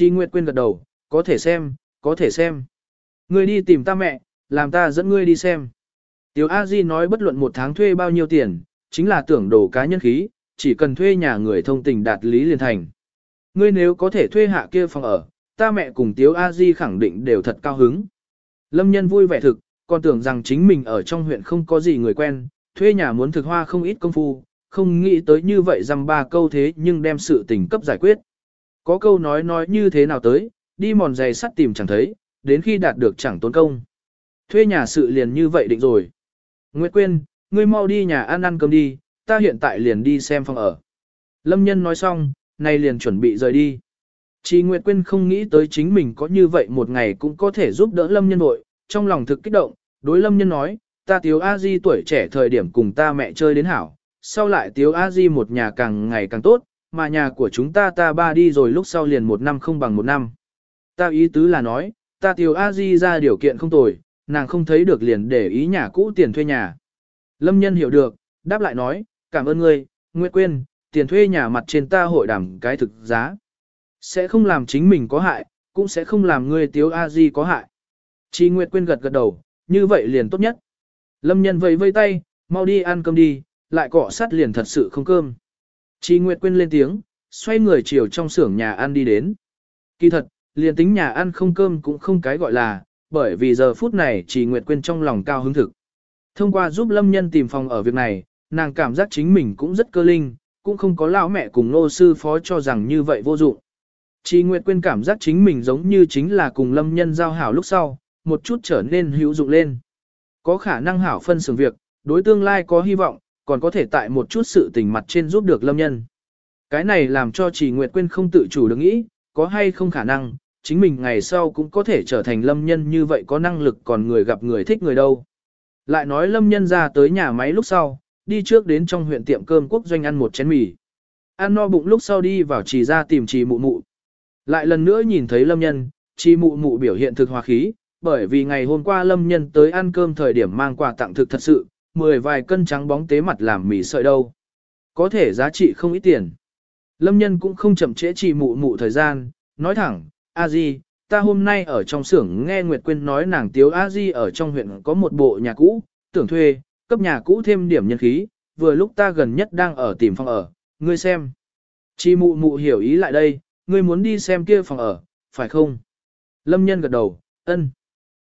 Chi Nguyệt quên gật đầu, có thể xem, có thể xem. Ngươi đi tìm ta mẹ, làm ta dẫn ngươi đi xem. Tiểu A Di nói bất luận một tháng thuê bao nhiêu tiền, chính là tưởng đồ cá nhân khí, chỉ cần thuê nhà người thông tình đạt lý liền thành. Ngươi nếu có thể thuê hạ kia phòng ở, ta mẹ cùng Tiếu A Di khẳng định đều thật cao hứng. Lâm nhân vui vẻ thực, còn tưởng rằng chính mình ở trong huyện không có gì người quen, thuê nhà muốn thực hoa không ít công phu, không nghĩ tới như vậy dăm ba câu thế nhưng đem sự tình cấp giải quyết. Có câu nói nói như thế nào tới, đi mòn giày sắt tìm chẳng thấy, đến khi đạt được chẳng tốn công. Thuê nhà sự liền như vậy định rồi. Nguyệt Quyên, ngươi mau đi nhà ăn ăn cơm đi, ta hiện tại liền đi xem phòng ở. Lâm nhân nói xong, nay liền chuẩn bị rời đi. Chị Nguyệt Quyên không nghĩ tới chính mình có như vậy một ngày cũng có thể giúp đỡ Lâm nhân nội, trong lòng thực kích động, đối Lâm nhân nói, ta Tiếu A Di tuổi trẻ thời điểm cùng ta mẹ chơi đến hảo, sau lại Tiếu A Di một nhà càng ngày càng tốt, mà nhà của chúng ta ta ba đi rồi lúc sau liền một năm không bằng một năm. Ta ý tứ là nói, ta tiểu A Di ra điều kiện không tồi, nàng không thấy được liền để ý nhà cũ tiền thuê nhà. Lâm nhân hiểu được, đáp lại nói, cảm ơn ngươi, Nguyệt Quyên, tiền thuê nhà mặt trên ta hội đảm cái thực giá. Sẽ không làm chính mình có hại, cũng sẽ không làm ngươi Tiếu A Di có hại. Chi Nguyệt Quyên gật gật đầu, như vậy liền tốt nhất. Lâm nhân vẫy vây tay, mau đi ăn cơm đi, lại cọ sát liền thật sự không cơm. Chi Nguyệt Quyên lên tiếng, xoay người chiều trong xưởng nhà ăn đi đến. Kỳ thật, liền tính nhà ăn không cơm cũng không cái gọi là, bởi vì giờ phút này Chi Nguyệt Quyên trong lòng cao hứng thực. Thông qua giúp Lâm Nhân tìm phòng ở việc này, nàng cảm giác chính mình cũng rất cơ linh, cũng không có lão mẹ cùng nô sư phó cho rằng như vậy vô dụng. Chi Nguyệt Quyên cảm giác chính mình giống như chính là cùng Lâm Nhân giao hảo lúc sau, một chút trở nên hữu dụng lên. Có khả năng hảo phân xưởng việc, đối tương lai có hy vọng, còn có thể tại một chút sự tình mặt trên giúp được lâm nhân. Cái này làm cho chỉ Nguyệt Quyên không tự chủ được nghĩ, có hay không khả năng, chính mình ngày sau cũng có thể trở thành lâm nhân như vậy có năng lực còn người gặp người thích người đâu. Lại nói lâm nhân ra tới nhà máy lúc sau, đi trước đến trong huyện tiệm cơm quốc doanh ăn một chén mì. Ăn no bụng lúc sau đi vào trì ra tìm trì mụ mụ. Lại lần nữa nhìn thấy lâm nhân, trì mụ mụ biểu hiện thực hòa khí, bởi vì ngày hôm qua lâm nhân tới ăn cơm thời điểm mang quà tặng thực thật sự, mười vài cân trắng bóng tế mặt làm mì sợi đâu. Có thể giá trị không ít tiền. Lâm nhân cũng không chậm trễ chỉ mụ mụ thời gian, nói thẳng, a di, ta hôm nay ở trong xưởng nghe Nguyệt Quyên nói nàng tiếu a di ở trong huyện có một bộ nhà cũ, tưởng thuê, cấp nhà cũ thêm điểm nhân khí, vừa lúc ta gần nhất đang ở tìm phòng ở, ngươi xem. Chi mụ mụ hiểu ý lại đây, ngươi muốn đi xem kia phòng ở, phải không? Lâm nhân gật đầu, ân.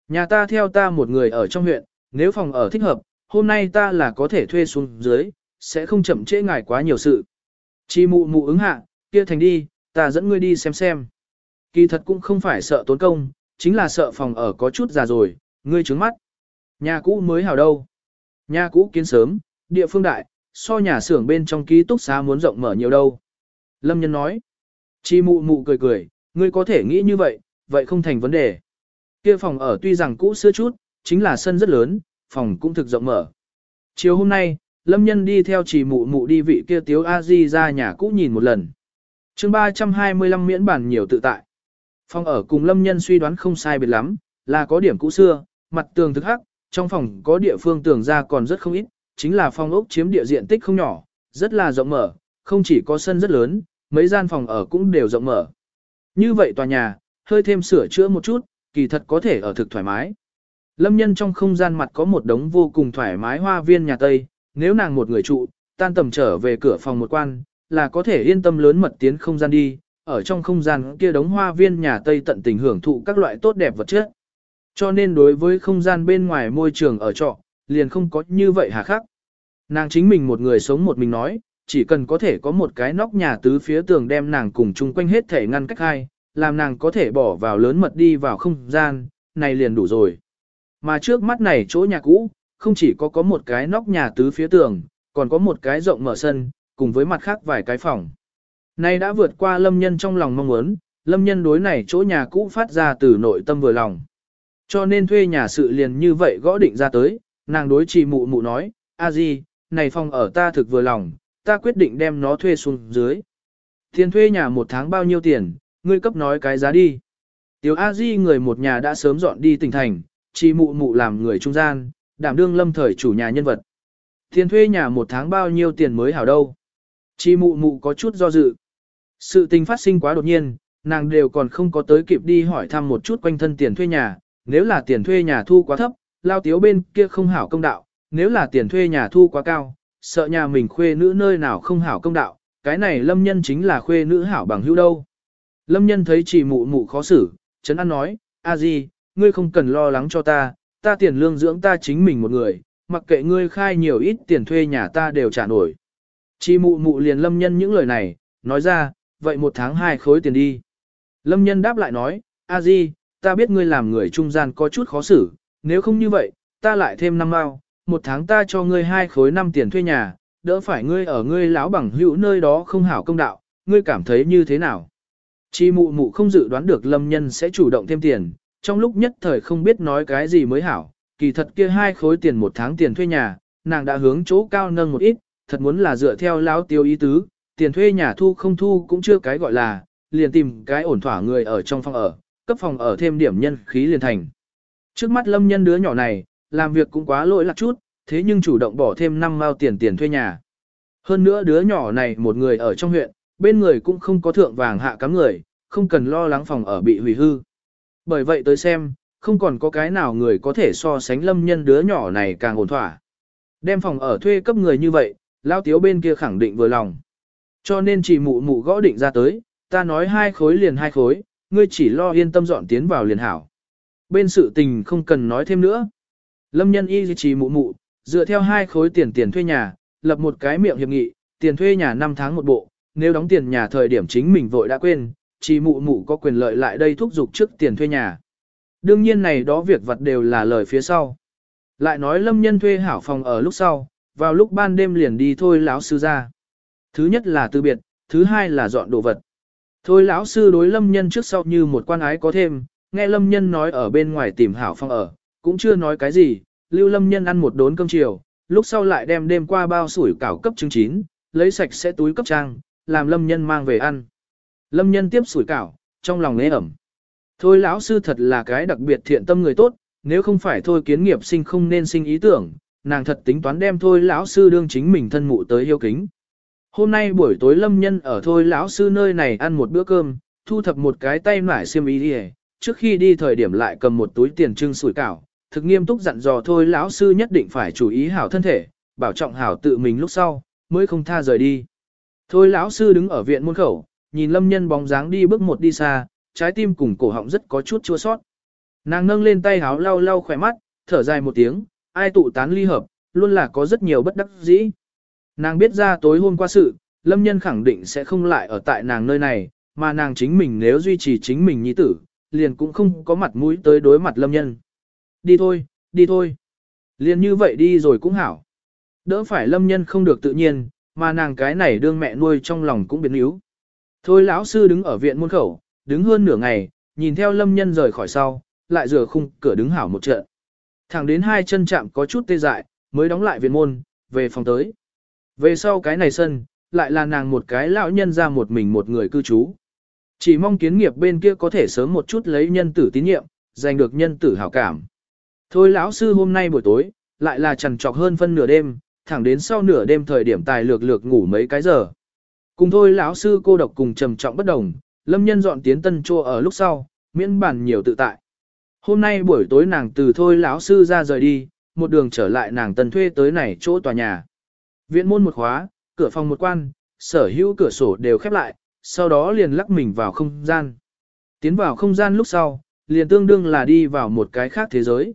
Nhà ta theo ta một người ở trong huyện, nếu phòng ở thích hợp, hôm nay ta là có thể thuê xuống dưới, sẽ không chậm trễ ngài quá nhiều sự. Chi mụ mụ ứng hạ, kia thành đi, ta dẫn ngươi đi xem xem. Kỳ thật cũng không phải sợ tốn công, chính là sợ phòng ở có chút già rồi, ngươi trứng mắt. Nhà cũ mới hào đâu. Nhà cũ kiến sớm, địa phương đại, so nhà xưởng bên trong ký túc xá muốn rộng mở nhiều đâu. Lâm nhân nói. Chi mụ mụ cười cười, ngươi có thể nghĩ như vậy, vậy không thành vấn đề. Kia phòng ở tuy rằng cũ xưa chút, chính là sân rất lớn, phòng cũng thực rộng mở. Chiều hôm nay, Lâm Nhân đi theo chỉ mụ mụ đi vị kia tiếu A-di ra nhà cũ nhìn một lần. chương 325 miễn bản nhiều tự tại. Phòng ở cùng Lâm Nhân suy đoán không sai biệt lắm, là có điểm cũ xưa, mặt tường thực hắc, trong phòng có địa phương tường ra còn rất không ít, chính là phòng ốc chiếm địa diện tích không nhỏ, rất là rộng mở, không chỉ có sân rất lớn, mấy gian phòng ở cũng đều rộng mở. Như vậy tòa nhà, hơi thêm sửa chữa một chút, kỳ thật có thể ở thực thoải mái. Lâm nhân trong không gian mặt có một đống vô cùng thoải mái hoa viên nhà Tây, nếu nàng một người trụ, tan tầm trở về cửa phòng một quan, là có thể yên tâm lớn mật tiến không gian đi, ở trong không gian kia đống hoa viên nhà Tây tận tình hưởng thụ các loại tốt đẹp vật chất. Cho nên đối với không gian bên ngoài môi trường ở trọ, liền không có như vậy hà khắc. Nàng chính mình một người sống một mình nói, chỉ cần có thể có một cái nóc nhà tứ phía tường đem nàng cùng chung quanh hết thể ngăn cách hai, làm nàng có thể bỏ vào lớn mật đi vào không gian, này liền đủ rồi. Mà trước mắt này chỗ nhà cũ, không chỉ có có một cái nóc nhà tứ phía tường, còn có một cái rộng mở sân, cùng với mặt khác vài cái phòng. Này đã vượt qua lâm nhân trong lòng mong muốn, lâm nhân đối này chỗ nhà cũ phát ra từ nội tâm vừa lòng. Cho nên thuê nhà sự liền như vậy gõ định ra tới, nàng đối trì mụ mụ nói, a di, này phòng ở ta thực vừa lòng, ta quyết định đem nó thuê xuống dưới. Tiền thuê nhà một tháng bao nhiêu tiền, ngươi cấp nói cái giá đi. Tiểu A Di người một nhà đã sớm dọn đi tỉnh thành, chỉ mụ mụ làm người trung gian, đảm đương lâm thời chủ nhà nhân vật. Tiền thuê nhà một tháng bao nhiêu tiền mới hảo đâu. Chỉ mụ mụ có chút do dự. Sự tình phát sinh quá đột nhiên, nàng đều còn không có tới kịp đi hỏi thăm một chút quanh thân tiền thuê nhà, nếu là tiền thuê nhà thu quá thấp, lao tiếu bên kia không hảo công đạo, nếu là tiền thuê nhà thu quá cao, sợ nhà mình khuê nữ nơi nào không hảo công đạo, cái này lâm nhân chính là khuê nữ hảo bằng hữu đâu. Lâm nhân thấy chỉ mụ mụ khó xử, chấn an nói, a di, ngươi không cần lo lắng cho ta, ta tiền lương dưỡng ta chính mình một người, mặc kệ ngươi khai nhiều ít tiền thuê nhà ta đều trả nổi. Chi mụ mụ liền lâm nhân những lời này, nói ra, vậy một tháng hai khối tiền đi. Lâm nhân đáp lại nói, a di, ta biết ngươi làm người trung gian có chút khó xử, nếu không như vậy, ta lại thêm năm mao, một tháng ta cho ngươi hai khối năm tiền thuê nhà, đỡ phải ngươi ở ngươi lão bằng hữu nơi đó không hảo công đạo, ngươi cảm thấy như thế nào? Chi mụ mụ không dự đoán được lâm nhân sẽ chủ động thêm tiền, trong lúc nhất thời không biết nói cái gì mới hảo, kỳ thật kia hai khối tiền một tháng tiền thuê nhà, nàng đã hướng chỗ cao nâng một ít, thật muốn là dựa theo lão tiêu ý tứ, tiền thuê nhà thu không thu cũng chưa cái gọi là, liền tìm cái ổn thỏa người ở trong phòng ở, cấp phòng ở thêm điểm nhân khí liền thành. Trước mắt lâm nhân đứa nhỏ này, làm việc cũng quá lỗi lạc chút, thế nhưng chủ động bỏ thêm 5 mao tiền tiền thuê nhà. Hơn nữa đứa nhỏ này một người ở trong huyện, bên người cũng không có thượng vàng hạ cắm người, không cần lo lắng phòng ở bị hủy hư. Bởi vậy tới xem, không còn có cái nào người có thể so sánh lâm nhân đứa nhỏ này càng ổn thỏa. Đem phòng ở thuê cấp người như vậy, lao tiếu bên kia khẳng định vừa lòng. Cho nên chỉ mụ mụ gõ định ra tới, ta nói hai khối liền hai khối, ngươi chỉ lo yên tâm dọn tiến vào liền hảo. Bên sự tình không cần nói thêm nữa. Lâm nhân y chỉ mụ mụ, dựa theo hai khối tiền tiền thuê nhà, lập một cái miệng hiệp nghị, tiền thuê nhà 5 tháng một bộ, nếu đóng tiền nhà thời điểm chính mình vội đã quên, chỉ mụ mụ có quyền lợi lại đây thúc giục trước tiền thuê nhà. Đương nhiên này đó việc vật đều là lời phía sau. Lại nói lâm nhân thuê hảo phòng ở lúc sau, vào lúc ban đêm liền đi thôi lão sư ra. Thứ nhất là từ biệt, thứ hai là dọn đồ vật. Thôi lão sư đối lâm nhân trước sau như một quan ái có thêm, nghe lâm nhân nói ở bên ngoài tìm hảo phòng ở, cũng chưa nói cái gì, lưu lâm nhân ăn một đốn cơm chiều, lúc sau lại đem đêm qua bao sủi cảo cấp trứng chín, lấy sạch sẽ túi cấp trang, làm lâm nhân mang về ăn. Lâm nhân tiếp sủi cảo, trong lòng nế ẩm. Thôi lão sư thật là cái đặc biệt thiện tâm người tốt, nếu không phải thôi kiến nghiệp sinh không nên sinh ý tưởng, nàng thật tính toán đem thôi lão sư đương chính mình thân mụ tới yêu kính. Hôm nay buổi tối lâm nhân ở thôi lão sư nơi này ăn một bữa cơm, thu thập một cái tay nải xiêm ý đi trước khi đi thời điểm lại cầm một túi tiền trưng sủi cảo, thực nghiêm túc dặn dò thôi lão sư nhất định phải chú ý hảo thân thể, bảo trọng hảo tự mình lúc sau, mới không tha rời đi. Thôi lão sư đứng ở viện môn khẩu, nhìn lâm nhân bóng dáng đi bước một đi xa, trái tim cùng cổ họng rất có chút chua sót. Nàng nâng lên tay háo lau lau khỏe mắt, thở dài một tiếng, ai tụ tán ly hợp, luôn là có rất nhiều bất đắc dĩ. Nàng biết ra tối hôm qua sự, lâm nhân khẳng định sẽ không lại ở tại nàng nơi này, mà nàng chính mình nếu duy trì chính mình nhi tử, liền cũng không có mặt mũi tới đối mặt lâm nhân. Đi thôi, đi thôi. Liền như vậy đi rồi cũng hảo. Đỡ phải lâm nhân không được tự nhiên, mà nàng cái này đương mẹ nuôi trong lòng cũng biến yếu. Thôi lão sư đứng ở viện môn khẩu, đứng hơn nửa ngày, nhìn theo lâm nhân rời khỏi sau, lại rửa khung cửa đứng hảo một trận. Thẳng đến hai chân chạm có chút tê dại, mới đóng lại viện môn, về phòng tới. Về sau cái này sân, lại là nàng một cái lão nhân ra một mình một người cư trú. Chỉ mong kiến nghiệp bên kia có thể sớm một chút lấy nhân tử tín nhiệm, giành được nhân tử hảo cảm. Thôi lão sư hôm nay buổi tối, lại là trằn trọc hơn phân nửa đêm, thẳng đến sau nửa đêm thời điểm tài lược lược ngủ mấy cái giờ. Cùng thôi lão sư cô độc cùng trầm trọng bất đồng, lâm nhân dọn tiến tân chô ở lúc sau, miễn bản nhiều tự tại. Hôm nay buổi tối nàng từ thôi lão sư ra rời đi, một đường trở lại nàng tần thuê tới này chỗ tòa nhà. Viện môn một khóa, cửa phòng một quan, sở hữu cửa sổ đều khép lại, sau đó liền lắc mình vào không gian. Tiến vào không gian lúc sau, liền tương đương là đi vào một cái khác thế giới.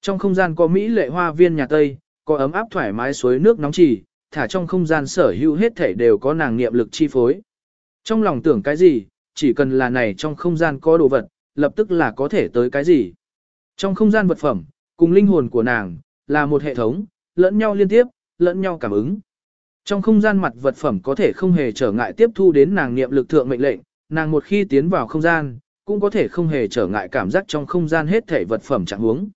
Trong không gian có Mỹ lệ hoa viên nhà Tây, có ấm áp thoải mái suối nước nóng chỉ, thả trong không gian sở hữu hết thể đều có nàng niệm lực chi phối. Trong lòng tưởng cái gì, chỉ cần là này trong không gian có đồ vật, lập tức là có thể tới cái gì. Trong không gian vật phẩm, cùng linh hồn của nàng, là một hệ thống, lẫn nhau liên tiếp, lẫn nhau cảm ứng. Trong không gian mặt vật phẩm có thể không hề trở ngại tiếp thu đến nàng niệm lực thượng mệnh lệnh, nàng một khi tiến vào không gian, cũng có thể không hề trở ngại cảm giác trong không gian hết thể vật phẩm trạng huống.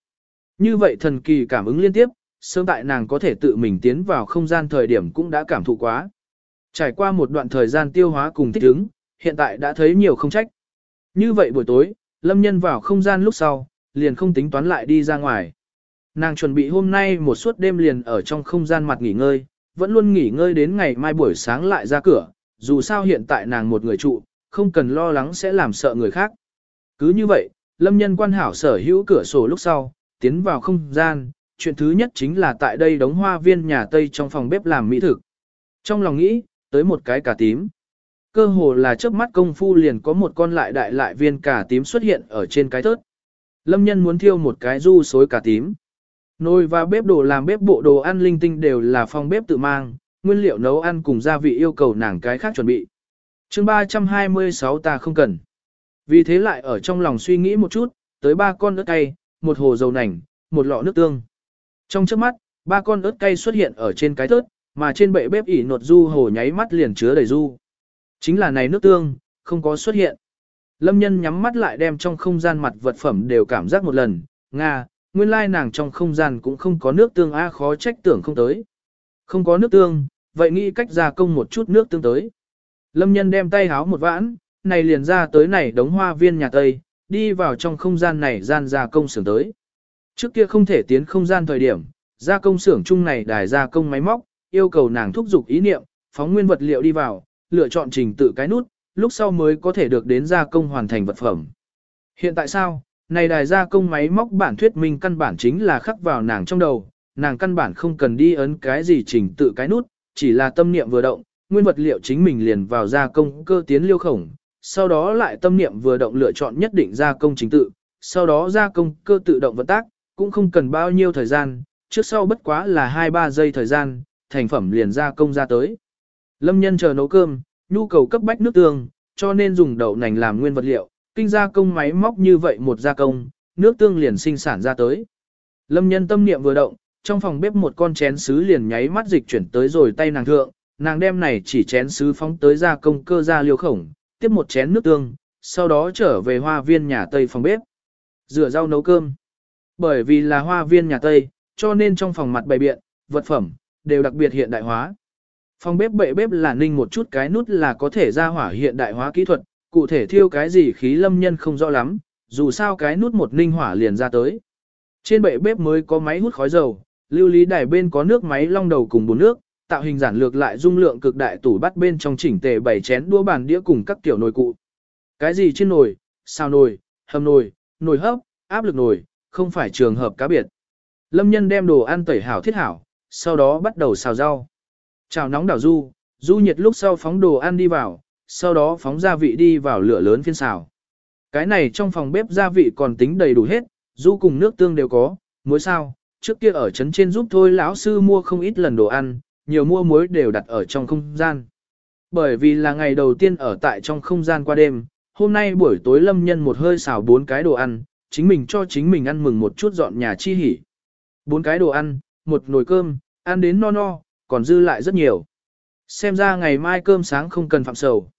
Như vậy thần kỳ cảm ứng liên tiếp, sớm tại nàng có thể tự mình tiến vào không gian thời điểm cũng đã cảm thụ quá. Trải qua một đoạn thời gian tiêu hóa cùng thích ứng, hiện tại đã thấy nhiều không trách. Như vậy buổi tối, lâm nhân vào không gian lúc sau, liền không tính toán lại đi ra ngoài. Nàng chuẩn bị hôm nay một suốt đêm liền ở trong không gian mặt nghỉ ngơi, vẫn luôn nghỉ ngơi đến ngày mai buổi sáng lại ra cửa, dù sao hiện tại nàng một người trụ, không cần lo lắng sẽ làm sợ người khác. Cứ như vậy, lâm nhân quan hảo sở hữu cửa sổ lúc sau, tiến vào không gian, chuyện thứ nhất chính là tại đây đống hoa viên nhà Tây trong phòng bếp làm mỹ thực. Trong lòng nghĩ, tới một cái cà tím. Cơ hồ là trước mắt công phu liền có một con lại đại lại viên cà tím xuất hiện ở trên cái thớt. Lâm nhân muốn thiêu một cái du xối cà tím. Nồi và bếp đồ làm bếp bộ đồ ăn linh tinh đều là phòng bếp tự mang, nguyên liệu nấu ăn cùng gia vị yêu cầu nàng cái khác chuẩn bị. chương 326 ta không cần. Vì thế lại ở trong lòng suy nghĩ một chút, tới ba con ớt cay, một hồ dầu nành, một lọ nước tương. Trong trước mắt, ba con ớt cay xuất hiện ở trên cái thớt, mà trên bệ bếp ỉ nột du hồ nháy mắt liền chứa đầy du. Chính là này nước tương, không có xuất hiện. Lâm nhân nhắm mắt lại đem trong không gian mặt vật phẩm đều cảm giác một lần, Nga, nguyên lai nàng trong không gian cũng không có nước tương a khó trách tưởng không tới. Không có nước tương, vậy nghĩ cách gia công một chút nước tương tới. Lâm nhân đem tay háo một vãn, này liền ra tới này đống hoa viên nhà Tây, đi vào trong không gian này gian gia công xưởng tới. Trước kia không thể tiến không gian thời điểm, gia công xưởng chung này đài gia công máy móc, yêu cầu nàng thúc giục ý niệm, phóng nguyên vật liệu đi vào, lựa chọn trình tự cái nút, lúc sau mới có thể được đến gia công hoàn thành vật phẩm. Hiện tại sao, này đài gia công máy móc bản thuyết minh căn bản chính là khắc vào nàng trong đầu, nàng căn bản không cần đi ấn cái gì trình tự cái nút, chỉ là tâm niệm vừa động, nguyên vật liệu chính mình liền vào gia công cơ tiến liêu khổng, sau đó lại tâm niệm vừa động lựa chọn nhất định gia công trình tự, sau đó gia công cơ tự động vận tác, cũng không cần bao nhiêu thời gian, trước sau bất quá là 2-3 giây thời gian, thành phẩm liền gia công ra tới. Lâm nhân chờ nấu cơm, nhu cầu cấp bách nước tương, cho nên dùng đậu nành làm nguyên vật liệu, kinh gia công máy móc như vậy một gia công, nước tương liền sinh sản ra tới. Lâm nhân tâm niệm vừa động, trong phòng bếp một con chén sứ liền nháy mắt dịch chuyển tới rồi tay nàng thượng, nàng đem này chỉ chén sứ phóng tới gia công cơ ra liêu khổng, tiếp một chén nước tương, sau đó trở về hoa viên nhà Tây phòng bếp. Rửa rau nấu cơm. Bởi vì là hoa viên nhà Tây, cho nên trong phòng mặt bày biện, vật phẩm, đều đặc biệt hiện đại hóa. Phòng bếp bệ bếp là ninh một chút cái nút là có thể ra hỏa hiện đại hóa kỹ thuật, cụ thể thiêu cái gì khí lâm nhân không rõ lắm, dù sao cái nút một ninh hỏa liền ra tới. Trên bệ bếp mới có máy hút khói dầu, lưu lý đài bên có nước máy long đầu cùng bồn nước, tạo hình giản lược lại dung lượng cực đại tủ bắt bên trong chỉnh tề bảy chén đũa bàn đĩa cùng các kiểu nồi cụ. Cái gì trên nồi, xào nồi, hầm nồi, nồi hấp, áp lực nồi, không phải trường hợp cá biệt. Lâm nhân đem đồ ăn tẩy hảo thiết hảo, sau đó bắt đầu xào rau. Chào nóng đảo du, du nhiệt lúc sau phóng đồ ăn đi vào, sau đó phóng gia vị đi vào lửa lớn phiên xào. Cái này trong phòng bếp gia vị còn tính đầy đủ hết, du cùng nước tương đều có, muối sao, trước kia ở trấn trên giúp thôi lão sư mua không ít lần đồ ăn, nhiều mua muối đều đặt ở trong không gian. Bởi vì là ngày đầu tiên ở tại trong không gian qua đêm, hôm nay buổi tối lâm nhân một hơi xào bốn cái đồ ăn, chính mình cho chính mình ăn mừng một chút dọn nhà chi hỉ. Bốn cái đồ ăn, một nồi cơm, ăn đến no no, còn dư lại rất nhiều. Xem ra ngày mai cơm sáng không cần phạm sầu.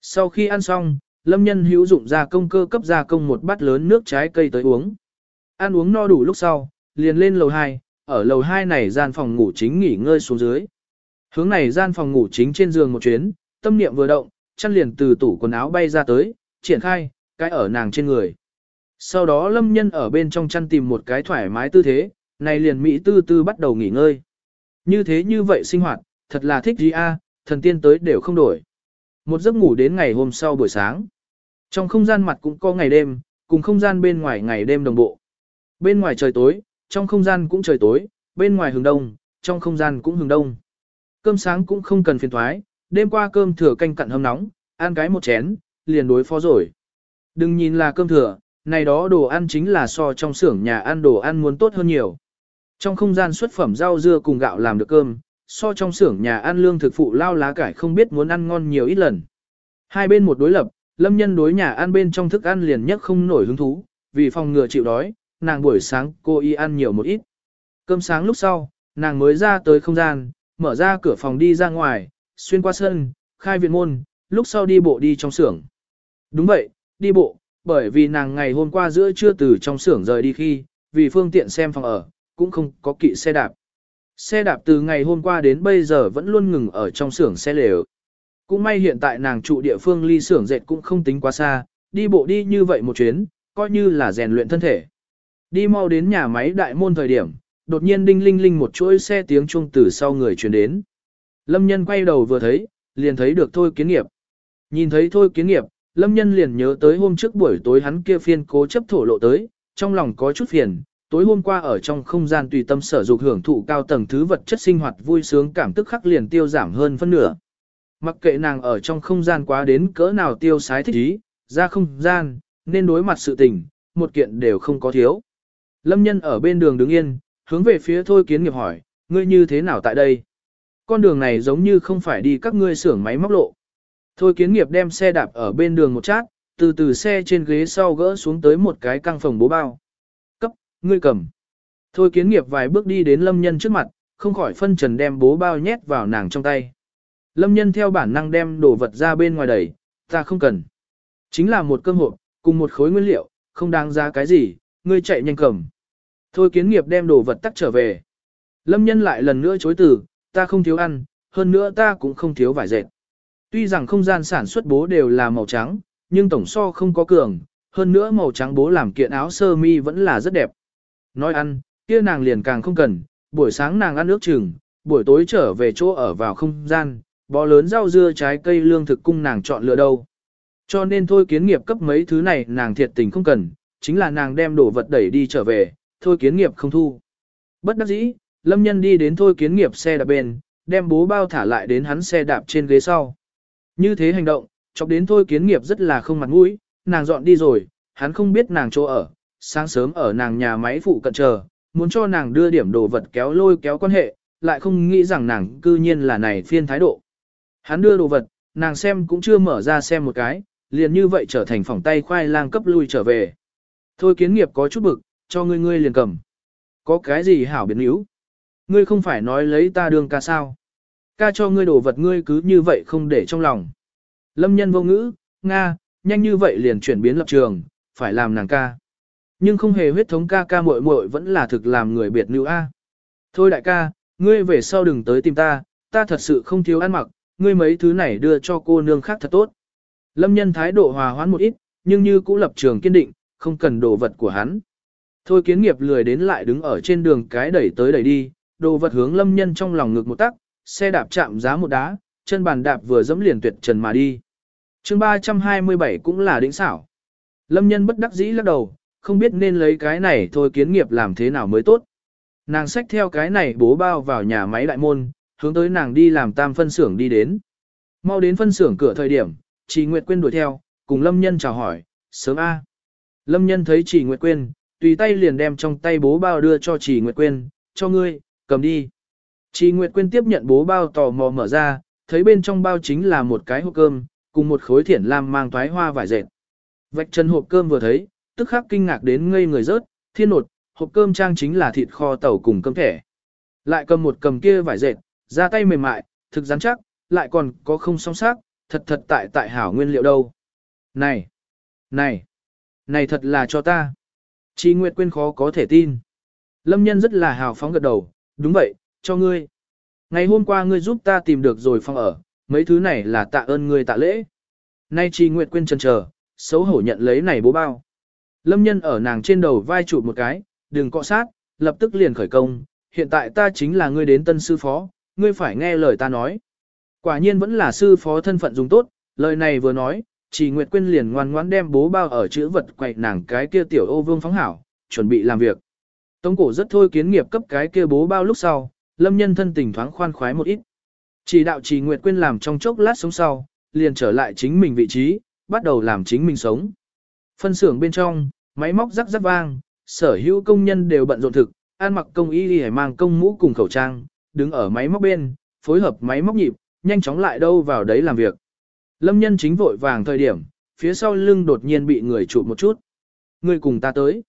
Sau khi ăn xong, lâm nhân hữu dụng ra công cơ cấp ra công một bát lớn nước trái cây tới uống. Ăn uống no đủ lúc sau, liền lên lầu 2, ở lầu 2 này gian phòng ngủ chính nghỉ ngơi xuống dưới. Hướng này gian phòng ngủ chính trên giường một chuyến, tâm niệm vừa động, chăn liền từ tủ quần áo bay ra tới, triển khai, cái ở nàng trên người. Sau đó lâm nhân ở bên trong chăn tìm một cái thoải mái tư thế, này liền Mỹ tư tư bắt đầu nghỉ ngơi. Như thế như vậy sinh hoạt, thật là thích gì a, thần tiên tới đều không đổi. Một giấc ngủ đến ngày hôm sau buổi sáng. Trong không gian mặt cũng có ngày đêm, cùng không gian bên ngoài ngày đêm đồng bộ. Bên ngoài trời tối, trong không gian cũng trời tối, bên ngoài hướng đông, trong không gian cũng hướng đông. Cơm sáng cũng không cần phiền thoái, đêm qua cơm thừa canh cặn hâm nóng, ăn cái một chén, liền đối phó rồi. Đừng nhìn là cơm thừa, này đó đồ ăn chính là so trong xưởng nhà ăn đồ ăn muốn tốt hơn nhiều. Trong không gian xuất phẩm rau dưa cùng gạo làm được cơm, so trong xưởng nhà ăn lương thực phụ lao lá cải không biết muốn ăn ngon nhiều ít lần. Hai bên một đối lập, lâm nhân đối nhà ăn bên trong thức ăn liền nhất không nổi hứng thú, vì phòng ngừa chịu đói, nàng buổi sáng cô y ăn nhiều một ít. Cơm sáng lúc sau, nàng mới ra tới không gian, mở ra cửa phòng đi ra ngoài, xuyên qua sân, khai viện môn, lúc sau đi bộ đi trong xưởng. Đúng vậy, đi bộ, bởi vì nàng ngày hôm qua giữa trưa từ trong xưởng rời đi khi, vì phương tiện xem phòng ở, cũng không có kỵ xe đạp. Xe đạp từ ngày hôm qua đến bây giờ vẫn luôn ngừng ở trong xưởng xe lều. Cũng may hiện tại nàng trụ địa phương ly xưởng dệt cũng không tính quá xa, đi bộ đi như vậy một chuyến, coi như là rèn luyện thân thể. Đi mau đến nhà máy đại môn thời điểm, đột nhiên đinh linh linh một chuỗi xe tiếng chuông từ sau người truyền đến. Lâm nhân quay đầu vừa thấy, liền thấy được thôi kiến nghiệp. Nhìn thấy thôi kiến nghiệp, lâm nhân liền nhớ tới hôm trước buổi tối hắn kia phiên cố chấp thổ lộ tới, trong lòng có chút phiền, tối hôm qua ở trong không gian tùy tâm sở dục hưởng thụ cao tầng thứ vật chất sinh hoạt vui sướng cảm tức khắc liền tiêu giảm hơn phân nửa. Mặc kệ nàng ở trong không gian quá đến cỡ nào tiêu sái thích ý, ra không gian, nên đối mặt sự tình, một kiện đều không có thiếu. Lâm nhân ở bên đường đứng yên, hướng về phía thôi kiến nghiệp hỏi, ngươi như thế nào tại đây? Con đường này giống như không phải đi các ngươi xưởng máy móc lộ. Thôi kiến nghiệp đem xe đạp ở bên đường một chát, từ từ xe trên ghế sau gỡ xuống tới một cái căng phòng bố bao. Cấp, ngươi cầm. Thôi kiến nghiệp vài bước đi đến lâm nhân trước mặt, không khỏi phân trần đem bố bao nhét vào nàng trong tay. Lâm nhân theo bản năng đem đồ vật ra bên ngoài đẩy, ta không cần. Chính là một cơm hộp, cùng một khối nguyên liệu, không đáng giá cái gì, ngươi chạy nhanh cầm. Thôi kiến nghiệp đem đồ vật tắt trở về. Lâm nhân lại lần nữa chối từ, ta không thiếu ăn, hơn nữa ta cũng không thiếu vải dệt. Tuy rằng không gian sản xuất bố đều là màu trắng, nhưng tổng so không có cường, hơn nữa màu trắng bố làm kiện áo sơ mi vẫn là rất đẹp. Nói ăn, kia nàng liền càng không cần, buổi sáng nàng ăn nước chừng, buổi tối trở về chỗ ở vào không gian, bó lớn rau dưa trái cây lương thực cung nàng chọn lựa đâu. Cho nên thôi kiến nghiệp cấp mấy thứ này nàng thiệt tình không cần, chính là nàng đem đồ vật đẩy đi trở về, thôi kiến nghiệp không thu. Bất đắc dĩ, lâm nhân đi đến thôi kiến nghiệp xe đạp bên, đem bố bao thả lại đến hắn xe đạp trên ghế sau. Như thế hành động, chọc đến thôi kiến nghiệp rất là không mặt mũi, nàng dọn đi rồi, hắn không biết nàng chỗ ở, sáng sớm ở nàng nhà máy phụ cận chờ, muốn cho nàng đưa điểm đồ vật kéo lôi kéo quan hệ, lại không nghĩ rằng nàng cư nhiên là này phiên thái độ. Hắn đưa đồ vật, nàng xem cũng chưa mở ra xem một cái, liền như vậy trở thành phòng tay khoai lang cấp lui trở về. Thôi kiến nghiệp có chút bực, cho ngươi ngươi liền cầm. Có cái gì hảo biến yếu? Ngươi không phải nói lấy ta đường ca sao? Ca cho ngươi đồ vật ngươi cứ như vậy không để trong lòng. Lâm nhân vô ngữ, Nga, nhanh như vậy liền chuyển biến lập trường, phải làm nàng ca. Nhưng không hề huyết thống ca ca muội muội vẫn là thực làm người biệt nữ A. Thôi đại ca, ngươi về sau đừng tới tìm ta, ta thật sự không thiếu ăn mặc, ngươi mấy thứ này đưa cho cô nương khác thật tốt. Lâm nhân thái độ hòa hoãn một ít, nhưng như cũ lập trường kiên định, không cần đồ vật của hắn. Thôi kiến nghiệp lười đến lại đứng ở trên đường cái đẩy tới đẩy đi, đồ vật hướng lâm nhân trong lòng ngực một tắc, xe đạp chạm giá một đá, chân bàn đạp vừa dẫm liền tuyệt trần mà đi. chương 327 cũng là đỉnh xảo. Lâm nhân bất đắc dĩ lắc đầu, không biết nên lấy cái này thôi kiến nghiệp làm thế nào mới tốt. Nàng xách theo cái này bố bao vào nhà máy đại môn, hướng tới nàng đi làm tam phân xưởng đi đến. Mau đến phân xưởng cửa thời điểm, Trì Nguyệt Quyên đuổi theo, cùng Lâm Nhân chào hỏi, sớm A. Lâm Nhân thấy Trì Nguyệt Quyên, tùy tay liền đem trong tay bố bao đưa cho Trì Nguyệt Quyên, cho ngươi, cầm đi. Chị Nguyệt Quyên tiếp nhận bố bao tò mò mở ra, thấy bên trong bao chính là một cái hộp cơm, cùng một khối thiển lam mang toái hoa vải dệt. Vạch chân hộp cơm vừa thấy, tức khắc kinh ngạc đến ngây người rớt, thiên nột, hộp cơm trang chính là thịt kho tàu cùng cơm thẻ. Lại cầm một cầm kia vải dệt, ra tay mềm mại, thực rắn chắc, lại còn có không song sắc, thật thật tại tại hảo nguyên liệu đâu. Này, này, này thật là cho ta. Chị Nguyệt Quyên khó có thể tin. Lâm nhân rất là hào phóng gật đầu, đúng vậy, cho ngươi. Ngày hôm qua ngươi giúp ta tìm được rồi phòng ở, mấy thứ này là tạ ơn ngươi tạ lễ. Nay trì Nguyệt Quyên chân chờ, xấu hổ nhận lấy này bố bao. Lâm nhân ở nàng trên đầu vai chụp một cái, đừng cọ sát, lập tức liền khởi công, hiện tại ta chính là ngươi đến tân sư phó, ngươi phải nghe lời ta nói. Quả nhiên vẫn là sư phó thân phận dùng tốt, lời này vừa nói, chỉ Nguyệt Quyên liền ngoan ngoãn đem bố bao ở chữ vật quậy nàng cái kia tiểu ô vương phóng hảo, chuẩn bị làm việc. Tống cổ rất thôi kiến nghiệp cấp cái kia bố bao lúc sau, lâm nhân thân tình thoáng khoan khoái một ít. Chỉ đạo trì Nguyệt Quyên làm trong chốc lát sống sau, liền trở lại chính mình vị trí, bắt đầu làm chính mình sống. Phân xưởng bên trong, máy móc rắc rắc vang, sở hữu công nhân đều bận rộn thực, an mặc công y đi mang công mũ cùng khẩu trang, đứng ở máy móc bên, phối hợp máy móc nhịp, nhanh chóng lại đâu vào đấy làm việc. Lâm nhân chính vội vàng thời điểm, phía sau lưng đột nhiên bị người chụp một chút. Người cùng ta tới.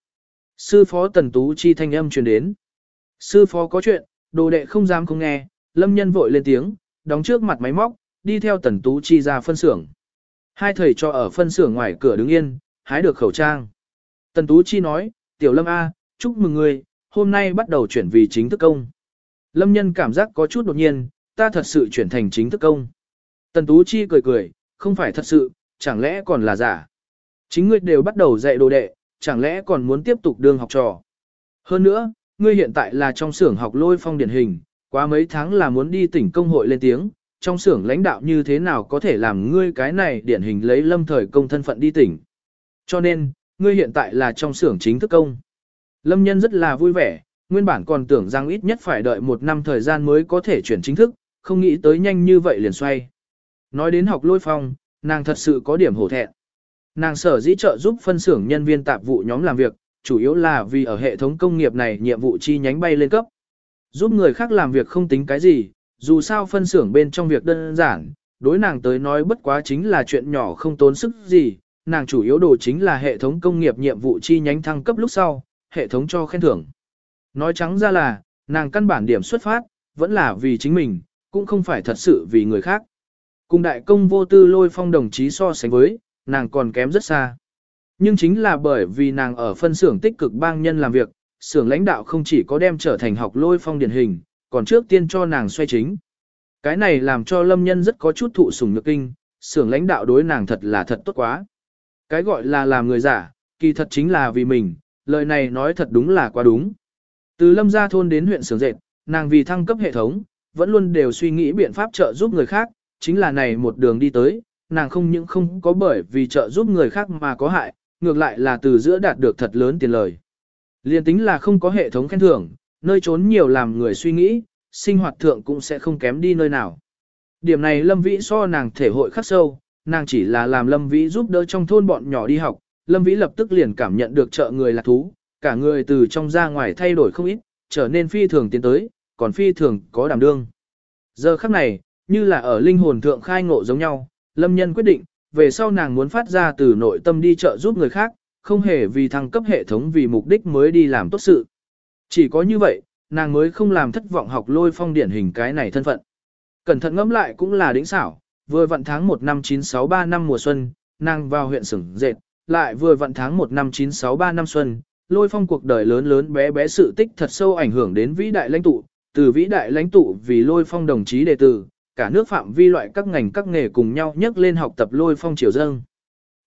Sư phó tần tú chi thanh âm truyền đến. Sư phó có chuyện, đồ đệ không dám không nghe, lâm nhân vội lên tiếng, đóng trước mặt máy móc, đi theo tần tú chi ra phân xưởng. Hai thầy cho ở phân xưởng ngoài cửa đứng yên, hái được khẩu trang. Tần tú chi nói, tiểu lâm A, chúc mừng người, hôm nay bắt đầu chuyển vì chính thức công. Lâm nhân cảm giác có chút đột nhiên, ta thật sự chuyển thành chính thức công. Tần Tú Chi cười cười, không phải thật sự, chẳng lẽ còn là giả. Chính ngươi đều bắt đầu dạy đồ đệ, chẳng lẽ còn muốn tiếp tục đương học trò. Hơn nữa, ngươi hiện tại là trong xưởng học lôi phong điển hình, quá mấy tháng là muốn đi tỉnh công hội lên tiếng, trong xưởng lãnh đạo như thế nào có thể làm ngươi cái này điển hình lấy lâm thời công thân phận đi tỉnh. Cho nên, ngươi hiện tại là trong xưởng chính thức công. Lâm nhân rất là vui vẻ, nguyên bản còn tưởng rằng ít nhất phải đợi một năm thời gian mới có thể chuyển chính thức, không nghĩ tới nhanh như vậy liền xoay. Nói đến học lôi phong, nàng thật sự có điểm hổ thẹn. Nàng sở dĩ trợ giúp phân xưởng nhân viên tạp vụ nhóm làm việc, chủ yếu là vì ở hệ thống công nghiệp này nhiệm vụ chi nhánh bay lên cấp. Giúp người khác làm việc không tính cái gì, dù sao phân xưởng bên trong việc đơn giản, đối nàng tới nói bất quá chính là chuyện nhỏ không tốn sức gì, nàng chủ yếu đồ chính là hệ thống công nghiệp nhiệm vụ chi nhánh thăng cấp lúc sau, hệ thống cho khen thưởng. Nói trắng ra là, nàng căn bản điểm xuất phát, vẫn là vì chính mình, cũng không phải thật sự vì người khác. Cùng đại công vô tư lôi phong đồng chí so sánh với, nàng còn kém rất xa. Nhưng chính là bởi vì nàng ở phân xưởng tích cực bang nhân làm việc, xưởng lãnh đạo không chỉ có đem trở thành học lôi phong điển hình, còn trước tiên cho nàng xoay chính. Cái này làm cho lâm nhân rất có chút thụ sủng nhược kinh, xưởng lãnh đạo đối nàng thật là thật tốt quá. Cái gọi là làm người giả, kỳ thật chính là vì mình, lời này nói thật đúng là quá đúng. Từ lâm gia thôn đến huyện xưởng dệt, nàng vì thăng cấp hệ thống, vẫn luôn đều suy nghĩ biện pháp trợ giúp người khác, chính là này một đường đi tới, nàng không những không có bởi vì trợ giúp người khác mà có hại, ngược lại là từ giữa đạt được thật lớn tiền lời. Liên tính là không có hệ thống khen thưởng, nơi trốn nhiều làm người suy nghĩ, sinh hoạt thượng cũng sẽ không kém đi nơi nào. Điểm này Lâm Vĩ so nàng thể hội khắc sâu, nàng chỉ là làm Lâm Vĩ giúp đỡ trong thôn bọn nhỏ đi học, Lâm Vĩ lập tức liền cảm nhận được trợ người là thú, cả người từ trong ra ngoài thay đổi không ít, trở nên phi thường tiến tới, còn phi thường có đảm đương. Giờ khắc này, như là ở linh hồn thượng khai ngộ giống nhau, Lâm Nhân quyết định, về sau nàng muốn phát ra từ nội tâm đi trợ giúp người khác, không hề vì thăng cấp hệ thống vì mục đích mới đi làm tốt sự. Chỉ có như vậy, nàng mới không làm thất vọng học lôi phong điển hình cái này thân phận. Cẩn thận ngẫm lại cũng là đỉnh xảo, vừa vận tháng 1 năm 963 năm mùa xuân, nàng vào huyện sửng dệt, lại vừa vận tháng 1 năm 963 năm xuân, lôi phong cuộc đời lớn lớn bé bé sự tích thật sâu ảnh hưởng đến vĩ đại lãnh tụ, từ vĩ đại lãnh tụ vì lôi phong đồng chí đệ tử, cả nước phạm vi loại các ngành các nghề cùng nhau nhắc lên học tập lôi phong triều dâng.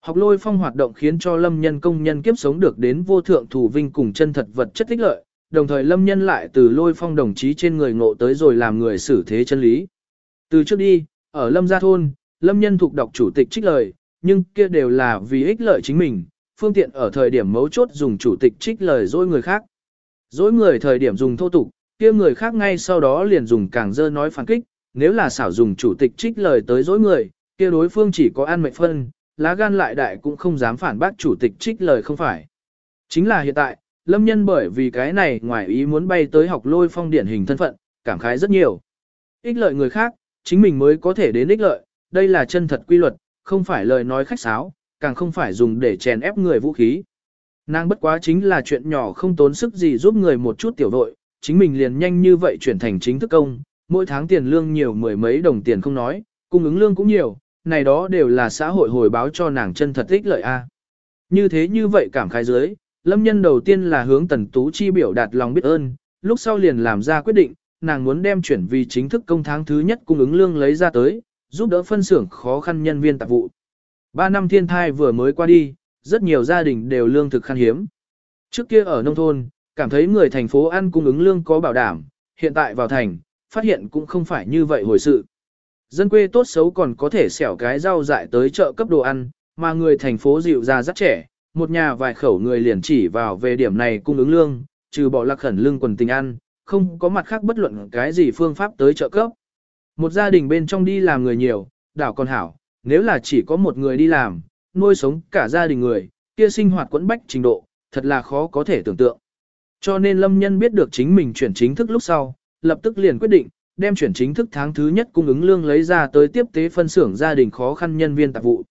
Học lôi phong hoạt động khiến cho lâm nhân công nhân kiếp sống được đến vô thượng thủ vinh cùng chân thật vật chất tích lợi, đồng thời lâm nhân lại từ lôi phong đồng chí trên người ngộ tới rồi làm người xử thế chân lý. Từ trước đi, ở lâm gia thôn, lâm nhân thuộc đọc chủ tịch trích lời, nhưng kia đều là vì ích lợi chính mình, phương tiện ở thời điểm mấu chốt dùng chủ tịch trích lời dối người khác. Dối người thời điểm dùng thô tục, kia người khác ngay sau đó liền dùng càng dơ nói phản kích, nếu là xảo dùng chủ tịch trích lời tới dối người, kia đối phương chỉ có ăn mệnh phân, lá gan lại đại cũng không dám phản bác chủ tịch trích lời không phải. Chính là hiện tại, lâm nhân bởi vì cái này ngoài ý muốn bay tới học lôi phong điển hình thân phận, cảm khái rất nhiều. Ích lợi người khác, chính mình mới có thể đến ích lợi, đây là chân thật quy luật, không phải lời nói khách sáo, càng không phải dùng để chèn ép người vũ khí. Nàng bất quá chính là chuyện nhỏ không tốn sức gì giúp người một chút tiểu đội, chính mình liền nhanh như vậy chuyển thành chính thức công, mỗi tháng tiền lương nhiều mười mấy đồng tiền không nói, cung ứng lương cũng nhiều, này đó đều là xã hội hồi báo cho nàng chân thật ích lợi a. Như thế như vậy cảm khái dưới, lâm nhân đầu tiên là hướng tần tú chi biểu đạt lòng biết ơn, lúc sau liền làm ra quyết định, nàng muốn đem chuyển vì chính thức công tháng thứ nhất cung ứng lương lấy ra tới, giúp đỡ phân xưởng khó khăn nhân viên tạp vụ. Ba năm thiên thai vừa mới qua đi, rất nhiều gia đình đều lương thực khan hiếm. Trước kia ở nông thôn, cảm thấy người thành phố ăn cung ứng lương có bảo đảm, hiện tại vào thành, phát hiện cũng không phải như vậy hồi sự. Dân quê tốt xấu còn có thể xẻo cái rau dại tới chợ cấp đồ ăn, mà người thành phố dịu ra rất trẻ, một nhà vài khẩu người liền chỉ vào về điểm này cung ứng lương, trừ bỏ lạc khẩn lương quần tình ăn, không có mặt khác bất luận cái gì phương pháp tới chợ cấp. Một gia đình bên trong đi làm người nhiều, đảo còn hảo, nếu là chỉ có một người đi làm, nuôi sống cả gia đình người, kia sinh hoạt quẫn bách trình độ, thật là khó có thể tưởng tượng. Cho nên Lâm Nhân biết được chính mình chuyển chính thức lúc sau, lập tức liền quyết định, đem chuyển chính thức tháng thứ nhất cung ứng lương lấy ra tới tiếp tế phân xưởng gia đình khó khăn nhân viên tạp vụ.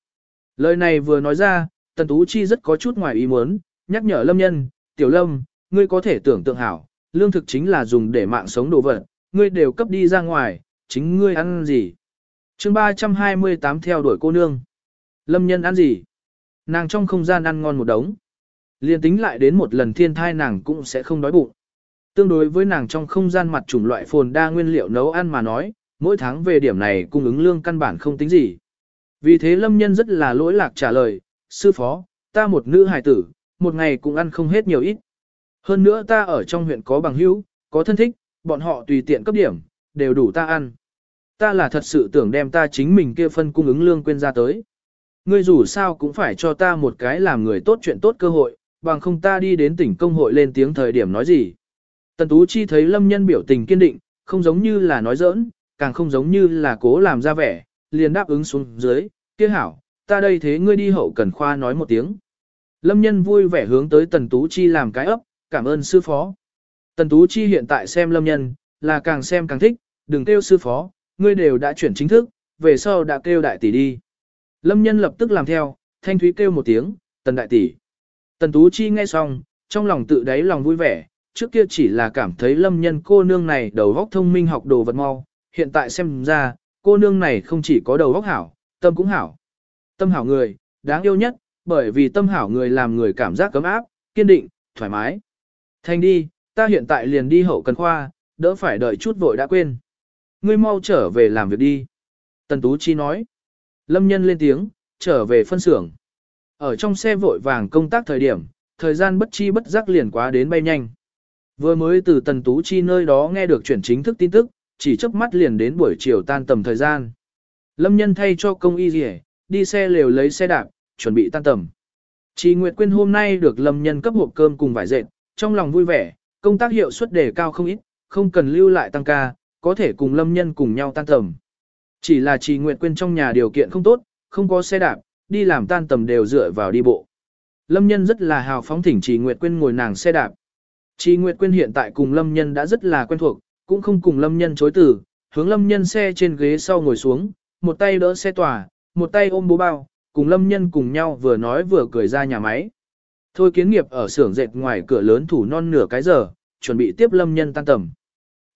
Lời này vừa nói ra, Tần Tú Chi rất có chút ngoài ý muốn, nhắc nhở Lâm Nhân, Tiểu Lâm, ngươi có thể tưởng tượng hảo, lương thực chính là dùng để mạng sống đồ vật, ngươi đều cấp đi ra ngoài, chính ngươi ăn gì? chương 328 theo đuổi cô nương. Lâm Nhân ăn gì? Nàng trong không gian ăn ngon một đống. Liên tính lại đến một lần thiên thai nàng cũng sẽ không đói bụng. Tương đối với nàng trong không gian mặt chủng loại phồn đa nguyên liệu nấu ăn mà nói, mỗi tháng về điểm này cung ứng lương căn bản không tính gì. Vì thế lâm nhân rất là lỗi lạc trả lời, sư phó, ta một nữ hài tử, một ngày cũng ăn không hết nhiều ít. Hơn nữa ta ở trong huyện có bằng hữu, có thân thích, bọn họ tùy tiện cấp điểm, đều đủ ta ăn. ta là thật sự tưởng đem ta chính mình kia phân cung ứng lương quên ra tới. Ngươi dù sao cũng phải cho ta một cái làm người tốt chuyện tốt cơ hội, bằng không ta đi đến tỉnh công hội lên tiếng thời điểm nói gì. Tần Tú Chi thấy lâm nhân biểu tình kiên định, không giống như là nói giỡn, càng không giống như là cố làm ra vẻ, liền đáp ứng xuống dưới, kia hảo, ta đây thế ngươi đi hậu cần khoa nói một tiếng. Lâm nhân vui vẻ hướng tới Tần Tú Chi làm cái ấp, cảm ơn sư phó. Tần Tú Chi hiện tại xem lâm nhân, là càng xem càng thích, đừng kêu sư phó, ngươi đều đã chuyển chính thức, về sau đã kêu đại tỷ đi. Lâm nhân lập tức làm theo, thanh thúy kêu một tiếng, tần đại tỷ. Tần Tú Chi nghe xong, trong lòng tự đáy lòng vui vẻ, trước kia chỉ là cảm thấy lâm nhân cô nương này đầu óc thông minh học đồ vật mau, hiện tại xem ra, cô nương này không chỉ có đầu óc hảo, tâm cũng hảo. Tâm hảo người, đáng yêu nhất, bởi vì tâm hảo người làm người cảm giác cấm áp, kiên định, thoải mái. Thanh đi, ta hiện tại liền đi hậu cần khoa, đỡ phải đợi chút vội đã quên. Ngươi mau trở về làm việc đi. Tần Tú Chi nói. Lâm nhân lên tiếng, trở về phân xưởng. Ở trong xe vội vàng công tác thời điểm, thời gian bất chi bất giác liền quá đến bay nhanh. Vừa mới từ Tần Tú Chi nơi đó nghe được chuyển chính thức tin tức, chỉ chớp mắt liền đến buổi chiều tan tầm thời gian. Lâm nhân thay cho công y rỉa, đi xe lều lấy xe đạp, chuẩn bị tan tầm. Chị Nguyệt Quyên hôm nay được Lâm nhân cấp hộp cơm cùng vải dệt, trong lòng vui vẻ, công tác hiệu suất đề cao không ít, không cần lưu lại tăng ca, có thể cùng Lâm nhân cùng nhau tan tầm. Chỉ là chị Nguyệt Quyên trong nhà điều kiện không tốt, không có xe đạp, đi làm tan tầm đều dựa vào đi bộ. Lâm nhân rất là hào phóng thỉnh chị Nguyệt Quyên ngồi nàng xe đạp. Chị Nguyệt Quyên hiện tại cùng Lâm nhân đã rất là quen thuộc, cũng không cùng Lâm nhân chối từ, hướng Lâm nhân xe trên ghế sau ngồi xuống, một tay đỡ xe tỏa, một tay ôm bố bao, cùng Lâm nhân cùng nhau vừa nói vừa cười ra nhà máy. Thôi kiến nghiệp ở xưởng dệt ngoài cửa lớn thủ non nửa cái giờ, chuẩn bị tiếp Lâm nhân tan tầm.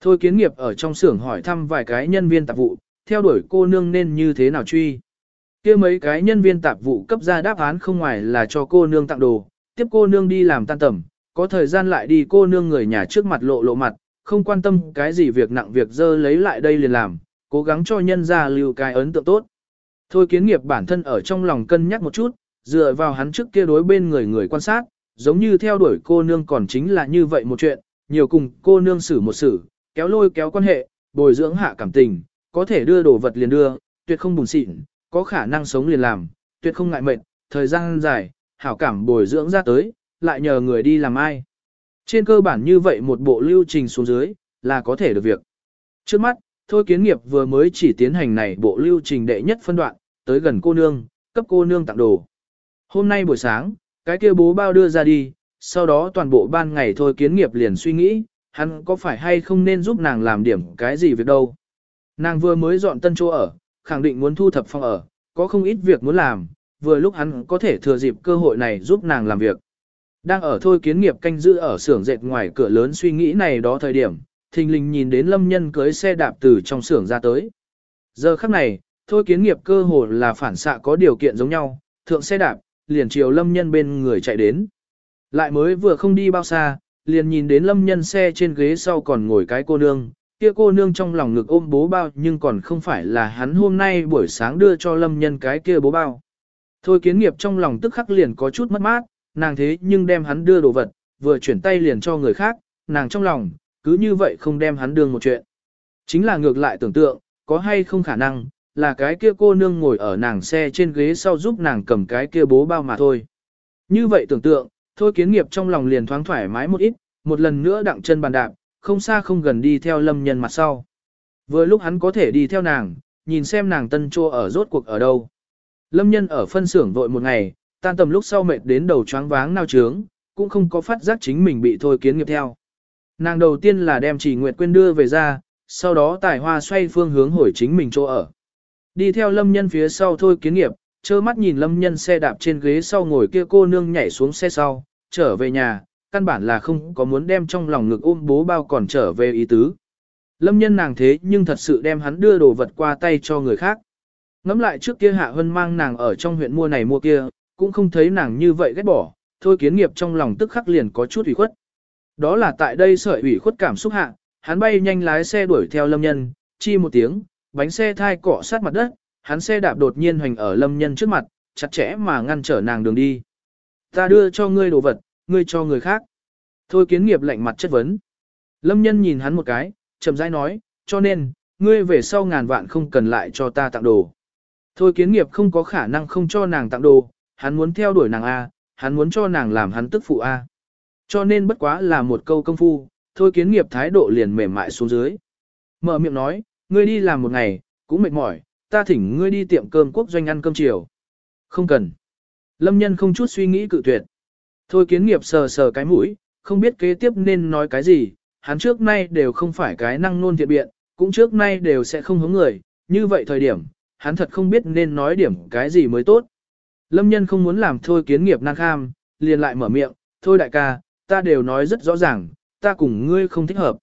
Thôi kiến nghiệp ở trong xưởng hỏi thăm vài cái nhân viên tạp vụ, theo đuổi cô nương nên như thế nào truy. kia mấy cái nhân viên tạp vụ cấp ra đáp án không ngoài là cho cô nương tặng đồ, tiếp cô nương đi làm tan tầm, có thời gian lại đi cô nương người nhà trước mặt lộ lộ mặt, không quan tâm cái gì việc nặng việc dơ lấy lại đây liền làm, cố gắng cho nhân ra lưu cái ấn tượng tốt. Thôi kiến nghiệp bản thân ở trong lòng cân nhắc một chút, dựa vào hắn trước kia đối bên người người quan sát, giống như theo đuổi cô nương còn chính là như vậy một chuyện, nhiều cùng cô nương xử một xử, kéo lôi kéo quan hệ, bồi dưỡng hạ cảm tình, có thể đưa đồ vật liền đưa, tuyệt không bùn xịn, có khả năng sống liền làm, tuyệt không ngại mệt, thời gian dài, hảo cảm bồi dưỡng ra tới, lại nhờ người đi làm ai. Trên cơ bản như vậy một bộ lưu trình xuống dưới, là có thể được việc. Trước mắt, Thôi Kiến Nghiệp vừa mới chỉ tiến hành này bộ lưu trình đệ nhất phân đoạn, tới gần cô nương, cấp cô nương tặng đồ. Hôm nay buổi sáng, cái kia bố bao đưa ra đi, sau đó toàn bộ ban ngày Thôi Kiến Nghiệp liền suy nghĩ, hắn có phải hay không nên giúp nàng làm điểm cái gì việc đâu. Nàng vừa mới dọn tân chỗ ở, khẳng định muốn thu thập phòng ở, có không ít việc muốn làm, vừa lúc hắn có thể thừa dịp cơ hội này giúp nàng làm việc. Đang ở thôi kiến nghiệp canh giữ ở xưởng dệt ngoài cửa lớn suy nghĩ này đó thời điểm, thình lình nhìn đến lâm nhân cưới xe đạp từ trong xưởng ra tới. Giờ khắc này, thôi kiến nghiệp cơ hồ là phản xạ có điều kiện giống nhau, thượng xe đạp, liền chiều lâm nhân bên người chạy đến. Lại mới vừa không đi bao xa, liền nhìn đến lâm nhân xe trên ghế sau còn ngồi cái cô nương, kia cô nương trong lòng ngực ôm bố bao nhưng còn không phải là hắn hôm nay buổi sáng đưa cho lâm nhân cái kia bố bao. Thôi kiến nghiệp trong lòng tức khắc liền có chút mất mát, nàng thế nhưng đem hắn đưa đồ vật, vừa chuyển tay liền cho người khác, nàng trong lòng, cứ như vậy không đem hắn đương một chuyện. Chính là ngược lại tưởng tượng, có hay không khả năng, là cái kia cô nương ngồi ở nàng xe trên ghế sau giúp nàng cầm cái kia bố bao mà thôi. Như vậy tưởng tượng, thôi kiến nghiệp trong lòng liền thoáng thoải mái một ít, một lần nữa đặng chân bàn đạp, không xa không gần đi theo lâm nhân mặt sau. Vừa lúc hắn có thể đi theo nàng, nhìn xem nàng tân chô ở rốt cuộc ở đâu. Lâm nhân ở phân xưởng vội một ngày, tan tầm lúc sau mệt đến đầu choáng váng nao trướng, cũng không có phát giác chính mình bị thôi kiến nghiệp theo. Nàng đầu tiên là đem chỉ nguyệt Quyên đưa về ra, sau đó tài hoa xoay phương hướng hồi chính mình chỗ ở. Đi theo lâm nhân phía sau thôi kiến nghiệp, trơ mắt nhìn lâm nhân xe đạp trên ghế sau ngồi kia cô nương nhảy xuống xe sau, trở về nhà, căn bản là không có muốn đem trong lòng ngực ôm bố bao còn trở về ý tứ. Lâm nhân nàng thế nhưng thật sự đem hắn đưa đồ vật qua tay cho người khác. Ngắm lại trước kia Hạ Hân mang nàng ở trong huyện mua này mua kia, cũng không thấy nàng như vậy ghét bỏ, thôi kiến nghiệp trong lòng tức khắc liền có chút ủy khuất. Đó là tại đây sợi ủy khuất cảm xúc hạ, hắn bay nhanh lái xe đuổi theo lâm nhân, chi một tiếng, bánh xe thai cọ sát mặt đất, hắn xe đạp đột nhiên hoành ở lâm nhân trước mặt, chặt chẽ mà ngăn trở nàng đường đi. Ta đưa cho ngươi đồ vật, ngươi cho người khác. Thôi kiến nghiệp lạnh mặt chất vấn. Lâm nhân nhìn hắn một cái, chậm rãi nói, cho nên, ngươi về sau ngàn vạn không cần lại cho ta tặng đồ. Thôi kiến nghiệp không có khả năng không cho nàng tặng đồ, hắn muốn theo đuổi nàng A, hắn muốn cho nàng làm hắn tức phụ A. Cho nên bất quá là một câu công phu, thôi kiến nghiệp thái độ liền mềm mại xuống dưới. Mở miệng nói, ngươi đi làm một ngày, cũng mệt mỏi, ta thỉnh ngươi đi tiệm cơm quốc doanh ăn cơm chiều. Không cần. Lâm nhân không chút suy nghĩ cự tuyệt. Thôi kiến nghiệp sờ sờ cái mũi, không biết kế tiếp nên nói cái gì, hắn trước nay đều không phải cái năng nôn thiện biện, cũng trước nay đều sẽ không hướng người, như vậy thời điểm, hắn thật không biết nên nói điểm cái gì mới tốt. Lâm nhân không muốn làm thôi kiến nghiệp năng kham, liền lại mở miệng, thôi đại ca, ta đều nói rất rõ ràng, ta cùng ngươi không thích hợp.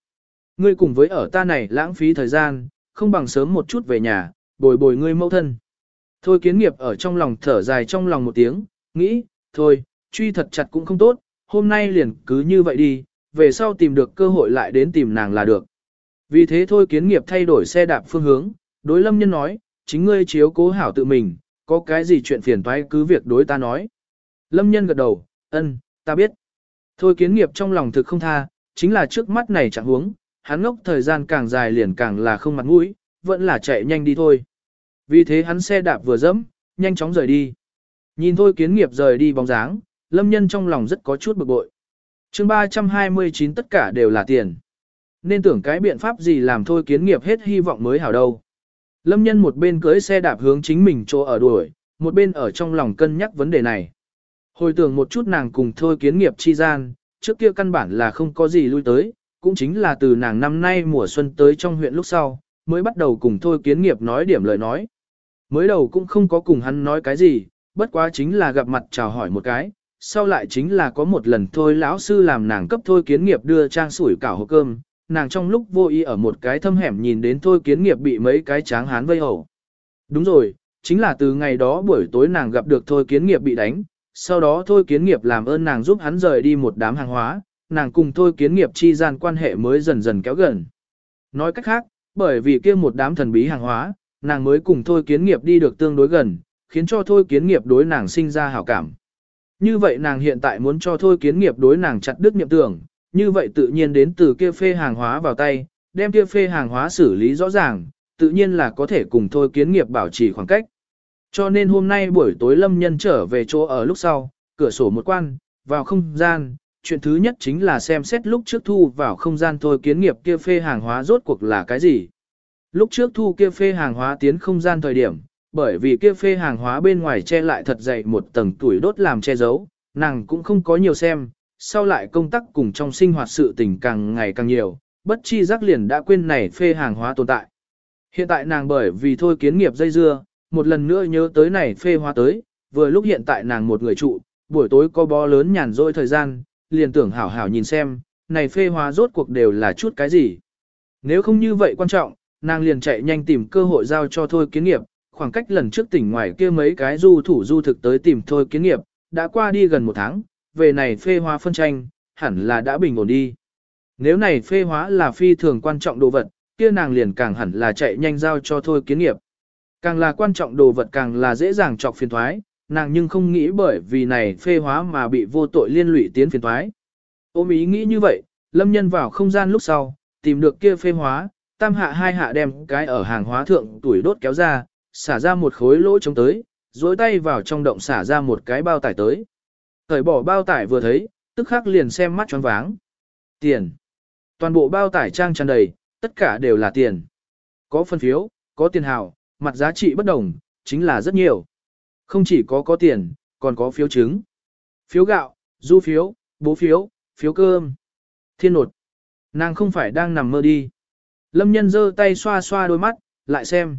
Ngươi cùng với ở ta này lãng phí thời gian, không bằng sớm một chút về nhà, bồi bồi ngươi mẫu thân. Thôi kiến nghiệp ở trong lòng thở dài trong lòng một tiếng, nghĩ, thôi, truy thật chặt cũng không tốt, hôm nay liền cứ như vậy đi, về sau tìm được cơ hội lại đến tìm nàng là được. Vì thế thôi kiến nghiệp thay đổi xe đạp phương hướng, đối lâm nhân nói, chính ngươi chiếu cố hảo tự mình, có cái gì chuyện phiền toái cứ việc đối ta nói. Lâm nhân gật đầu, ân, ta biết. Thôi kiến nghiệp trong lòng thực không tha, chính là trước mắt này chẳng huống, hắn ngốc thời gian càng dài liền càng là không mặt mũi, vẫn là chạy nhanh đi thôi. Vì thế hắn xe đạp vừa dẫm, nhanh chóng rời đi. Nhìn thôi kiến nghiệp rời đi bóng dáng, lâm nhân trong lòng rất có chút bực bội. mươi 329 tất cả đều là tiền. Nên tưởng cái biện pháp gì làm thôi kiến nghiệp hết hy vọng mới hảo đâu. Lâm nhân một bên cưới xe đạp hướng chính mình chỗ ở đuổi, một bên ở trong lòng cân nhắc vấn đề này. Hồi tưởng một chút nàng cùng thôi kiến nghiệp chi gian, trước kia căn bản là không có gì lui tới, cũng chính là từ nàng năm nay mùa xuân tới trong huyện lúc sau, mới bắt đầu cùng thôi kiến nghiệp nói điểm lời nói. Mới đầu cũng không có cùng hắn nói cái gì, bất quá chính là gặp mặt chào hỏi một cái, sau lại chính là có một lần thôi lão sư làm nàng cấp thôi kiến nghiệp đưa trang sủi cảo hộp cơm, nàng trong lúc vô ý ở một cái thâm hẻm nhìn đến thôi kiến nghiệp bị mấy cái tráng hán vây hầu. Đúng rồi, chính là từ ngày đó buổi tối nàng gặp được thôi kiến nghiệp bị đánh, sau đó thôi kiến nghiệp làm ơn nàng giúp hắn rời đi một đám hàng hóa, nàng cùng thôi kiến nghiệp chi gian quan hệ mới dần dần kéo gần. Nói cách khác, bởi vì kia một đám thần bí hàng hóa, nàng mới cùng thôi kiến nghiệp đi được tương đối gần, khiến cho thôi kiến nghiệp đối nàng sinh ra hảo cảm. Như vậy nàng hiện tại muốn cho thôi kiến nghiệp đối nàng chặt đứt niệm tưởng, như vậy tự nhiên đến từ kia phê hàng hóa vào tay, đem kia phê hàng hóa xử lý rõ ràng, tự nhiên là có thể cùng thôi kiến nghiệp bảo trì khoảng cách. Cho nên hôm nay buổi tối lâm nhân trở về chỗ ở lúc sau, cửa sổ một quan, vào không gian, chuyện thứ nhất chính là xem xét lúc trước thu vào không gian thôi kiến nghiệp kia phê hàng hóa rốt cuộc là cái gì. Lúc trước thu kia phê hàng hóa tiến không gian thời điểm, bởi vì kia phê hàng hóa bên ngoài che lại thật dày một tầng tuổi đốt làm che giấu, nàng cũng không có nhiều xem, sau lại công tác cùng trong sinh hoạt sự tình càng ngày càng nhiều, bất chi giác liền đã quên này phê hàng hóa tồn tại. Hiện tại nàng bởi vì thôi kiến nghiệp dây dưa, một lần nữa nhớ tới này phê hóa tới, vừa lúc hiện tại nàng một người trụ, buổi tối có bó lớn nhàn rỗi thời gian, liền tưởng hảo hảo nhìn xem, này phê hóa rốt cuộc đều là chút cái gì. Nếu không như vậy quan trọng, nàng liền chạy nhanh tìm cơ hội giao cho thôi kiến nghiệp, khoảng cách lần trước tỉnh ngoài kia mấy cái du thủ du thực tới tìm thôi kiến nghiệp, đã qua đi gần một tháng, về này phê hóa phân tranh, hẳn là đã bình ổn đi. Nếu này phê hóa là phi thường quan trọng đồ vật, kia nàng liền càng hẳn là chạy nhanh giao cho thôi kiến nghiệp. Càng là quan trọng đồ vật càng là dễ dàng chọc phiền thoái, nàng nhưng không nghĩ bởi vì này phê hóa mà bị vô tội liên lụy tiến phiền thoái. Ôm ý nghĩ như vậy, lâm nhân vào không gian lúc sau, tìm được kia phê hóa, tam hạ hai hạ đem cái ở hàng hóa thượng tuổi đốt kéo ra, xả ra một khối lỗ trống tới, dối tay vào trong động xả ra một cái bao tải tới. Thời bỏ bao tải vừa thấy, tức khắc liền xem mắt choáng váng. Tiền. Toàn bộ bao tải trang tràn đầy, tất cả đều là tiền. Có phân phiếu, có tiền hào, mặt giá trị bất đồng, chính là rất nhiều. Không chỉ có có tiền, còn có phiếu trứng Phiếu gạo, du phiếu, bố phiếu, phiếu cơm. Thiên nột. Nàng không phải đang nằm mơ đi. Lâm nhân giơ tay xoa xoa đôi mắt, lại xem.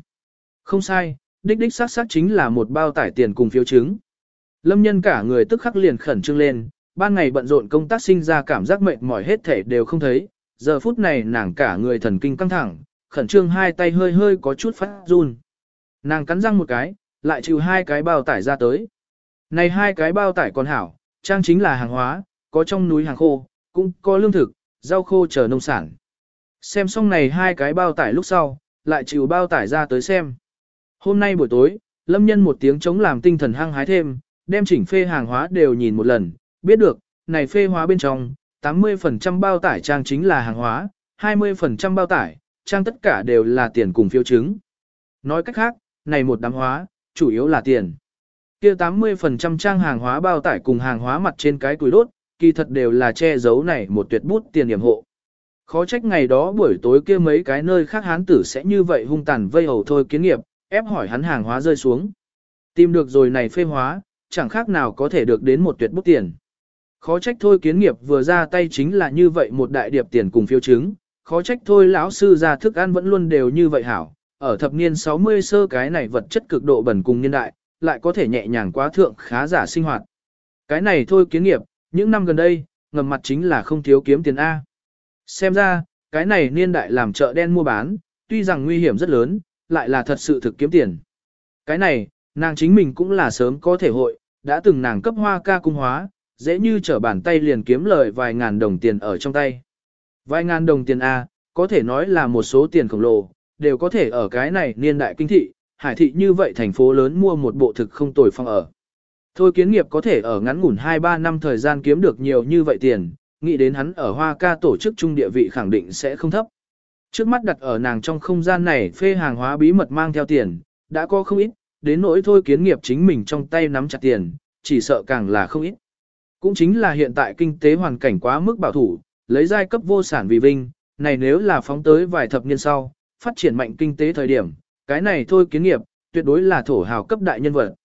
Không sai, đích đích xác xác chính là một bao tải tiền cùng phiếu trứng Lâm nhân cả người tức khắc liền khẩn trương lên, ban ngày bận rộn công tác sinh ra cảm giác mệt mỏi hết thể đều không thấy. Giờ phút này nàng cả người thần kinh căng thẳng, khẩn trương hai tay hơi hơi có chút phát run. Nàng cắn răng một cái, lại chịu hai cái bao tải ra tới. Này hai cái bao tải còn hảo, trang chính là hàng hóa, có trong núi hàng khô, cũng có lương thực, rau khô chờ nông sản. Xem xong này hai cái bao tải lúc sau, lại chịu bao tải ra tới xem. Hôm nay buổi tối, lâm nhân một tiếng chống làm tinh thần hăng hái thêm, đem chỉnh phê hàng hóa đều nhìn một lần, biết được, này phê hóa bên trong, 80% bao tải trang chính là hàng hóa, 20% bao tải, trang tất cả đều là tiền cùng phiếu chứng. Nói cách khác, này một đám hóa, chủ yếu là tiền. Kia 80% trang hàng hóa bao tải cùng hàng hóa mặt trên cái túi đốt, kỳ thật đều là che giấu này một tuyệt bút tiền điểm hộ. Khó trách ngày đó buổi tối kia mấy cái nơi khác hán tử sẽ như vậy hung tàn vây hầu thôi kiến nghiệp, ép hỏi hắn hàng hóa rơi xuống. Tìm được rồi này phê hóa, chẳng khác nào có thể được đến một tuyệt bút tiền. Khó trách thôi kiến nghiệp vừa ra tay chính là như vậy một đại điệp tiền cùng phiếu chứng, khó trách thôi lão sư ra thức ăn vẫn luôn đều như vậy hảo, ở thập niên 60 sơ cái này vật chất cực độ bẩn cùng niên đại, lại có thể nhẹ nhàng quá thượng khá giả sinh hoạt. Cái này thôi kiến nghiệp, những năm gần đây, ngầm mặt chính là không thiếu kiếm tiền A. Xem ra, cái này niên đại làm chợ đen mua bán, tuy rằng nguy hiểm rất lớn, lại là thật sự thực kiếm tiền. Cái này, nàng chính mình cũng là sớm có thể hội, đã từng nàng cấp hoa ca cung hóa, dễ như trở bàn tay liền kiếm lời vài ngàn đồng tiền ở trong tay. Vài ngàn đồng tiền A, có thể nói là một số tiền khổng lồ, đều có thể ở cái này niên đại kinh thị, hải thị như vậy thành phố lớn mua một bộ thực không tồi phong ở. Thôi kiến nghiệp có thể ở ngắn ngủn 2-3 năm thời gian kiếm được nhiều như vậy tiền, nghĩ đến hắn ở Hoa ca tổ chức trung địa vị khẳng định sẽ không thấp. Trước mắt đặt ở nàng trong không gian này phê hàng hóa bí mật mang theo tiền, đã có không ít, đến nỗi thôi kiến nghiệp chính mình trong tay nắm chặt tiền, chỉ sợ càng là không ít. Cũng chính là hiện tại kinh tế hoàn cảnh quá mức bảo thủ, lấy giai cấp vô sản vì vinh, này nếu là phóng tới vài thập niên sau, phát triển mạnh kinh tế thời điểm, cái này thôi kiến nghiệp, tuyệt đối là thổ hào cấp đại nhân vật.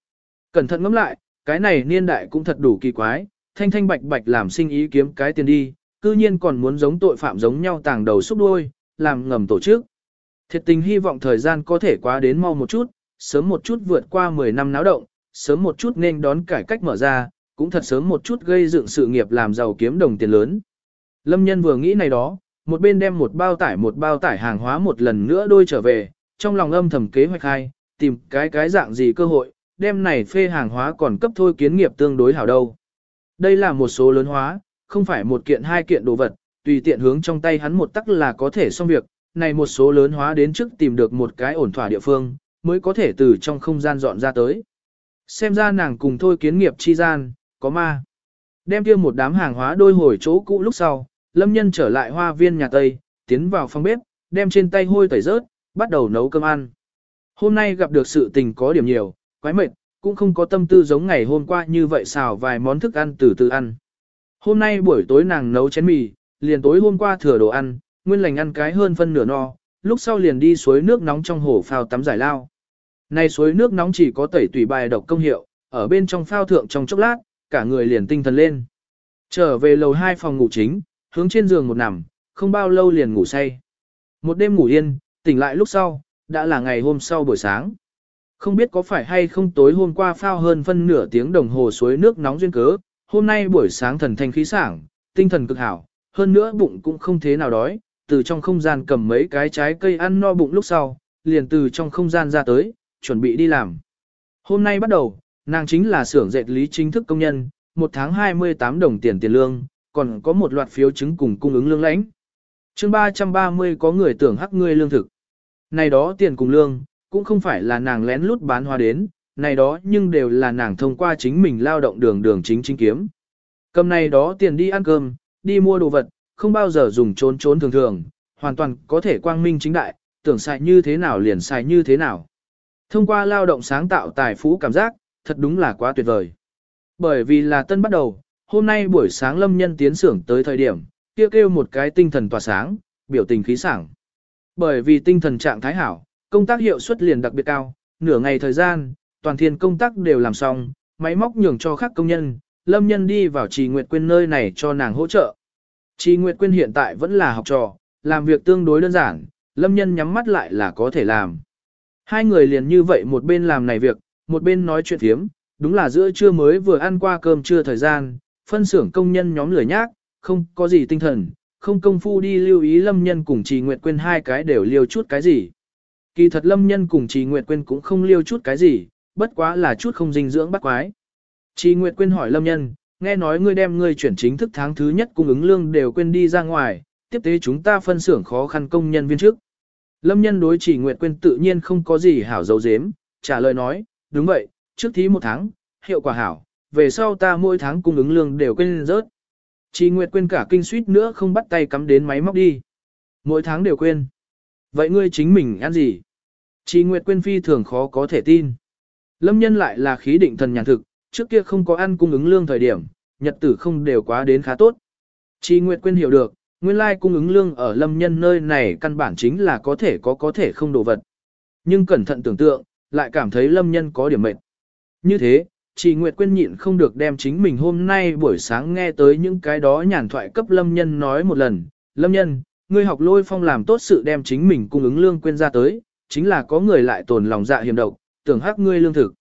Cẩn thận ngẫm lại, cái này niên đại cũng thật đủ kỳ quái, thanh thanh bạch bạch làm sinh ý kiếm cái tiền đi, cư nhiên còn muốn giống tội phạm giống nhau tàng đầu xúc đuôi, làm ngầm tổ chức. Thiệt tình hy vọng thời gian có thể quá đến mau một chút, sớm một chút vượt qua 10 năm náo động, sớm một chút nên đón cải cách mở ra, cũng thật sớm một chút gây dựng sự nghiệp làm giàu kiếm đồng tiền lớn. Lâm nhân vừa nghĩ này đó, một bên đem một bao tải một bao tải hàng hóa một lần nữa đôi trở về, trong lòng âm thầm kế hoạch hai, tìm cái cái dạng gì cơ hội, đem này phê hàng hóa còn cấp thôi kiến nghiệp tương đối hảo đâu. Đây là một số lớn hóa, không phải một kiện hai kiện đồ vật, tùy tiện hướng trong tay hắn một tắc là có thể xong việc, này một số lớn hóa đến trước tìm được một cái ổn thỏa địa phương, mới có thể từ trong không gian dọn ra tới. Xem ra nàng cùng thôi kiến nghiệp chi gian, có ma. Đem kia một đám hàng hóa đôi hồi chỗ cũ lúc sau, lâm nhân trở lại hoa viên nhà Tây, tiến vào phòng bếp, đem trên tay hôi tẩy rớt, bắt đầu nấu cơm ăn. Hôm nay gặp được sự tình có điểm nhiều, quái mệt, cũng không có tâm tư giống ngày hôm qua như vậy xào vài món thức ăn từ từ ăn. Hôm nay buổi tối nàng nấu chén mì, liền tối hôm qua thừa đồ ăn, nguyên lành ăn cái hơn phân nửa no, lúc sau liền đi suối nước nóng trong hồ phao tắm giải lao. nay suối nước nóng chỉ có tẩy tủy bài độc công hiệu, ở bên trong phao thượng trong chốc lát, cả người liền tinh thần lên. Trở về lầu hai phòng ngủ chính, hướng trên giường một nằm, không bao lâu liền ngủ say. Một đêm ngủ yên, tỉnh lại lúc sau, đã là ngày hôm sau buổi sáng. Không biết có phải hay không tối hôm qua phao hơn phân nửa tiếng đồng hồ suối nước nóng duyên cớ, hôm nay buổi sáng thần thanh khí sảng, tinh thần cực hảo, hơn nữa bụng cũng không thế nào đói, từ trong không gian cầm mấy cái trái cây ăn no bụng lúc sau, liền từ trong không gian ra tới, chuẩn bị đi làm. Hôm nay bắt đầu, nàng chính là xưởng dệt lý chính thức công nhân, một tháng 28 đồng tiền tiền lương, còn có một loạt phiếu chứng cùng cung ứng lương lãnh. chương 330 có người tưởng hắc ngươi lương thực. Này đó tiền cùng lương, cũng không phải là nàng lén lút bán hoa đến, này đó nhưng đều là nàng thông qua chính mình lao động đường đường chính chính kiếm. Cầm này đó tiền đi ăn cơm, đi mua đồ vật, không bao giờ dùng trốn trốn thường thường, hoàn toàn có thể quang minh chính đại, tưởng xài như thế nào liền xài như thế nào. Thông qua lao động sáng tạo tài phú cảm giác, thật đúng là quá tuyệt vời. Bởi vì là tân bắt đầu, hôm nay buổi sáng lâm nhân tiến xưởng tới thời điểm, kêu kêu một cái tinh thần tỏa sáng, biểu tình khí sảng. Bởi vì tinh thần trạng thái hảo, công tác hiệu suất liền đặc biệt cao, nửa ngày thời gian, toàn thiên công tác đều làm xong, máy móc nhường cho các công nhân, lâm nhân đi vào trì nguyệt quên nơi này cho nàng hỗ trợ. Chi nguyệt Quyên hiện tại vẫn là học trò, làm việc tương đối đơn giản, lâm nhân nhắm mắt lại là có thể làm. Hai người liền như vậy một bên làm này việc, một bên nói chuyện thiếm, đúng là giữa trưa mới vừa ăn qua cơm trưa thời gian, phân xưởng công nhân nhóm lười nhác, không có gì tinh thần, không công phu đi lưu ý lâm nhân cùng trì nguyệt Quyên hai cái đều liêu chút cái gì. Kỳ thật lâm nhân cùng trì nguyệt Quyên cũng không liêu chút cái gì, bất quá là chút không dinh dưỡng bắt quái. Trì nguyệt Quyên hỏi lâm nhân, nghe nói ngươi đem ngươi chuyển chính thức tháng thứ nhất cung ứng lương đều quên đi ra ngoài, tiếp tế chúng ta phân xưởng khó khăn công nhân viên trước. Lâm nhân đối chỉ nguyệt quên tự nhiên không có gì hảo dấu dếm, trả lời nói, đúng vậy, trước thí một tháng, hiệu quả hảo, về sau ta mỗi tháng cung ứng lương đều quên rớt. Chỉ nguyệt quên cả kinh suýt nữa không bắt tay cắm đến máy móc đi. Mỗi tháng đều quên. Vậy ngươi chính mình ăn gì? Chỉ Nguyệt Quyên phi thường khó có thể tin. Lâm nhân lại là khí định thần nhàn thực, trước kia không có ăn cung ứng lương thời điểm, nhật tử không đều quá đến khá tốt. Chị Nguyệt Quyên hiểu được, nguyên lai cung ứng lương ở lâm nhân nơi này căn bản chính là có thể có có thể không đồ vật. Nhưng cẩn thận tưởng tượng, lại cảm thấy lâm nhân có điểm mệnh. Như thế, chị Nguyệt Quyên nhịn không được đem chính mình hôm nay buổi sáng nghe tới những cái đó nhàn thoại cấp lâm nhân nói một lần. Lâm nhân, ngươi học lôi phong làm tốt sự đem chính mình cung ứng lương quên ra tới, chính là có người lại tồn lòng dạ hiểm độc, tưởng hắc ngươi lương thực.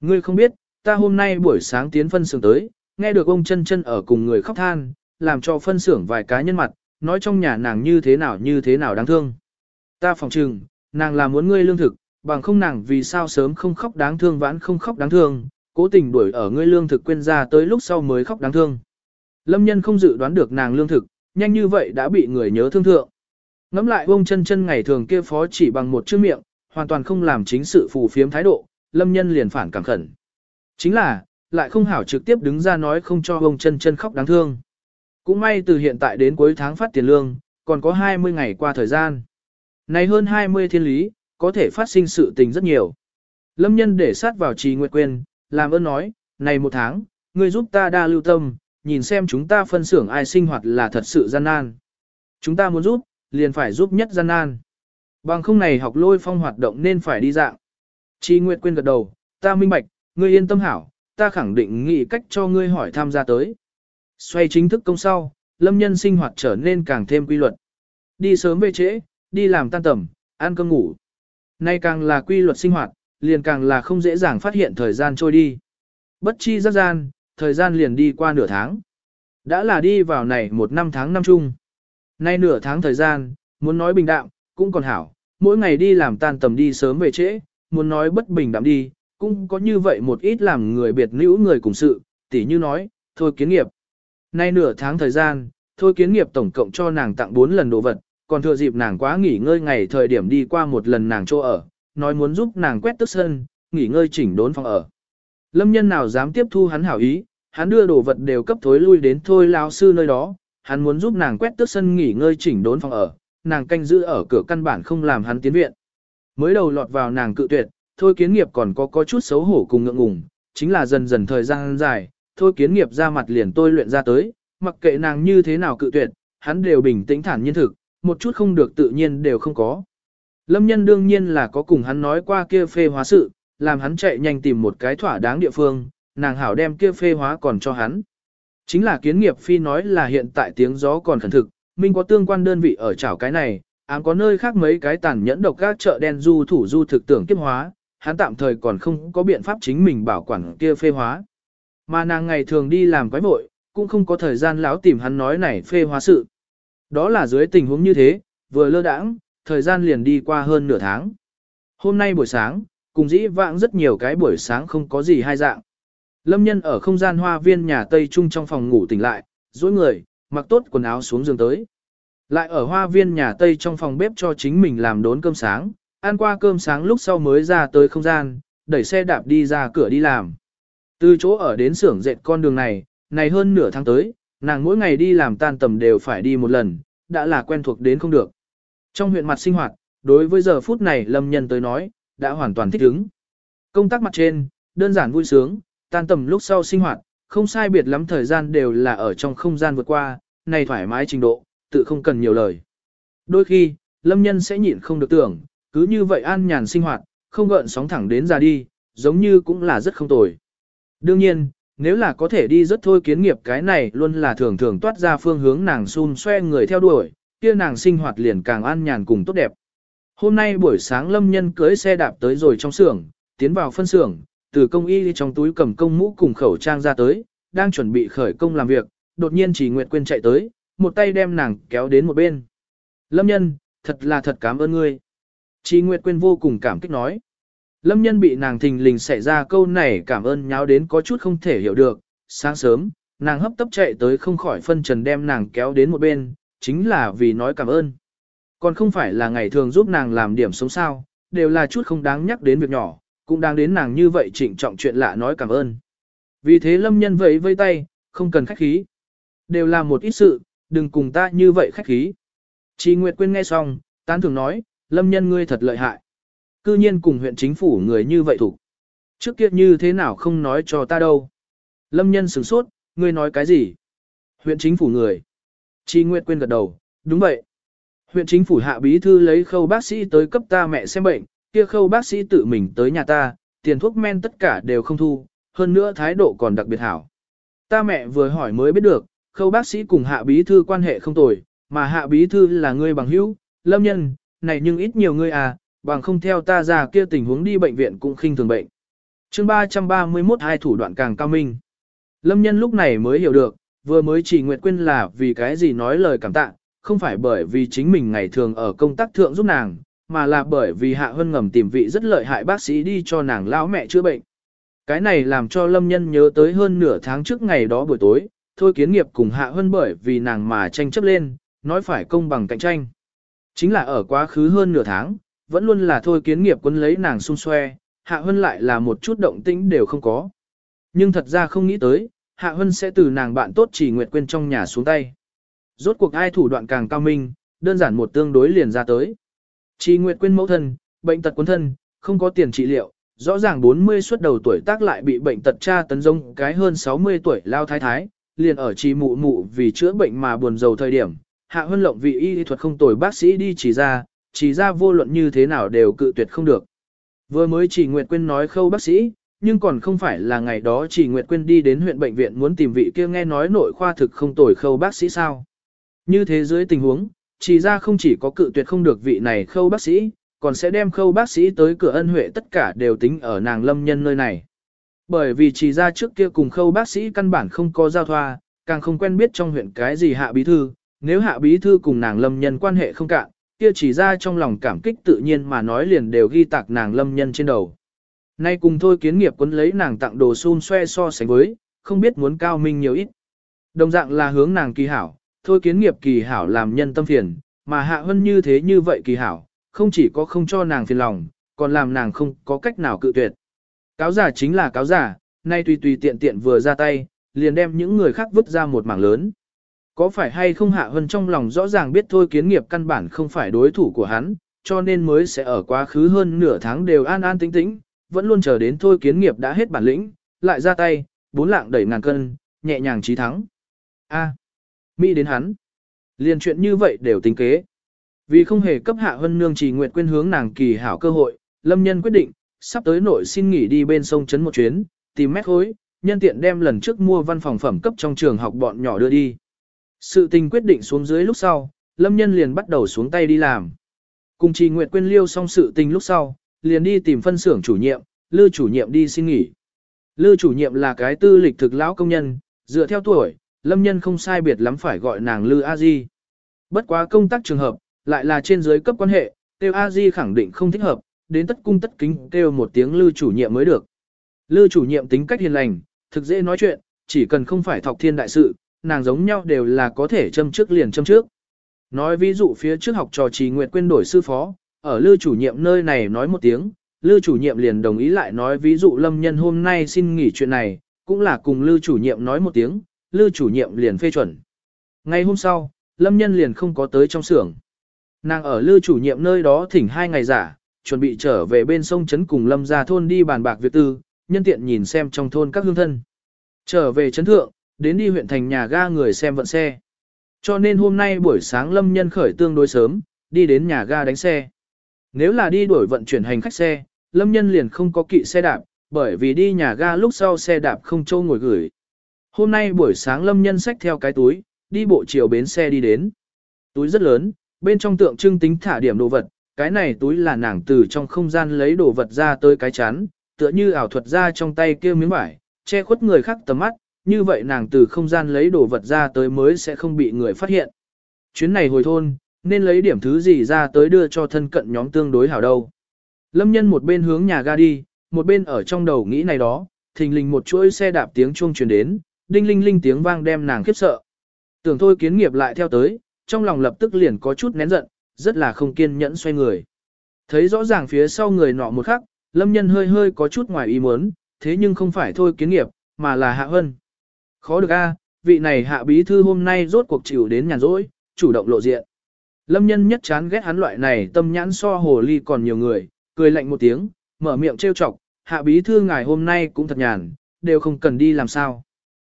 Ngươi không biết, ta hôm nay buổi sáng tiến phân xưởng tới, nghe được ông chân chân ở cùng người khóc than, làm cho phân xưởng vài cá nhân mặt, nói trong nhà nàng như thế nào như thế nào đáng thương. Ta phòng trừng, nàng là muốn ngươi lương thực, bằng không nàng vì sao sớm không khóc đáng thương vãn không khóc đáng thương, cố tình đuổi ở ngươi lương thực quên ra tới lúc sau mới khóc đáng thương. Lâm nhân không dự đoán được nàng lương thực, nhanh như vậy đã bị người nhớ thương thượng. Ngắm lại ông chân chân ngày thường kia phó chỉ bằng một chữ miệng, hoàn toàn không làm chính sự phù phiếm thái độ, lâm nhân liền phản cảm khẩn. Chính là, lại không hảo trực tiếp đứng ra nói không cho ông chân chân khóc đáng thương. Cũng may từ hiện tại đến cuối tháng phát tiền lương, còn có 20 ngày qua thời gian. Này hơn 20 thiên lý, có thể phát sinh sự tình rất nhiều. Lâm nhân để sát vào trì nguyệt quyền, làm ơn nói, này một tháng, ngươi giúp ta đa lưu tâm, nhìn xem chúng ta phân xưởng ai sinh hoạt là thật sự gian nan. Chúng ta muốn giúp, liền phải giúp nhất gian nan. Bằng không này học lôi phong hoạt động nên phải đi dạng. trì Nguyệt quyền gật đầu, ta minh bạch, ngươi yên tâm hảo, ta khẳng định nghĩ cách cho ngươi hỏi tham gia tới. Xoay chính thức công sau, lâm nhân sinh hoạt trở nên càng thêm quy luật. Đi sớm về trễ, đi làm tan tầm, ăn cơm ngủ. Nay càng là quy luật sinh hoạt, liền càng là không dễ dàng phát hiện thời gian trôi đi. Bất chi giác gian, thời gian liền đi qua nửa tháng. Đã là đi vào này một năm tháng năm chung. Nay nửa tháng thời gian, muốn nói bình đạm, cũng còn hảo, mỗi ngày đi làm tan tầm đi sớm về trễ, muốn nói bất bình đạm đi, cũng có như vậy một ít làm người biệt nữ người cùng sự, tỉ như nói, thôi kiến nghiệp. Nay nửa tháng thời gian, thôi kiến nghiệp tổng cộng cho nàng tặng 4 lần đồ vật, còn thừa dịp nàng quá nghỉ ngơi ngày thời điểm đi qua một lần nàng chỗ ở, nói muốn giúp nàng quét tức sân, nghỉ ngơi chỉnh đốn phòng ở. Lâm nhân nào dám tiếp thu hắn hảo ý, hắn đưa đồ vật đều cấp thối lui đến thôi lao sư nơi đó, hắn muốn giúp nàng quét tước sân nghỉ ngơi chỉnh đốn phòng ở, nàng canh giữ ở cửa căn bản không làm hắn tiến viện. Mới đầu lọt vào nàng cự tuyệt, thôi kiến nghiệp còn có có chút xấu hổ cùng ngượng ngùng, chính là dần dần thời gian dài, thôi kiến nghiệp ra mặt liền tôi luyện ra tới, mặc kệ nàng như thế nào cự tuyệt, hắn đều bình tĩnh thản nhiên thực, một chút không được tự nhiên đều không có. Lâm nhân đương nhiên là có cùng hắn nói qua kia phê hóa sự, làm hắn chạy nhanh tìm một cái thỏa đáng địa phương, nàng hảo đem kia phê hóa còn cho hắn. Chính là kiến nghiệp phi nói là hiện tại tiếng gió còn khẩn thực, minh có tương quan đơn vị ở chảo cái này, ám có nơi khác mấy cái tàn nhẫn độc các chợ đen du thủ du thực tưởng kiếp hóa, hắn tạm thời còn không có biện pháp chính mình bảo quản kia phê hóa. Mà nàng ngày thường đi làm quái vội, cũng không có thời gian láo tìm hắn nói này phê hóa sự. Đó là dưới tình huống như thế, vừa lơ đãng, thời gian liền đi qua hơn nửa tháng. Hôm nay buổi sáng, cùng dĩ vãng rất nhiều cái buổi sáng không có gì hai dạng. Lâm nhân ở không gian hoa viên nhà Tây Trung trong phòng ngủ tỉnh lại, dối người, mặc tốt quần áo xuống giường tới. Lại ở hoa viên nhà Tây trong phòng bếp cho chính mình làm đốn cơm sáng, ăn qua cơm sáng lúc sau mới ra tới không gian, đẩy xe đạp đi ra cửa đi làm. Từ chỗ ở đến xưởng dệt con đường này, này hơn nửa tháng tới, nàng mỗi ngày đi làm tan tầm đều phải đi một lần, đã là quen thuộc đến không được. Trong huyện mặt sinh hoạt, đối với giờ phút này Lâm Nhân tới nói, đã hoàn toàn thích ứng. Công tác mặt trên, đơn giản vui sướng, tan tầm lúc sau sinh hoạt, không sai biệt lắm thời gian đều là ở trong không gian vượt qua, này thoải mái trình độ, tự không cần nhiều lời. Đôi khi, lâm nhân sẽ nhịn không được tưởng, cứ như vậy an nhàn sinh hoạt, không gợn sóng thẳng đến ra đi, giống như cũng là rất không tồi. Đương nhiên, nếu là có thể đi rất thôi kiến nghiệp cái này luôn là thường thường toát ra phương hướng nàng xun xoe người theo đuổi, kia nàng sinh hoạt liền càng an nhàn cùng tốt đẹp. Hôm nay buổi sáng lâm nhân cưới xe đạp tới rồi trong xưởng, tiến vào phân xưởng, từ công y trong túi cầm công mũ cùng khẩu trang ra tới, đang chuẩn bị khởi công làm việc, đột nhiên chỉ Nguyệt Quyên chạy tới, một tay đem nàng kéo đến một bên. Lâm nhân, thật là thật cảm ơn ngươi. Chị Nguyệt Quyên vô cùng cảm kích nói. Lâm nhân bị nàng thình lình xảy ra câu này cảm ơn nháo đến có chút không thể hiểu được. Sáng sớm, nàng hấp tấp chạy tới không khỏi phân trần đem nàng kéo đến một bên, chính là vì nói cảm ơn. Còn không phải là ngày thường giúp nàng làm điểm sống sao, đều là chút không đáng nhắc đến việc nhỏ, cũng đang đến nàng như vậy trịnh trọng chuyện lạ nói cảm ơn. Vì thế lâm nhân vẫy vây tay, không cần khách khí. Đều là một ít sự, đừng cùng ta như vậy khách khí. Chị Nguyệt Quyên nghe xong, tán thường nói, lâm nhân ngươi thật lợi hại. Cư nhiên cùng huyện chính phủ người như vậy thủ. Trước kia như thế nào không nói cho ta đâu. Lâm nhân sửng sốt, ngươi nói cái gì? Huyện chính phủ người. Chi Nguyệt quên gật đầu, đúng vậy. Huyện chính phủ hạ bí thư lấy khâu bác sĩ tới cấp ta mẹ xem bệnh, kia khâu bác sĩ tự mình tới nhà ta, tiền thuốc men tất cả đều không thu, hơn nữa thái độ còn đặc biệt hảo. Ta mẹ vừa hỏi mới biết được, khâu bác sĩ cùng hạ bí thư quan hệ không tồi, mà hạ bí thư là người bằng hữu, lâm nhân, này nhưng ít nhiều người à, bằng không theo ta ra kia tình huống đi bệnh viện cũng khinh thường bệnh. chương 331 hai thủ đoạn càng cao minh. Lâm nhân lúc này mới hiểu được, vừa mới chỉ nguyện quên là vì cái gì nói lời cảm tạ, không phải bởi vì chính mình ngày thường ở công tác thượng giúp nàng, mà là bởi vì hạ hân ngầm tìm vị rất lợi hại bác sĩ đi cho nàng lão mẹ chữa bệnh. Cái này làm cho lâm nhân nhớ tới hơn nửa tháng trước ngày đó buổi tối, thôi kiến nghiệp cùng hạ hân bởi vì nàng mà tranh chấp lên, nói phải công bằng cạnh tranh. Chính là ở quá khứ hơn nửa tháng, vẫn luôn là thôi kiến nghiệp quân lấy nàng xung xoe, hạ hân lại là một chút động tĩnh đều không có. Nhưng thật ra không nghĩ tới, hạ hân sẽ từ nàng bạn tốt chỉ nguyệt quên trong nhà xuống tay. Rốt cuộc ai thủ đoạn càng cao minh, đơn giản một tương đối liền ra tới. Chỉ nguyệt quên mẫu thân, bệnh tật quân thân, không có tiền trị liệu, rõ ràng 40 suốt đầu tuổi tác lại bị bệnh tật tra tấn rông cái hơn 60 tuổi lao thái thái, liền ở trì mụ mụ vì chữa bệnh mà buồn rầu thời điểm, hạ huân lộng vị y thuật không tồi bác sĩ đi chỉ ra, chỉ ra vô luận như thế nào đều cự tuyệt không được. Vừa mới chỉ Nguyệt Quyên nói khâu bác sĩ, nhưng còn không phải là ngày đó chỉ Nguyệt Quyên đi đến huyện bệnh viện muốn tìm vị kia nghe nói nội khoa thực không tồi khâu bác sĩ sao. Như thế dưới tình huống, chỉ ra không chỉ có cự tuyệt không được vị này khâu bác sĩ, còn sẽ đem khâu bác sĩ tới cửa ân huệ tất cả đều tính ở nàng lâm nhân nơi này. Bởi vì chỉ ra trước kia cùng khâu bác sĩ căn bản không có giao thoa, càng không quen biết trong huyện cái gì hạ bí thư, nếu hạ bí thư cùng nàng lâm nhân quan hệ không cạn, kia chỉ ra trong lòng cảm kích tự nhiên mà nói liền đều ghi tạc nàng lâm nhân trên đầu. Nay cùng thôi kiến nghiệp quấn lấy nàng tặng đồ xun xoe so sánh với, không biết muốn cao minh nhiều ít. Đồng dạng là hướng nàng kỳ hảo, thôi kiến nghiệp kỳ hảo làm nhân tâm phiền, mà hạ hơn như thế như vậy kỳ hảo, không chỉ có không cho nàng phiền lòng, còn làm nàng không có cách nào cự tuyệt. Cáo giả chính là cáo giả, nay tùy tùy tiện tiện vừa ra tay, liền đem những người khác vứt ra một mảng lớn. Có phải hay không hạ hơn trong lòng rõ ràng biết thôi kiến nghiệp căn bản không phải đối thủ của hắn, cho nên mới sẽ ở quá khứ hơn nửa tháng đều an an tĩnh tĩnh, vẫn luôn chờ đến thôi kiến nghiệp đã hết bản lĩnh, lại ra tay, bốn lạng đẩy ngàn cân, nhẹ nhàng trí thắng. A, Mỹ đến hắn. Liền chuyện như vậy đều tính kế. Vì không hề cấp hạ hân nương trì nguyện quên hướng nàng kỳ hảo cơ hội, lâm nhân quyết định, sắp tới nội xin nghỉ đi bên sông chấn một chuyến, tìm mét khối, nhân tiện đem lần trước mua văn phòng phẩm cấp trong trường học bọn nhỏ đưa đi. Sự tình quyết định xuống dưới lúc sau, lâm nhân liền bắt đầu xuống tay đi làm. Cùng trì nguyệt quên liêu xong sự tình lúc sau, liền đi tìm phân xưởng chủ nhiệm, lư chủ nhiệm đi xin nghỉ. Lư chủ nhiệm là cái tư lịch thực lão công nhân, dựa theo tuổi, lâm nhân không sai biệt lắm phải gọi nàng lư a di. Bất quá công tác trường hợp, lại là trên dưới cấp quan hệ, tiêu a di khẳng định không thích hợp, đến tất cung tất kính kêu một tiếng lư chủ nhiệm mới được. Lư chủ nhiệm tính cách hiền lành, thực dễ nói chuyện, chỉ cần không phải thọc thiên đại sự, nàng giống nhau đều là có thể châm trước liền châm trước. Nói ví dụ phía trước học trò trì nguyện quên đổi sư phó, ở lư chủ nhiệm nơi này nói một tiếng, lư chủ nhiệm liền đồng ý lại nói ví dụ lâm nhân hôm nay xin nghỉ chuyện này, cũng là cùng lư chủ nhiệm nói một tiếng, lư chủ nhiệm liền phê chuẩn. Ngày hôm sau, lâm nhân liền không có tới trong xưởng. Nàng ở lư chủ nhiệm nơi đó thỉnh hai ngày giả, chuẩn bị trở về bên sông Trấn cùng lâm ra thôn đi bàn bạc việc tư, nhân tiện nhìn xem trong thôn các hương thân. Trở về Trấn Thượng, đến đi huyện thành nhà ga người xem vận xe. Cho nên hôm nay buổi sáng lâm nhân khởi tương đối sớm, đi đến nhà ga đánh xe. Nếu là đi đổi vận chuyển hành khách xe, lâm nhân liền không có kỵ xe đạp, bởi vì đi nhà ga lúc sau xe đạp không trâu ngồi gửi. Hôm nay buổi sáng lâm nhân xách theo cái túi, đi bộ chiều bến xe đi đến. Túi rất lớn, bên trong tượng trưng tính thả điểm đồ vật, cái này túi là nàng từ trong không gian lấy đồ vật ra tới cái chán, tựa như ảo thuật ra trong tay kia miếng vải, che khuất người khác tầm mắt, như vậy nàng từ không gian lấy đồ vật ra tới mới sẽ không bị người phát hiện. Chuyến này hồi thôn, nên lấy điểm thứ gì ra tới đưa cho thân cận nhóm tương đối hảo đâu. Lâm nhân một bên hướng nhà ga đi, một bên ở trong đầu nghĩ này đó, thình lình một chuỗi xe đạp tiếng chuông truyền đến, đinh linh linh tiếng vang đem nàng khiếp sợ. Tưởng thôi kiến nghiệp lại theo tới, trong lòng lập tức liền có chút nén giận, rất là không kiên nhẫn xoay người. Thấy rõ ràng phía sau người nọ một khắc, lâm nhân hơi hơi có chút ngoài ý muốn, thế nhưng không phải thôi kiến nghiệp, mà là hạ hân. Khó được a, vị này hạ bí thư hôm nay rốt cuộc chịu đến nhàn rỗi, chủ động lộ diện. Lâm nhân nhất chán ghét hắn loại này tâm nhãn so hồ ly còn nhiều người, cười lạnh một tiếng, mở miệng trêu chọc, hạ bí thư ngài hôm nay cũng thật nhàn, đều không cần đi làm sao.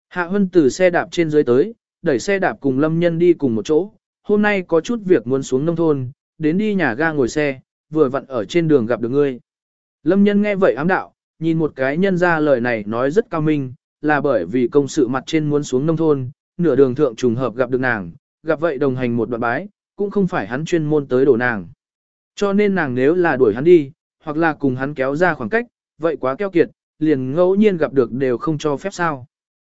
Hạ Hân từ xe đạp trên dưới tới, đẩy xe đạp cùng Lâm nhân đi cùng một chỗ, hôm nay có chút việc muốn xuống nông thôn, đến đi nhà ga ngồi xe, vừa vặn ở trên đường gặp được ngươi. Lâm nhân nghe vậy ám đạo, nhìn một cái nhân ra lời này nói rất cao minh, là bởi vì công sự mặt trên muốn xuống nông thôn, nửa đường thượng trùng hợp gặp được nàng, gặp vậy đồng hành một đoạn bái, cũng không phải hắn chuyên môn tới đổ nàng. Cho nên nàng nếu là đuổi hắn đi, hoặc là cùng hắn kéo ra khoảng cách, vậy quá keo kiệt, liền ngẫu nhiên gặp được đều không cho phép sao.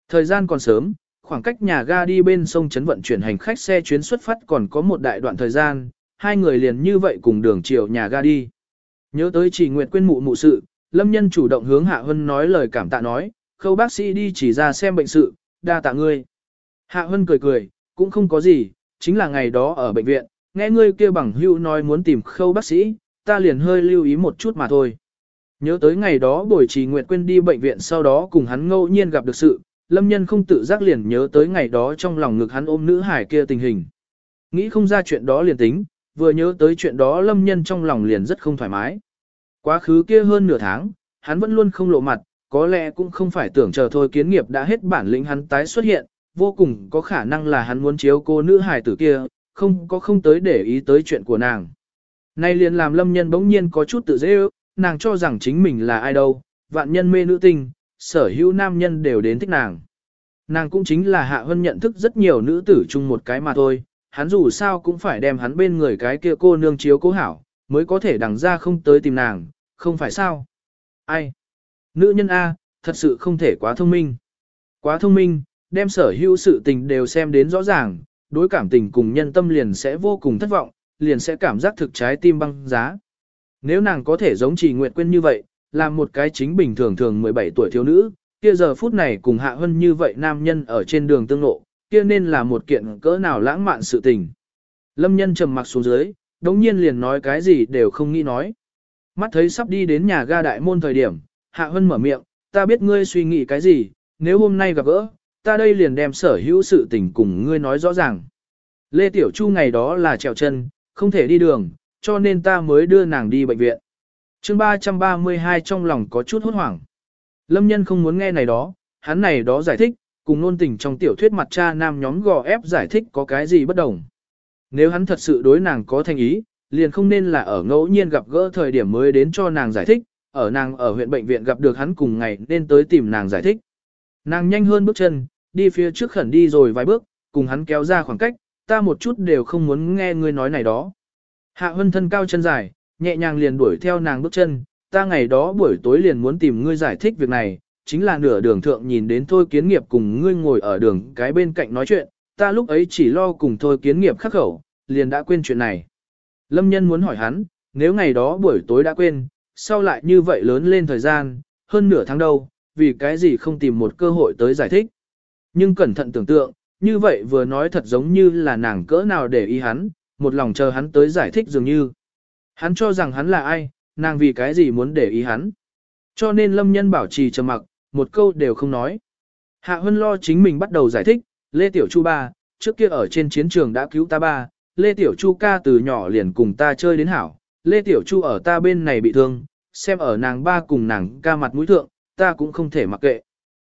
Thời gian còn sớm, khoảng cách nhà ga đi bên sông chấn vận chuyển hành khách xe chuyến xuất phát còn có một đại đoạn thời gian, hai người liền như vậy cùng đường chiều nhà ga đi. Nhớ tới chỉ nguyện quên mụ mụ sự, lâm nhân chủ động hướng Hạ Hân nói lời cảm tạ nói, khâu bác sĩ đi chỉ ra xem bệnh sự, đa tạ ngươi. Hạ Hân cười cười, cũng không có gì, chính là ngày đó ở bệnh viện, nghe ngươi kia bằng hữu nói muốn tìm khâu bác sĩ, ta liền hơi lưu ý một chút mà thôi. Nhớ tới ngày đó buổi trì nguyện quên đi bệnh viện sau đó cùng hắn ngẫu nhiên gặp được sự, lâm nhân không tự giác liền nhớ tới ngày đó trong lòng ngực hắn ôm nữ hải kia tình hình. Nghĩ không ra chuyện đó liền tính, vừa nhớ tới chuyện đó lâm nhân trong lòng liền rất không thoải mái. Quá khứ kia hơn nửa tháng, hắn vẫn luôn không lộ mặt, có lẽ cũng không phải tưởng chờ thôi kiến nghiệp đã hết bản lĩnh hắn tái xuất hiện, vô cùng có khả năng là hắn muốn chiếu cô nữ hài tử kia, không có không tới để ý tới chuyện của nàng. Nay liền làm lâm nhân bỗng nhiên có chút tự dễ ước, nàng cho rằng chính mình là ai đâu, vạn nhân mê nữ tinh, sở hữu nam nhân đều đến thích nàng. Nàng cũng chính là hạ hân nhận thức rất nhiều nữ tử chung một cái mà thôi, hắn dù sao cũng phải đem hắn bên người cái kia cô nương chiếu cố hảo, mới có thể đằng ra không tới tìm nàng, không phải sao? Ai? Nữ nhân A, thật sự không thể quá thông minh. Quá thông minh, đem sở hữu sự tình đều xem đến rõ ràng, đối cảm tình cùng nhân tâm liền sẽ vô cùng thất vọng, liền sẽ cảm giác thực trái tim băng giá. Nếu nàng có thể giống trì nguyện quên như vậy, là một cái chính bình thường thường 17 tuổi thiếu nữ, kia giờ phút này cùng hạ hân như vậy nam nhân ở trên đường tương lộ, kia nên là một kiện cỡ nào lãng mạn sự tình. Lâm nhân trầm mặc xuống dưới, đống nhiên liền nói cái gì đều không nghĩ nói. Mắt thấy sắp đi đến nhà ga đại môn thời điểm, hạ hân mở miệng, ta biết ngươi suy nghĩ cái gì, nếu hôm nay gặp gỡ, ta đây liền đem sở hữu sự tình cùng ngươi nói rõ ràng. Lê Tiểu Chu ngày đó là trèo chân, không thể đi đường, cho nên ta mới đưa nàng đi bệnh viện. chương 332 trong lòng có chút hốt hoảng. Lâm nhân không muốn nghe này đó, hắn này đó giải thích, cùng nôn tình trong tiểu thuyết mặt cha nam nhóm gò ép giải thích có cái gì bất đồng. Nếu hắn thật sự đối nàng có thành ý, liền không nên là ở ngẫu nhiên gặp gỡ thời điểm mới đến cho nàng giải thích, ở nàng ở huyện bệnh viện gặp được hắn cùng ngày nên tới tìm nàng giải thích. Nàng nhanh hơn bước chân, đi phía trước khẩn đi rồi vài bước, cùng hắn kéo ra khoảng cách, ta một chút đều không muốn nghe ngươi nói này đó. Hạ hân thân cao chân dài, nhẹ nhàng liền đuổi theo nàng bước chân, ta ngày đó buổi tối liền muốn tìm ngươi giải thích việc này, chính là nửa đường thượng nhìn đến thôi kiến nghiệp cùng ngươi ngồi ở đường cái bên cạnh nói chuyện, ta lúc ấy chỉ lo cùng thôi kiến nghiệp khắc khẩu, liền đã quên chuyện này. Lâm nhân muốn hỏi hắn, nếu ngày đó buổi tối đã quên, sao lại như vậy lớn lên thời gian, hơn nửa tháng đâu, vì cái gì không tìm một cơ hội tới giải thích. Nhưng cẩn thận tưởng tượng, như vậy vừa nói thật giống như là nàng cỡ nào để ý hắn, một lòng chờ hắn tới giải thích dường như. Hắn cho rằng hắn là ai, nàng vì cái gì muốn để ý hắn. Cho nên lâm nhân bảo trì trầm mặc, một câu đều không nói. Hạ Hân lo chính mình bắt đầu giải thích, Lê Tiểu Chu ba, trước kia ở trên chiến trường đã cứu ta ba, Lê Tiểu Chu ca từ nhỏ liền cùng ta chơi đến hảo, Lê Tiểu Chu ở ta bên này bị thương, xem ở nàng ba cùng nàng ca mặt mũi thượng, ta cũng không thể mặc kệ.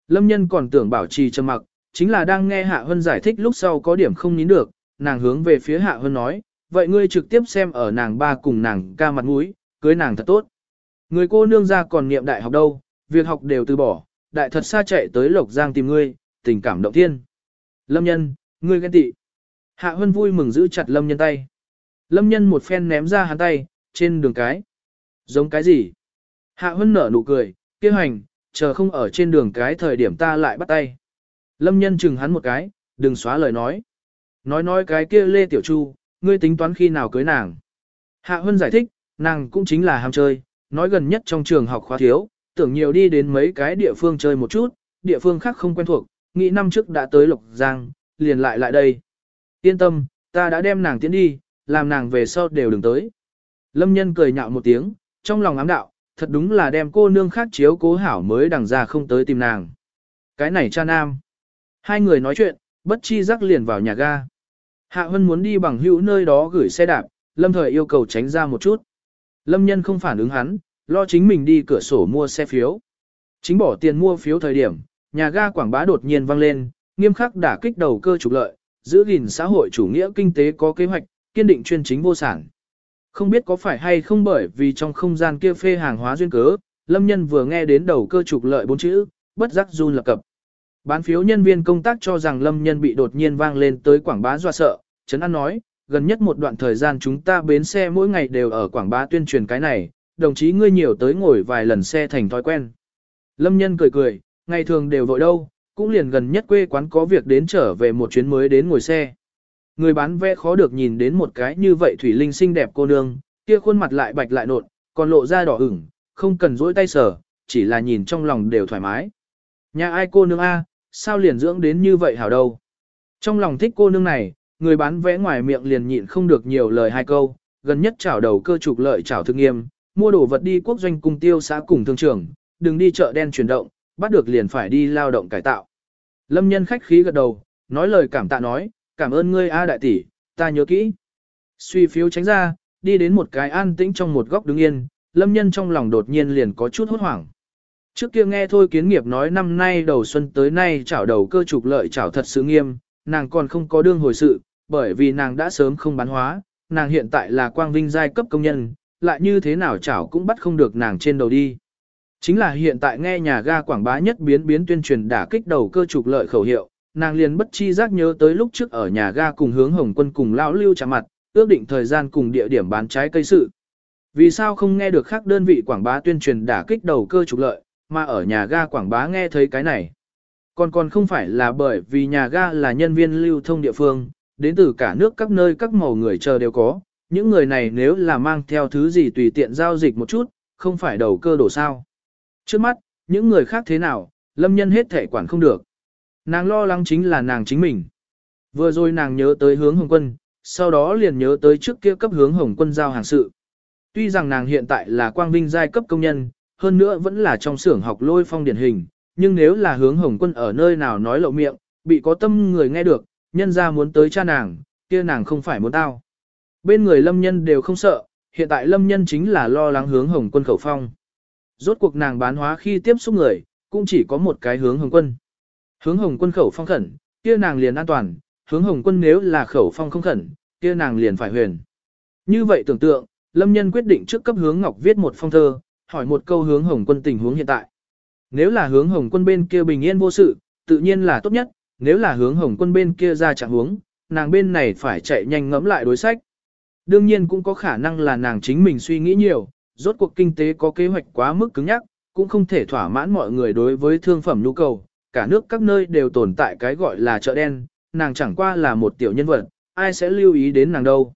Lâm nhân còn tưởng bảo trì trầm mặc, chính là đang nghe Hạ Hân giải thích lúc sau có điểm không nín được, nàng hướng về phía Hạ Hân nói, vậy ngươi trực tiếp xem ở nàng ba cùng nàng ca mặt mũi, cưới nàng thật tốt. Người cô nương ra còn niệm đại học đâu, việc học đều từ bỏ, đại thật xa chạy tới Lộc Giang tìm ngươi, tình cảm động thiên. Lâm nhân, ngươi ghen tị. Hạ Hân vui mừng giữ chặt Lâm nhân tay. Lâm nhân một phen ném ra hắn tay, trên đường cái. Giống cái gì? Hạ Hân nở nụ cười, kêu hành, chờ không ở trên đường cái thời điểm ta lại bắt tay. Lâm nhân chừng hắn một cái, đừng xóa lời nói. Nói nói cái kia Lê Tiểu Chu, ngươi tính toán khi nào cưới nàng. Hạ Hân giải thích, nàng cũng chính là ham chơi, nói gần nhất trong trường học khóa thiếu, tưởng nhiều đi đến mấy cái địa phương chơi một chút, địa phương khác không quen thuộc, nghĩ năm trước đã tới Lộc Giang, liền lại lại đây. Yên tâm, ta đã đem nàng tiến đi, làm nàng về sau đều đừng tới. Lâm nhân cười nhạo một tiếng, trong lòng ám đạo, thật đúng là đem cô nương khác chiếu cố hảo mới đằng ra không tới tìm nàng. Cái này cha nam. Hai người nói chuyện, bất chi rắc liền vào nhà ga. Hạ Hân muốn đi bằng hữu nơi đó gửi xe đạp, Lâm Thời yêu cầu tránh ra một chút. Lâm Nhân không phản ứng hắn, lo chính mình đi cửa sổ mua xe phiếu. Chính bỏ tiền mua phiếu thời điểm, nhà ga quảng bá đột nhiên vang lên, nghiêm khắc đả kích đầu cơ trục lợi, giữ gìn xã hội chủ nghĩa kinh tế có kế hoạch, kiên định chuyên chính vô sản. Không biết có phải hay không bởi vì trong không gian kia phê hàng hóa duyên cớ, Lâm Nhân vừa nghe đến đầu cơ trục lợi bốn chữ, bất giác run lập cập. Bán phiếu nhân viên công tác cho rằng Lâm Nhân bị đột nhiên vang lên tới quảng bá doa sợ, Trấn An nói, gần nhất một đoạn thời gian chúng ta bến xe mỗi ngày đều ở quảng bá tuyên truyền cái này, đồng chí ngươi nhiều tới ngồi vài lần xe thành thói quen. Lâm Nhân cười cười, ngày thường đều vội đâu, cũng liền gần nhất quê quán có việc đến trở về một chuyến mới đến ngồi xe. Người bán vé khó được nhìn đến một cái như vậy thủy linh xinh đẹp cô nương, kia khuôn mặt lại bạch lại nộn, còn lộ ra đỏ ửng, không cần dỗi tay sờ, chỉ là nhìn trong lòng đều thoải mái. Nhà ai cô nương A, sao liền dưỡng đến như vậy hảo đâu. Trong lòng thích cô nương này, người bán vẽ ngoài miệng liền nhịn không được nhiều lời hai câu, gần nhất chảo đầu cơ trục lợi chảo thương nghiêm, mua đồ vật đi quốc doanh cùng tiêu xã cùng thương trường, đừng đi chợ đen chuyển động, bắt được liền phải đi lao động cải tạo. Lâm nhân khách khí gật đầu, nói lời cảm tạ nói, cảm ơn ngươi A đại tỷ, ta nhớ kỹ. Suy phiếu tránh ra, đi đến một cái an tĩnh trong một góc đứng yên, lâm nhân trong lòng đột nhiên liền có chút hốt hoảng. Trước kia nghe thôi kiến nghiệp nói năm nay đầu xuân tới nay chảo đầu cơ trục lợi chảo thật sự nghiêm, nàng còn không có đương hồi sự, bởi vì nàng đã sớm không bán hóa, nàng hiện tại là quang vinh giai cấp công nhân, lại như thế nào chảo cũng bắt không được nàng trên đầu đi. Chính là hiện tại nghe nhà ga quảng bá nhất biến biến tuyên truyền đả kích đầu cơ trục lợi khẩu hiệu, nàng liền bất chi giác nhớ tới lúc trước ở nhà ga cùng hướng hồng quân cùng lão lưu chạm mặt, ước định thời gian cùng địa điểm bán trái cây sự. Vì sao không nghe được khác đơn vị quảng bá tuyên truyền đả kích đầu cơ trục lợi, mà ở nhà ga quảng bá nghe thấy cái này. Còn còn không phải là bởi vì nhà ga là nhân viên lưu thông địa phương, đến từ cả nước các nơi các màu người chờ đều có, những người này nếu là mang theo thứ gì tùy tiện giao dịch một chút, không phải đầu cơ đổ sao. Trước mắt, những người khác thế nào, lâm nhân hết thể quản không được. Nàng lo lắng chính là nàng chính mình. Vừa rồi nàng nhớ tới hướng hồng quân, sau đó liền nhớ tới trước kia cấp hướng hồng quân giao hàng sự. Tuy rằng nàng hiện tại là quang vinh giai cấp công nhân, hơn nữa vẫn là trong xưởng học lôi phong điển hình, nhưng nếu là hướng hồng quân ở nơi nào nói lộ miệng, bị có tâm người nghe được, nhân ra muốn tới cha nàng, kia nàng không phải muốn tao. Bên người lâm nhân đều không sợ, hiện tại lâm nhân chính là lo lắng hướng hồng quân khẩu phong. Rốt cuộc nàng bán hóa khi tiếp xúc người, cũng chỉ có một cái hướng hồng quân. Hướng hồng quân khẩu phong khẩn, kia nàng liền an toàn, hướng hồng quân nếu là khẩu phong không khẩn, kia nàng liền phải huyền. Như vậy tưởng tượng, lâm nhân quyết định trước cấp hướng ngọc viết một phong thơ, hỏi một câu hướng hồng quân tình huống hiện tại. Nếu là hướng hồng quân bên kia bình yên vô sự, tự nhiên là tốt nhất, nếu là hướng hồng quân bên kia ra trạng huống, nàng bên này phải chạy nhanh ngẫm lại đối sách. Đương nhiên cũng có khả năng là nàng chính mình suy nghĩ nhiều, rốt cuộc kinh tế có kế hoạch quá mức cứng nhắc, cũng không thể thỏa mãn mọi người đối với thương phẩm nhu cầu, cả nước các nơi đều tồn tại cái gọi là chợ đen, nàng chẳng qua là một tiểu nhân vật, ai sẽ lưu ý đến nàng đâu.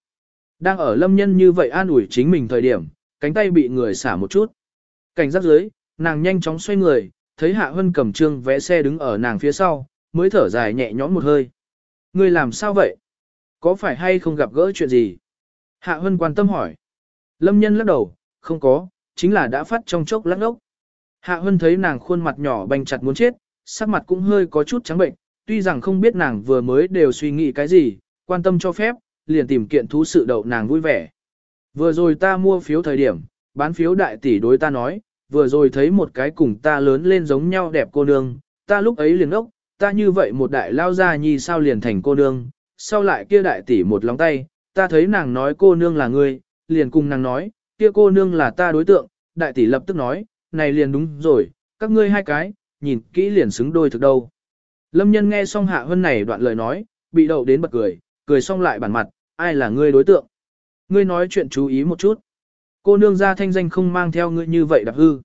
Đang ở lâm nhân như vậy an ủi chính mình thời điểm, cánh tay bị người xả một chút. Cảnh giác dưới, nàng nhanh chóng xoay người, thấy Hạ Hân cầm trương vẽ xe đứng ở nàng phía sau, mới thở dài nhẹ nhõm một hơi. Người làm sao vậy? Có phải hay không gặp gỡ chuyện gì? Hạ Hân quan tâm hỏi. Lâm nhân lắc đầu, không có, chính là đã phát trong chốc lắc ốc. Hạ Hân thấy nàng khuôn mặt nhỏ banh chặt muốn chết, sắc mặt cũng hơi có chút trắng bệnh, tuy rằng không biết nàng vừa mới đều suy nghĩ cái gì, quan tâm cho phép, liền tìm kiện thú sự đậu nàng vui vẻ. Vừa rồi ta mua phiếu thời điểm, bán phiếu đại tỷ đối ta nói, vừa rồi thấy một cái cùng ta lớn lên giống nhau đẹp cô nương, ta lúc ấy liền ốc, ta như vậy một đại lao ra nhi sao liền thành cô nương, sau lại kia đại tỷ một lóng tay, ta thấy nàng nói cô nương là ngươi, liền cùng nàng nói, kia cô nương là ta đối tượng, đại tỷ lập tức nói, này liền đúng rồi, các ngươi hai cái, nhìn kỹ liền xứng đôi thực đâu. Lâm nhân nghe xong hạ hân này đoạn lời nói, bị đậu đến bật cười, cười xong lại bản mặt, ai là ngươi đối tượng. Ngươi nói chuyện chú ý một chút. Cô nương ra thanh danh không mang theo ngươi như vậy đặc hư.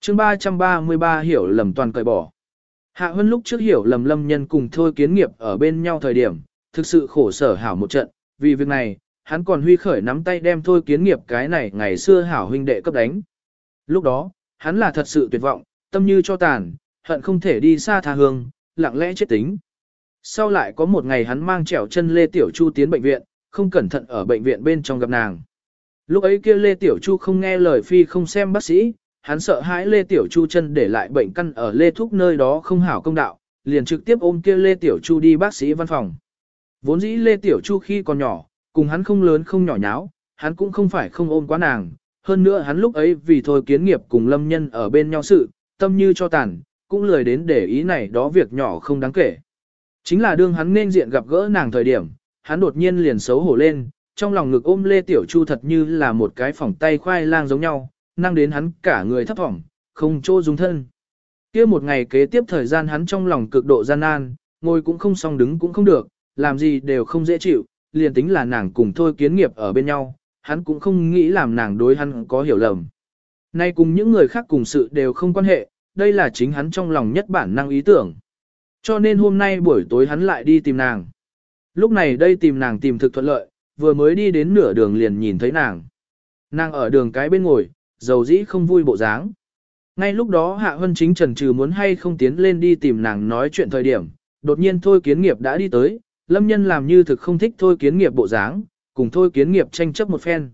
chương 333 hiểu lầm toàn cởi bỏ. Hạ Hân lúc trước hiểu lầm lâm nhân cùng thôi kiến nghiệp ở bên nhau thời điểm, thực sự khổ sở hảo một trận, vì việc này, hắn còn huy khởi nắm tay đem thôi kiến nghiệp cái này ngày xưa hảo huynh đệ cấp đánh. Lúc đó, hắn là thật sự tuyệt vọng, tâm như cho tàn, hận không thể đi xa tha hương, lặng lẽ chết tính. Sau lại có một ngày hắn mang trèo chân Lê Tiểu Chu tiến bệnh viện, không cẩn thận ở bệnh viện bên trong gặp nàng. Lúc ấy kia Lê Tiểu Chu không nghe lời phi không xem bác sĩ, hắn sợ hãi Lê Tiểu Chu chân để lại bệnh căn ở Lê Thúc nơi đó không hảo công đạo, liền trực tiếp ôm kia Lê Tiểu Chu đi bác sĩ văn phòng. Vốn dĩ Lê Tiểu Chu khi còn nhỏ, cùng hắn không lớn không nhỏ nháo, hắn cũng không phải không ôm quá nàng. Hơn nữa hắn lúc ấy vì thôi kiến nghiệp cùng lâm nhân ở bên nhau sự, tâm như cho tàn, cũng lười đến để ý này đó việc nhỏ không đáng kể. Chính là đương hắn nên diện gặp gỡ nàng thời điểm, hắn đột nhiên liền xấu hổ lên, trong lòng ngực ôm Lê Tiểu Chu thật như là một cái phỏng tay khoai lang giống nhau, năng đến hắn cả người thấp thỏm, không chỗ dung thân. kia một ngày kế tiếp thời gian hắn trong lòng cực độ gian nan, ngồi cũng không xong đứng cũng không được, làm gì đều không dễ chịu, liền tính là nàng cùng thôi kiến nghiệp ở bên nhau, hắn cũng không nghĩ làm nàng đối hắn có hiểu lầm. Nay cùng những người khác cùng sự đều không quan hệ, đây là chính hắn trong lòng nhất bản năng ý tưởng. Cho nên hôm nay buổi tối hắn lại đi tìm nàng. Lúc này đây tìm nàng tìm thực thuận lợi, vừa mới đi đến nửa đường liền nhìn thấy nàng. Nàng ở đường cái bên ngồi, dầu dĩ không vui bộ dáng. Ngay lúc đó Hạ Hân chính trần trừ muốn hay không tiến lên đi tìm nàng nói chuyện thời điểm, đột nhiên Thôi Kiến Nghiệp đã đi tới, Lâm Nhân làm như thực không thích Thôi Kiến Nghiệp bộ dáng, cùng Thôi Kiến Nghiệp tranh chấp một phen.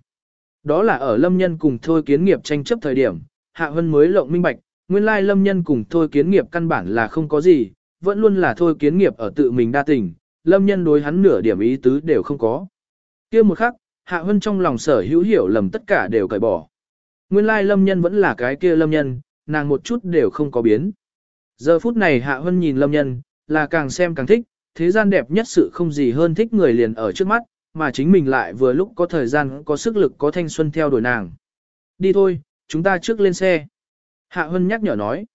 Đó là ở Lâm Nhân cùng Thôi Kiến Nghiệp tranh chấp thời điểm, Hạ Hân mới lộng minh bạch, nguyên lai Lâm Nhân cùng Thôi Kiến Nghiệp căn bản là không có gì, vẫn luôn là Thôi Kiến Nghiệp ở tự mình đa tình, Lâm Nhân đối hắn nửa điểm ý tứ đều không có. kia một khắc, Hạ Hân trong lòng sở hữu hiểu lầm tất cả đều cởi bỏ. Nguyên lai Lâm Nhân vẫn là cái kia Lâm Nhân, nàng một chút đều không có biến. Giờ phút này Hạ Hân nhìn Lâm Nhân, là càng xem càng thích, thế gian đẹp nhất sự không gì hơn thích người liền ở trước mắt, mà chính mình lại vừa lúc có thời gian có sức lực có thanh xuân theo đuổi nàng. Đi thôi, chúng ta trước lên xe. Hạ Hân nhắc nhở nói.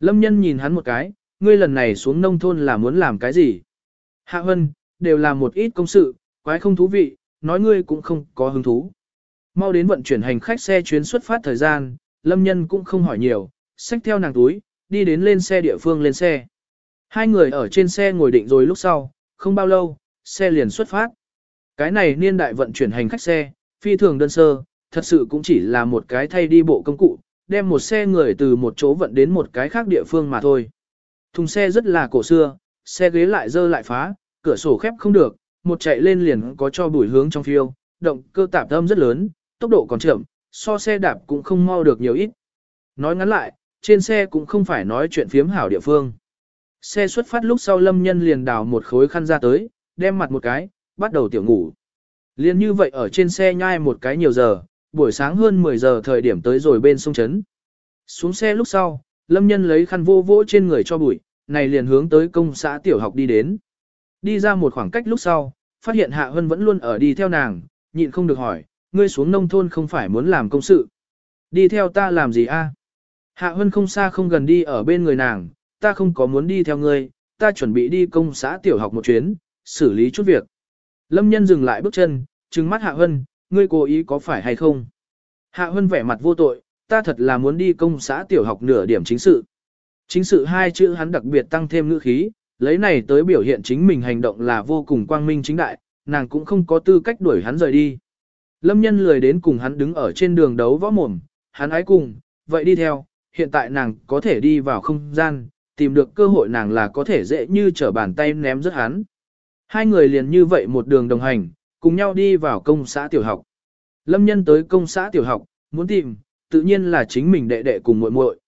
Lâm nhân nhìn hắn một cái, ngươi lần này xuống nông thôn là muốn làm cái gì? Hạ Hân, đều là một ít công sự, quái không thú vị, nói ngươi cũng không có hứng thú. Mau đến vận chuyển hành khách xe chuyến xuất phát thời gian, Lâm nhân cũng không hỏi nhiều, xách theo nàng túi, đi đến lên xe địa phương lên xe. Hai người ở trên xe ngồi định rồi lúc sau, không bao lâu, xe liền xuất phát. Cái này niên đại vận chuyển hành khách xe, phi thường đơn sơ, thật sự cũng chỉ là một cái thay đi bộ công cụ, đem một xe người từ một chỗ vận đến một cái khác địa phương mà thôi. Thùng xe rất là cổ xưa, xe ghế lại dơ lại phá, cửa sổ khép không được, một chạy lên liền có cho bụi hướng trong phiêu, động cơ tạp âm rất lớn, tốc độ còn chậm, so xe đạp cũng không mau được nhiều ít. Nói ngắn lại, trên xe cũng không phải nói chuyện phiếm hảo địa phương. Xe xuất phát lúc sau lâm nhân liền đào một khối khăn ra tới, đem mặt một cái, bắt đầu tiểu ngủ. Liên như vậy ở trên xe nhai một cái nhiều giờ, buổi sáng hơn 10 giờ thời điểm tới rồi bên sông Trấn. Xuống xe lúc sau, lâm nhân lấy khăn vô vỗ trên người cho bụi, này liền hướng tới công xã tiểu học đi đến. Đi ra một khoảng cách lúc sau, phát hiện Hạ Hân vẫn luôn ở đi theo nàng, nhịn không được hỏi, ngươi xuống nông thôn không phải muốn làm công sự. Đi theo ta làm gì a? Hạ Hân không xa không gần đi ở bên người nàng, ta không có muốn đi theo ngươi, ta chuẩn bị đi công xã tiểu học một chuyến, xử lý chút việc. Lâm nhân dừng lại bước chân, trừng mắt Hạ Hân, ngươi cố ý có phải hay không? Hạ Hân vẻ mặt vô tội, ta thật là muốn đi công xã tiểu học nửa điểm chính sự. Chính sự hai chữ hắn đặc biệt tăng thêm ngữ khí, lấy này tới biểu hiện chính mình hành động là vô cùng quang minh chính đại, nàng cũng không có tư cách đuổi hắn rời đi. Lâm nhân lười đến cùng hắn đứng ở trên đường đấu võ mồm, hắn ái cùng, vậy đi theo, hiện tại nàng có thể đi vào không gian, tìm được cơ hội nàng là có thể dễ như trở bàn tay ném rất hắn. Hai người liền như vậy một đường đồng hành, cùng nhau đi vào công xã tiểu học. Lâm nhân tới công xã tiểu học, muốn tìm, tự nhiên là chính mình đệ đệ cùng muội muội.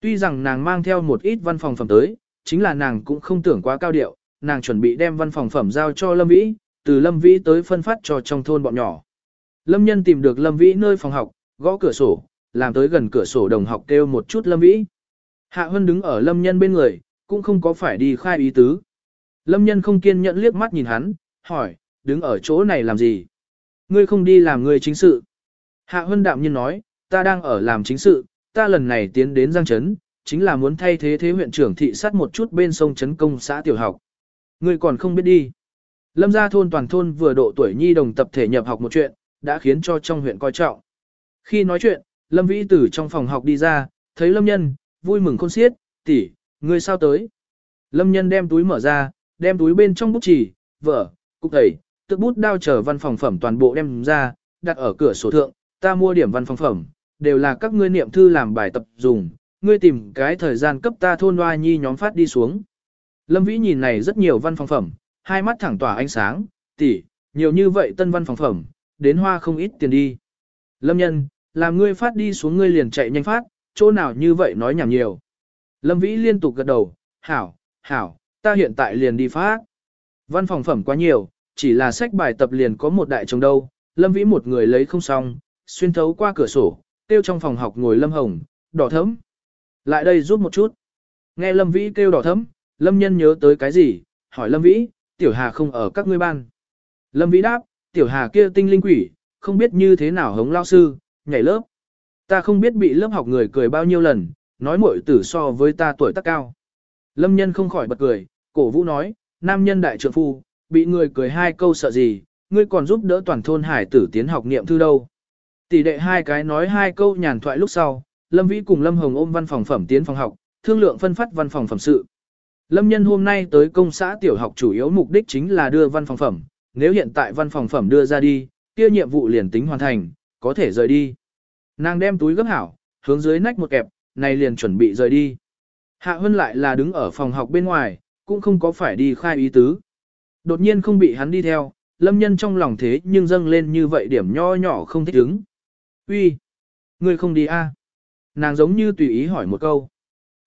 Tuy rằng nàng mang theo một ít văn phòng phẩm tới, chính là nàng cũng không tưởng quá cao điệu, nàng chuẩn bị đem văn phòng phẩm giao cho Lâm Vĩ, từ Lâm Vĩ tới phân phát cho trong thôn bọn nhỏ. Lâm nhân tìm được Lâm Vĩ nơi phòng học, gõ cửa sổ, làm tới gần cửa sổ đồng học kêu một chút Lâm Vĩ. Hạ Hân đứng ở Lâm nhân bên người, cũng không có phải đi khai ý tứ. Lâm nhân không kiên nhẫn liếc mắt nhìn hắn, hỏi, đứng ở chỗ này làm gì? Ngươi không đi làm người chính sự. Hạ Hân đạm nhiên nói, ta đang ở làm chính sự, ta lần này tiến đến Giang Trấn, chính là muốn thay thế thế huyện trưởng thị sát một chút bên sông Trấn Công xã tiểu học. Ngươi còn không biết đi. Lâm gia thôn toàn thôn vừa độ tuổi nhi đồng tập thể nhập học một chuyện, đã khiến cho trong huyện coi trọng. Khi nói chuyện, Lâm Vĩ Tử trong phòng học đi ra, thấy Lâm Nhân, vui mừng khôn xiết, tỷ, ngươi sao tới? Lâm Nhân đem túi mở ra, đem túi bên trong bút chỉ, vở, cục thầy, tức bút đao chờ văn phòng phẩm toàn bộ đem ra, đặt ở cửa sổ thượng, ta mua điểm văn phòng phẩm, đều là các ngươi niệm thư làm bài tập dùng, ngươi tìm cái thời gian cấp ta thôn hoa nhi nhóm phát đi xuống. Lâm Vĩ nhìn này rất nhiều văn phòng phẩm, hai mắt thẳng tỏa ánh sáng, tỷ, nhiều như vậy tân văn phòng phẩm, đến hoa không ít tiền đi. Lâm nhân, làm ngươi phát đi xuống ngươi liền chạy nhanh phát, chỗ nào như vậy nói nhảm nhiều. Lâm Vĩ liên tục gật đầu, hảo, hảo, ta hiện tại liền đi phát. Văn phòng phẩm quá nhiều, chỉ là sách bài tập liền có một đại chồng đâu, Lâm Vĩ một người lấy không xong, xuyên thấu qua cửa sổ, tiêu trong phòng học ngồi Lâm Hồng, đỏ thấm. Lại đây giúp một chút. Nghe Lâm Vĩ kêu đỏ thấm, Lâm Nhân nhớ tới cái gì, hỏi Lâm Vĩ, Tiểu Hà không ở các ngươi ban. Lâm Vĩ đáp, Tiểu Hà kia tinh linh quỷ, không biết như thế nào hống lao sư, nhảy lớp. Ta không biết bị lớp học người cười bao nhiêu lần, nói muội tử so với ta tuổi tác cao. Lâm Nhân không khỏi bật cười, cổ vũ nói, nam nhân đại trượng phu, bị người cười hai câu sợ gì, ngươi còn giúp đỡ toàn thôn hải tử tiến học niệm thư đâu. Tỷ đệ hai cái nói hai câu nhàn thoại lúc sau, Lâm Vĩ cùng Lâm Hồng ôm văn phòng phẩm tiến phòng học, thương lượng phân phát văn phòng phẩm sự. Lâm Nhân hôm nay tới công xã tiểu học chủ yếu mục đích chính là đưa văn phòng phẩm, nếu hiện tại văn phòng phẩm đưa ra đi, kia nhiệm vụ liền tính hoàn thành, có thể rời đi. Nàng đem túi gấp hảo, hướng dưới nách một kẹp, này liền chuẩn bị rời đi. Hạ Hân lại là đứng ở phòng học bên ngoài, cũng không có phải đi khai ý tứ. Đột nhiên không bị hắn đi theo, lâm nhân trong lòng thế nhưng dâng lên như vậy điểm nho nhỏ không thích ứng. Uy, Ngươi không đi a? À? Nàng giống như tùy ý hỏi một câu.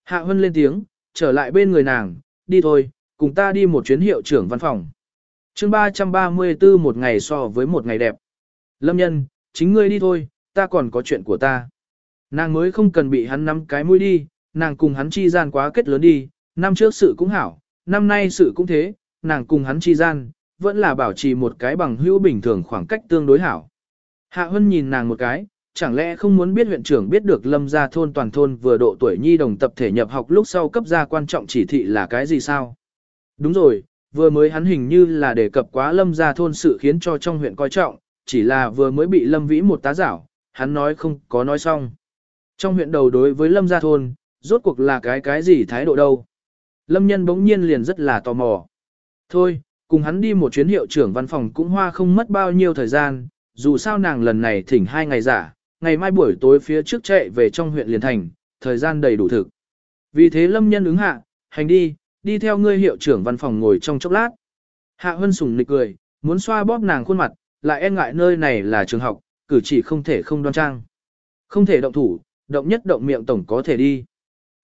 Hạ Hân lên tiếng, trở lại bên người nàng, đi thôi, cùng ta đi một chuyến hiệu trưởng văn phòng. chương 334 một ngày so với một ngày đẹp. Lâm nhân, chính ngươi đi thôi, ta còn có chuyện của ta. Nàng mới không cần bị hắn nắm cái mũi đi, nàng cùng hắn chi gian quá kết lớn đi, năm trước sự cũng hảo, năm nay sự cũng thế, nàng cùng hắn chi gian, vẫn là bảo trì một cái bằng hữu bình thường khoảng cách tương đối hảo. Hạ Hân nhìn nàng một cái, chẳng lẽ không muốn biết huyện trưởng biết được lâm gia thôn toàn thôn vừa độ tuổi nhi đồng tập thể nhập học lúc sau cấp gia quan trọng chỉ thị là cái gì sao? Đúng rồi, vừa mới hắn hình như là đề cập quá lâm gia thôn sự khiến cho trong huyện coi trọng, chỉ là vừa mới bị lâm vĩ một tá giảo, hắn nói không có nói xong. Trong huyện đầu đối với lâm gia thôn, rốt cuộc là cái cái gì thái độ đâu? Lâm nhân bỗng nhiên liền rất là tò mò. Thôi, cùng hắn đi một chuyến hiệu trưởng văn phòng cũng hoa không mất bao nhiêu thời gian, dù sao nàng lần này thỉnh hai ngày giả, ngày mai buổi tối phía trước chạy về trong huyện liền thành, thời gian đầy đủ thực. Vì thế lâm nhân ứng hạ, hành đi, đi theo ngươi hiệu trưởng văn phòng ngồi trong chốc lát. Hạ Hân sùng nịch cười, muốn xoa bóp nàng khuôn mặt, lại e ngại nơi này là trường học, cử chỉ không thể không đoan trang. Không thể động thủ, động nhất động miệng tổng có thể đi.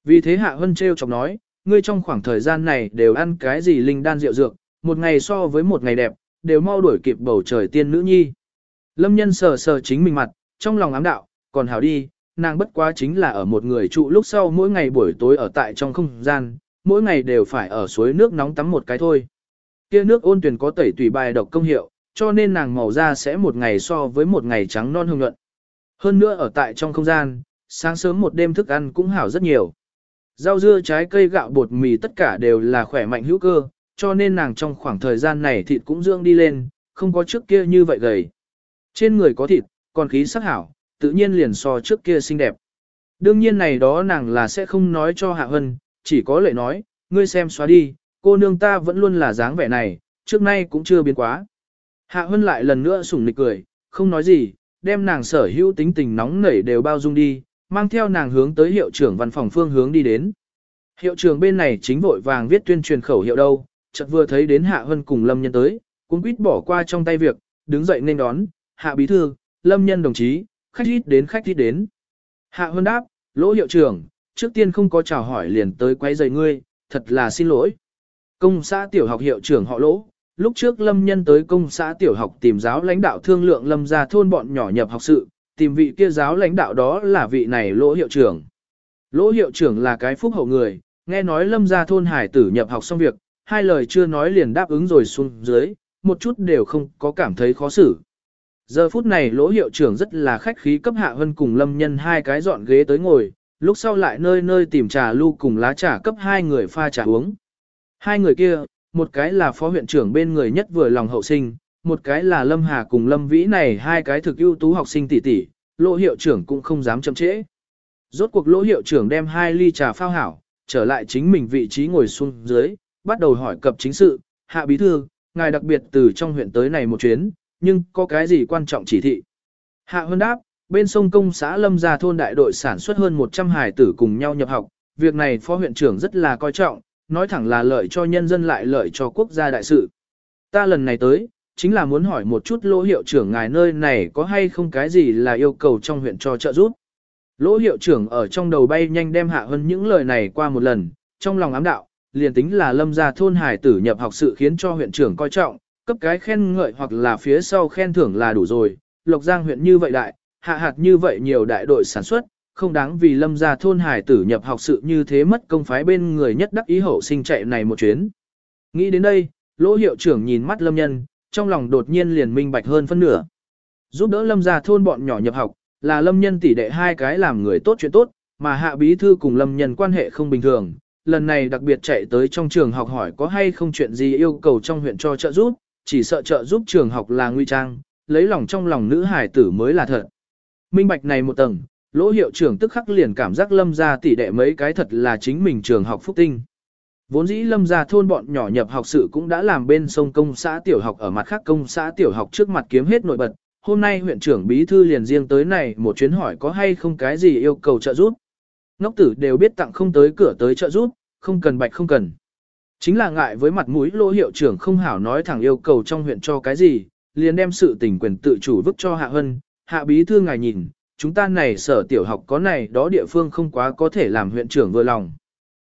Vì thế Hạ Hân treo chọc nói, ngươi trong khoảng thời gian này đều ăn cái gì linh đan rượu dược, một ngày so với một ngày đẹp, đều mau đuổi kịp bầu trời tiên nữ nhi. Lâm nhân sờ sờ chính mình mặt, trong lòng ám đạo, còn hảo đi, nàng bất quá chính là ở một người trụ lúc sau mỗi ngày buổi tối ở tại trong không gian, mỗi ngày đều phải ở suối nước nóng tắm một cái thôi. Kia nước ôn tuyển có tẩy tùy bài độc công hiệu, cho nên nàng màu da sẽ một ngày so với một ngày trắng non hương nhuận. Hơn nữa ở tại trong không gian, sáng sớm một đêm thức ăn cũng hảo rất nhiều. Rau dưa trái cây gạo bột mì tất cả đều là khỏe mạnh hữu cơ, cho nên nàng trong khoảng thời gian này thịt cũng dưỡng đi lên, không có trước kia như vậy gầy. Trên người có thịt, còn khí sắc hảo, tự nhiên liền so trước kia xinh đẹp. Đương nhiên này đó nàng là sẽ không nói cho Hạ Hân, chỉ có lệ nói, ngươi xem xóa đi, cô nương ta vẫn luôn là dáng vẻ này, trước nay cũng chưa biến quá. Hạ Hân lại lần nữa sủng nịch cười, không nói gì, đem nàng sở hữu tính tình nóng nảy đều bao dung đi, mang theo nàng hướng tới hiệu trưởng văn phòng phương hướng đi đến. Hiệu trưởng bên này chính vội vàng viết tuyên truyền khẩu hiệu đâu, chợt vừa thấy đến Hạ Hân cùng Lâm Nhân tới, cũng quýt bỏ qua trong tay việc, đứng dậy nên đón, Hạ Bí Thư, Lâm Nhân đồng chí, khách ít đến khách ít đến. Hạ Hân đáp, lỗ hiệu trưởng, trước tiên không có chào hỏi liền tới quay giày ngươi, thật là xin lỗi. Công xã tiểu học hiệu trưởng họ lỗ, lúc trước Lâm Nhân tới công xã tiểu học tìm giáo lãnh đạo thương lượng Lâm ra thôn bọn nhỏ nhập học sự, tìm vị kia giáo lãnh đạo đó là vị này lỗ hiệu trưởng. Lỗ hiệu trưởng là cái phúc hậu người, nghe nói lâm gia thôn hải tử nhập học xong việc, hai lời chưa nói liền đáp ứng rồi xuống dưới, một chút đều không có cảm thấy khó xử. Giờ phút này lỗ hiệu trưởng rất là khách khí cấp hạ hơn cùng lâm nhân hai cái dọn ghế tới ngồi, lúc sau lại nơi nơi tìm trà lưu cùng lá trà cấp hai người pha trà uống. Hai người kia, một cái là phó huyện trưởng bên người nhất vừa lòng hậu sinh, một cái là lâm hà cùng lâm vĩ này hai cái thực ưu tú học sinh tỷ tỷ, lỗ hiệu trưởng cũng không dám chậm trễ. Rốt cuộc lỗ hiệu trưởng đem hai ly trà phao hảo, trở lại chính mình vị trí ngồi xuống dưới, bắt đầu hỏi cập chính sự, hạ bí thư, ngài đặc biệt từ trong huyện tới này một chuyến, nhưng có cái gì quan trọng chỉ thị. Hạ hơn đáp, bên sông công xã Lâm Gia thôn đại đội sản xuất hơn 100 hài tử cùng nhau nhập học, việc này phó huyện trưởng rất là coi trọng, nói thẳng là lợi cho nhân dân lại lợi cho quốc gia đại sự. Ta lần này tới, chính là muốn hỏi một chút lỗ hiệu trưởng ngài nơi này có hay không cái gì là yêu cầu trong huyện cho trợ giúp. Lỗ hiệu trưởng ở trong đầu bay nhanh đem hạ hơn những lời này qua một lần, trong lòng ám đạo, liền tính là lâm gia thôn hải tử nhập học sự khiến cho huyện trưởng coi trọng, cấp cái khen ngợi hoặc là phía sau khen thưởng là đủ rồi, Lộc Giang huyện như vậy đại, hạ hạt như vậy nhiều đại đội sản xuất, không đáng vì lâm gia thôn hải tử nhập học sự như thế mất công phái bên người nhất đắc ý hậu sinh chạy này một chuyến. Nghĩ đến đây, lỗ hiệu trưởng nhìn mắt lâm nhân, trong lòng đột nhiên liền minh bạch hơn phân nửa. Giúp đỡ lâm gia thôn bọn nhỏ nhập học, là lâm nhân tỷ đệ hai cái làm người tốt chuyện tốt, mà hạ bí thư cùng lâm nhân quan hệ không bình thường. Lần này đặc biệt chạy tới trong trường học hỏi có hay không chuyện gì yêu cầu trong huyện cho trợ giúp, chỉ sợ trợ giúp trường học là nguy trang, lấy lòng trong lòng nữ hải tử mới là thật. Minh bạch này một tầng, lỗ hiệu trưởng tức khắc liền cảm giác lâm ra tỷ đệ mấy cái thật là chính mình trường học phúc tinh. Vốn dĩ lâm ra thôn bọn nhỏ nhập học sự cũng đã làm bên sông công xã tiểu học ở mặt khác công xã tiểu học trước mặt kiếm hết nội bật. Hôm nay huyện trưởng bí thư liền riêng tới này một chuyến hỏi có hay không cái gì yêu cầu trợ giúp. Ngốc tử đều biết tặng không tới cửa tới trợ giúp, không cần bạch không cần. Chính là ngại với mặt mũi lỗ hiệu trưởng không hảo nói thẳng yêu cầu trong huyện cho cái gì, liền đem sự tình quyền tự chủ vứt cho Hạ Hân, Hạ bí thư ngài nhìn, chúng ta này sở tiểu học có này đó địa phương không quá có thể làm huyện trưởng vừa lòng.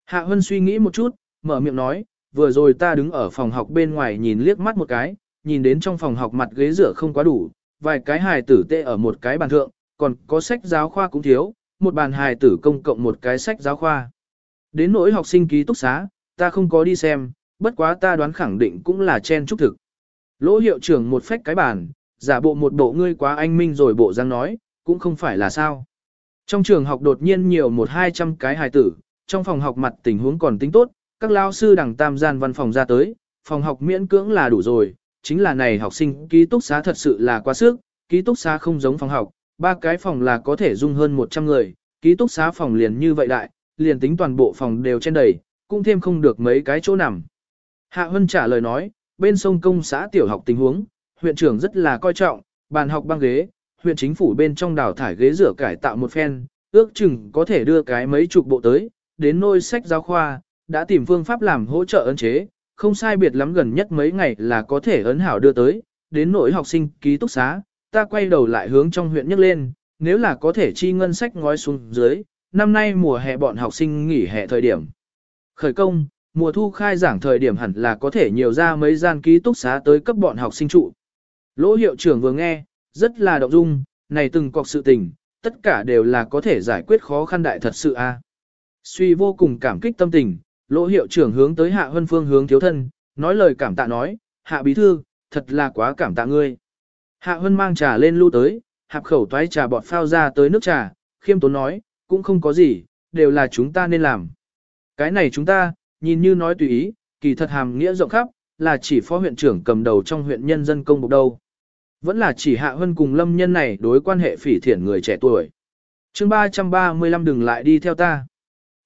Hạ Hân suy nghĩ một chút, mở miệng nói, vừa rồi ta đứng ở phòng học bên ngoài nhìn liếc mắt một cái, nhìn đến trong phòng học mặt ghế rửa không quá đủ, vài cái hài tử tê ở một cái bàn thượng, còn có sách giáo khoa cũng thiếu, một bàn hài tử công cộng một cái sách giáo khoa. Đến nỗi học sinh ký túc xá, ta không có đi xem, bất quá ta đoán khẳng định cũng là chen trúc thực. Lỗ hiệu trưởng một phách cái bàn, giả bộ một bộ ngươi quá anh minh rồi bộ răng nói, cũng không phải là sao. Trong trường học đột nhiên nhiều một hai trăm cái hài tử, trong phòng học mặt tình huống còn tính tốt, các lao sư đằng tam gian văn phòng ra tới, phòng học miễn cưỡng là đủ rồi, chính là này học sinh ký túc xá thật sự là quá sức, ký túc xá không giống phòng học, ba cái phòng là có thể dung hơn 100 người, ký túc xá phòng liền như vậy đại, liền tính toàn bộ phòng đều trên đầy, cũng thêm không được mấy cái chỗ nằm. Hạ Hân trả lời nói, bên sông công xã tiểu học tình huống, huyện trưởng rất là coi trọng, bàn học băng ghế, huyện chính phủ bên trong đào thải ghế rửa cải tạo một phen, ước chừng có thể đưa cái mấy chục bộ tới, đến nôi sách giáo khoa, đã tìm phương pháp làm hỗ trợ ấn chế, không sai biệt lắm gần nhất mấy ngày là có thể ấn hảo đưa tới, đến nỗi học sinh ký túc xá, ta quay đầu lại hướng trong huyện nhắc lên, nếu là có thể chi ngân sách ngói xuống dưới, năm nay mùa hè bọn học sinh nghỉ hè thời điểm. Khởi công, mùa thu khai giảng thời điểm hẳn là có thể nhiều ra mấy gian ký túc xá tới cấp bọn học sinh trụ. Lỗ hiệu trưởng vừa nghe, rất là động dung, này từng cọc sự tình, tất cả đều là có thể giải quyết khó khăn đại thật sự a. Suy vô cùng cảm kích tâm tình, lỗ hiệu trưởng hướng tới hạ hân phương hướng thiếu thân, nói lời cảm tạ nói, hạ bí thư, thật là quá cảm tạ ngươi. Hạ hân mang trà lên lưu tới, hạp khẩu toái trà bọt phao ra tới nước trà, khiêm tốn nói, cũng không có gì, đều là chúng ta nên làm. Cái này chúng ta, nhìn như nói tùy ý, kỳ thật hàm nghĩa rộng khắp, là chỉ phó huyện trưởng cầm đầu trong huyện nhân dân công bộc đâu. Vẫn là chỉ hạ hơn cùng lâm nhân này đối quan hệ phỉ thiện người trẻ tuổi. chương 335 đừng lại đi theo ta.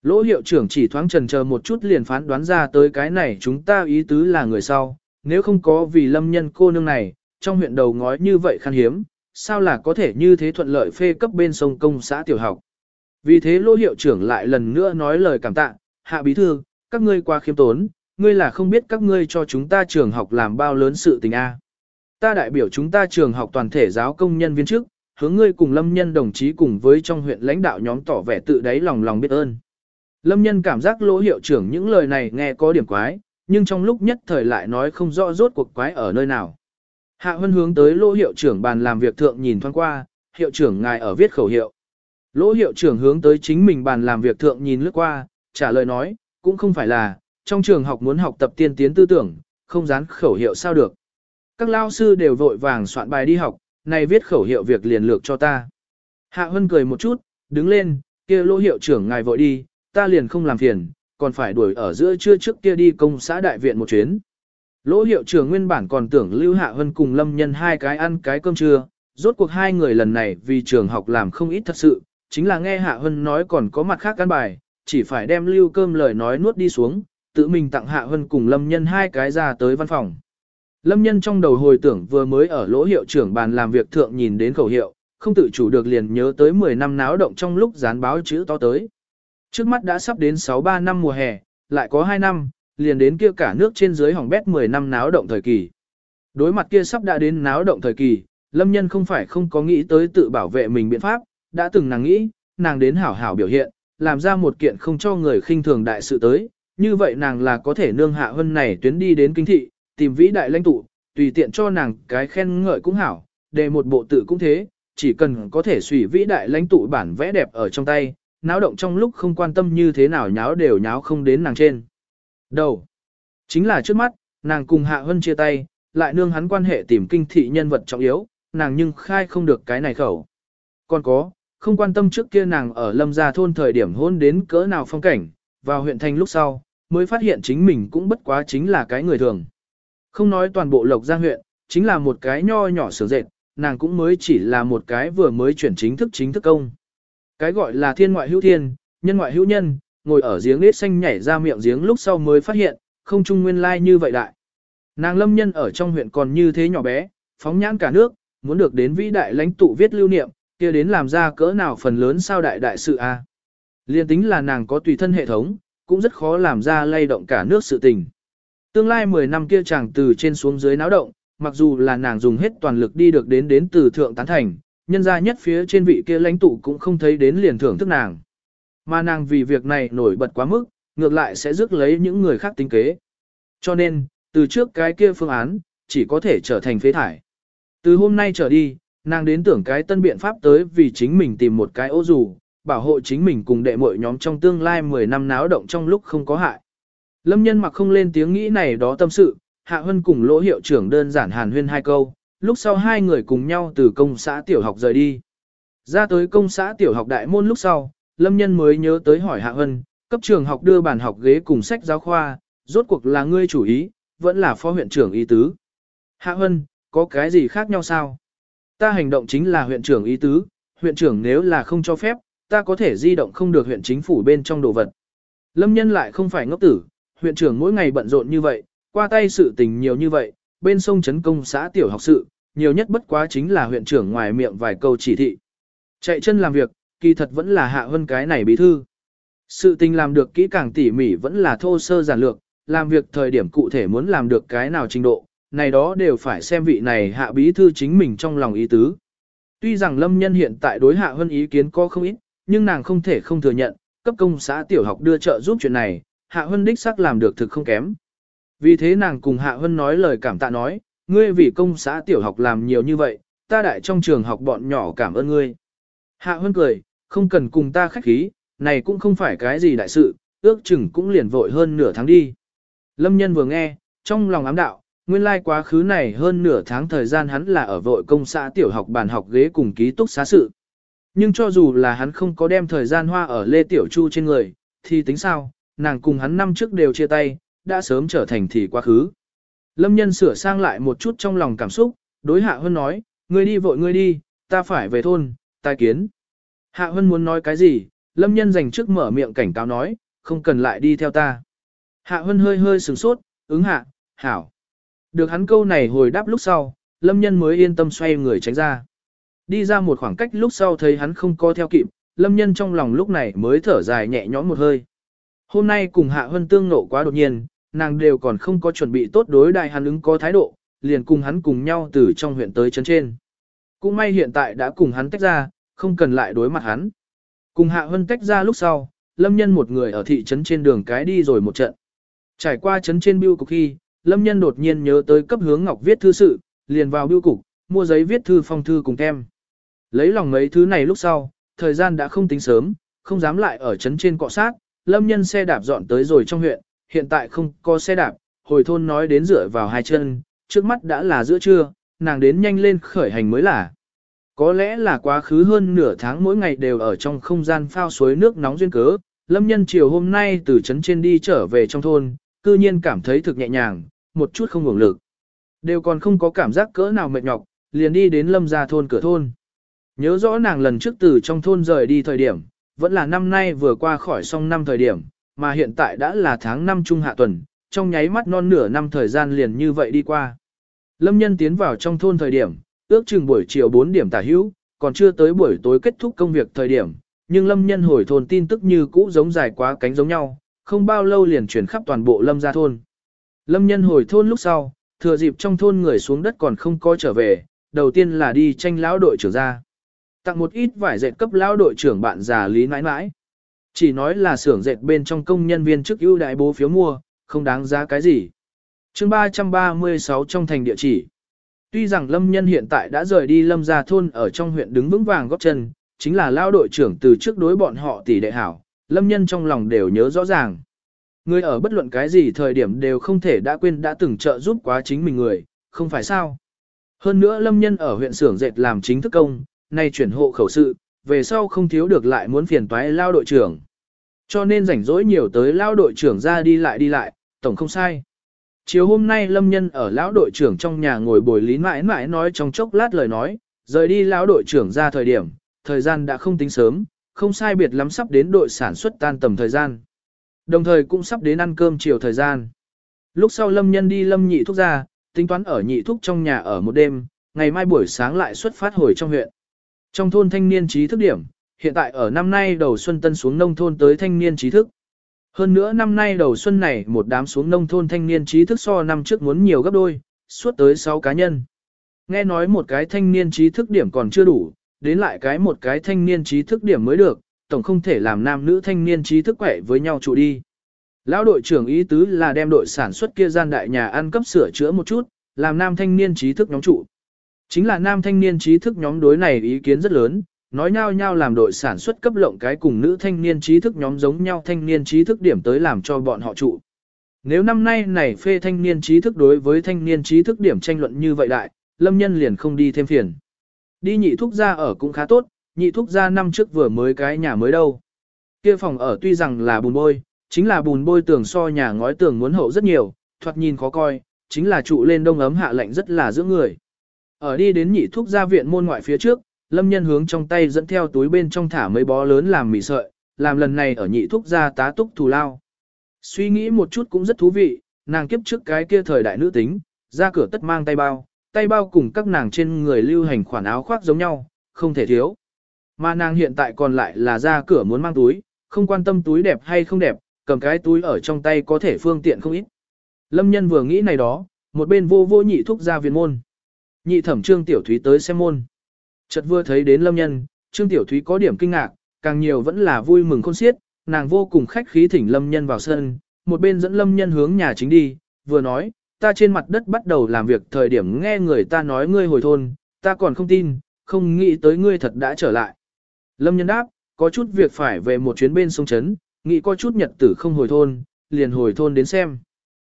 Lỗ hiệu trưởng chỉ thoáng trần chờ một chút liền phán đoán ra tới cái này chúng ta ý tứ là người sau, nếu không có vì lâm nhân cô nương này, trong huyện đầu ngói như vậy khan hiếm, sao là có thể như thế thuận lợi phê cấp bên sông công xã tiểu học. Vì thế lỗ hiệu trưởng lại lần nữa nói lời cảm tạ, hạ bí thư, các ngươi qua khiêm tốn, ngươi là không biết các ngươi cho chúng ta trường học làm bao lớn sự tình A. Ta đại biểu chúng ta trường học toàn thể giáo công nhân viên chức hướng ngươi cùng lâm nhân đồng chí cùng với trong huyện lãnh đạo nhóm tỏ vẻ tự đáy lòng lòng biết ơn. Lâm nhân cảm giác lỗ hiệu trưởng những lời này nghe có điểm quái, nhưng trong lúc nhất thời lại nói không rõ rốt cuộc quái ở nơi nào. Hạ Hân hướng tới lỗ hiệu trưởng bàn làm việc thượng nhìn thoáng qua, hiệu trưởng ngài ở viết khẩu hiệu. Lỗ hiệu trưởng hướng tới chính mình bàn làm việc thượng nhìn lướt qua, trả lời nói, cũng không phải là, trong trường học muốn học tập tiên tiến tư tưởng, không dán khẩu hiệu sao được. Các lao sư đều vội vàng soạn bài đi học, nay viết khẩu hiệu việc liền lược cho ta. Hạ Hân cười một chút, đứng lên, kia lỗ hiệu trưởng ngài vội đi, ta liền không làm phiền, còn phải đuổi ở giữa trưa trước kia đi công xã đại viện một chuyến. Lỗ hiệu trưởng nguyên bản còn tưởng Lưu Hạ Hân cùng Lâm Nhân hai cái ăn cái cơm trưa, rốt cuộc hai người lần này vì trường học làm không ít thật sự, chính là nghe Hạ Hân nói còn có mặt khác căn bài, chỉ phải đem lưu cơm lời nói nuốt đi xuống, tự mình tặng Hạ Hân cùng Lâm Nhân hai cái ra tới văn phòng. Lâm Nhân trong đầu hồi tưởng vừa mới ở lỗ hiệu trưởng bàn làm việc thượng nhìn đến khẩu hiệu, không tự chủ được liền nhớ tới 10 năm náo động trong lúc dán báo chữ to tới. Trước mắt đã sắp đến 6-3 năm mùa hè, lại có 2 năm, liền đến kia cả nước trên dưới hỏng bét 10 năm náo động thời kỳ. Đối mặt kia sắp đã đến náo động thời kỳ, Lâm Nhân không phải không có nghĩ tới tự bảo vệ mình biện pháp, đã từng nàng nghĩ, nàng đến hảo hảo biểu hiện, làm ra một kiện không cho người khinh thường đại sự tới, như vậy nàng là có thể nương hạ hơn này tuyến đi đến kinh thị, tìm vĩ đại lãnh tụ, tùy tiện cho nàng cái khen ngợi cũng hảo, để một bộ tự cũng thế, chỉ cần có thể suy vĩ đại lãnh tụ bản vẽ đẹp ở trong tay, náo động trong lúc không quan tâm như thế nào nháo đều nháo không đến nàng trên. Đầu. Chính là trước mắt, nàng cùng Hạ Hân chia tay, lại nương hắn quan hệ tìm kinh thị nhân vật trọng yếu, nàng nhưng khai không được cái này khẩu. Còn có, không quan tâm trước kia nàng ở lâm gia thôn thời điểm hôn đến cỡ nào phong cảnh, vào huyện thành lúc sau, mới phát hiện chính mình cũng bất quá chính là cái người thường. Không nói toàn bộ lộc giang huyện, chính là một cái nho nhỏ sửa dệt, nàng cũng mới chỉ là một cái vừa mới chuyển chính thức chính thức công. Cái gọi là thiên ngoại hữu thiên, nhân ngoại hữu nhân, ngồi ở giếng nết xanh nhảy ra miệng giếng lúc sau mới phát hiện, không trung nguyên lai như vậy đại. Nàng lâm nhân ở trong huyện còn như thế nhỏ bé, phóng nhãn cả nước, muốn được đến vĩ đại lãnh tụ viết lưu niệm, kia đến làm ra cỡ nào phần lớn sao đại đại sự a. Liên tính là nàng có tùy thân hệ thống, cũng rất khó làm ra lay động cả nước sự tình. Tương lai 10 năm kia chàng từ trên xuống dưới náo động, mặc dù là nàng dùng hết toàn lực đi được đến đến từ thượng tán thành, nhân ra nhất phía trên vị kia lãnh tụ cũng không thấy đến liền thưởng thức nàng. Mà nàng vì việc này nổi bật quá mức, ngược lại sẽ rước lấy những người khác tính kế. Cho nên, từ trước cái kia phương án, chỉ có thể trở thành phế thải. Từ hôm nay trở đi, nàng đến tưởng cái tân biện pháp tới vì chính mình tìm một cái ô dù, bảo hộ chính mình cùng đệ muội nhóm trong tương lai 10 năm náo động trong lúc không có hại. Lâm nhân mặc không lên tiếng nghĩ này đó tâm sự, Hạ Hân cùng lỗ hiệu trưởng đơn giản hàn huyên hai câu, lúc sau hai người cùng nhau từ công xã tiểu học rời đi. Ra tới công xã tiểu học đại môn lúc sau, Lâm nhân mới nhớ tới hỏi Hạ Hân, cấp trường học đưa bản học ghế cùng sách giáo khoa, rốt cuộc là ngươi chủ ý, vẫn là phó huyện trưởng ý tứ. Hạ Hân, có cái gì khác nhau sao? Ta hành động chính là huyện trưởng ý tứ, huyện trưởng nếu là không cho phép, ta có thể di động không được huyện chính phủ bên trong đồ vật. Lâm nhân lại không phải ngốc tử, huyện trưởng mỗi ngày bận rộn như vậy, qua tay sự tình nhiều như vậy, bên sông chấn công xã tiểu học sự, nhiều nhất bất quá chính là huyện trưởng ngoài miệng vài câu chỉ thị. Chạy chân làm việc, kỳ thật vẫn là hạ hơn cái này bí thư. Sự tình làm được kỹ càng tỉ mỉ vẫn là thô sơ giản lược, làm việc thời điểm cụ thể muốn làm được cái nào trình độ, này đó đều phải xem vị này hạ bí thư chính mình trong lòng ý tứ. Tuy rằng lâm nhân hiện tại đối hạ hơn ý kiến có không ít, nhưng nàng không thể không thừa nhận, cấp công xã tiểu học đưa trợ giúp chuyện này, hạ hơn đích xác làm được thực không kém. Vì thế nàng cùng hạ hơn nói lời cảm tạ nói, ngươi vì công xã tiểu học làm nhiều như vậy, ta đại trong trường học bọn nhỏ cảm ơn ngươi. Hạ hơn cười, không cần cùng ta khách khí, này cũng không phải cái gì đại sự, ước chừng cũng liền vội hơn nửa tháng đi. Lâm nhân vừa nghe, trong lòng ám đạo, nguyên lai quá khứ này hơn nửa tháng thời gian hắn là ở vội công xã tiểu học bàn học ghế cùng ký túc xá sự. Nhưng cho dù là hắn không có đem thời gian hoa ở Lê Tiểu Chu trên người, thì tính sao, nàng cùng hắn năm trước đều chia tay, đã sớm trở thành thì quá khứ. Lâm nhân sửa sang lại một chút trong lòng cảm xúc, đối Hạ Hân nói, ngươi đi vội ngươi đi, ta phải về thôn, tai kiến. Hạ Hân muốn nói cái gì, Lâm nhân dành trước mở miệng cảnh cáo nói, không cần lại đi theo ta. Hạ Hân hơi hơi sửng sốt, ứng hạ, hảo. Được hắn câu này hồi đáp lúc sau, Lâm nhân mới yên tâm xoay người tránh ra. Đi ra một khoảng cách lúc sau thấy hắn không co theo kịp, Lâm nhân trong lòng lúc này mới thở dài nhẹ nhõm một hơi. Hôm nay cùng Hạ Hân tương nộ quá đột nhiên, nàng đều còn không có chuẩn bị tốt đối đại hắn ứng có thái độ, liền cùng hắn cùng nhau từ trong huyện tới trấn trên. Cũng may hiện tại đã cùng hắn tách ra, không cần lại đối mặt hắn. Cùng Hạ Hân tách ra lúc sau, Lâm Nhân một người ở thị trấn trên đường cái đi rồi một trận. Trải qua trấn trên biêu cục khi, Lâm Nhân đột nhiên nhớ tới cấp hướng Ngọc viết thư sự, liền vào bưu cục, mua giấy viết thư phong thư cùng tem. Lấy lòng mấy thứ này lúc sau, thời gian đã không tính sớm, không dám lại ở trấn trên cọ sát, Lâm Nhân xe đạp dọn tới rồi trong huyện, hiện tại không có xe đạp, hồi thôn nói đến dựa vào hai chân, trước mắt đã là giữa trưa, nàng đến nhanh lên khởi hành mới là. Có lẽ là quá khứ hơn nửa tháng mỗi ngày đều ở trong không gian phao suối nước nóng duyên cớ, lâm nhân chiều hôm nay từ trấn trên đi trở về trong thôn, cư nhiên cảm thấy thực nhẹ nhàng, một chút không hưởng lực. Đều còn không có cảm giác cỡ nào mệt nhọc, liền đi đến lâm gia thôn cửa thôn. Nhớ rõ nàng lần trước từ trong thôn rời đi thời điểm, vẫn là năm nay vừa qua khỏi xong năm thời điểm, mà hiện tại đã là tháng 5 trung hạ tuần, trong nháy mắt non nửa năm thời gian liền như vậy đi qua. Lâm nhân tiến vào trong thôn thời điểm, ước chừng buổi chiều 4 điểm tả hữu, còn chưa tới buổi tối kết thúc công việc thời điểm, nhưng lâm nhân hồi thôn tin tức như cũ giống dài quá cánh giống nhau, không bao lâu liền chuyển khắp toàn bộ lâm gia thôn. Lâm nhân hồi thôn lúc sau, thừa dịp trong thôn người xuống đất còn không có trở về, đầu tiên là đi tranh lão đội trưởng ra. Tặng một ít vải dệt cấp lão đội trưởng bạn già Lý nãi nãi. Chỉ nói là xưởng dệt bên trong công nhân viên chức ưu đại bố phiếu mua, không đáng giá cái gì. chương 336 trong thành địa chỉ. Tuy rằng Lâm Nhân hiện tại đã rời đi Lâm Gia Thôn ở trong huyện đứng vững vàng góp chân, chính là lao đội trưởng từ trước đối bọn họ tỷ đệ hảo, Lâm Nhân trong lòng đều nhớ rõ ràng. Người ở bất luận cái gì thời điểm đều không thể đã quên đã từng trợ giúp quá chính mình người, không phải sao. Hơn nữa Lâm Nhân ở huyện xưởng dệt làm chính thức công, nay chuyển hộ khẩu sự, về sau không thiếu được lại muốn phiền toái lao đội trưởng. Cho nên rảnh rỗi nhiều tới lao đội trưởng ra đi lại đi lại, tổng không sai. Chiều hôm nay Lâm Nhân ở lão đội trưởng trong nhà ngồi bồi lý mãi mãi nói trong chốc lát lời nói, rời đi lão đội trưởng ra thời điểm, thời gian đã không tính sớm, không sai biệt lắm sắp đến đội sản xuất tan tầm thời gian. Đồng thời cũng sắp đến ăn cơm chiều thời gian. Lúc sau Lâm Nhân đi Lâm Nhị Thúc ra, tính toán ở Nhị Thúc trong nhà ở một đêm, ngày mai buổi sáng lại xuất phát hồi trong huyện. Trong thôn thanh niên trí thức điểm, hiện tại ở năm nay đầu xuân tân xuống nông thôn tới thanh niên trí thức. Hơn nữa năm nay đầu xuân này một đám xuống nông thôn thanh niên trí thức so năm trước muốn nhiều gấp đôi, suốt tới 6 cá nhân. Nghe nói một cái thanh niên trí thức điểm còn chưa đủ, đến lại cái một cái thanh niên trí thức điểm mới được, tổng không thể làm nam nữ thanh niên trí thức quẻ với nhau trụ đi. Lão đội trưởng ý tứ là đem đội sản xuất kia gian đại nhà ăn cấp sửa chữa một chút, làm nam thanh niên trí thức nhóm trụ. Chính là nam thanh niên trí thức nhóm đối này ý kiến rất lớn, nói nhau nhau làm đội sản xuất cấp lộng cái cùng nữ thanh niên trí thức nhóm giống nhau thanh niên trí thức điểm tới làm cho bọn họ trụ. Nếu năm nay này phê thanh niên trí thức đối với thanh niên trí thức điểm tranh luận như vậy đại, lâm nhân liền không đi thêm phiền. Đi nhị thúc ra ở cũng khá tốt, nhị thúc ra năm trước vừa mới cái nhà mới đâu. Kia phòng ở tuy rằng là bùn bôi, chính là bùn bôi tường so nhà ngói tường muốn hậu rất nhiều, thoạt nhìn khó coi, chính là trụ lên đông ấm hạ lạnh rất là giữa người. Ở đi đến nhị thúc gia viện môn ngoại phía trước, lâm nhân hướng trong tay dẫn theo túi bên trong thả mấy bó lớn làm mì sợi, làm lần này ở nhị thúc gia tá túc thù lao. Suy nghĩ một chút cũng rất thú vị, nàng kiếp trước cái kia thời đại nữ tính, ra cửa tất mang tay bao, tay bao cùng các nàng trên người lưu hành khoản áo khoác giống nhau, không thể thiếu. Mà nàng hiện tại còn lại là ra cửa muốn mang túi, không quan tâm túi đẹp hay không đẹp, cầm cái túi ở trong tay có thể phương tiện không ít. Lâm nhân vừa nghĩ này đó, một bên vô vô nhị thúc ra viện môn. Nhị thẩm trương tiểu thúy tới xem môn. Chợt vừa thấy đến lâm nhân, trương tiểu thúy có điểm kinh ngạc, càng nhiều vẫn là vui mừng khôn xiết, nàng vô cùng khách khí thỉnh lâm nhân vào sân, một bên dẫn lâm nhân hướng nhà chính đi, vừa nói, ta trên mặt đất bắt đầu làm việc thời điểm nghe người ta nói ngươi hồi thôn, ta còn không tin, không nghĩ tới ngươi thật đã trở lại. Lâm nhân đáp, có chút việc phải về một chuyến bên sông Trấn, nghĩ có chút nhật tử không hồi thôn, liền hồi thôn đến xem.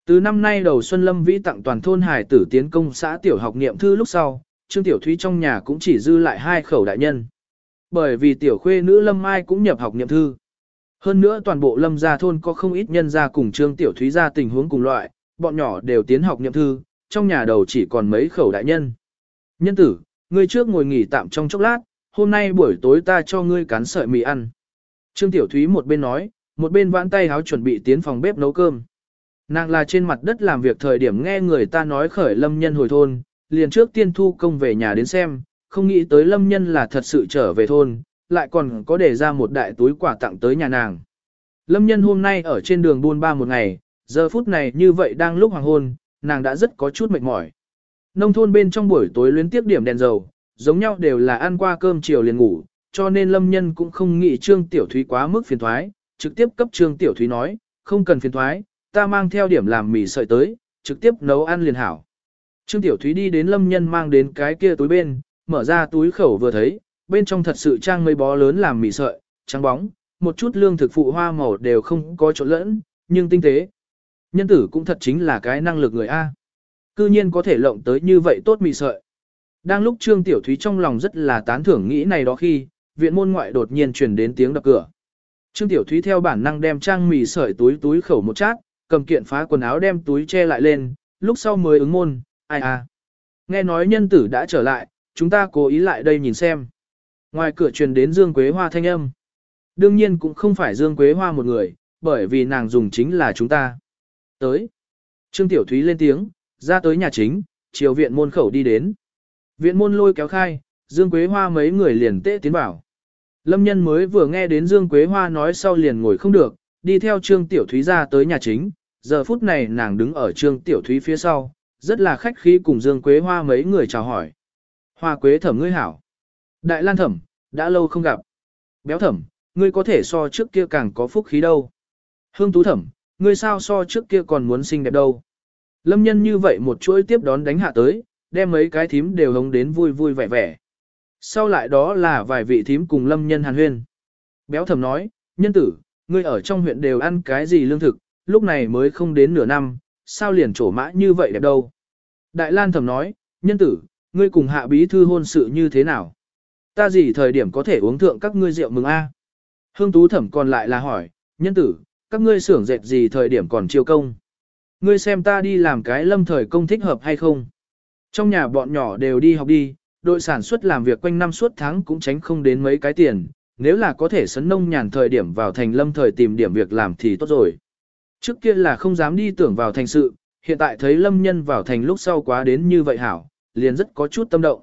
Từ năm nay đầu Xuân Lâm Vĩ tặng toàn thôn hải tử tiến công xã tiểu học niệm thư lúc sau, Trương Tiểu Thúy trong nhà cũng chỉ dư lại hai khẩu đại nhân. Bởi vì tiểu khuê nữ Lâm Mai cũng nhập học niệm thư. Hơn nữa toàn bộ Lâm gia thôn có không ít nhân gia cùng Trương Tiểu Thúy ra tình huống cùng loại, bọn nhỏ đều tiến học niệm thư, trong nhà đầu chỉ còn mấy khẩu đại nhân. Nhân tử, ngươi trước ngồi nghỉ tạm trong chốc lát, hôm nay buổi tối ta cho ngươi cán sợi mì ăn. Trương Tiểu Thúy một bên nói, một bên vãn tay háo chuẩn bị tiến phòng bếp nấu cơm. Nàng là trên mặt đất làm việc thời điểm nghe người ta nói khởi lâm nhân hồi thôn, liền trước tiên thu công về nhà đến xem, không nghĩ tới lâm nhân là thật sự trở về thôn, lại còn có để ra một đại túi quà tặng tới nhà nàng. Lâm nhân hôm nay ở trên đường buôn ba một ngày, giờ phút này như vậy đang lúc hoàng hôn, nàng đã rất có chút mệt mỏi. Nông thôn bên trong buổi tối luyến tiếp điểm đèn dầu, giống nhau đều là ăn qua cơm chiều liền ngủ, cho nên lâm nhân cũng không nghĩ Trương Tiểu Thúy quá mức phiền thoái, trực tiếp cấp Trương Tiểu Thúy nói, không cần phiền thoái, ta mang theo điểm làm mì sợi tới, trực tiếp nấu ăn liền hảo. Trương Tiểu Thúy đi đến lâm nhân mang đến cái kia túi bên, mở ra túi khẩu vừa thấy, bên trong thật sự trang mấy bó lớn làm mì sợi, trắng bóng, một chút lương thực phụ hoa màu đều không có chỗ lẫn, nhưng tinh tế. Nhân tử cũng thật chính là cái năng lực người A. Cư nhiên có thể lộng tới như vậy tốt mì sợi. Đang lúc Trương Tiểu Thúy trong lòng rất là tán thưởng nghĩ này đó khi, viện môn ngoại đột nhiên truyền đến tiếng đập cửa. Trương Tiểu Thúy theo bản năng đem trang mì sợi túi túi khẩu một chát, cầm kiện phá quần áo đem túi che lại lên, lúc sau mới ứng môn, ai à. Nghe nói nhân tử đã trở lại, chúng ta cố ý lại đây nhìn xem. Ngoài cửa truyền đến Dương Quế Hoa thanh âm. Đương nhiên cũng không phải Dương Quế Hoa một người, bởi vì nàng dùng chính là chúng ta. Tới. Trương Tiểu Thúy lên tiếng, ra tới nhà chính, chiều viện môn khẩu đi đến. Viện môn lôi kéo khai, Dương Quế Hoa mấy người liền tệ tiến vào. Lâm nhân mới vừa nghe đến Dương Quế Hoa nói sau liền ngồi không được, đi theo Trương Tiểu Thúy ra tới nhà chính, giờ phút này nàng đứng ở Trương Tiểu Thúy phía sau, rất là khách khí cùng Dương Quế Hoa mấy người chào hỏi. Hoa Quế thẩm ngươi hảo. Đại Lan thẩm, đã lâu không gặp. Béo thẩm, ngươi có thể so trước kia càng có phúc khí đâu. Hương Tú Thẩm, ngươi sao so trước kia còn muốn xinh đẹp đâu. Lâm nhân như vậy một chuỗi tiếp đón đánh hạ tới, đem mấy cái thím đều hống đến vui vui vẻ vẻ. Sau lại đó là vài vị thím cùng lâm nhân hàn huyên. Béo thầm nói, nhân tử, ngươi ở trong huyện đều ăn cái gì lương thực, lúc này mới không đến nửa năm, sao liền trổ mã như vậy đẹp đâu. Đại Lan thầm nói, nhân tử, ngươi cùng hạ bí thư hôn sự như thế nào? Ta gì thời điểm có thể uống thượng các ngươi rượu mừng a? Hương tú thẩm còn lại là hỏi, nhân tử, các ngươi xưởng dệt gì thời điểm còn chiêu công? Ngươi xem ta đi làm cái lâm thời công thích hợp hay không? Trong nhà bọn nhỏ đều đi học đi, đội sản xuất làm việc quanh năm suốt tháng cũng tránh không đến mấy cái tiền, nếu là có thể sấn nông nhàn thời điểm vào thành lâm thời tìm điểm việc làm thì tốt rồi. Trước kia là không dám đi tưởng vào thành sự, hiện tại thấy lâm nhân vào thành lúc sau quá đến như vậy hảo, liền rất có chút tâm động.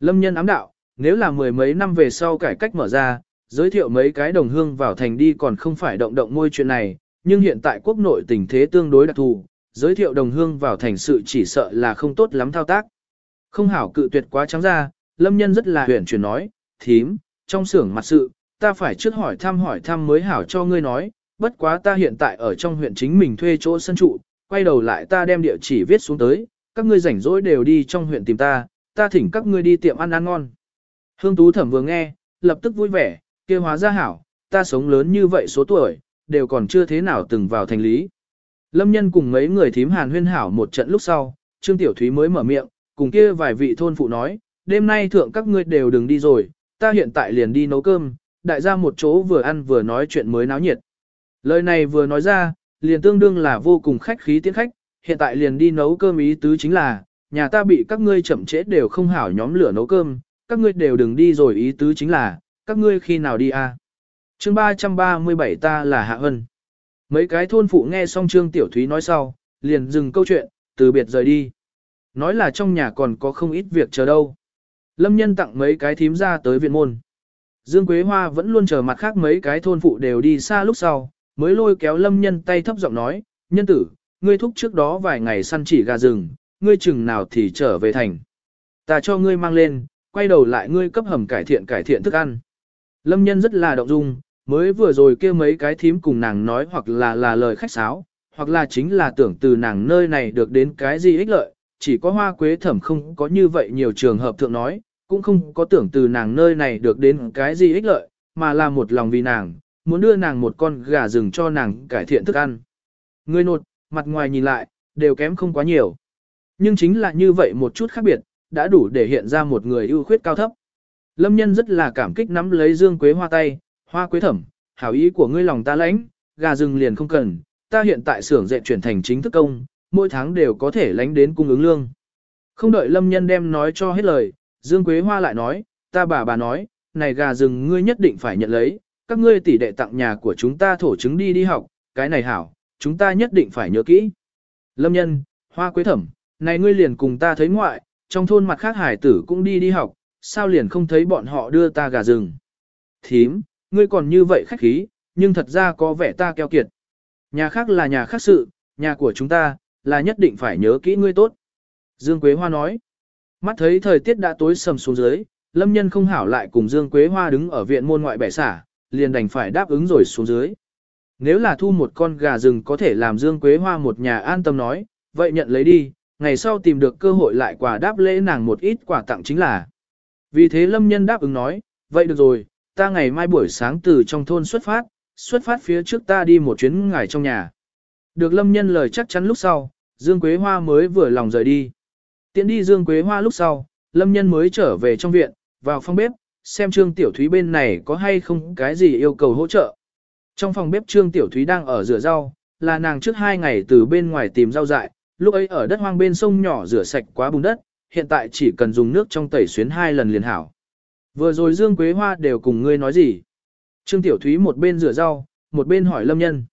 Lâm nhân ám đạo, nếu là mười mấy năm về sau cải cách mở ra, giới thiệu mấy cái đồng hương vào thành đi còn không phải động động môi chuyện này, nhưng hiện tại quốc nội tình thế tương đối đặc thù, giới thiệu đồng hương vào thành sự chỉ sợ là không tốt lắm thao tác. Không hảo cự tuyệt quá trắng ra, lâm nhân rất là huyền chuyển nói, thím, trong xưởng mặt sự, ta phải trước hỏi thăm hỏi thăm mới hảo cho ngươi nói, bất quá ta hiện tại ở trong huyện chính mình thuê chỗ sân trụ, quay đầu lại ta đem địa chỉ viết xuống tới, các ngươi rảnh rỗi đều đi trong huyện tìm ta, ta thỉnh các ngươi đi tiệm ăn ăn ngon. Hương Tú Thẩm vừa nghe, lập tức vui vẻ, kia hóa ra hảo, ta sống lớn như vậy số tuổi, đều còn chưa thế nào từng vào thành lý. Lâm nhân cùng mấy người thím hàn huyên hảo một trận lúc sau, Trương Tiểu Thúy mới mở miệng, cùng kia vài vị thôn phụ nói, đêm nay thượng các ngươi đều đừng đi rồi, ta hiện tại liền đi nấu cơm, đại gia một chỗ vừa ăn vừa nói chuyện mới náo nhiệt. Lời này vừa nói ra, liền tương đương là vô cùng khách khí tiến khách, hiện tại liền đi nấu cơm ý tứ chính là, nhà ta bị các ngươi chậm trễ đều không hảo nhóm lửa nấu cơm, các ngươi đều đừng đi rồi ý tứ chính là, các ngươi khi nào đi à? Chương 337 ta là Hạ Hân. Mấy cái thôn phụ nghe xong Trương Tiểu Thúy nói sau, liền dừng câu chuyện, từ biệt rời đi. Nói là trong nhà còn có không ít việc chờ đâu. Lâm nhân tặng mấy cái thím ra tới viện môn. Dương Quế Hoa vẫn luôn chờ mặt khác mấy cái thôn phụ đều đi xa lúc sau, mới lôi kéo lâm nhân tay thấp giọng nói, nhân tử, ngươi thúc trước đó vài ngày săn chỉ gà rừng, ngươi chừng nào thì trở về thành. Ta cho ngươi mang lên, quay đầu lại ngươi cấp hầm cải thiện cải thiện thức ăn. Lâm nhân rất là động dung, mới vừa rồi kia mấy cái thím cùng nàng nói hoặc là là lời khách sáo, hoặc là chính là tưởng từ nàng nơi này được đến cái gì ích lợi, chỉ có hoa quế thẩm không có như vậy nhiều trường hợp thượng nói, cũng không có tưởng từ nàng nơi này được đến cái gì ích lợi, mà là một lòng vì nàng, muốn đưa nàng một con gà rừng cho nàng cải thiện thức ăn. Người nột, mặt ngoài nhìn lại, đều kém không quá nhiều. Nhưng chính là như vậy một chút khác biệt, đã đủ để hiện ra một người ưu khuyết cao thấp. Lâm nhân rất là cảm kích nắm lấy Dương Quế Hoa tay, Hoa Quế thẩm, hảo ý của ngươi lòng ta lãnh, gà rừng liền không cần, ta hiện tại xưởng dệt chuyển thành chính thức công, mỗi tháng đều có thể lãnh đến cung ứng lương. Không đợi Lâm nhân đem nói cho hết lời, Dương Quế Hoa lại nói, ta bà bà nói, này gà rừng ngươi nhất định phải nhận lấy, các ngươi tỷ đệ tặng nhà của chúng ta thổ chứng đi đi học, cái này hảo, chúng ta nhất định phải nhớ kỹ. Lâm nhân, Hoa Quế thẩm, này ngươi liền cùng ta thấy ngoại, trong thôn mặt khác hải tử cũng đi đi học, sao liền không thấy bọn họ đưa ta gà rừng. Thím, ngươi còn như vậy khách khí, nhưng thật ra có vẻ ta keo kiệt. Nhà khác là nhà khác sự, nhà của chúng ta, là nhất định phải nhớ kỹ ngươi tốt. Dương Quế Hoa nói, mắt thấy thời tiết đã tối sầm xuống dưới, lâm nhân không hảo lại cùng Dương Quế Hoa đứng ở viện môn ngoại bẻ xả, liền đành phải đáp ứng rồi xuống dưới. Nếu là thu một con gà rừng có thể làm Dương Quế Hoa một nhà an tâm nói, vậy nhận lấy đi, ngày sau tìm được cơ hội lại quà đáp lễ nàng một ít quà tặng chính là. Vì thế lâm nhân đáp ứng nói, vậy được rồi, ta ngày mai buổi sáng từ trong thôn xuất phát, xuất phát phía trước ta đi một chuyến ngài trong nhà. Được lâm nhân lời chắc chắn lúc sau, Dương Quế Hoa mới vừa lòng rời đi. Tiến đi Dương Quế Hoa lúc sau, lâm nhân mới trở về trong viện, vào phòng bếp, xem Trương Tiểu Thúy bên này có hay không cái gì yêu cầu hỗ trợ. Trong phòng bếp Trương Tiểu Thúy đang ở rửa rau, là nàng trước hai ngày từ bên ngoài tìm rau dại, lúc ấy ở đất hoang bên sông nhỏ rửa sạch quá bùn đất, hiện tại chỉ cần dùng nước trong tẩy xuyến hai lần liền hảo. Vừa rồi Dương Quế Hoa đều cùng ngươi nói gì? Trương Tiểu Thúy một bên rửa rau, một bên hỏi Lâm Nhân.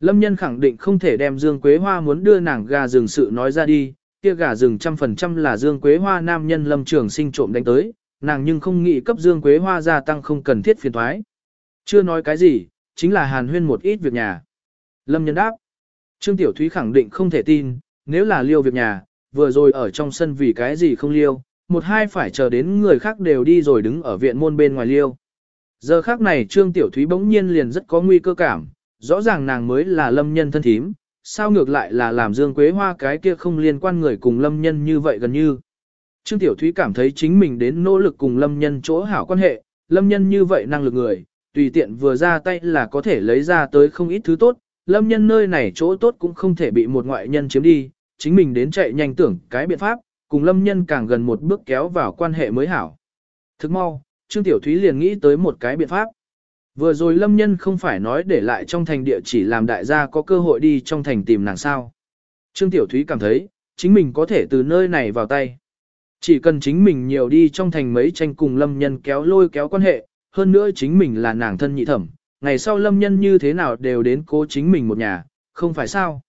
Lâm Nhân khẳng định không thể đem Dương Quế Hoa muốn đưa nàng gà rừng sự nói ra đi, kia gà rừng trăm phần trăm là Dương Quế Hoa nam nhân Lâm Trường sinh trộm đánh tới, nàng nhưng không nghĩ cấp Dương Quế Hoa gia tăng không cần thiết phiền thoái. Chưa nói cái gì, chính là hàn huyên một ít việc nhà. Lâm Nhân đáp. Trương Tiểu Thúy khẳng định không thể tin, nếu là liêu việc nhà, vừa rồi ở trong sân vì cái gì không liêu, một hai phải chờ đến người khác đều đi rồi đứng ở viện môn bên ngoài liêu. Giờ khác này Trương Tiểu Thúy bỗng nhiên liền rất có nguy cơ cảm, rõ ràng nàng mới là lâm nhân thân thím, sao ngược lại là làm Dương Quế Hoa cái kia không liên quan người cùng lâm nhân như vậy gần như. Trương Tiểu Thúy cảm thấy chính mình đến nỗ lực cùng lâm nhân chỗ hảo quan hệ, lâm nhân như vậy năng lực người, tùy tiện vừa ra tay là có thể lấy ra tới không ít thứ tốt, lâm nhân nơi này chỗ tốt cũng không thể bị một ngoại nhân chiếm đi, chính mình đến chạy nhanh tưởng cái biện pháp, cùng lâm nhân càng gần một bước kéo vào quan hệ mới hảo. Thức mau, Trương Tiểu Thúy liền nghĩ tới một cái biện pháp. Vừa rồi lâm nhân không phải nói để lại trong thành địa chỉ làm đại gia có cơ hội đi trong thành tìm nàng sao. Trương Tiểu Thúy cảm thấy, chính mình có thể từ nơi này vào tay. Chỉ cần chính mình nhiều đi trong thành mấy tranh cùng lâm nhân kéo lôi kéo quan hệ, hơn nữa chính mình là nàng thân nhị thẩm, ngày sau lâm nhân như thế nào đều đến cố chính mình một nhà, không phải sao.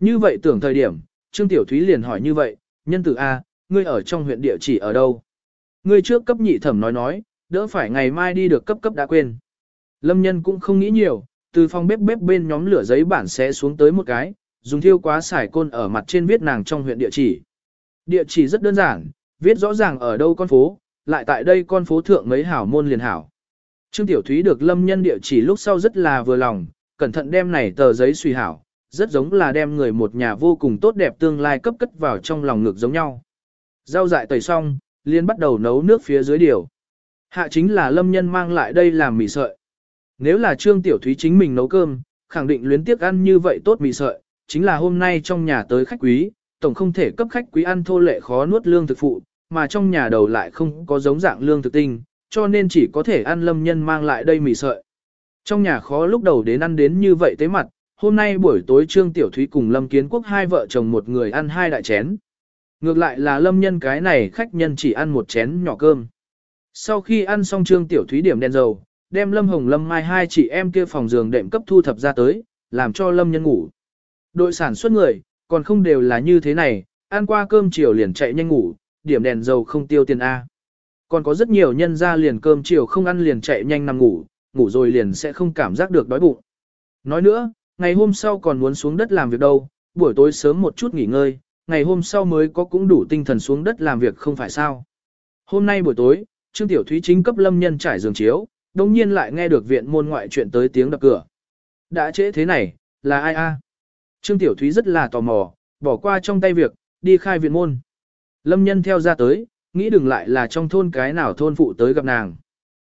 Như vậy tưởng thời điểm, Trương Tiểu Thúy liền hỏi như vậy, nhân tử A, ngươi ở trong huyện địa chỉ ở đâu? Ngươi trước cấp nhị thẩm nói nói, đỡ phải ngày mai đi được cấp cấp đã quên. Lâm nhân cũng không nghĩ nhiều, từ phòng bếp bếp bên nhóm lửa giấy bản sẽ xuống tới một cái, dùng thiêu quá xài côn ở mặt trên viết nàng trong huyện địa chỉ. Địa chỉ rất đơn giản, viết rõ ràng ở đâu con phố, lại tại đây con phố thượng mấy hảo môn liền hảo. Trương Tiểu Thúy được lâm nhân địa chỉ lúc sau rất là vừa lòng, cẩn thận đem này tờ giấy suy hảo, rất giống là đem người một nhà vô cùng tốt đẹp tương lai cấp cất vào trong lòng ngực giống nhau. Rau dại tẩy xong, liền bắt đầu nấu nước phía dưới điều. Hạ chính là lâm nhân mang lại đây làm mì sợi. Nếu là Trương Tiểu Thúy chính mình nấu cơm, khẳng định luyến tiếc ăn như vậy tốt mì sợi, chính là hôm nay trong nhà tới khách quý, tổng không thể cấp khách quý ăn thô lệ khó nuốt lương thực phụ, mà trong nhà đầu lại không có giống dạng lương thực tinh, cho nên chỉ có thể ăn lâm nhân mang lại đây mì sợi. Trong nhà khó lúc đầu đến ăn đến như vậy tế mặt, hôm nay buổi tối Trương Tiểu Thúy cùng Lâm Kiến Quốc hai vợ chồng một người ăn hai đại chén. Ngược lại là lâm nhân cái này khách nhân chỉ ăn một chén nhỏ cơm. Sau khi ăn xong Trương Tiểu Thúy điểm đèn dầu, đem Lâm Hồng Lâm Mai hai chị em kia phòng giường đệm cấp thu thập ra tới, làm cho Lâm nhân ngủ. Đội sản xuất người, còn không đều là như thế này, ăn qua cơm chiều liền chạy nhanh ngủ, điểm đèn dầu không tiêu tiền A. Còn có rất nhiều nhân ra liền cơm chiều không ăn liền chạy nhanh nằm ngủ, ngủ rồi liền sẽ không cảm giác được đói bụng. Nói nữa, ngày hôm sau còn muốn xuống đất làm việc đâu, buổi tối sớm một chút nghỉ ngơi, ngày hôm sau mới có cũng đủ tinh thần xuống đất làm việc không phải sao. Hôm nay buổi tối, Trương Tiểu Thúy chính cấp lâm nhân trải giường chiếu, đồng nhiên lại nghe được viện môn ngoại chuyện tới tiếng đập cửa. Đã trễ thế này, là ai a? Trương Tiểu Thúy rất là tò mò, bỏ qua trong tay việc, đi khai viện môn. Lâm nhân theo ra tới, nghĩ đừng lại là trong thôn cái nào thôn phụ tới gặp nàng.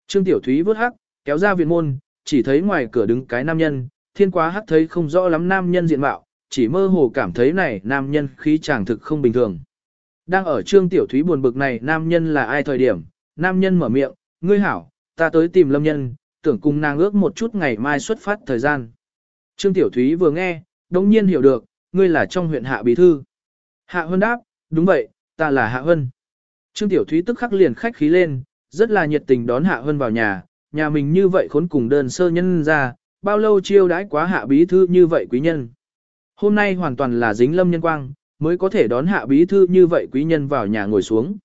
Trương Tiểu Thúy vớt hắc, kéo ra viện môn, chỉ thấy ngoài cửa đứng cái nam nhân, thiên quá hắc thấy không rõ lắm nam nhân diện mạo, chỉ mơ hồ cảm thấy này nam nhân khí chàng thực không bình thường. Đang ở Trương Tiểu Thúy buồn bực này nam nhân là ai thời điểm, nam nhân mở miệng, ngươi hảo, ta tới tìm lâm nhân, tưởng cùng nàng ước một chút ngày mai xuất phát thời gian. Trương Tiểu Thúy vừa nghe, đồng nhiên hiểu được, ngươi là trong huyện Hạ Bí Thư. Hạ Hân đáp, đúng vậy, ta là Hạ Hân. Trương Tiểu Thúy tức khắc liền khách khí lên, rất là nhiệt tình đón Hạ Hân vào nhà, nhà mình như vậy khốn cùng đơn sơ nhân ra, bao lâu chiêu đãi quá Hạ Bí Thư như vậy quý nhân. Hôm nay hoàn toàn là dính lâm nhân quang, mới có thể đón Hạ Bí Thư như vậy quý nhân vào nhà ngồi xuống.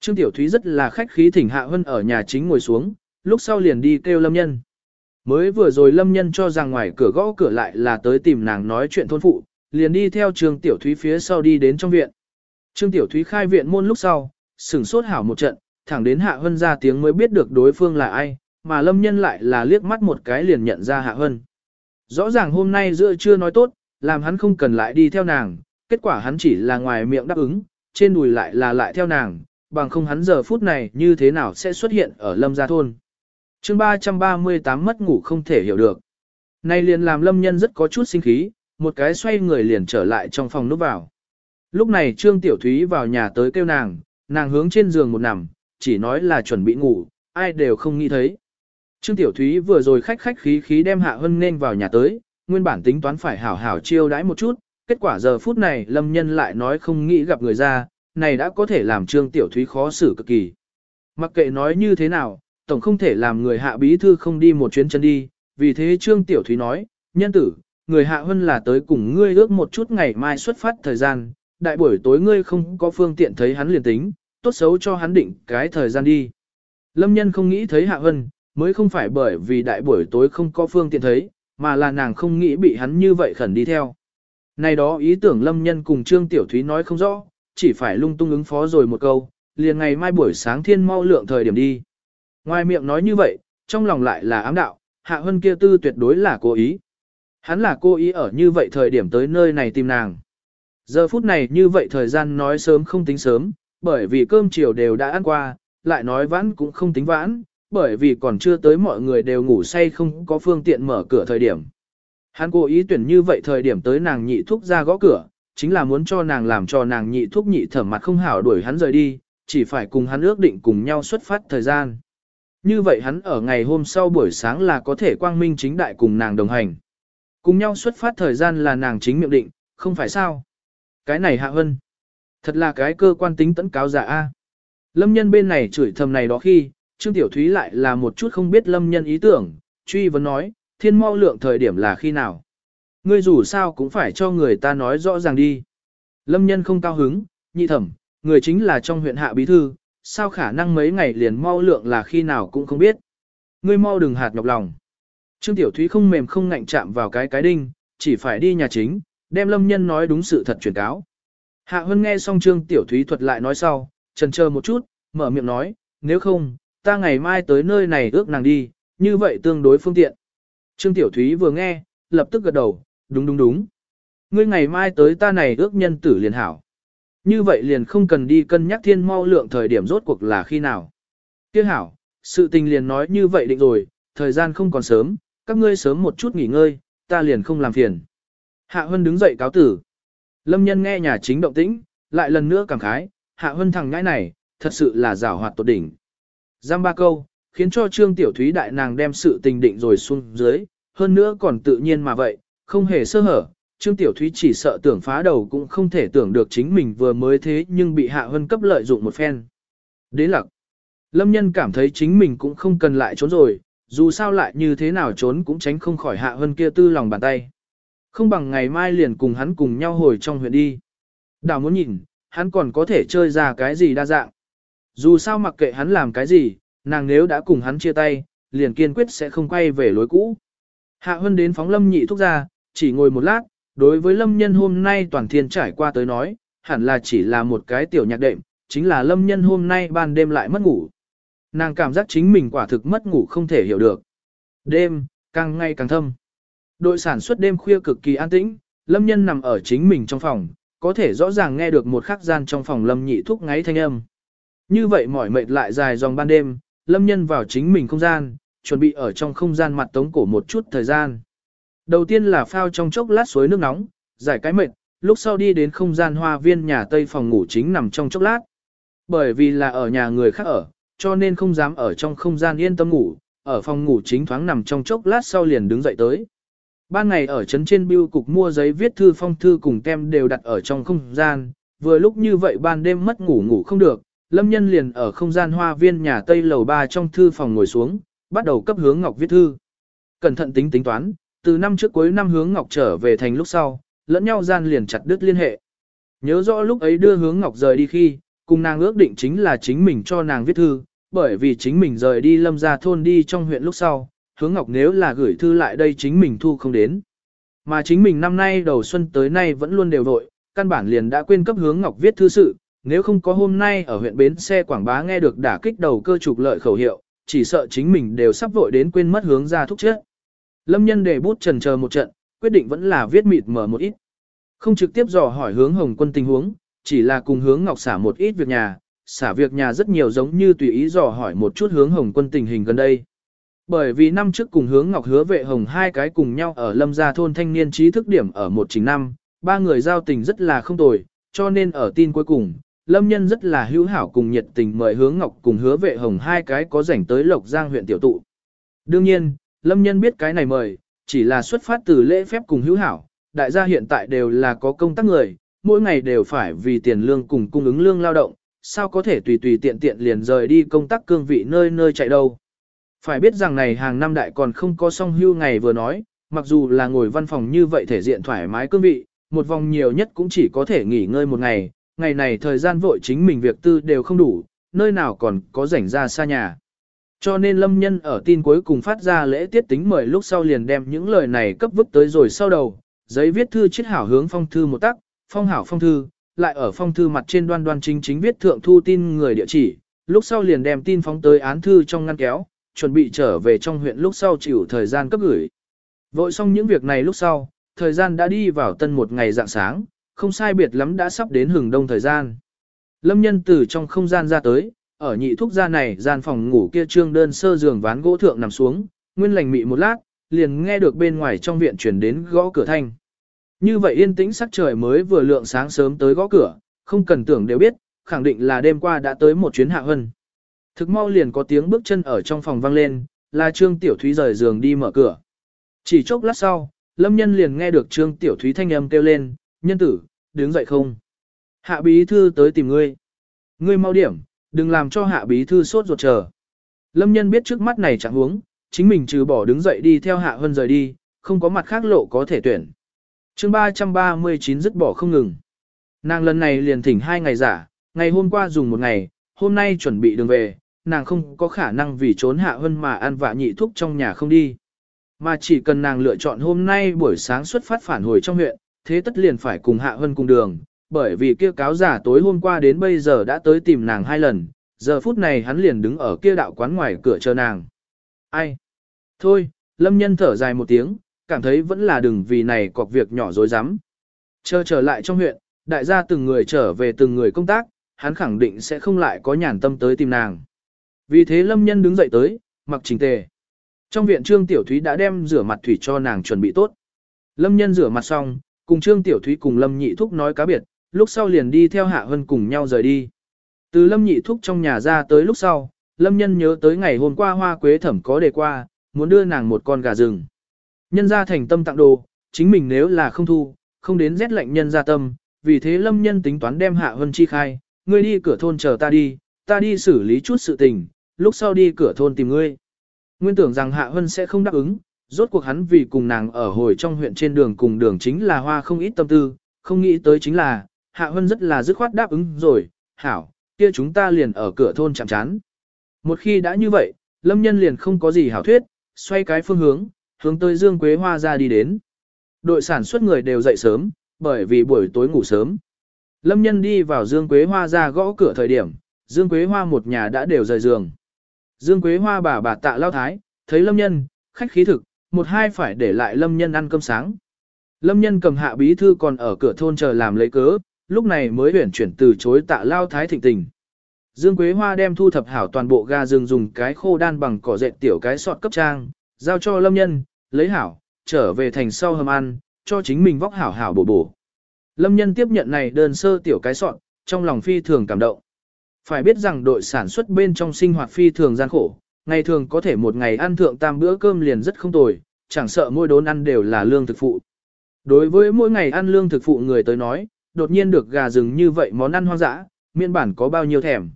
Trương Tiểu Thúy rất là khách khí thỉnh Hạ Hân ở nhà chính ngồi xuống, lúc sau liền đi kêu lâm nhân. Mới vừa rồi lâm nhân cho rằng ngoài cửa gõ cửa lại là tới tìm nàng nói chuyện thôn phụ, liền đi theo Trương Tiểu Thúy phía sau đi đến trong viện. Trương Tiểu Thúy khai viện môn lúc sau, sửng sốt hảo một trận, thẳng đến Hạ Hân ra tiếng mới biết được đối phương là ai, mà lâm nhân lại là liếc mắt một cái liền nhận ra Hạ Hân. Rõ ràng hôm nay giữa chưa nói tốt, làm hắn không cần lại đi theo nàng, kết quả hắn chỉ là ngoài miệng đáp ứng, trên đùi lại là lại theo nàng, bằng không hắn giờ phút này như thế nào sẽ xuất hiện ở lâm gia thôn. chương 338 mất ngủ không thể hiểu được. Này liền làm lâm nhân rất có chút sinh khí, một cái xoay người liền trở lại trong phòng núp vào. Lúc này Trương Tiểu Thúy vào nhà tới kêu nàng, nàng hướng trên giường một nằm, chỉ nói là chuẩn bị ngủ, ai đều không nghĩ thấy. Trương Tiểu Thúy vừa rồi khách khách khí khí đem Hạ Hân nên vào nhà tới, nguyên bản tính toán phải hảo hảo chiêu đãi một chút, kết quả giờ phút này Lâm Nhân lại nói không nghĩ gặp người ra, này đã có thể làm Trương Tiểu Thúy khó xử cực kỳ. Mặc kệ nói như thế nào, tổng không thể làm người hạ bí thư không đi một chuyến chân đi, vì thế Trương Tiểu Thúy nói, nhân tử, người hạ Hân là tới cùng ngươi ước một chút ngày mai xuất phát thời gian, đại buổi tối ngươi không có phương tiện thấy hắn liền tính, tốt xấu cho hắn định cái thời gian đi. Lâm nhân không nghĩ thấy hạ hân, mới không phải bởi vì đại buổi tối không có phương tiện thấy, mà là nàng không nghĩ bị hắn như vậy khẩn đi theo. Này đó ý tưởng lâm nhân cùng Trương Tiểu Thúy nói không rõ, chỉ phải lung tung ứng phó rồi một câu, liền ngày mai buổi sáng thiên mau lượng thời điểm đi. Ngoài miệng nói như vậy, trong lòng lại là ám đạo, Hạ Hân kia tư tuyệt đối là cố ý. Hắn là cố ý ở như vậy thời điểm tới nơi này tìm nàng. Giờ phút này như vậy thời gian nói sớm không tính sớm, bởi vì cơm chiều đều đã ăn qua, lại nói vãn cũng không tính vãn, bởi vì còn chưa tới mọi người đều ngủ say không có phương tiện mở cửa thời điểm. Hắn cố ý tuyển như vậy thời điểm tới nàng nhị thúc ra gõ cửa, chính là muốn cho nàng làm cho nàng nhị thúc nhị thẩm mặt không hảo đuổi hắn rời đi, chỉ phải cùng hắn ước định cùng nhau xuất phát thời gian. Như vậy hắn ở ngày hôm sau buổi sáng là có thể quang minh chính đại cùng nàng đồng hành. Cùng nhau xuất phát thời gian là nàng chính miệng định, không phải sao. Cái này hạ hân. Thật là cái cơ quan tính tấn cáo giả A. Lâm nhân bên này chửi thầm này đó khi, Trương Tiểu Thúy lại là một chút không biết lâm nhân ý tưởng, truy vấn nói, thiên mau lượng thời điểm là khi nào. Ngươi dù sao cũng phải cho người ta nói rõ ràng đi. Lâm nhân không cao hứng, nhị thẩm, người chính là trong huyện hạ bí thư, sao khả năng mấy ngày liền mau lượng là khi nào cũng không biết. Ngươi mau đừng hạt nhọc lòng. Trương Tiểu Thúy không mềm không ngạnh chạm vào cái cái đinh, chỉ phải đi nhà chính, đem lâm nhân nói đúng sự thật truyền cáo. Hạ Hân nghe xong Trương Tiểu Thúy thuật lại nói sau, trần chờ một chút, mở miệng nói, nếu không, ta ngày mai tới nơi này ước nàng đi, như vậy tương đối phương tiện. Trương Tiểu Thúy vừa nghe, lập tức gật đầu, đúng đúng đúng. Ngươi ngày mai tới ta này ước nhân tử liền hảo. Như vậy liền không cần đi cân nhắc thiên mau lượng thời điểm rốt cuộc là khi nào. Tiếc hảo, sự tình liền nói như vậy định rồi, thời gian không còn sớm, các ngươi sớm một chút nghỉ ngơi, ta liền không làm phiền. Hạ Hân đứng dậy cáo tử. Lâm nhân nghe nhà chính động tĩnh, lại lần nữa cảm khái, Hạ Hân thằng ngãi này, thật sự là giảo hoạt tột đỉnh. Giam ba câu, khiến cho Trương Tiểu Thúy đại nàng đem sự tình định rồi xuống dưới, hơn nữa còn tự nhiên mà vậy, không hề sơ hở. Trương Tiểu Thúy chỉ sợ tưởng phá đầu cũng không thể tưởng được chính mình vừa mới thế nhưng bị Hạ Hân cấp lợi dụng một phen. Đế lặc. Lâm nhân cảm thấy chính mình cũng không cần lại trốn rồi, dù sao lại như thế nào trốn cũng tránh không khỏi Hạ Hân kia tư lòng bàn tay. Không bằng ngày mai liền cùng hắn cùng nhau hồi trong huyện đi. Đào muốn nhìn, hắn còn có thể chơi ra cái gì đa dạng. Dù sao mặc kệ hắn làm cái gì, nàng nếu đã cùng hắn chia tay, liền kiên quyết sẽ không quay về lối cũ. Hạ Hân đến phóng lâm nhị thúc ra, chỉ ngồi một lát, đối với lâm nhân hôm nay toàn thiên trải qua tới nói, hẳn là chỉ là một cái tiểu nhạc đệm, chính là lâm nhân hôm nay ban đêm lại mất ngủ. Nàng cảm giác chính mình quả thực mất ngủ không thể hiểu được. Đêm, càng ngày càng thâm. Đội sản xuất đêm khuya cực kỳ an tĩnh, lâm nhân nằm ở chính mình trong phòng, có thể rõ ràng nghe được một khắc gian trong phòng lâm nhị thúc ngáy thanh âm. Như vậy mỏi mệt lại dài dòng ban đêm, lâm nhân vào chính mình không gian, chuẩn bị ở trong không gian mặt tống cổ một chút thời gian. Đầu tiên là phao trong chốc lát suối nước nóng, giải cái mệt, lúc sau đi đến không gian hoa viên nhà tây phòng ngủ chính nằm trong chốc lát. Bởi vì là ở nhà người khác ở, cho nên không dám ở trong không gian yên tâm ngủ, ở phòng ngủ chính thoáng nằm trong chốc lát sau liền đứng dậy tới. Ban ngày ở trấn trên bưu cục mua giấy viết thư phong thư cùng tem đều đặt ở trong không gian, vừa lúc như vậy ban đêm mất ngủ ngủ không được, Lâm Nhân liền ở không gian hoa viên nhà Tây lầu 3 trong thư phòng ngồi xuống, bắt đầu cấp hướng Ngọc viết thư. Cẩn thận tính tính toán, từ năm trước cuối năm hướng Ngọc trở về thành lúc sau, lẫn nhau gian liền chặt đứt liên hệ. Nhớ rõ lúc ấy đưa hướng Ngọc rời đi khi, cùng nàng ước định chính là chính mình cho nàng viết thư, bởi vì chính mình rời đi lâm ra thôn đi trong huyện lúc sau, hướng Ngọc nếu là gửi thư lại đây chính mình thu không đến. Mà chính mình năm nay đầu xuân tới nay vẫn luôn đều vội, căn bản liền đã quên cấp hướng Ngọc viết thư sự, nếu không có hôm nay ở huyện Bến xe Quảng Bá nghe được đả kích đầu cơ trục lợi khẩu hiệu, chỉ sợ chính mình đều sắp vội đến quên mất hướng ra thúc chết. Lâm nhân để bút trần chờ một trận, quyết định vẫn là viết mịt mở một ít. Không trực tiếp dò hỏi hướng Hồng Quân tình huống, chỉ là cùng hướng Ngọc xả một ít việc nhà, xả việc nhà rất nhiều giống như tùy ý dò hỏi một chút hướng Hồng Quân tình hình gần đây. Bởi vì năm trước cùng hướng Ngọc hứa vệ hồng hai cái cùng nhau ở lâm gia thôn thanh niên trí thức điểm ở một chính năm, ba người giao tình rất là không tồi, cho nên ở tin cuối cùng, lâm nhân rất là hữu hảo cùng nhiệt tình mời hướng Ngọc cùng hứa vệ hồng hai cái có rảnh tới Lộc Giang huyện tiểu tụ. Đương nhiên, lâm nhân biết cái này mời, chỉ là xuất phát từ lễ phép cùng hữu hảo, đại gia hiện tại đều là có công tác người, mỗi ngày đều phải vì tiền lương cùng cung ứng lương lao động, sao có thể tùy tùy tiện tiện liền rời đi công tác cương vị nơi nơi chạy đâu. Phải biết rằng này hàng năm đại còn không có song hưu ngày vừa nói, mặc dù là ngồi văn phòng như vậy thể diện thoải mái cương vị, một vòng nhiều nhất cũng chỉ có thể nghỉ ngơi một ngày, ngày này thời gian vội chính mình việc tư đều không đủ, nơi nào còn có rảnh ra xa nhà. Cho nên lâm nhân ở tin cuối cùng phát ra lễ tiết tính mời lúc sau liền đem những lời này cấp vứt tới rồi sau đầu, giấy viết thư chiết hảo hướng phong thư một tắc, phong hảo phong thư, lại ở phong thư mặt trên đoan đoan chính chính viết thượng thu tin người địa chỉ, lúc sau liền đem tin phóng tới án thư trong ngăn kéo, chuẩn bị trở về trong huyện lúc sau chịu thời gian cấp gửi. Vội xong những việc này lúc sau, thời gian đã đi vào tân một ngày dạng sáng, không sai biệt lắm đã sắp đến hừng đông thời gian. Lâm nhân từ trong không gian ra tới, ở nhị thúc gia này gian phòng ngủ kia trương đơn sơ giường ván gỗ thượng nằm xuống, nguyên lành mị một lát, liền nghe được bên ngoài trong viện chuyển đến gõ cửa thanh. Như vậy yên tĩnh sắc trời mới vừa lượng sáng sớm tới gõ cửa, không cần tưởng đều biết, khẳng định là đêm qua đã tới một chuyến hạ hân. Thực mau liền có tiếng bước chân ở trong phòng vang lên, là Trương Tiểu Thúy rời giường đi mở cửa. Chỉ chốc lát sau, Lâm Nhân liền nghe được Trương Tiểu Thúy thanh âm kêu lên, nhân tử, đứng dậy không? Hạ bí thư tới tìm ngươi. Ngươi mau điểm, đừng làm cho hạ bí thư sốt ruột chờ. Lâm Nhân biết trước mắt này chẳng huống, chính mình trừ bỏ đứng dậy đi theo hạ hân rời đi, không có mặt khác lộ có thể tuyển. chương 339 dứt bỏ không ngừng. Nàng lần này liền thỉnh hai ngày giả, ngày hôm qua dùng một ngày, hôm nay chuẩn bị đường về, nàng không có khả năng vì trốn hạ hơn mà ăn vạ nhị thúc trong nhà không đi. Mà chỉ cần nàng lựa chọn hôm nay buổi sáng xuất phát phản hồi trong huyện, thế tất liền phải cùng hạ hơn cùng đường, bởi vì kia cáo giả tối hôm qua đến bây giờ đã tới tìm nàng hai lần, giờ phút này hắn liền đứng ở kia đạo quán ngoài cửa chờ nàng. Ai? Thôi, lâm nhân thở dài một tiếng, cảm thấy vẫn là đừng vì này cọc việc nhỏ dối rắm Chờ trở lại trong huyện, đại gia từng người trở về từng người công tác, hắn khẳng định sẽ không lại có nhàn tâm tới tìm nàng. Vì thế lâm nhân đứng dậy tới, mặc chỉnh tề. Trong viện Trương Tiểu Thúy đã đem rửa mặt thủy cho nàng chuẩn bị tốt. Lâm nhân rửa mặt xong, cùng Trương Tiểu Thúy cùng Lâm Nhị Thúc nói cá biệt, lúc sau liền đi theo Hạ Hân cùng nhau rời đi. Từ Lâm Nhị Thúc trong nhà ra tới lúc sau, Lâm nhân nhớ tới ngày hôm qua hoa quế thẩm có đề qua, muốn đưa nàng một con gà rừng. Nhân ra thành tâm tặng đồ, chính mình nếu là không thu, không đến rét lạnh nhân ra tâm, vì thế Lâm nhân tính toán đem Hạ Hân chi khai, ngươi đi cửa thôn chờ ta đi, ta đi xử lý chút sự tình, lúc sau đi cửa thôn tìm ngươi. Nguyên tưởng rằng Hạ Hân sẽ không đáp ứng, rốt cuộc hắn vì cùng nàng ở hồi trong huyện trên đường cùng đường chính là hoa không ít tâm tư, không nghĩ tới chính là, Hạ Hân rất là dứt khoát đáp ứng rồi, hảo, kia chúng ta liền ở cửa thôn chạm chán. Một khi đã như vậy, Lâm Nhân liền không có gì hảo thuyết, xoay cái phương hướng, hướng tới Dương Quế Hoa ra đi đến. Đội sản xuất người đều dậy sớm, bởi vì buổi tối ngủ sớm. Lâm Nhân đi vào Dương Quế Hoa ra gõ cửa thời điểm, Dương Quế Hoa một nhà đã đều rời giường. Dương Quế Hoa bà bà tạ lao thái, thấy Lâm Nhân, khách khí thực, một hai phải để lại Lâm Nhân ăn cơm sáng. Lâm Nhân cầm hạ bí thư còn ở cửa thôn chờ làm lấy cớ, lúc này mới huyển chuyển từ chối tạ lao thái thịnh tình. Dương Quế Hoa đem thu thập hảo toàn bộ gà rừng dùng cái khô đan bằng cỏ dệt tiểu cái sọt cấp trang, giao cho Lâm Nhân, lấy hảo, trở về thành sau hầm ăn, cho chính mình vóc hảo hảo bổ bổ. Lâm Nhân tiếp nhận này đơn sơ tiểu cái sọt, trong lòng phi thường cảm động. Phải biết rằng đội sản xuất bên trong sinh hoạt phi thường gian khổ, ngày thường có thể một ngày ăn thượng tam bữa cơm liền rất không tồi, chẳng sợ mỗi đốn ăn đều là lương thực phụ. Đối với mỗi ngày ăn lương thực phụ người tới nói, đột nhiên được gà rừng như vậy món ăn hoang dã, miên bản có bao nhiêu thèm.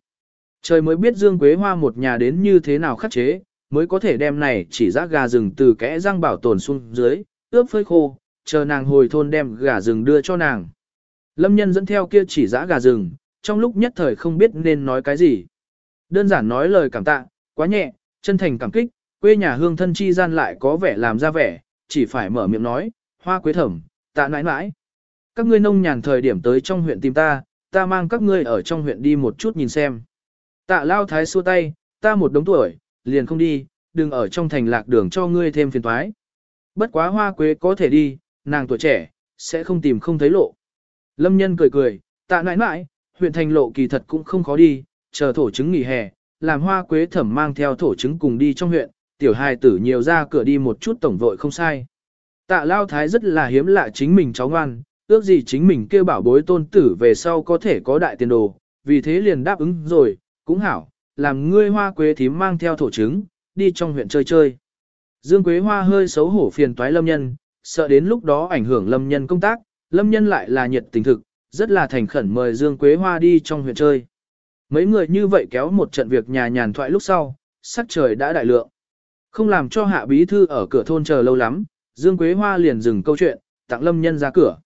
Trời mới biết Dương Quế Hoa một nhà đến như thế nào khắc chế, mới có thể đem này chỉ rác gà rừng từ kẽ răng bảo tồn xuống dưới, ướp phơi khô, chờ nàng hồi thôn đem gà rừng đưa cho nàng. Lâm nhân dẫn theo kia chỉ giã gà rừng, trong lúc nhất thời không biết nên nói cái gì. Đơn giản nói lời cảm tạ, quá nhẹ, chân thành cảm kích, quê nhà hương thân chi gian lại có vẻ làm ra vẻ, chỉ phải mở miệng nói, hoa quế thẩm, tạ nãi nãi. Các ngươi nông nhàn thời điểm tới trong huyện tìm ta, ta mang các ngươi ở trong huyện đi một chút nhìn xem. Tạ lao thái xua tay, ta một đống tuổi, liền không đi, đừng ở trong thành lạc đường cho ngươi thêm phiền toái. Bất quá hoa quế có thể đi, nàng tuổi trẻ, sẽ không tìm không thấy lộ. Lâm nhân cười cười, tạ nãi nãi, huyện thành lộ kỳ thật cũng không khó đi, chờ thổ chứng nghỉ hè, làm hoa quế thẩm mang theo thổ chứng cùng đi trong huyện, tiểu hài tử nhiều ra cửa đi một chút tổng vội không sai. Tạ lao thái rất là hiếm lạ chính mình cháu ngoan, ước gì chính mình kêu bảo bối tôn tử về sau có thể có đại tiền đồ, vì thế liền đáp ứng rồi, cũng hảo, làm ngươi hoa quế thím mang theo thổ chứng, đi trong huyện chơi chơi. Dương Quế Hoa hơi xấu hổ phiền toái lâm nhân, sợ đến lúc đó ảnh hưởng lâm nhân công tác, lâm nhân lại là nhiệt tình thực, rất là thành khẩn mời Dương Quế Hoa đi trong huyện chơi. Mấy người như vậy kéo một trận việc nhà nhàn thoại lúc sau, sắc trời đã đại lượng. Không làm cho hạ bí thư ở cửa thôn chờ lâu lắm, Dương Quế Hoa liền dừng câu chuyện, tặng Lâm Nhân ra cửa.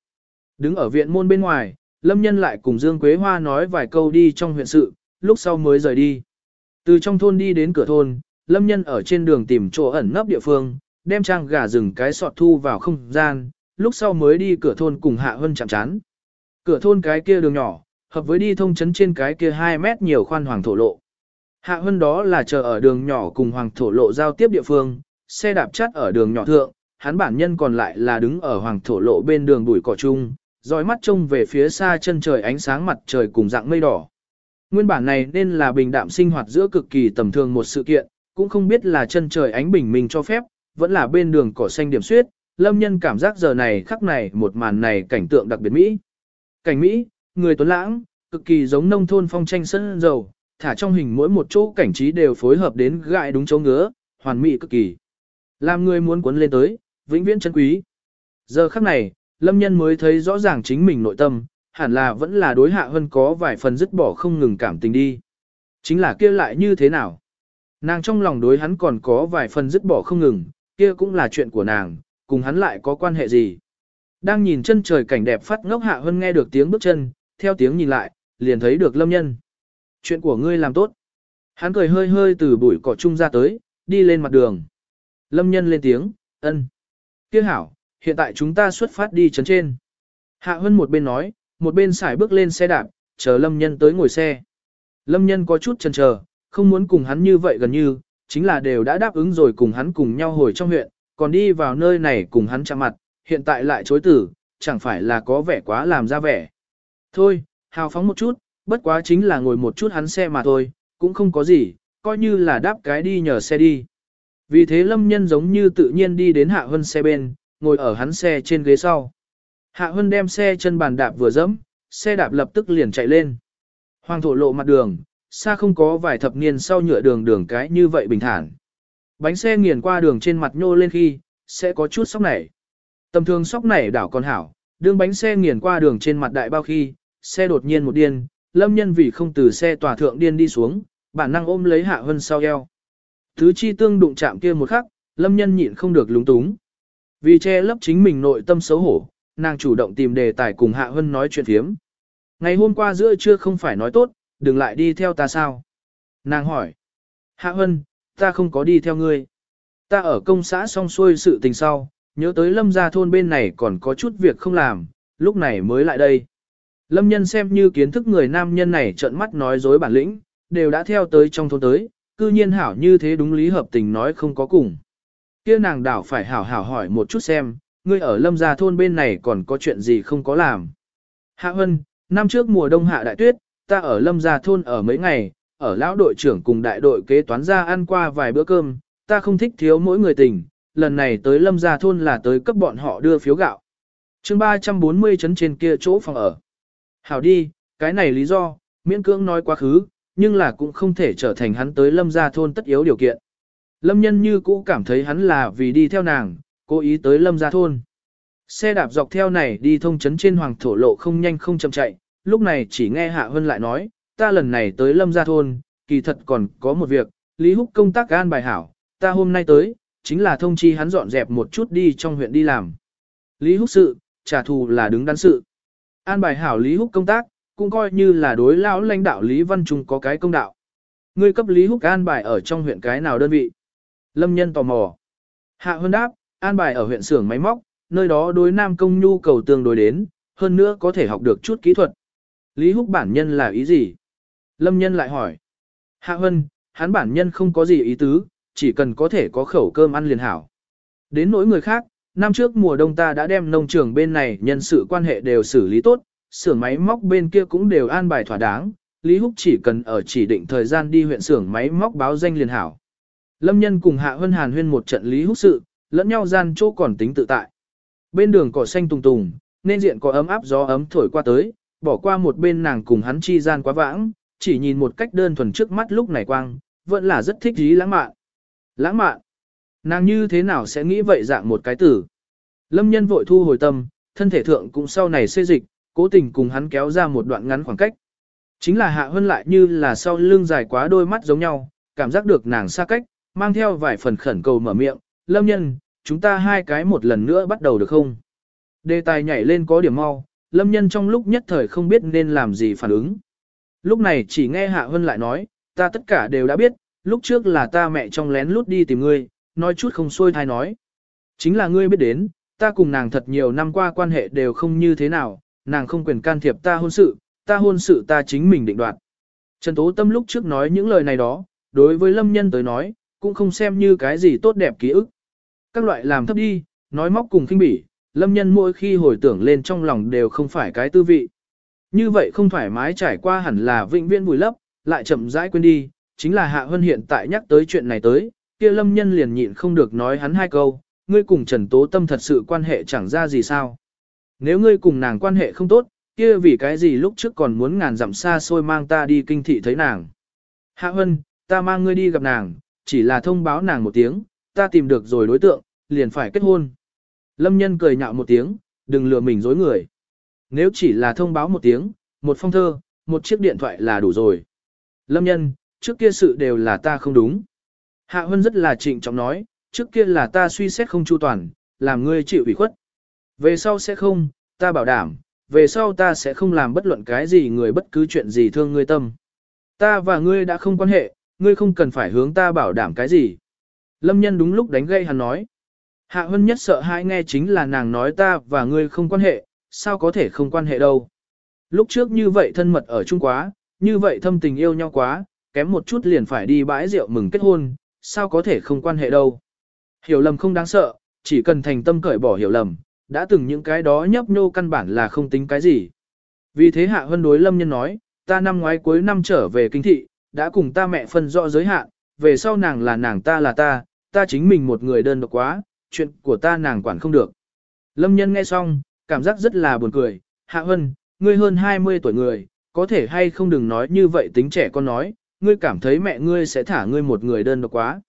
Đứng ở viện môn bên ngoài, Lâm Nhân lại cùng Dương Quế Hoa nói vài câu đi trong huyện sự, lúc sau mới rời đi. Từ trong thôn đi đến cửa thôn, Lâm Nhân ở trên đường tìm chỗ ẩn nấp địa phương, đem trang gà rừng cái sọt thu vào không gian, lúc sau mới đi cửa thôn cùng Hạ Hân chạm chán. Cửa thôn cái kia đường nhỏ, hợp với đi thông chấn trên cái kia 2 mét nhiều khoan hoàng thổ lộ. Hạ hơn đó là chờ ở đường nhỏ cùng hoàng thổ lộ giao tiếp địa phương, xe đạp chắt ở đường nhỏ thượng, hắn bản nhân còn lại là đứng ở hoàng thổ lộ bên đường bụi cỏ chung, dõi mắt trông về phía xa chân trời ánh sáng mặt trời cùng dạng mây đỏ. Nguyên bản này nên là bình đạm sinh hoạt giữa cực kỳ tầm thường một sự kiện, cũng không biết là chân trời ánh bình minh cho phép, vẫn là bên đường cỏ xanh điểm xuyết, lâm nhân cảm giác giờ này khắc này một màn này cảnh tượng đặc biệt Mỹ. Cảnh Mỹ, người tuấn lãng, cực kỳ giống nông thôn phong tranh sân dầu, thả trong hình mỗi một chỗ cảnh trí đều phối hợp đến gại đúng chỗ ngứa, hoàn mỹ cực kỳ. Làm người muốn cuốn lên tới, vĩnh viễn chân quý. Giờ khắc này, lâm nhân mới thấy rõ ràng chính mình nội tâm, hẳn là vẫn là đối hạ hơn có vài phần dứt bỏ không ngừng cảm tình đi. Chính là kia lại như thế nào? Nàng trong lòng đối hắn còn có vài phần dứt bỏ không ngừng, kia cũng là chuyện của nàng, cùng hắn lại có quan hệ gì? Đang nhìn chân trời cảnh đẹp phát ngốc hạ hơn nghe được tiếng bước chân, theo tiếng nhìn lại, liền thấy được lâm nhân. Chuyện của ngươi làm tốt. Hắn cười hơi hơi từ bụi cỏ chung ra tới, đi lên mặt đường. Lâm nhân lên tiếng, ân. Kia hảo, hiện tại chúng ta xuất phát đi chấn trên. Hạ Hân một bên nói, một bên xài bước lên xe đạp, chờ Lâm Nhân tới ngồi xe. Lâm Nhân có chút chần chờ, không muốn cùng hắn như vậy gần như, chính là đều đã đáp ứng rồi cùng hắn cùng nhau hồi trong huyện, còn đi vào nơi này cùng hắn chạm mặt, hiện tại lại chối tử, chẳng phải là có vẻ quá làm ra vẻ. Thôi, hào phóng một chút, bất quá chính là ngồi một chút hắn xe mà thôi, cũng không có gì, coi như là đáp cái đi nhờ xe đi. Vì thế lâm nhân giống như tự nhiên đi đến hạ hân xe bên, ngồi ở hắn xe trên ghế sau. Hạ hân đem xe chân bàn đạp vừa dẫm, xe đạp lập tức liền chạy lên. Hoàng thổ lộ mặt đường, xa không có vài thập niên sau nhựa đường đường cái như vậy bình thản. Bánh xe nghiền qua đường trên mặt nhô lên khi, sẽ có chút sóc nảy. Tầm thường sóc nảy đảo con hảo, đường bánh xe nghiền qua đường trên mặt đại bao khi, xe đột nhiên một điên, lâm nhân vì không từ xe tòa thượng điên đi xuống, bản năng ôm lấy hạ hân sau eo. Thứ chi tương đụng chạm kia một khắc, lâm nhân nhịn không được lúng túng. Vì che lấp chính mình nội tâm xấu hổ, nàng chủ động tìm đề tài cùng hạ hân nói chuyện phiếm. Ngày hôm qua giữa trưa không phải nói tốt, đừng lại đi theo ta sao? Nàng hỏi. Hạ hân, ta không có đi theo ngươi. Ta ở công xã xong xuôi sự tình sau, nhớ tới lâm gia thôn bên này còn có chút việc không làm, lúc này mới lại đây. Lâm nhân xem như kiến thức người nam nhân này trợn mắt nói dối bản lĩnh, đều đã theo tới trong thôn tới, cư nhiên hảo như thế đúng lý hợp tình nói không có cùng. kia nàng đảo phải hảo hảo hỏi một chút xem, ngươi ở lâm gia thôn bên này còn có chuyện gì không có làm. Hạ Hân, năm trước mùa đông hạ đại tuyết, ta ở lâm gia thôn ở mấy ngày, ở lão đội trưởng cùng đại đội kế toán ra ăn qua vài bữa cơm, ta không thích thiếu mỗi người tình, lần này tới lâm gia thôn là tới cấp bọn họ đưa phiếu gạo. chương 340 chấn trên kia chỗ phòng ở. Hảo đi, cái này lý do, miễn cưỡng nói quá khứ, nhưng là cũng không thể trở thành hắn tới lâm gia thôn tất yếu điều kiện. Lâm nhân như cũ cảm thấy hắn là vì đi theo nàng, cố ý tới lâm gia thôn. Xe đạp dọc theo này đi thông chấn trên hoàng thổ lộ không nhanh không chậm chạy, lúc này chỉ nghe Hạ Hân lại nói, ta lần này tới lâm gia thôn, kỳ thật còn có một việc, Lý Húc công tác gan bài hảo, ta hôm nay tới, chính là thông chi hắn dọn dẹp một chút đi trong huyện đi làm. Lý Húc sự, trả thù là đứng đắn sự. An bài hảo Lý Húc công tác, cũng coi như là đối lão lãnh đạo Lý Văn Trung có cái công đạo. Ngươi cấp Lý Húc an bài ở trong huyện cái nào đơn vị? Lâm nhân tò mò. Hạ Hân đáp, an bài ở huyện xưởng máy móc, nơi đó đối nam công nhu cầu tương đối đến, hơn nữa có thể học được chút kỹ thuật. Lý Húc bản nhân là ý gì? Lâm nhân lại hỏi. Hạ Hân, hắn bản nhân không có gì ý tứ, chỉ cần có thể có khẩu cơm ăn liền hảo. Đến nỗi người khác, năm trước mùa đông ta đã đem nông trường bên này nhân sự quan hệ đều xử lý tốt, xưởng máy móc bên kia cũng đều an bài thỏa đáng, Lý Húc chỉ cần ở chỉ định thời gian đi huyện xưởng máy móc báo danh liền hảo. Lâm nhân cùng Hạ Hân Hàn huyên một trận Lý Húc sự, lẫn nhau gian chỗ còn tính tự tại. Bên đường cỏ xanh tùng tùng, nên diện có ấm áp gió ấm thổi qua tới, bỏ qua một bên nàng cùng hắn chi gian quá vãng, chỉ nhìn một cách đơn thuần trước mắt lúc này quang, vẫn là rất thích ý lãng mạn. Lãng mạn. Nàng như thế nào sẽ nghĩ vậy dạng một cái tử. Lâm nhân vội thu hồi tâm, thân thể thượng cũng sau này xê dịch, cố tình cùng hắn kéo ra một đoạn ngắn khoảng cách. Chính là hạ hơn lại như là sau lưng dài quá đôi mắt giống nhau, cảm giác được nàng xa cách, mang theo vài phần khẩn cầu mở miệng, lâm nhân, chúng ta hai cái một lần nữa bắt đầu được không? Đề tài nhảy lên có điểm mau, lâm nhân trong lúc nhất thời không biết nên làm gì phản ứng. Lúc này chỉ nghe Hạ Hân lại nói, ta tất cả đều đã biết, lúc trước là ta mẹ trong lén lút đi tìm ngươi, nói chút không xuôi thai nói. Chính là ngươi biết đến, ta cùng nàng thật nhiều năm qua quan hệ đều không như thế nào, nàng không quyền can thiệp ta hôn sự, ta hôn sự ta chính mình định đoạt. Trần Tố Tâm lúc trước nói những lời này đó, đối với lâm nhân tới nói, cũng không xem như cái gì tốt đẹp ký ức. Các loại làm thấp đi, nói móc cùng khinh bỉ, lâm nhân mỗi khi hồi tưởng lên trong lòng đều không phải cái tư vị. Như vậy không thoải mái trải qua hẳn là vĩnh viễn vùi lấp, lại chậm rãi quên đi, chính là Hạ Hân hiện tại nhắc tới chuyện này tới, kia lâm nhân liền nhịn không được nói hắn hai câu, ngươi cùng Trần Tố Tâm thật sự quan hệ chẳng ra gì sao. Nếu ngươi cùng nàng quan hệ không tốt, kia vì cái gì lúc trước còn muốn ngàn dặm xa xôi mang ta đi kinh thị thấy nàng. Hạ Hân, ta mang ngươi đi gặp nàng, chỉ là thông báo nàng một tiếng, ta tìm được rồi đối tượng, liền phải kết hôn. Lâm nhân cười nhạo một tiếng, đừng lừa mình dối người. Nếu chỉ là thông báo một tiếng, một phong thơ, một chiếc điện thoại là đủ rồi. Lâm nhân, trước kia sự đều là ta không đúng. Hạ Hân rất là trịnh trọng nói, trước kia là ta suy xét không chu toàn, làm ngươi chịu ủy khuất. Về sau sẽ không, ta bảo đảm, về sau ta sẽ không làm bất luận cái gì người bất cứ chuyện gì thương ngươi tâm. Ta và ngươi đã không quan hệ, ngươi không cần phải hướng ta bảo đảm cái gì. Lâm nhân đúng lúc đánh gây hắn nói. Hạ Hân nhất sợ hãi nghe chính là nàng nói ta và ngươi không quan hệ, sao có thể không quan hệ đâu. Lúc trước như vậy thân mật ở chung quá, như vậy thâm tình yêu nhau quá, kém một chút liền phải đi bãi rượu mừng kết hôn, sao có thể không quan hệ đâu. Hiểu lầm không đáng sợ, chỉ cần thành tâm cởi bỏ hiểu lầm, đã từng những cái đó nhấp nhô căn bản là không tính cái gì. Vì thế Hạ Hân đối Lâm Nhân nói, ta năm ngoái cuối năm trở về kinh thị, đã cùng ta mẹ phân rõ giới hạn, về sau nàng là nàng ta là ta, ta chính mình một người đơn độc quá, chuyện của ta nàng quản không được. Lâm Nhân nghe xong, cảm giác rất là buồn cười, Hạ Hân, ngươi hơn 20 tuổi người, có thể hay không đừng nói như vậy tính trẻ con nói, ngươi cảm thấy mẹ ngươi sẽ thả ngươi một người đơn độc quá.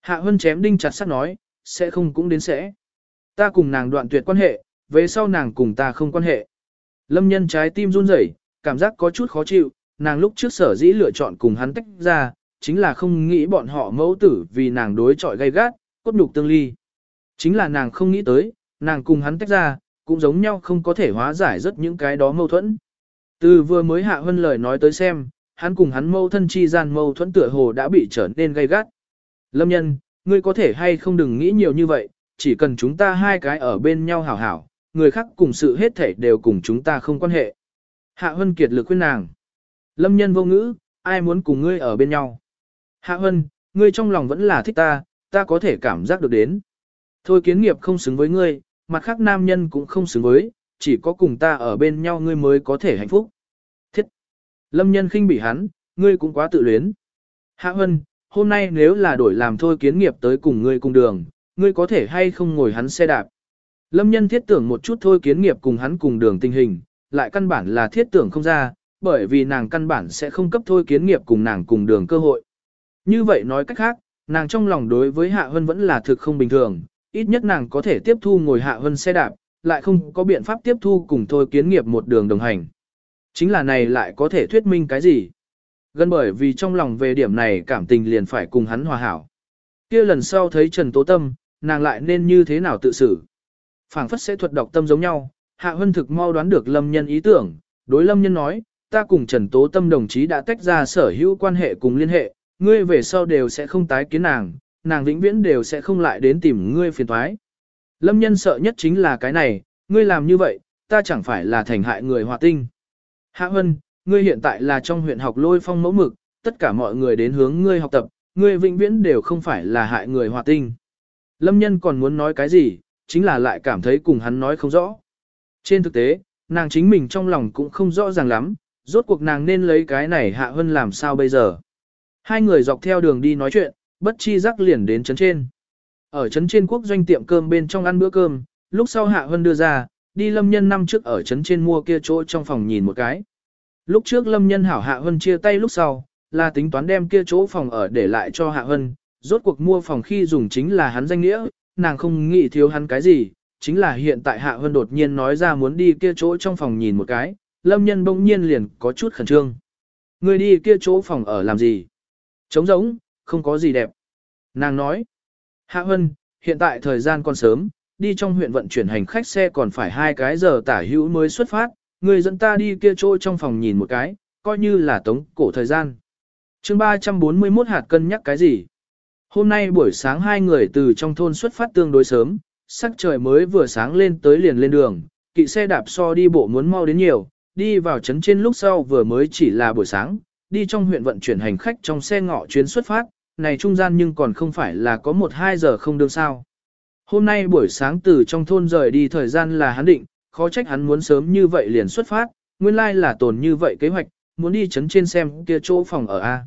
Hạ Hân chém đinh chặt sắt nói, sẽ không cũng đến sẽ. Ta cùng nàng đoạn tuyệt quan hệ, về sau nàng cùng ta không quan hệ. Lâm nhân trái tim run rẩy, cảm giác có chút khó chịu, nàng lúc trước sở dĩ lựa chọn cùng hắn tách ra, chính là không nghĩ bọn họ mẫu tử vì nàng đối chọi gay gắt, cốt nhục tương ly. Chính là nàng không nghĩ tới, nàng cùng hắn tách ra, cũng giống nhau không có thể hóa giải rất những cái đó mâu thuẫn. Từ vừa mới hạ hơn lời nói tới xem, hắn cùng hắn mâu thân chi gian mâu thuẫn tựa hồ đã bị trở nên gay gắt. Lâm nhân, ngươi có thể hay không đừng nghĩ nhiều như vậy, chỉ cần chúng ta hai cái ở bên nhau hảo hảo, người khác cùng sự hết thể đều cùng chúng ta không quan hệ. Hạ Hân kiệt lực khuyên nàng. Lâm nhân vô ngữ, ai muốn cùng ngươi ở bên nhau. Hạ Hân, ngươi trong lòng vẫn là thích ta, ta có thể cảm giác được đến. Thôi kiến nghiệp không xứng với ngươi, mặt khác nam nhân cũng không xứng với, chỉ có cùng ta ở bên nhau ngươi mới có thể hạnh phúc. Lâm nhân khinh bỉ hắn, ngươi cũng quá tự luyến. Hạ Hân, hôm nay nếu là đổi làm thôi kiến nghiệp tới cùng ngươi cùng đường, ngươi có thể hay không ngồi hắn xe đạp. Lâm nhân thiết tưởng một chút thôi kiến nghiệp cùng hắn cùng đường tình hình, lại căn bản là thiết tưởng không ra, bởi vì nàng căn bản sẽ không cấp thôi kiến nghiệp cùng nàng cùng đường cơ hội. Như vậy nói cách khác, nàng trong lòng đối với Hạ Hân vẫn là thực không bình thường, ít nhất nàng có thể tiếp thu ngồi Hạ Hân xe đạp, lại không có biện pháp tiếp thu cùng thôi kiến nghiệp một đường đồng hành. Chính là này lại có thể thuyết minh cái gì? Gần bởi vì trong lòng về điểm này cảm tình liền phải cùng hắn hòa hảo. kia lần sau thấy Trần Tố Tâm, nàng lại nên như thế nào tự xử. phảng phất sẽ thuật đọc tâm giống nhau, Hạ Hân thực mau đoán được Lâm Nhân ý tưởng, đối Lâm Nhân nói, ta cùng Trần Tố Tâm đồng chí đã tách ra sở hữu quan hệ cùng liên hệ, ngươi về sau đều sẽ không tái kiến nàng, nàng vĩnh viễn đều sẽ không lại đến tìm ngươi phiền thoái. Lâm Nhân sợ nhất chính là cái này, ngươi làm như vậy, ta chẳng phải là thành hại người hòa tinh. Hạ Hân, ngươi hiện tại là trong huyện học lôi phong mẫu mực, tất cả mọi người đến hướng ngươi học tập, ngươi vĩnh viễn đều không phải là hại người hòa tinh. Lâm nhân còn muốn nói cái gì, chính là lại cảm thấy cùng hắn nói không rõ. Trên thực tế, nàng chính mình trong lòng cũng không rõ ràng lắm, rốt cuộc nàng nên lấy cái này hạ hơn làm sao bây giờ. Hai người dọc theo đường đi nói chuyện, bất chi rắc liền đến chấn trên. Ở chấn trên quốc doanh tiệm cơm bên trong ăn bữa cơm, lúc sau hạ hơn đưa ra, đi lâm nhân năm trước ở trấn trên mua kia chỗ trong phòng nhìn một cái. Lúc trước lâm nhân hảo hạ Hân chia tay lúc sau, là tính toán đem kia chỗ phòng ở để lại cho hạ Hân. rốt cuộc mua phòng khi dùng chính là hắn danh nghĩa, nàng không nghĩ thiếu hắn cái gì, chính là hiện tại Hạ Hân đột nhiên nói ra muốn đi kia chỗ trong phòng nhìn một cái, lâm nhân bỗng nhiên liền có chút khẩn trương. Người đi kia chỗ phòng ở làm gì? Trống rỗng, không có gì đẹp. Nàng nói, Hạ Hân, hiện tại thời gian còn sớm, đi trong huyện vận chuyển hành khách xe còn phải hai cái giờ tả hữu mới xuất phát, người dẫn ta đi kia chỗ trong phòng nhìn một cái, coi như là tống cổ thời gian. chương 341 hạt cân nhắc cái gì? Hôm nay buổi sáng hai người từ trong thôn xuất phát tương đối sớm, sắc trời mới vừa sáng lên tới liền lên đường, kỵ xe đạp so đi bộ muốn mau đến nhiều, đi vào trấn trên lúc sau vừa mới chỉ là buổi sáng, đi trong huyện vận chuyển hành khách trong xe ngọ chuyến xuất phát, này trung gian nhưng còn không phải là có một hai giờ không đương sao. Hôm nay buổi sáng từ trong thôn rời đi thời gian là hắn định, khó trách hắn muốn sớm như vậy liền xuất phát, nguyên lai là tồn như vậy kế hoạch, muốn đi chấn trên xem kia chỗ phòng ở A.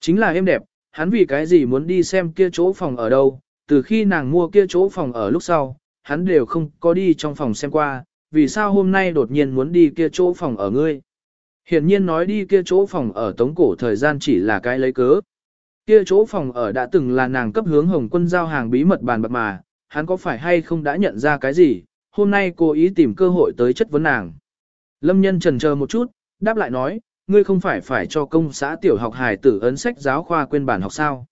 Chính là em đẹp, hắn vì cái gì muốn đi xem kia chỗ phòng ở đâu, từ khi nàng mua kia chỗ phòng ở lúc sau, hắn đều không có đi trong phòng xem qua, vì sao hôm nay đột nhiên muốn đi kia chỗ phòng ở ngươi. Hiển nhiên nói đi kia chỗ phòng ở tống cổ thời gian chỉ là cái lấy cớ. Kia chỗ phòng ở đã từng là nàng cấp hướng hồng quân giao hàng bí mật bàn bạc mà, hắn có phải hay không đã nhận ra cái gì, hôm nay cô ý tìm cơ hội tới chất vấn nàng. Lâm nhân trần chờ một chút, đáp lại nói, ngươi không phải phải cho công xã tiểu học hài tử ấn sách giáo khoa quên bản học sao.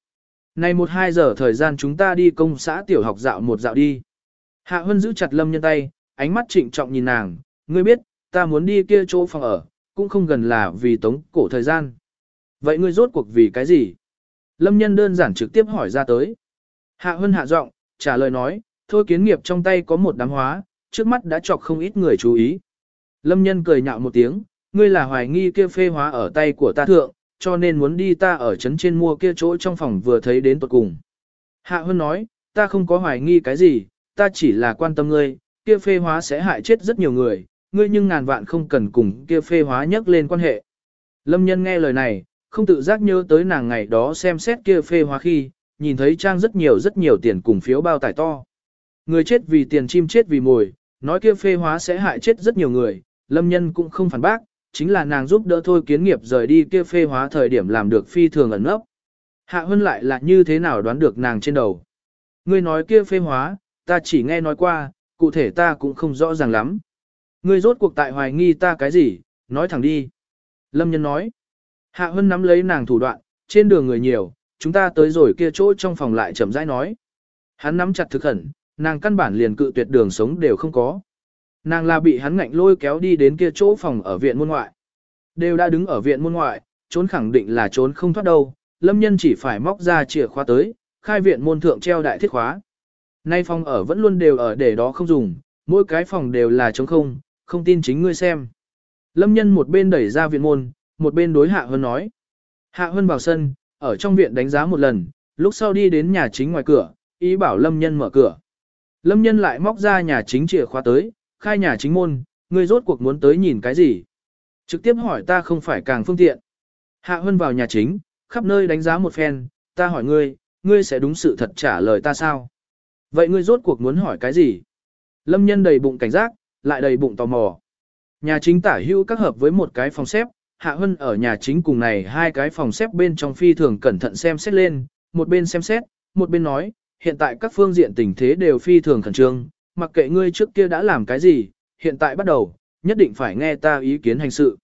Này một hai giờ thời gian chúng ta đi công xã tiểu học dạo một dạo đi. Hạ Hân giữ chặt Lâm nhân tay, ánh mắt trịnh trọng nhìn nàng, ngươi biết, ta muốn đi kia chỗ phòng ở, cũng không gần là vì tống cổ thời gian. Vậy ngươi rốt cuộc vì cái gì? Lâm nhân đơn giản trực tiếp hỏi ra tới. Hạ Hân hạ giọng, trả lời nói, thôi kiến nghiệp trong tay có một đám hóa, trước mắt đã chọc không ít người chú ý. Lâm nhân cười nhạo một tiếng, ngươi là hoài nghi kia phê hóa ở tay của ta thượng, cho nên muốn đi ta ở trấn trên mua kia chỗ trong phòng vừa thấy đến tuột cùng. Hạ Hơn nói, ta không có hoài nghi cái gì, ta chỉ là quan tâm ngươi, kia phê hóa sẽ hại chết rất nhiều người, ngươi nhưng ngàn vạn không cần cùng kia phê hóa nhắc lên quan hệ. Lâm nhân nghe lời này, không tự giác nhớ tới nàng ngày đó xem xét kia phê hóa khi, nhìn thấy trang rất nhiều rất nhiều tiền cùng phiếu bao tải to. Người chết vì tiền chim chết vì mồi, nói kia phê hóa sẽ hại chết rất nhiều người, lâm nhân cũng không phản bác, chính là nàng giúp đỡ thôi kiến nghiệp rời đi kia phê hóa thời điểm làm được phi thường ẩn ấp. Hạ Hân lại là như thế nào đoán được nàng trên đầu. Ngươi nói kia phê hóa, ta chỉ nghe nói qua, cụ thể ta cũng không rõ ràng lắm. Ngươi rốt cuộc tại hoài nghi ta cái gì, nói thẳng đi. Lâm nhân nói. Hạ Hân nắm lấy nàng thủ đoạn, trên đường người nhiều, chúng ta tới rồi kia chỗ trong phòng lại chậm rãi nói. Hắn nắm chặt thực khẩn, nàng căn bản liền cự tuyệt đường sống đều không có. Nàng là bị hắn ngạnh lôi kéo đi đến kia chỗ phòng ở viện môn ngoại. Đều đã đứng ở viện môn ngoại, trốn khẳng định là trốn không thoát đâu, lâm nhân chỉ phải móc ra chìa khóa tới, khai viện môn thượng treo đại thiết khóa. Nay phòng ở vẫn luôn đều ở để đó không dùng, mỗi cái phòng đều là trống không, không tin chính ngươi xem. Lâm nhân một bên đẩy ra viện môn, một bên đối Hạ hơn nói. Hạ Hân vào sân, ở trong viện đánh giá một lần, lúc sau đi đến nhà chính ngoài cửa, ý bảo Lâm nhân mở cửa. Lâm nhân lại móc ra nhà chính chìa khóa tới, khai nhà chính môn, ngươi rốt cuộc muốn tới nhìn cái gì? Trực tiếp hỏi ta không phải càng phương tiện. Hạ Hân vào nhà chính, khắp nơi đánh giá một phen, ta hỏi ngươi, ngươi sẽ đúng sự thật trả lời ta sao? Vậy ngươi rốt cuộc muốn hỏi cái gì? Lâm nhân đầy bụng cảnh giác, lại đầy bụng tò mò. Nhà chính tả hữu các hợp với một cái phòng xếp, Hạ Hân ở nhà chính cùng này hai cái phòng xếp bên trong phi thường cẩn thận xem xét lên, một bên xem xét, một bên nói, hiện tại các phương diện tình thế đều phi thường khẩn trương, mặc kệ ngươi trước kia đã làm cái gì, hiện tại bắt đầu, nhất định phải nghe ta ý kiến hành sự.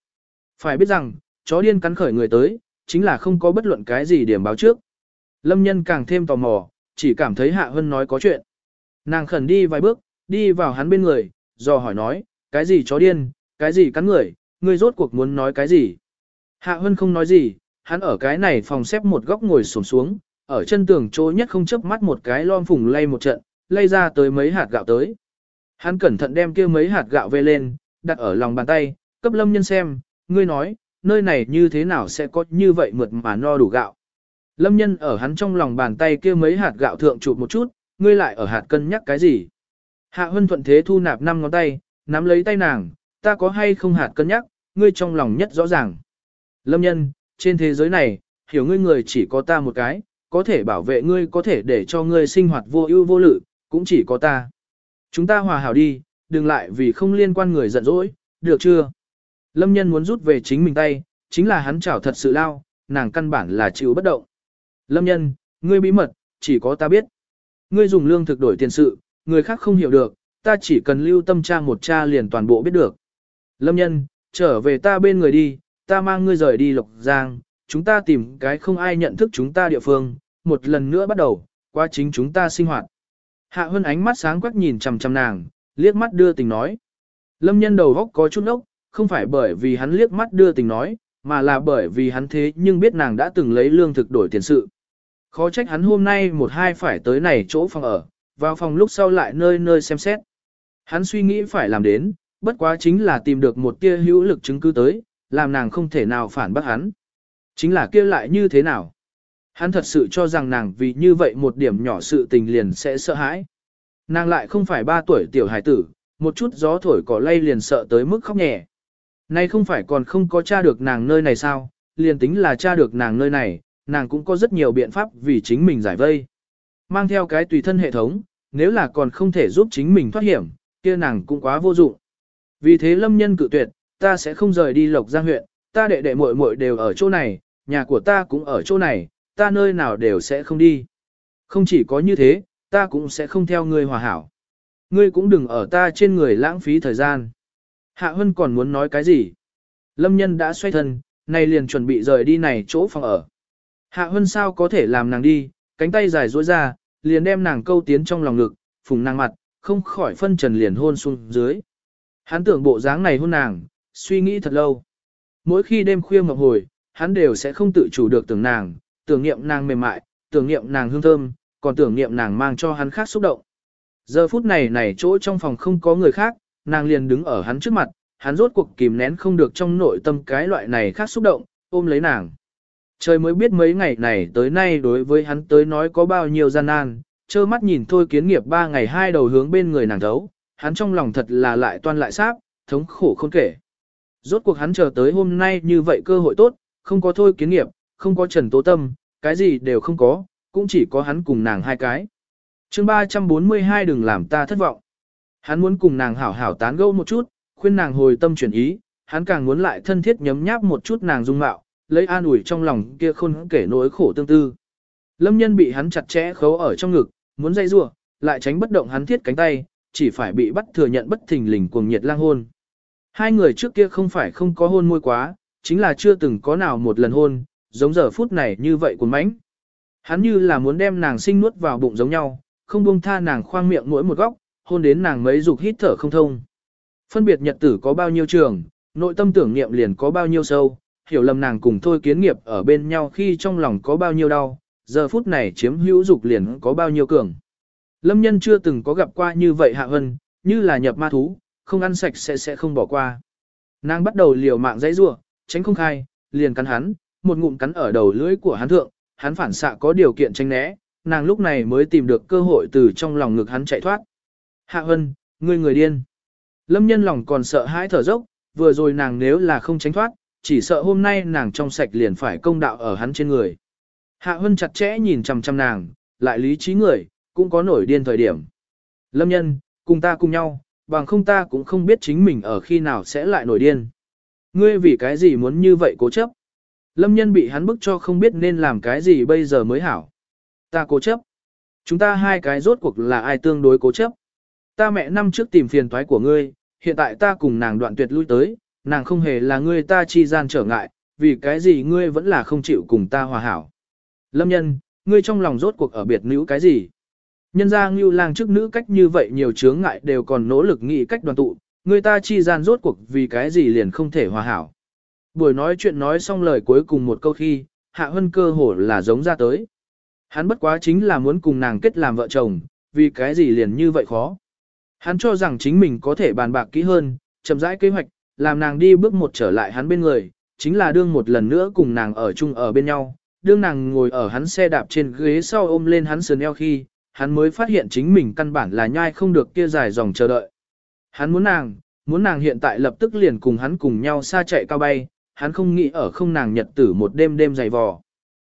Phải biết rằng, chó điên cắn khởi người tới, chính là không có bất luận cái gì điểm báo trước. Lâm nhân càng thêm tò mò, chỉ cảm thấy Hạ Hân nói có chuyện. Nàng khẩn đi vài bước, đi vào hắn bên người, dò hỏi nói, cái gì chó điên, cái gì cắn người, ngươi rốt cuộc muốn nói cái gì. Hạ Hân không nói gì, hắn ở cái này phòng xếp một góc ngồi xổm xuống, ở chân tường chỗ nhất không chớp mắt một cái lom phùng lay một trận, lay ra tới mấy hạt gạo tới. Hắn cẩn thận đem kia mấy hạt gạo về lên, đặt ở lòng bàn tay, cấp lâm nhân xem, ngươi nói, nơi này như thế nào sẽ có như vậy mượt mà no đủ gạo. Lâm nhân ở hắn trong lòng bàn tay kia mấy hạt gạo thượng chụp một chút, ngươi lại ở hạt cân nhắc cái gì. Hạ Hân thuận thế thu nạp năm ngón tay, nắm lấy tay nàng, ta có hay không hạt cân nhắc, ngươi trong lòng nhất rõ ràng. Lâm nhân, trên thế giới này, hiểu ngươi người chỉ có ta một cái, có thể bảo vệ ngươi có thể để cho ngươi sinh hoạt vô ưu vô lự, cũng chỉ có ta. Chúng ta hòa hảo đi, đừng lại vì không liên quan người giận dỗi, được chưa? Lâm nhân muốn rút về chính mình tay, chính là hắn chảo thật sự lao, nàng căn bản là chịu bất động. Lâm nhân, ngươi bí mật, chỉ có ta biết. Ngươi dùng lương thực đổi tiền sự, người khác không hiểu được, ta chỉ cần lưu tâm tra một cha liền toàn bộ biết được. Lâm nhân, trở về ta bên người đi, ta mang ngươi rời đi Lộc Giang, chúng ta tìm cái không ai nhận thức chúng ta địa phương, một lần nữa bắt đầu, qua chính chúng ta sinh hoạt. Hạ Hân ánh mắt sáng quắc nhìn chằm chằm nàng, liếc mắt đưa tình nói. Lâm nhân đầu góc có chút ốc, không phải bởi vì hắn liếc mắt đưa tình nói, mà là bởi vì hắn thế nhưng biết nàng đã từng lấy lương thực đổi tiền sự. Khó trách hắn hôm nay một hai phải tới này chỗ phòng ở, vào phòng lúc sau lại nơi nơi xem xét. Hắn suy nghĩ phải làm đến, bất quá chính là tìm được một tia hữu lực chứng cứ tới, làm nàng không thể nào phản bác hắn. Chính là kia lại như thế nào? Hắn thật sự cho rằng nàng vì như vậy một điểm nhỏ sự tình liền sẽ sợ hãi. Nàng lại không phải ba tuổi tiểu hải tử, một chút gió thổi cỏ lay liền sợ tới mức khóc nhẹ. Nay không phải còn không có tra được nàng nơi này sao, liền tính là tra được nàng nơi này, nàng cũng có rất nhiều biện pháp vì chính mình giải vây. Mang theo cái tùy thân hệ thống, nếu là còn không thể giúp chính mình thoát hiểm, kia nàng cũng quá vô dụng. Vì thế lâm nhân cự tuyệt, ta sẽ không rời đi Lộc Giang huyện, ta đệ đệ muội muội đều ở chỗ này, nhà của ta cũng ở chỗ này, ta nơi nào đều sẽ không đi. Không chỉ có như thế, ta cũng sẽ không theo ngươi hòa hảo. Ngươi cũng đừng ở ta trên người lãng phí thời gian. Hạ Hân còn muốn nói cái gì? Lâm nhân đã xoay thân, nay liền chuẩn bị rời đi này chỗ phòng ở. Hạ Hân sao có thể làm nàng đi, cánh tay dài duỗi ra, liền đem nàng câu tiến trong lòng ngực, phùng nàng mặt, không khỏi phân trần liền hôn xuống dưới. Hắn tưởng bộ dáng này hôn nàng, suy nghĩ thật lâu. Mỗi khi đêm khuya mộng hồi, hắn đều sẽ không tự chủ được tưởng nàng, tưởng niệm nàng mềm mại, tưởng niệm nàng hương thơm, còn tưởng niệm nàng mang cho hắn khác xúc động. Giờ phút này này chỗ trong phòng không có người khác, nàng liền đứng ở hắn trước mặt, hắn rốt cuộc kìm nén không được trong nội tâm cái loại này khác xúc động, ôm lấy nàng. Trời mới biết mấy ngày này tới nay đối với hắn tới nói có bao nhiêu gian nan, trơ mắt nhìn thôi kiến nghiệp ba ngày hai đầu hướng bên người nàng thấu, hắn trong lòng thật là lại toan lại sáp, thống khổ không kể. Rốt cuộc hắn chờ tới hôm nay như vậy cơ hội tốt, không có thôi kiến nghiệp, không có trần tố tâm, cái gì đều không có, cũng chỉ có hắn cùng nàng hai cái. chương 342 đừng làm ta thất vọng. Hắn muốn cùng nàng hảo hảo tán gẫu một chút, khuyên nàng hồi tâm chuyển ý, hắn càng muốn lại thân thiết nhấm nháp một chút nàng dung mạo, lấy an ủi trong lòng kia khôn kể nỗi khổ tương tư. Lâm nhân bị hắn chặt chẽ khấu ở trong ngực, muốn dây rua, lại tránh bất động hắn thiết cánh tay, chỉ phải bị bắt thừa nhận bất thình lình cuồng nhiệt lang hôn. Hai người trước kia không phải không có hôn môi quá, chính là chưa từng có nào một lần hôn, giống giờ phút này như vậy của mãnh. Hắn như là muốn đem nàng sinh nuốt vào bụng giống nhau, không buông tha nàng khoang miệng mỗi một góc, hôn đến nàng mấy dục hít thở không thông. Phân biệt nhật tử có bao nhiêu trường, nội tâm tưởng niệm liền có bao nhiêu sâu, hiểu lầm nàng cùng thôi kiến nghiệp ở bên nhau khi trong lòng có bao nhiêu đau, giờ phút này chiếm hữu dục liền có bao nhiêu cường. Lâm nhân chưa từng có gặp qua như vậy hạ hân, như là nhập ma thú, không ăn sạch sẽ sẽ không bỏ qua. Nàng bắt đầu liều mạng dãy rua, tránh không khai, liền cắn hắn, một ngụm cắn ở đầu lưỡi của hắn thượng, hắn phản xạ có điều kiện tranh né, nàng lúc này mới tìm được cơ hội từ trong lòng ngực hắn chạy thoát. Hạ hân, ngươi người điên. Lâm nhân lòng còn sợ hãi thở dốc, vừa rồi nàng nếu là không tránh thoát, chỉ sợ hôm nay nàng trong sạch liền phải công đạo ở hắn trên người. Hạ hân chặt chẽ nhìn chằm chằm nàng, lại lý trí người, cũng có nổi điên thời điểm. Lâm nhân, cùng ta cùng nhau, bằng không ta cũng không biết chính mình ở khi nào sẽ lại nổi điên. Ngươi vì cái gì muốn như vậy cố chấp? Lâm nhân bị hắn bức cho không biết nên làm cái gì bây giờ mới hảo. Ta cố chấp. Chúng ta hai cái rốt cuộc là ai tương đối cố chấp. Ta mẹ năm trước tìm phiền toái của ngươi, hiện tại ta cùng nàng đoạn tuyệt lui tới, nàng không hề là ngươi ta chi gian trở ngại, vì cái gì ngươi vẫn là không chịu cùng ta hòa hảo. Lâm nhân, ngươi trong lòng rốt cuộc ở biệt nữ cái gì? Nhân ra ngưu lang trước nữ cách như vậy nhiều chướng ngại đều còn nỗ lực nghĩ cách đoàn tụ, người ta chi gian rốt cuộc vì cái gì liền không thể hòa hảo. Buổi nói chuyện nói xong lời cuối cùng một câu khi, hạ hân cơ hồ là giống ra tới. Hắn bất quá chính là muốn cùng nàng kết làm vợ chồng, vì cái gì liền như vậy khó. Hắn cho rằng chính mình có thể bàn bạc kỹ hơn, chậm rãi kế hoạch, làm nàng đi bước một trở lại hắn bên người, chính là đương một lần nữa cùng nàng ở chung ở bên nhau, đương nàng ngồi ở hắn xe đạp trên ghế sau ôm lên hắn sườn eo khi, hắn mới phát hiện chính mình căn bản là nhai không được kia dài dòng chờ đợi. Hắn muốn nàng, muốn nàng hiện tại lập tức liền cùng hắn cùng nhau xa chạy cao bay, hắn không nghĩ ở không nàng nhật tử một đêm đêm dày vò.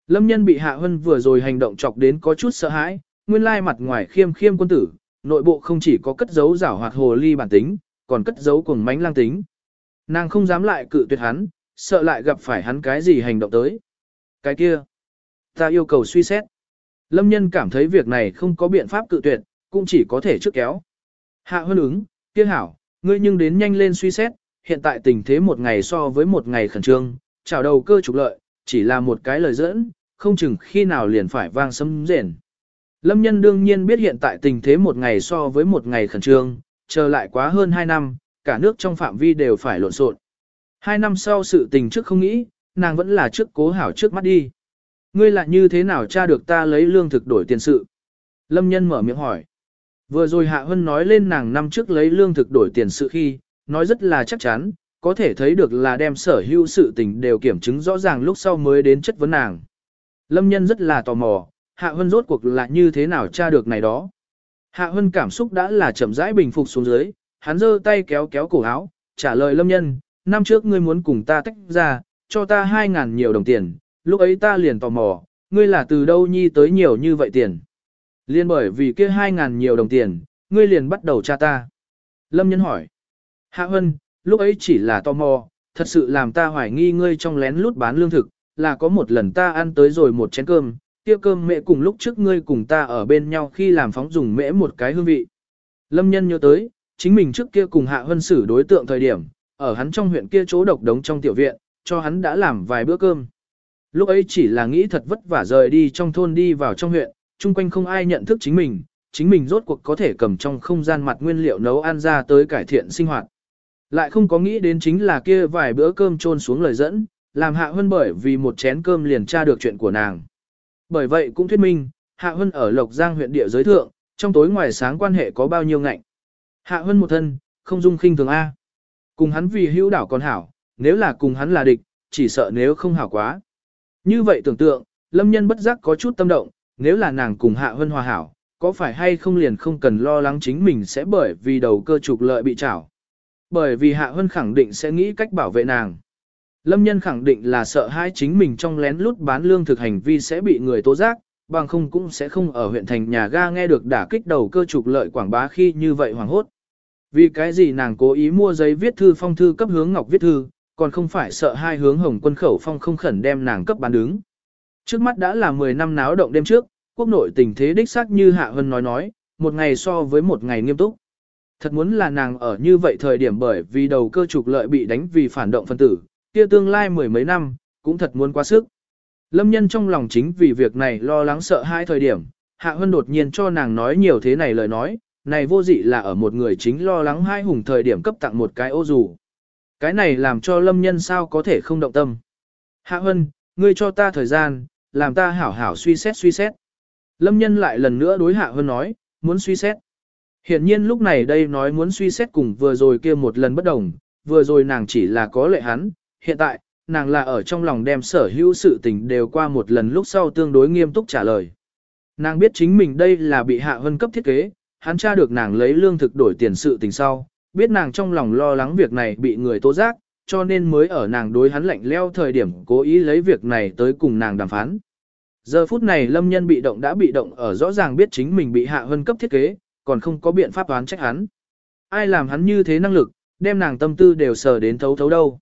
Lâm nhân bị Hạ Hân vừa rồi hành động chọc đến có chút sợ hãi, nguyên lai mặt ngoài khiêm khiêm quân tử, nội bộ không chỉ có cất giấu giảo hoạt hồ ly bản tính, còn cất giấu cuồng mánh lang tính. Nàng không dám lại cự tuyệt hắn, sợ lại gặp phải hắn cái gì hành động tới. Cái kia, ta yêu cầu suy xét. Lâm nhân cảm thấy việc này không có biện pháp cự tuyệt, cũng chỉ có thể trước kéo. Hạ hơn ứng, kia hảo, ngươi nhưng đến nhanh lên suy xét, hiện tại tình thế một ngày so với một ngày khẩn trương, chào đầu cơ trục lợi, chỉ là một cái lời dẫn, không chừng khi nào liền phải vang sấm rền. Lâm nhân đương nhiên biết hiện tại tình thế một ngày so với một ngày khẩn trương, chờ lại quá hơn hai năm, cả nước trong phạm vi đều phải lộn xộn. Hai năm sau sự tình trước không nghĩ, nàng vẫn là trước cố hảo trước mắt đi. Ngươi lại như thế nào tra được ta lấy lương thực đổi tiền sự? Lâm nhân mở miệng hỏi. Vừa rồi Hạ Hân nói lên nàng năm trước lấy lương thực đổi tiền sự khi, nói rất là chắc chắn, có thể thấy được là đem sở hữu sự tình đều kiểm chứng rõ ràng lúc sau mới đến chất vấn nàng. Lâm nhân rất là tò mò, Hạ Hân rốt cuộc là như thế nào tra được này đó. Hạ Hân cảm xúc đã là chậm rãi bình phục xuống dưới, hắn giơ tay kéo kéo cổ áo, trả lời Lâm nhân, năm trước ngươi muốn cùng ta tách ra, cho ta hai ngàn nhiều đồng tiền, lúc ấy ta liền tò mò, ngươi là từ đâu nhi tới nhiều như vậy tiền. Liên bởi vì kia hai ngàn nhiều đồng tiền, ngươi liền bắt đầu tra ta. Lâm nhân hỏi. Hạ Hân, lúc ấy chỉ là tò mò, thật sự làm ta hoài nghi ngươi trong lén lút bán lương thực, là có một lần ta ăn tới rồi một chén cơm, kia cơm mẹ cùng lúc trước ngươi cùng ta ở bên nhau khi làm phóng dùng mễ một cái hương vị. Lâm nhân nhớ tới, chính mình trước kia cùng Hạ Hân xử đối tượng thời điểm, ở hắn trong huyện kia chỗ độc đống trong tiểu viện, cho hắn đã làm vài bữa cơm. Lúc ấy chỉ là nghĩ thật vất vả rời đi trong thôn đi vào trong huyện, chung quanh không ai nhận thức chính mình, chính mình rốt cuộc có thể cầm trong không gian mặt nguyên liệu nấu ăn ra tới cải thiện sinh hoạt. Lại không có nghĩ đến chính là kia vài bữa cơm trôn xuống lời dẫn, làm Hạ Hân bởi vì một chén cơm liền tra được chuyện của nàng. Bởi vậy cũng thuyết minh, Hạ Hân ở Lộc Giang huyện địa giới thượng, trong tối ngoài sáng quan hệ có bao nhiêu ngạnh. Hạ Hân một thân, không dung khinh thường A. Cùng hắn vì hữu đảo còn hảo, nếu là cùng hắn là địch, chỉ sợ nếu không hảo quá. Như vậy tưởng tượng, lâm nhân bất giác có chút tâm động, nếu là nàng cùng Hạ Hân hòa hảo, có phải hay không liền không cần lo lắng chính mình sẽ bởi vì đầu cơ trục lợi bị trảo. Bởi vì Hạ Hân khẳng định sẽ nghĩ cách bảo vệ nàng. Lâm nhân khẳng định là sợ hai chính mình trong lén lút bán lương thực hành vi sẽ bị người tố giác, bằng không cũng sẽ không ở huyện thành nhà ga nghe được đả kích đầu cơ trục lợi quảng bá khi như vậy hoảng hốt. Vì cái gì nàng cố ý mua giấy viết thư phong thư cấp hướng ngọc viết thư, còn không phải sợ hai hướng hồng quân khẩu phong không khẩn đem nàng cấp bán đứng. Trước mắt đã là 10 năm náo động đêm trước, quốc nội tình thế đích xác như Hạ Hân nói nói, một ngày so với một ngày nghiêm túc. Thật muốn là nàng ở như vậy thời điểm bởi vì đầu cơ trục lợi bị đánh vì phản động phân tử, kia tương lai mười mấy năm, cũng thật muốn quá sức. Lâm nhân trong lòng chính vì việc này lo lắng sợ hai thời điểm, Hạ Hân đột nhiên cho nàng nói nhiều thế này lời nói, này vô dị là ở một người chính lo lắng hai hùng thời điểm cấp tặng một cái ô dù. Cái này làm cho lâm nhân sao có thể không động tâm. Hạ Hân, ngươi cho ta thời gian, làm ta hảo hảo suy xét suy xét. Lâm nhân lại lần nữa đối Hạ Hân nói, muốn suy xét. Hiện nhiên lúc này đây nói muốn suy xét cùng vừa rồi kia một lần bất đồng, vừa rồi nàng chỉ là có lệ hắn, hiện tại, nàng là ở trong lòng đem sở hữu sự tình đều qua một lần lúc sau tương đối nghiêm túc trả lời. Nàng biết chính mình đây là bị Hạ Hân cấp thiết kế, hắn tra được nàng lấy lương thực đổi tiền sự tình sau, biết nàng trong lòng lo lắng việc này bị người tố giác, cho nên mới ở nàng đối hắn lạnh leo thời điểm cố ý lấy việc này tới cùng nàng đàm phán. Giờ phút này lâm nhân bị động đã bị động ở rõ ràng biết chính mình bị hạ hơn cấp thiết kế, còn không có biện pháp đoán trách hắn. Ai làm hắn như thế năng lực, đem nàng tâm tư đều sờ đến thấu thấu đâu.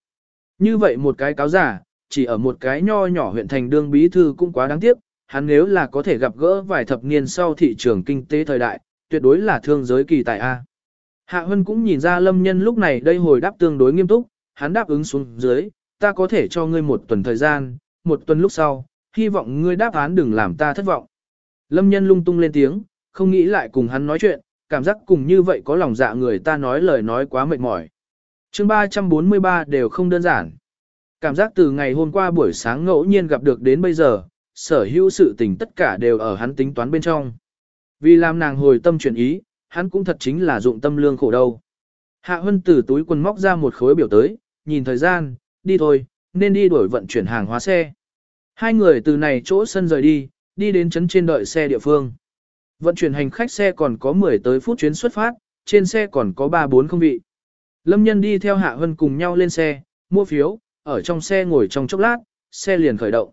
Như vậy một cái cáo giả, chỉ ở một cái nho nhỏ huyện thành đương bí thư cũng quá đáng tiếc, hắn nếu là có thể gặp gỡ vài thập niên sau thị trường kinh tế thời đại, tuyệt đối là thương giới kỳ tài A. Hạ Hân cũng nhìn ra lâm nhân lúc này đây hồi đáp tương đối nghiêm túc, hắn đáp ứng xuống dưới, ta có thể cho ngươi một tuần thời gian, một tuần lúc sau, hy vọng ngươi đáp án đừng làm ta thất vọng. Lâm nhân lung tung lên tiếng, không nghĩ lại cùng hắn nói chuyện, cảm giác cùng như vậy có lòng dạ người ta nói lời nói quá mệt mỏi. chương 343 đều không đơn giản. Cảm giác từ ngày hôm qua buổi sáng ngẫu nhiên gặp được đến bây giờ, sở hữu sự tình tất cả đều ở hắn tính toán bên trong. Vì làm nàng hồi tâm chuyển ý, hắn cũng thật chính là dụng tâm lương khổ đâu. Hạ Hân từ túi quần móc ra một khối biểu tới, nhìn thời gian, đi thôi, nên đi đổi vận chuyển hàng hóa xe. Hai người từ này chỗ sân rời đi, đi đến trấn trên đợi xe địa phương. Vận chuyển hành khách xe còn có 10 tới phút chuyến xuất phát, trên xe còn có 3-4 không vị. Lâm nhân đi theo Hạ Hân cùng nhau lên xe, mua phiếu, ở trong xe ngồi trong chốc lát, xe liền khởi động.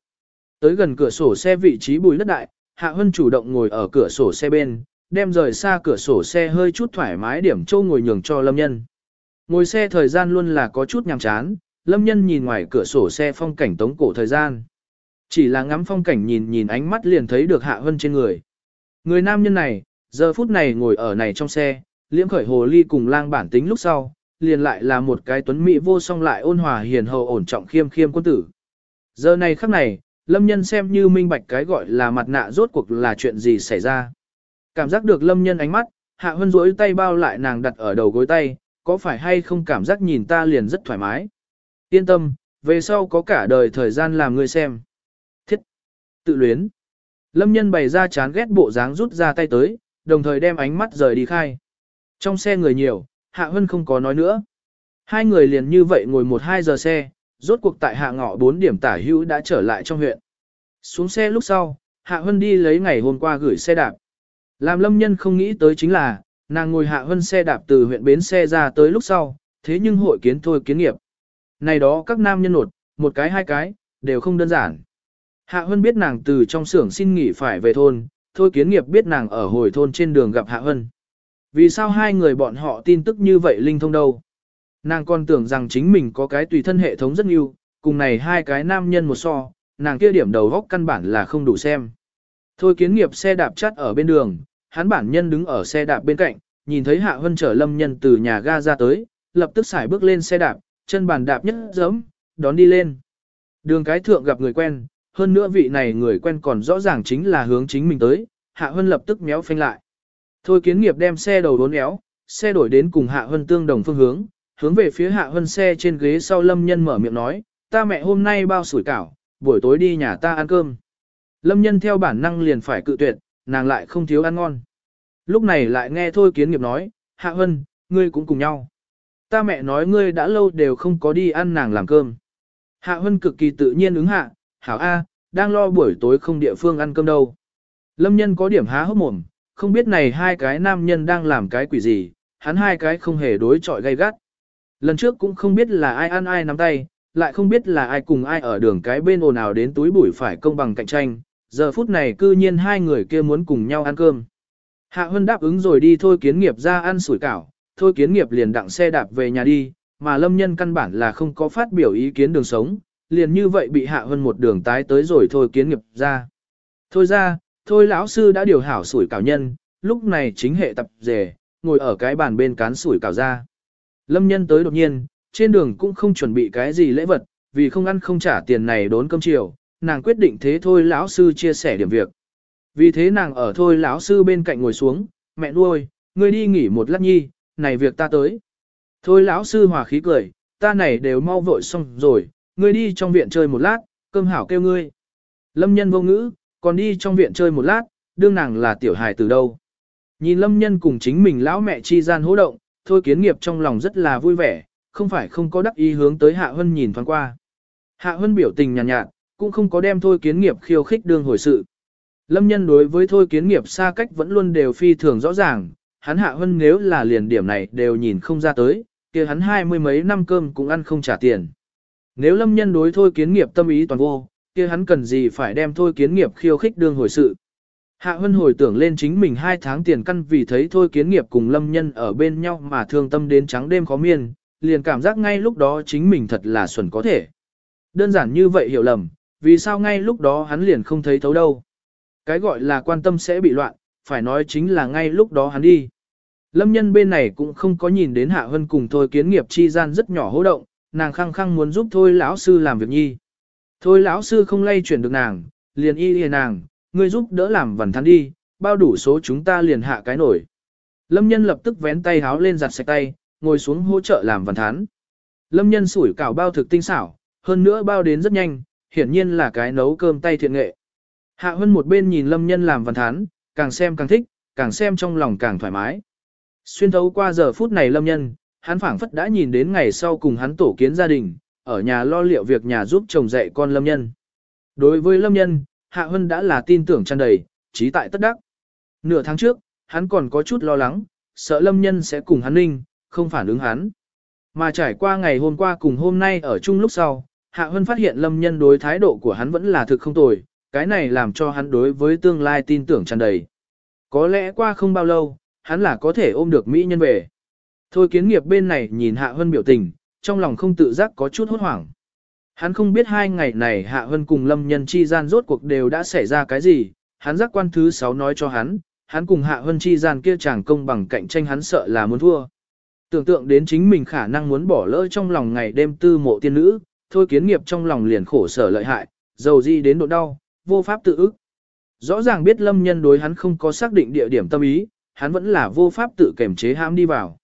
Tới gần cửa sổ xe vị trí bùi đất đại, Hạ Hân chủ động ngồi ở cửa sổ xe bên, đem rời xa cửa sổ xe hơi chút thoải mái điểm châu ngồi nhường cho Lâm Nhân. Ngồi xe thời gian luôn là có chút nhàm chán, Lâm Nhân nhìn ngoài cửa sổ xe phong cảnh tống cổ thời gian. Chỉ là ngắm phong cảnh nhìn nhìn ánh mắt liền thấy được Hạ Hân trên người. Người nam nhân này, giờ phút này ngồi ở này trong xe, liễm khởi hồ ly cùng lang bản tính lúc sau, liền lại là một cái tuấn mỹ vô song lại ôn hòa hiền hậu ổn trọng khiêm khiêm quân tử. Giờ này khắc này, lâm nhân xem như minh bạch cái gọi là mặt nạ rốt cuộc là chuyện gì xảy ra. Cảm giác được lâm nhân ánh mắt, hạ hân rỗi tay bao lại nàng đặt ở đầu gối tay, có phải hay không cảm giác nhìn ta liền rất thoải mái. Yên tâm, về sau có cả đời thời gian làm ngươi xem. Thiết! Tự luyến! Lâm nhân bày ra chán ghét bộ dáng rút ra tay tới, đồng thời đem ánh mắt rời đi khai. Trong xe người nhiều, hạ hân không có nói nữa. Hai người liền như vậy ngồi một hai giờ xe, rốt cuộc tại hạ ngọ 4 điểm tả hữu đã trở lại trong huyện. Xuống xe lúc sau, Hạ Hân đi lấy ngày hôm qua gửi xe đạp. Làm lâm nhân không nghĩ tới chính là, nàng ngồi Hạ Hân xe đạp từ huyện bến xe ra tới lúc sau, thế nhưng hội kiến thôi kiến nghiệp. Này đó các nam nhân nột, một cái hai cái, đều không đơn giản. Hạ Hân biết nàng từ trong xưởng xin nghỉ phải về thôn, thôi kiến nghiệp biết nàng ở hồi thôn trên đường gặp Hạ Hân. Vì sao hai người bọn họ tin tức như vậy linh thông đâu? Nàng còn tưởng rằng chính mình có cái tùy thân hệ thống rất nhiều, cùng này hai cái nam nhân một so, nàng kia điểm đầu góc căn bản là không đủ xem. Thôi kiến nghiệp xe đạp chắt ở bên đường, hắn bản nhân đứng ở xe đạp bên cạnh, nhìn thấy Hạ Hân chở lâm nhân từ nhà ga ra tới, lập tức xài bước lên xe đạp, chân bàn đạp nhất giấm, đón đi lên. Đường cái thượng gặp người quen, hơn nữa vị này người quen còn rõ ràng chính là hướng chính mình tới, Hạ Hân lập tức méo phanh lại. Thôi kiến nghiệp đem xe đầu đốn éo, xe đổi đến cùng Hạ Hân tương đồng phương hướng, hướng về phía Hạ Hân xe trên ghế sau lâm nhân mở miệng nói, ta mẹ hôm nay bao sủi cảo, buổi tối đi nhà ta ăn cơm. Lâm nhân theo bản năng liền phải cự tuyệt, nàng lại không thiếu ăn ngon. Lúc này lại nghe thôi kiến nghiệp nói, Hạ Hân, ngươi cũng cùng nhau. Ta mẹ nói ngươi đã lâu đều không có đi ăn nàng làm cơm. Hạ Hân cực kỳ tự nhiên ứng hạ, hảo A, đang lo buổi tối không địa phương ăn cơm đâu. Lâm nhân có điểm há hốc mồm, không biết này hai cái nam nhân đang làm cái quỷ gì, hắn hai cái không hề đối chọi gay gắt. Lần trước cũng không biết là ai ăn ai nắm tay, lại không biết là ai cùng ai ở đường cái bên ồn ào đến túi bụi phải công bằng cạnh tranh, giờ phút này cư nhiên hai người kia muốn cùng nhau ăn cơm. Hạ Hân đáp ứng rồi đi thôi kiến nghiệp ra ăn sủi cảo, thôi kiến nghiệp liền đặng xe đạp về nhà đi, mà lâm nhân căn bản là không có phát biểu ý kiến đường sống, liền như vậy bị Hạ Hân một đường tái tới rồi thôi kiến nghiệp ra. Thôi ra, thôi lão sư đã điều hảo sủi cảo nhân, lúc này chính hệ tập rể, ngồi ở cái bàn bên cán sủi cảo ra. Lâm nhân tới đột nhiên, trên đường cũng không chuẩn bị cái gì lễ vật, vì không ăn không trả tiền này đốn cơm chiều, nàng quyết định thế thôi lão sư chia sẻ điểm việc. Vì thế nàng ở thôi lão sư bên cạnh ngồi xuống, mẹ nuôi, ngươi đi nghỉ một lát nhi, này việc ta tới. Thôi lão sư hòa khí cười, ta này đều mau vội xong rồi, ngươi đi trong viện chơi một lát, cơm hảo kêu ngươi. Lâm nhân vô ngữ, còn đi trong viện chơi một lát, đương nàng là tiểu hài từ đâu. Nhìn lâm nhân cùng chính mình lão mẹ chi gian hỗ động, thôi kiến nghiệp trong lòng rất là vui vẻ, không phải không có đắc ý hướng tới Hạ Hân nhìn thoáng qua. Hạ Hân biểu tình nhàn nhạt, nhạt, cũng không có đem thôi kiến nghiệp khiêu khích đương hồi sự. Lâm nhân đối với thôi kiến nghiệp xa cách vẫn luôn đều phi thường rõ ràng, hắn Hạ hơn nếu là liền điểm này đều nhìn không ra tới, kia hắn hai mươi mấy năm cơm cũng ăn không trả tiền. Nếu lâm nhân đối thôi kiến nghiệp tâm ý toàn vô, kia hắn cần gì phải đem thôi kiến nghiệp khiêu khích đương hồi sự. Hạ Hân hồi tưởng lên chính mình hai tháng tiền căn vì thấy thôi kiến nghiệp cùng lâm nhân ở bên nhau mà thương tâm đến trắng đêm khó miên, liền cảm giác ngay lúc đó chính mình thật là xuẩn có thể. Đơn giản như vậy hiểu lầm, vì sao ngay lúc đó hắn liền không thấy thấu đâu. Cái gọi là quan tâm sẽ bị loạn, phải nói chính là ngay lúc đó hắn đi. Lâm nhân bên này cũng không có nhìn đến Hạ Hân cùng thôi kiến nghiệp chi gian rất nhỏ hô động, nàng khăng khăng muốn giúp thôi lão sư làm việc nhi. Thôi lão sư không lay chuyển được nàng, liền y liền nàng, ngươi giúp đỡ làm vần thắn đi, bao đủ số chúng ta liền hạ cái nổi. Lâm nhân lập tức vén tay háo lên giặt sạch tay, ngồi xuống hỗ trợ làm vần thán. Lâm nhân sủi cảo bao thực tinh xảo, hơn nữa bao đến rất nhanh, hiển nhiên là cái nấu cơm tay thiện nghệ. Hạ Hân một bên nhìn Lâm nhân làm văn thán, càng xem càng thích, càng xem trong lòng càng thoải mái. Xuyên thấu qua giờ phút này Lâm nhân, hắn phảng phất đã nhìn đến ngày sau cùng hắn tổ kiến gia đình, ở nhà lo liệu việc nhà giúp chồng dạy con Lâm nhân. Đối với Lâm nhân, Hạ Hân đã là tin tưởng tràn đầy, trí tại tất đắc. Nửa tháng trước, hắn còn có chút lo lắng, sợ Lâm nhân sẽ cùng hắn ninh, không phản ứng hắn. Mà trải qua ngày hôm qua cùng hôm nay ở chung lúc sau, Hạ Hân phát hiện lâm nhân đối thái độ của hắn vẫn là thực không tồi, cái này làm cho hắn đối với tương lai tin tưởng tràn đầy. Có lẽ qua không bao lâu, hắn là có thể ôm được Mỹ nhân về. Thôi kiến nghiệp bên này nhìn Hạ Hân biểu tình, trong lòng không tự giác có chút hốt hoảng. Hắn không biết hai ngày này Hạ Hân cùng Lâm Nhân chi gian rốt cuộc đều đã xảy ra cái gì, hắn giác quan thứ sáu nói cho hắn, hắn cùng Hạ Hân chi gian kia chàng công bằng cạnh tranh hắn sợ là muốn thua. Tưởng tượng đến chính mình khả năng muốn bỏ lỡ trong lòng ngày đêm tư mộ tiên nữ, thôi kiến nghiệp trong lòng liền khổ sở lợi hại, dầu di đến độ đau, vô pháp tự ức. Rõ ràng biết lâm nhân đối hắn không có xác định địa điểm tâm ý, hắn vẫn là vô pháp tự kềm chế hãm đi vào.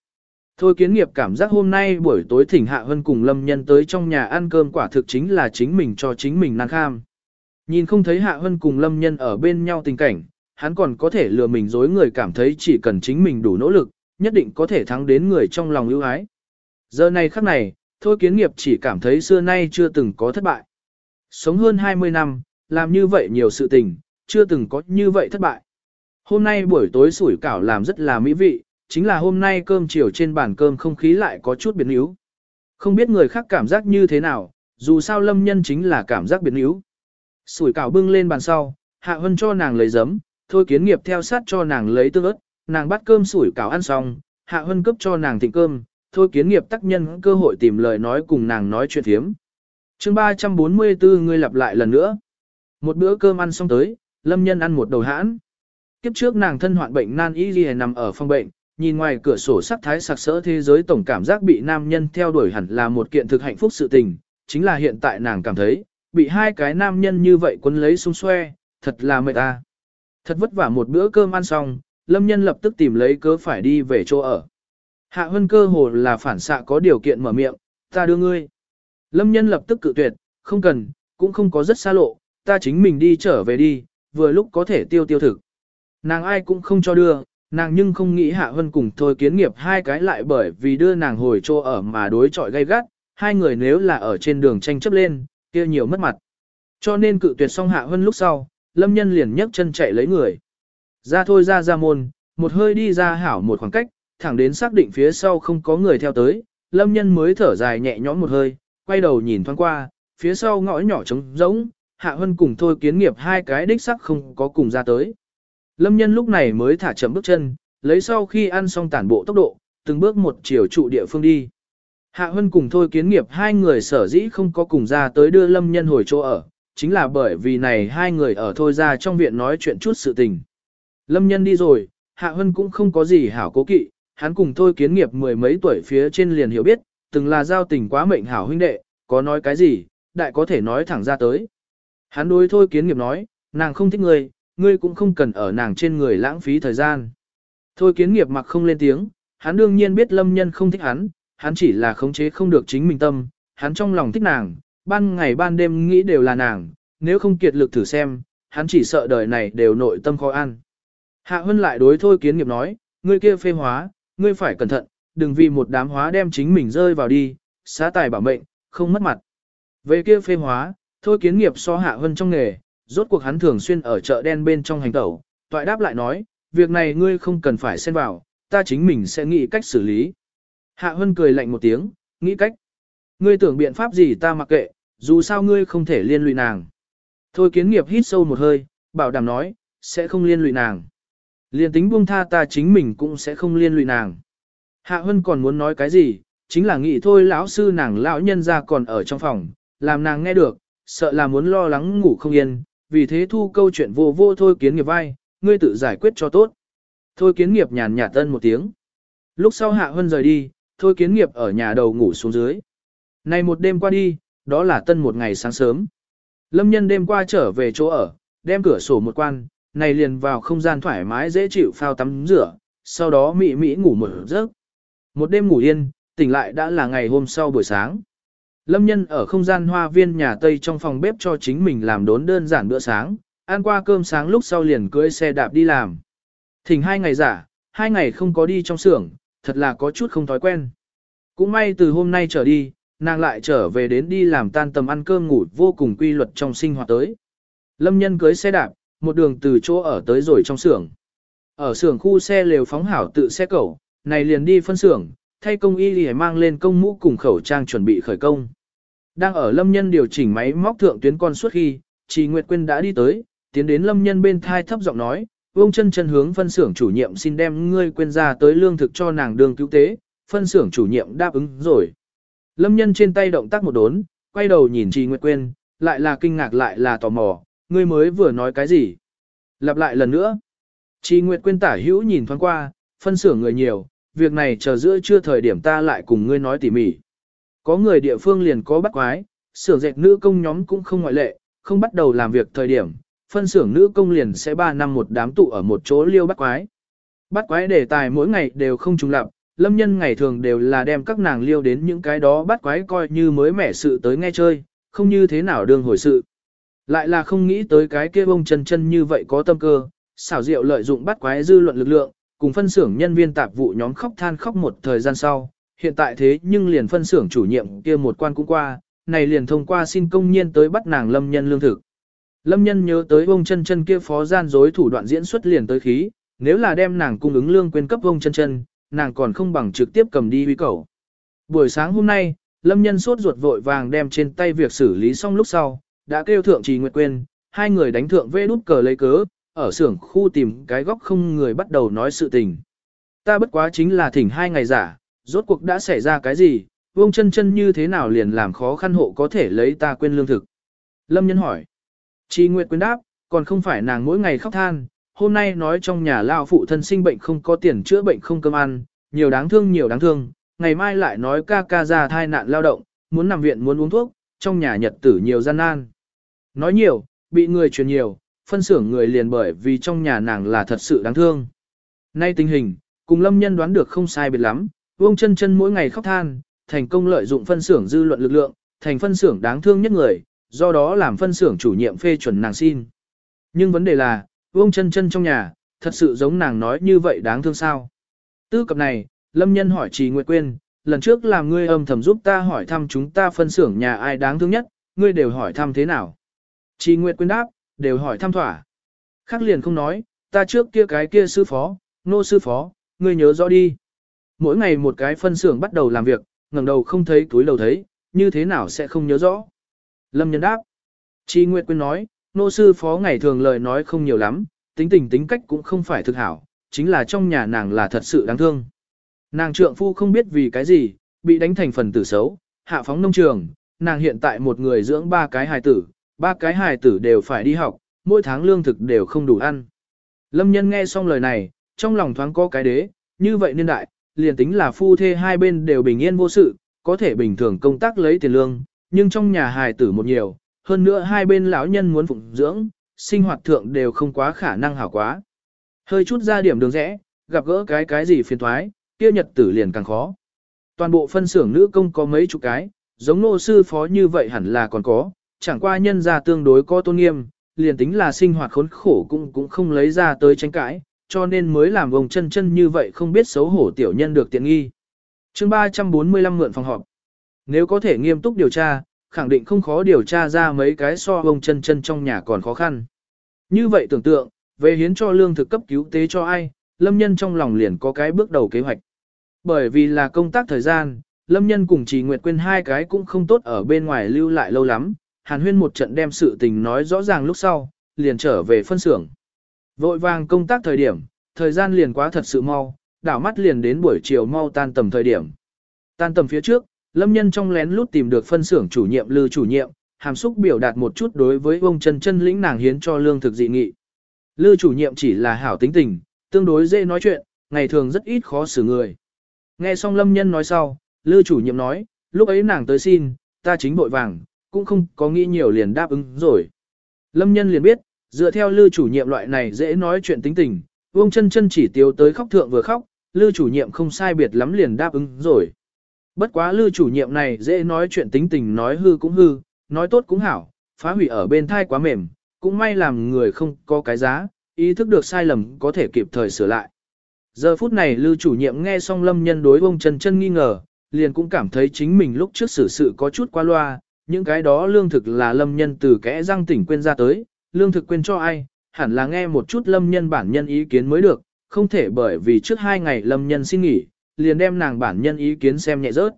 Thôi kiến nghiệp cảm giác hôm nay buổi tối thỉnh hạ hơn cùng lâm nhân tới trong nhà ăn cơm quả thực chính là chính mình cho chính mình năng kham. Nhìn không thấy hạ hơn cùng lâm nhân ở bên nhau tình cảnh, hắn còn có thể lừa mình dối người cảm thấy chỉ cần chính mình đủ nỗ lực, nhất định có thể thắng đến người trong lòng ưu ái. Giờ này khắc này, thôi kiến nghiệp chỉ cảm thấy xưa nay chưa từng có thất bại. Sống hơn 20 năm, làm như vậy nhiều sự tình, chưa từng có như vậy thất bại. Hôm nay buổi tối sủi cảo làm rất là mỹ vị, chính là hôm nay cơm chiều trên bàn cơm không khí lại có chút biến yếu. Không biết người khác cảm giác như thế nào, dù sao lâm nhân chính là cảm giác biến yếu. Sủi cảo bưng lên bàn sau, hạ hân cho nàng lấy giấm, thôi kiến nghiệp theo sát cho nàng lấy tương ớt, nàng bắt cơm sủi cảo ăn xong, hạ hân cấp cho nàng thịnh cơm, thôi kiến nghiệp tác nhân cơ hội tìm lời nói cùng nàng nói chuyện thiếm. chương 344 ngươi lặp lại lần nữa. Một bữa cơm ăn xong tới, lâm nhân ăn một đầu hãn. Kiếp trước nàng thân hoạn bệnh nan y ghi nằm ở phòng bệnh, nhìn ngoài cửa sổ sắc thái sặc sỡ thế giới tổng cảm giác bị nam nhân theo đuổi hẳn là một kiện thực hạnh phúc sự tình, chính là hiện tại nàng cảm thấy, bị hai cái nam nhân như vậy quấn lấy xung xoe, thật là mệt ta. Thật vất vả một bữa cơm ăn xong, lâm nhân lập tức tìm lấy cớ phải đi về chỗ ở. Hạ Hân cơ hồ là phản xạ có điều kiện mở miệng, ta đưa ngươi. Lâm nhân lập tức cự tuyệt, không cần, cũng không có rất xa lộ, ta chính mình đi trở về đi, vừa lúc có thể tiêu tiêu thực. Nàng ai cũng không cho đưa, nàng nhưng không nghĩ Hạ Hân cùng thôi kiến nghiệp hai cái lại bởi vì đưa nàng hồi chỗ ở mà đối chọi gay gắt, hai người nếu là ở trên đường tranh chấp lên, kia nhiều mất mặt. Cho nên cự tuyệt xong Hạ Hân lúc sau, Lâm Nhân liền nhấc chân chạy lấy người. Ra thôi ra ra môn, một hơi đi ra hảo một khoảng cách, thẳng đến xác định phía sau không có người theo tới, Lâm Nhân mới thở dài nhẹ nhõm một hơi, quay đầu nhìn thoáng qua, phía sau ngõ nhỏ trống rỗng, Hạ Hân cùng thôi kiến nghiệp hai cái đích sắc không có cùng ra tới. Lâm Nhân lúc này mới thả chậm bước chân, lấy sau khi ăn xong tản bộ tốc độ, từng bước một chiều trụ địa phương đi. Hạ Hân cùng thôi kiến nghiệp hai người sở dĩ không có cùng ra tới đưa Lâm Nhân hồi chỗ ở, chính là bởi vì này hai người ở thôi ra trong viện nói chuyện chút sự tình. Lâm Nhân đi rồi, Hạ Hân cũng không có gì hảo cố kỵ, hắn cùng thôi kiến nghiệp mười mấy tuổi phía trên liền hiểu biết, từng là giao tình quá mệnh hảo huynh đệ, có nói cái gì, đại có thể nói thẳng ra tới. Hắn đối thôi kiến nghiệp nói, nàng không thích ngươi, ngươi cũng không cần ở nàng trên người lãng phí thời gian. Thôi kiến nghiệp mặc không lên tiếng, hắn đương nhiên biết lâm nhân không thích hắn, hắn chỉ là khống chế không được chính mình tâm, hắn trong lòng thích nàng, ban ngày ban đêm nghĩ đều là nàng, nếu không kiệt lực thử xem, hắn chỉ sợ đời này đều nội tâm khó ăn. Hạ Hân lại đối thôi kiến nghiệp nói, ngươi kia phê hóa, ngươi phải cẩn thận, đừng vì một đám hóa đem chính mình rơi vào đi, xá tài bảo mệnh, không mất mặt. Về kia phê hóa, thôi kiến nghiệp so Hạ Hân trong nghề, rốt cuộc hắn thường xuyên ở chợ đen bên trong hành tẩu, toại đáp lại nói, việc này ngươi không cần phải xen vào, ta chính mình sẽ nghĩ cách xử lý. Hạ Hân cười lạnh một tiếng, nghĩ cách. Ngươi tưởng biện pháp gì ta mặc kệ, dù sao ngươi không thể liên lụy nàng. Thôi kiến nghiệp hít sâu một hơi, bảo đảm nói, sẽ không liên lụy nàng. Liên tính buông tha ta chính mình cũng sẽ không liên lụy nàng. Hạ Hân còn muốn nói cái gì, chính là nghĩ thôi lão sư nàng lão nhân ra còn ở trong phòng, làm nàng nghe được, sợ là muốn lo lắng ngủ không yên, vì thế thu câu chuyện vô vô thôi kiến nghiệp vai, ngươi tự giải quyết cho tốt. Thôi kiến nghiệp nhàn nhạt tân một tiếng. Lúc sau Hạ Hân rời đi, thôi kiến nghiệp ở nhà đầu ngủ xuống dưới. Này một đêm qua đi, đó là tân một ngày sáng sớm. Lâm nhân đêm qua trở về chỗ ở, đem cửa sổ một quan, này liền vào không gian thoải mái dễ chịu phao tắm rửa, sau đó mị mị ngủ một giấc. Một đêm ngủ yên, tỉnh lại đã là ngày hôm sau buổi sáng. Lâm nhân ở không gian hoa viên nhà Tây trong phòng bếp cho chính mình làm đốn đơn giản bữa sáng, ăn qua cơm sáng lúc sau liền cưỡi xe đạp đi làm. Thỉnh hai ngày giả, hai ngày không có đi trong xưởng, thật là có chút không thói quen. Cũng may từ hôm nay trở đi, nàng lại trở về đến đi làm tan tầm ăn cơm ngủ vô cùng quy luật trong sinh hoạt tới. Lâm nhân cưới xe đạp, một đường từ chỗ ở tới rồi trong xưởng. Ở xưởng khu xe lều phóng hảo tự xe cẩu, này liền đi phân xưởng, thay công y lìa mang lên công mũ cùng khẩu trang chuẩn bị khởi công. Đang ở lâm nhân điều chỉnh máy móc thượng tuyến con suốt khi, Trì Nguyệt Quyên đã đi tới, tiến đến lâm nhân bên thai thấp giọng nói, vông chân chân hướng phân xưởng chủ nhiệm xin đem ngươi quên ra tới lương thực cho nàng đường cứu tế, phân xưởng chủ nhiệm đáp ứng rồi. Lâm nhân trên tay động tác một đốn, quay đầu nhìn Trì Nguyệt Quyên, lại là kinh ngạc lại là tò mò, ngươi mới vừa nói cái gì? Lặp lại lần nữa. Trì Nguyệt Quyên tả hữu nhìn thoáng qua, phân xưởng người nhiều, việc này chờ giữa chưa thời điểm ta lại cùng ngươi nói tỉ mỉ. Có người địa phương liền có bắt quái, xưởng dệt nữ công nhóm cũng không ngoại lệ, không bắt đầu làm việc thời điểm, phân xưởng nữ công liền sẽ 3 năm một đám tụ ở một chỗ liêu bắt quái. Bắt quái đề tài mỗi ngày đều không trùng lặp, lâm nhân ngày thường đều là đem các nàng liêu đến những cái đó bắt quái coi như mới mẻ sự tới nghe chơi, không như thế nào đương hồi sự. Lại là không nghĩ tới cái kia bông chân chân như vậy có tâm cơ, xảo diệu lợi dụng bắt quái dư luận lực lượng, cùng phân xưởng nhân viên tạp vụ nhóm khóc than khóc một thời gian sau, hiện tại thế nhưng liền phân xưởng chủ nhiệm kia một quan cũng qua, này liền thông qua xin công nhiên tới bắt nàng lâm nhân lương thực. Lâm nhân nhớ tới bông chân chân kia phó gian dối thủ đoạn diễn xuất liền tới khí, nếu là đem nàng cung ứng lương quên cấp bông chân chân, nàng còn không bằng trực tiếp cầm đi huy cầu. Buổi sáng hôm nay, Lâm nhân sốt ruột vội vàng đem trên tay việc xử lý xong lúc sau, đã kêu thượng trì nguyệt quên, hai người đánh thượng vê đút cờ lấy cớ, ở xưởng khu tìm cái góc không người bắt đầu nói sự tình. Ta bất quá chính là thỉnh hai ngày giả, rốt cuộc đã xảy ra cái gì, vông chân chân như thế nào liền làm khó khăn hộ có thể lấy ta quên lương thực. Lâm nhân hỏi. Trì Nguyệt quên đáp, còn không phải nàng mỗi ngày khóc than, hôm nay nói trong nhà lao phụ thân sinh bệnh không có tiền chữa bệnh không cơm ăn, nhiều đáng thương nhiều đáng thương, ngày mai lại nói ca ca ra thai nạn lao động, muốn nằm viện muốn uống thuốc, trong nhà nhật tử nhiều gian nan. Nói nhiều, bị người truyền nhiều, phân xưởng người liền bởi vì trong nhà nàng là thật sự đáng thương. Nay tình hình, cùng lâm nhân đoán được không sai biệt lắm, Vương chân chân mỗi ngày khóc than, thành công lợi dụng phân xưởng dư luận lực lượng, thành phân xưởng đáng thương nhất người, do đó làm phân xưởng chủ nhiệm phê chuẩn nàng xin. Nhưng vấn đề là, Vương chân chân trong nhà, thật sự giống nàng nói như vậy đáng thương sao. Tư cập này, Lâm Nhân hỏi Trì Nguyệt Quyên, lần trước làm ngươi âm thầm giúp ta hỏi thăm chúng ta phân xưởng nhà ai đáng thương nhất, ngươi đều hỏi thăm thế nào. Chị Nguyệt Quyên đáp, đều hỏi thăm thỏa. Khác liền không nói, ta trước kia cái kia sư phó, nô sư phó, ngươi nhớ rõ đi. Mỗi ngày một cái phân xưởng bắt đầu làm việc, ngẩng đầu không thấy túi đầu thấy, như thế nào sẽ không nhớ rõ. Lâm Nhân đáp. Chi Nguyệt Quyên nói, nô sư phó ngày thường lời nói không nhiều lắm, tính tình tính cách cũng không phải thực hảo, chính là trong nhà nàng là thật sự đáng thương. Nàng trượng phu không biết vì cái gì, bị đánh thành phần tử xấu, hạ phóng nông trường, nàng hiện tại một người dưỡng ba cái hài tử, ba cái hài tử đều phải đi học, mỗi tháng lương thực đều không đủ ăn. Lâm nhân nghe xong lời này, trong lòng thoáng có cái đế, như vậy niên đại, liền tính là phu thê hai bên đều bình yên vô sự, có thể bình thường công tác lấy tiền lương, nhưng trong nhà hài tử một nhiều, hơn nữa hai bên lão nhân muốn phụng dưỡng, sinh hoạt thượng đều không quá khả năng hảo quá. Hơi chút ra điểm đường rẽ, gặp gỡ cái cái gì phiền thoái, kia nhật tử liền càng khó. Toàn bộ phân xưởng nữ công có mấy chục cái, giống nô sư phó như vậy hẳn là còn có, chẳng qua nhân ra tương đối có tôn nghiêm, liền tính là sinh hoạt khốn khổ cũng cũng không lấy ra tới tranh cãi, cho nên mới làm vòng chân chân như vậy không biết xấu hổ tiểu nhân được tiện nghi. chương 345 mượn phòng họp. Nếu có thể nghiêm túc điều tra, khẳng định không khó điều tra ra mấy cái so vòng chân chân trong nhà còn khó khăn. Như vậy tưởng tượng, về hiến cho lương thực cấp cứu tế cho ai, lâm nhân trong lòng liền có cái bước đầu kế hoạch. Bởi vì là công tác thời gian, Lâm Nhân cùng Trì Nguyệt Quyên hai cái cũng không tốt ở bên ngoài lưu lại lâu lắm, Hàn Huyên một trận đem sự tình nói rõ ràng lúc sau, liền trở về phân xưởng. Vội vàng công tác thời điểm, thời gian liền quá thật sự mau, đảo mắt liền đến buổi chiều mau tan tầm thời điểm. Tan tầm phía trước, Lâm Nhân trong lén lút tìm được phân xưởng chủ nhiệm Lư chủ nhiệm, hàm xúc biểu đạt một chút đối với ông trần chân lĩnh nàng hiến cho lương thực dị nghị. Lư chủ nhiệm chỉ là hảo tính tình, tương đối dễ nói chuyện, ngày thường rất ít khó xử người. Nghe xong lâm nhân nói sau, lư chủ nhiệm nói, lúc ấy nàng tới xin, ta chính vội vàng, cũng không có nghĩ nhiều liền đáp ứng rồi. Lâm nhân liền biết, dựa theo lư chủ nhiệm loại này dễ nói chuyện tính tình, vương chân chân chỉ tiêu tới khóc thượng vừa khóc, lư chủ nhiệm không sai biệt lắm liền đáp ứng rồi. Bất quá lư chủ nhiệm này dễ nói chuyện tính tình nói hư cũng hư, nói tốt cũng hảo, phá hủy ở bên thai quá mềm, cũng may làm người không có cái giá, ý thức được sai lầm có thể kịp thời sửa lại. Giờ phút này lưu chủ nhiệm nghe xong lâm nhân đối bông trần chân nghi ngờ, liền cũng cảm thấy chính mình lúc trước xử sự có chút qua loa, những cái đó lương thực là lâm nhân từ kẽ răng tỉnh quên ra tới, lương thực quên cho ai, hẳn là nghe một chút lâm nhân bản nhân ý kiến mới được, không thể bởi vì trước hai ngày lâm nhân xin nghỉ, liền đem nàng bản nhân ý kiến xem nhẹ rớt.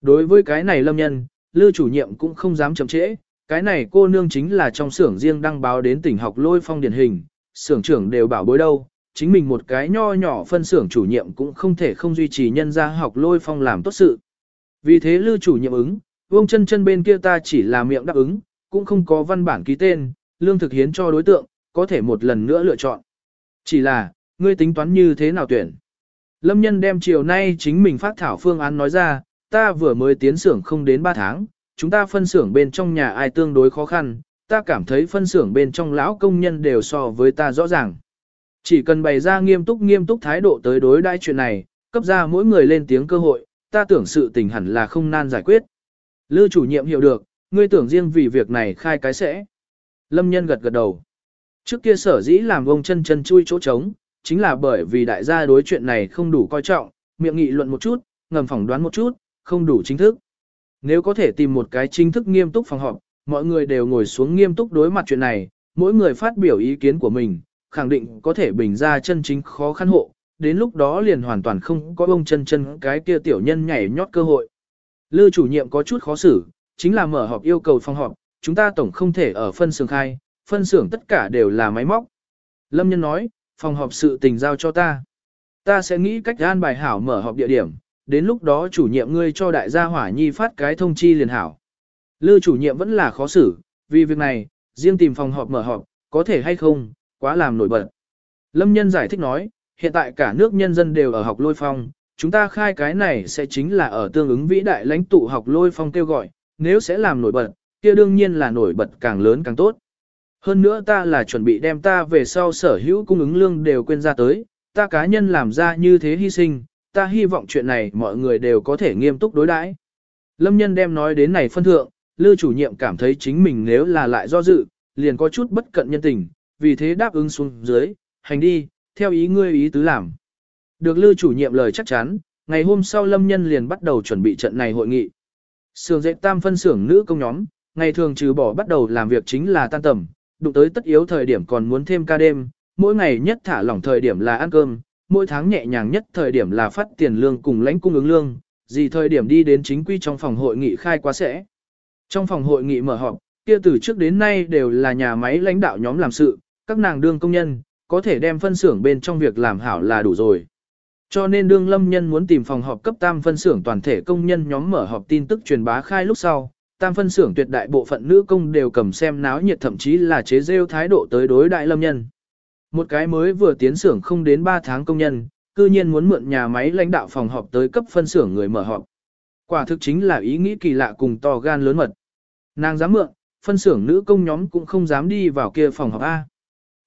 Đối với cái này lâm nhân, lưu chủ nhiệm cũng không dám chậm trễ, cái này cô nương chính là trong xưởng riêng đăng báo đến tỉnh học lôi phong điển hình, xưởng trưởng đều bảo bối đâu, chính mình một cái nho nhỏ phân xưởng chủ nhiệm cũng không thể không duy trì nhân gia học lôi phong làm tốt sự. Vì thế lưu chủ nhiệm ứng, vông chân chân bên kia ta chỉ là miệng đáp ứng, cũng không có văn bản ký tên, lương thực hiến cho đối tượng, có thể một lần nữa lựa chọn. Chỉ là, ngươi tính toán như thế nào tuyển? Lâm nhân đem chiều nay chính mình phát thảo phương án nói ra, ta vừa mới tiến xưởng không đến 3 tháng, chúng ta phân xưởng bên trong nhà ai tương đối khó khăn, ta cảm thấy phân xưởng bên trong lão công nhân đều so với ta rõ ràng. Chỉ cần bày ra nghiêm túc nghiêm túc thái độ tới đối đãi chuyện này, cấp ra mỗi người lên tiếng cơ hội, ta tưởng sự tình hẳn là không nan giải quyết. Lư chủ nhiệm hiểu được, ngươi tưởng riêng vì việc này khai cái sẽ. Lâm nhân gật gật đầu. Trước kia sở dĩ làm ông chân chân chui chỗ trống, chính là bởi vì đại gia đối chuyện này không đủ coi trọng, miệng nghị luận một chút, ngầm phỏng đoán một chút, không đủ chính thức. Nếu có thể tìm một cái chính thức nghiêm túc phòng họp, mọi người đều ngồi xuống nghiêm túc đối mặt chuyện này, mỗi người phát biểu ý kiến của mình, khẳng định có thể bình ra chân chính khó khăn hộ, đến lúc đó liền hoàn toàn không có bông chân chân cái kia tiểu nhân nhảy nhót cơ hội. Lư chủ nhiệm có chút khó xử, chính là mở họp yêu cầu phòng họp, chúng ta tổng không thể ở phân xưởng khai, phân xưởng tất cả đều là máy móc. Lâm nhân nói, phòng họp sự tình giao cho ta. Ta sẽ nghĩ cách an bài hảo mở họp địa điểm, đến lúc đó chủ nhiệm ngươi cho đại gia hỏa nhi phát cái thông chi liền hảo. Lư chủ nhiệm vẫn là khó xử, vì việc này, riêng tìm phòng họp mở họp, có thể hay không, quá làm nổi bật. Lâm nhân giải thích nói, hiện tại cả nước nhân dân đều ở học lôi phong, chúng ta khai cái này sẽ chính là ở tương ứng vĩ đại lãnh tụ học lôi phong kêu gọi, nếu sẽ làm nổi bật, kia đương nhiên là nổi bật càng lớn càng tốt. Hơn nữa ta là chuẩn bị đem ta về sau sở hữu cung ứng lương đều quên ra tới, ta cá nhân làm ra như thế hy sinh, ta hy vọng chuyện này mọi người đều có thể nghiêm túc đối đãi. Lâm nhân đem nói đến này phân thượng, Lư chủ nhiệm cảm thấy chính mình nếu là lại do dự, liền có chút bất cận nhân tình, vì thế đáp ứng xuống dưới, hành đi, theo ý ngươi ý tứ làm. Được Lư chủ nhiệm lời chắc chắn, ngày hôm sau Lâm nhân liền bắt đầu chuẩn bị trận này hội nghị. Sưởng dạy tam phân xưởng nữ công nhóm, ngày thường trừ bỏ bắt đầu làm việc chính là tan tầm, đụng tới tất yếu thời điểm còn muốn thêm ca đêm, mỗi ngày nhất thả lỏng thời điểm là ăn cơm, mỗi tháng nhẹ nhàng nhất thời điểm là phát tiền lương cùng lãnh cung ứng lương, gì thời điểm đi đến chính quy trong phòng hội nghị khai quá sẽ. Trong phòng hội nghị mở họp, kia từ trước đến nay đều là nhà máy lãnh đạo nhóm làm sự, các nàng đương công nhân, có thể đem phân xưởng bên trong việc làm hảo là đủ rồi. Cho nên đương lâm nhân muốn tìm phòng họp cấp tam phân xưởng toàn thể công nhân nhóm mở họp tin tức truyền bá khai lúc sau, tam phân xưởng tuyệt đại bộ phận nữ công đều cầm xem náo nhiệt thậm chí là chế rêu thái độ tới đối đại lâm nhân. Một cái mới vừa tiến xưởng không đến 3 tháng công nhân, cư nhiên muốn mượn nhà máy lãnh đạo phòng họp tới cấp phân xưởng người mở họp. Quả thực chính là ý nghĩ kỳ lạ cùng to gan lớn mật. Nàng dám mượn, phân xưởng nữ công nhóm cũng không dám đi vào kia phòng họp A.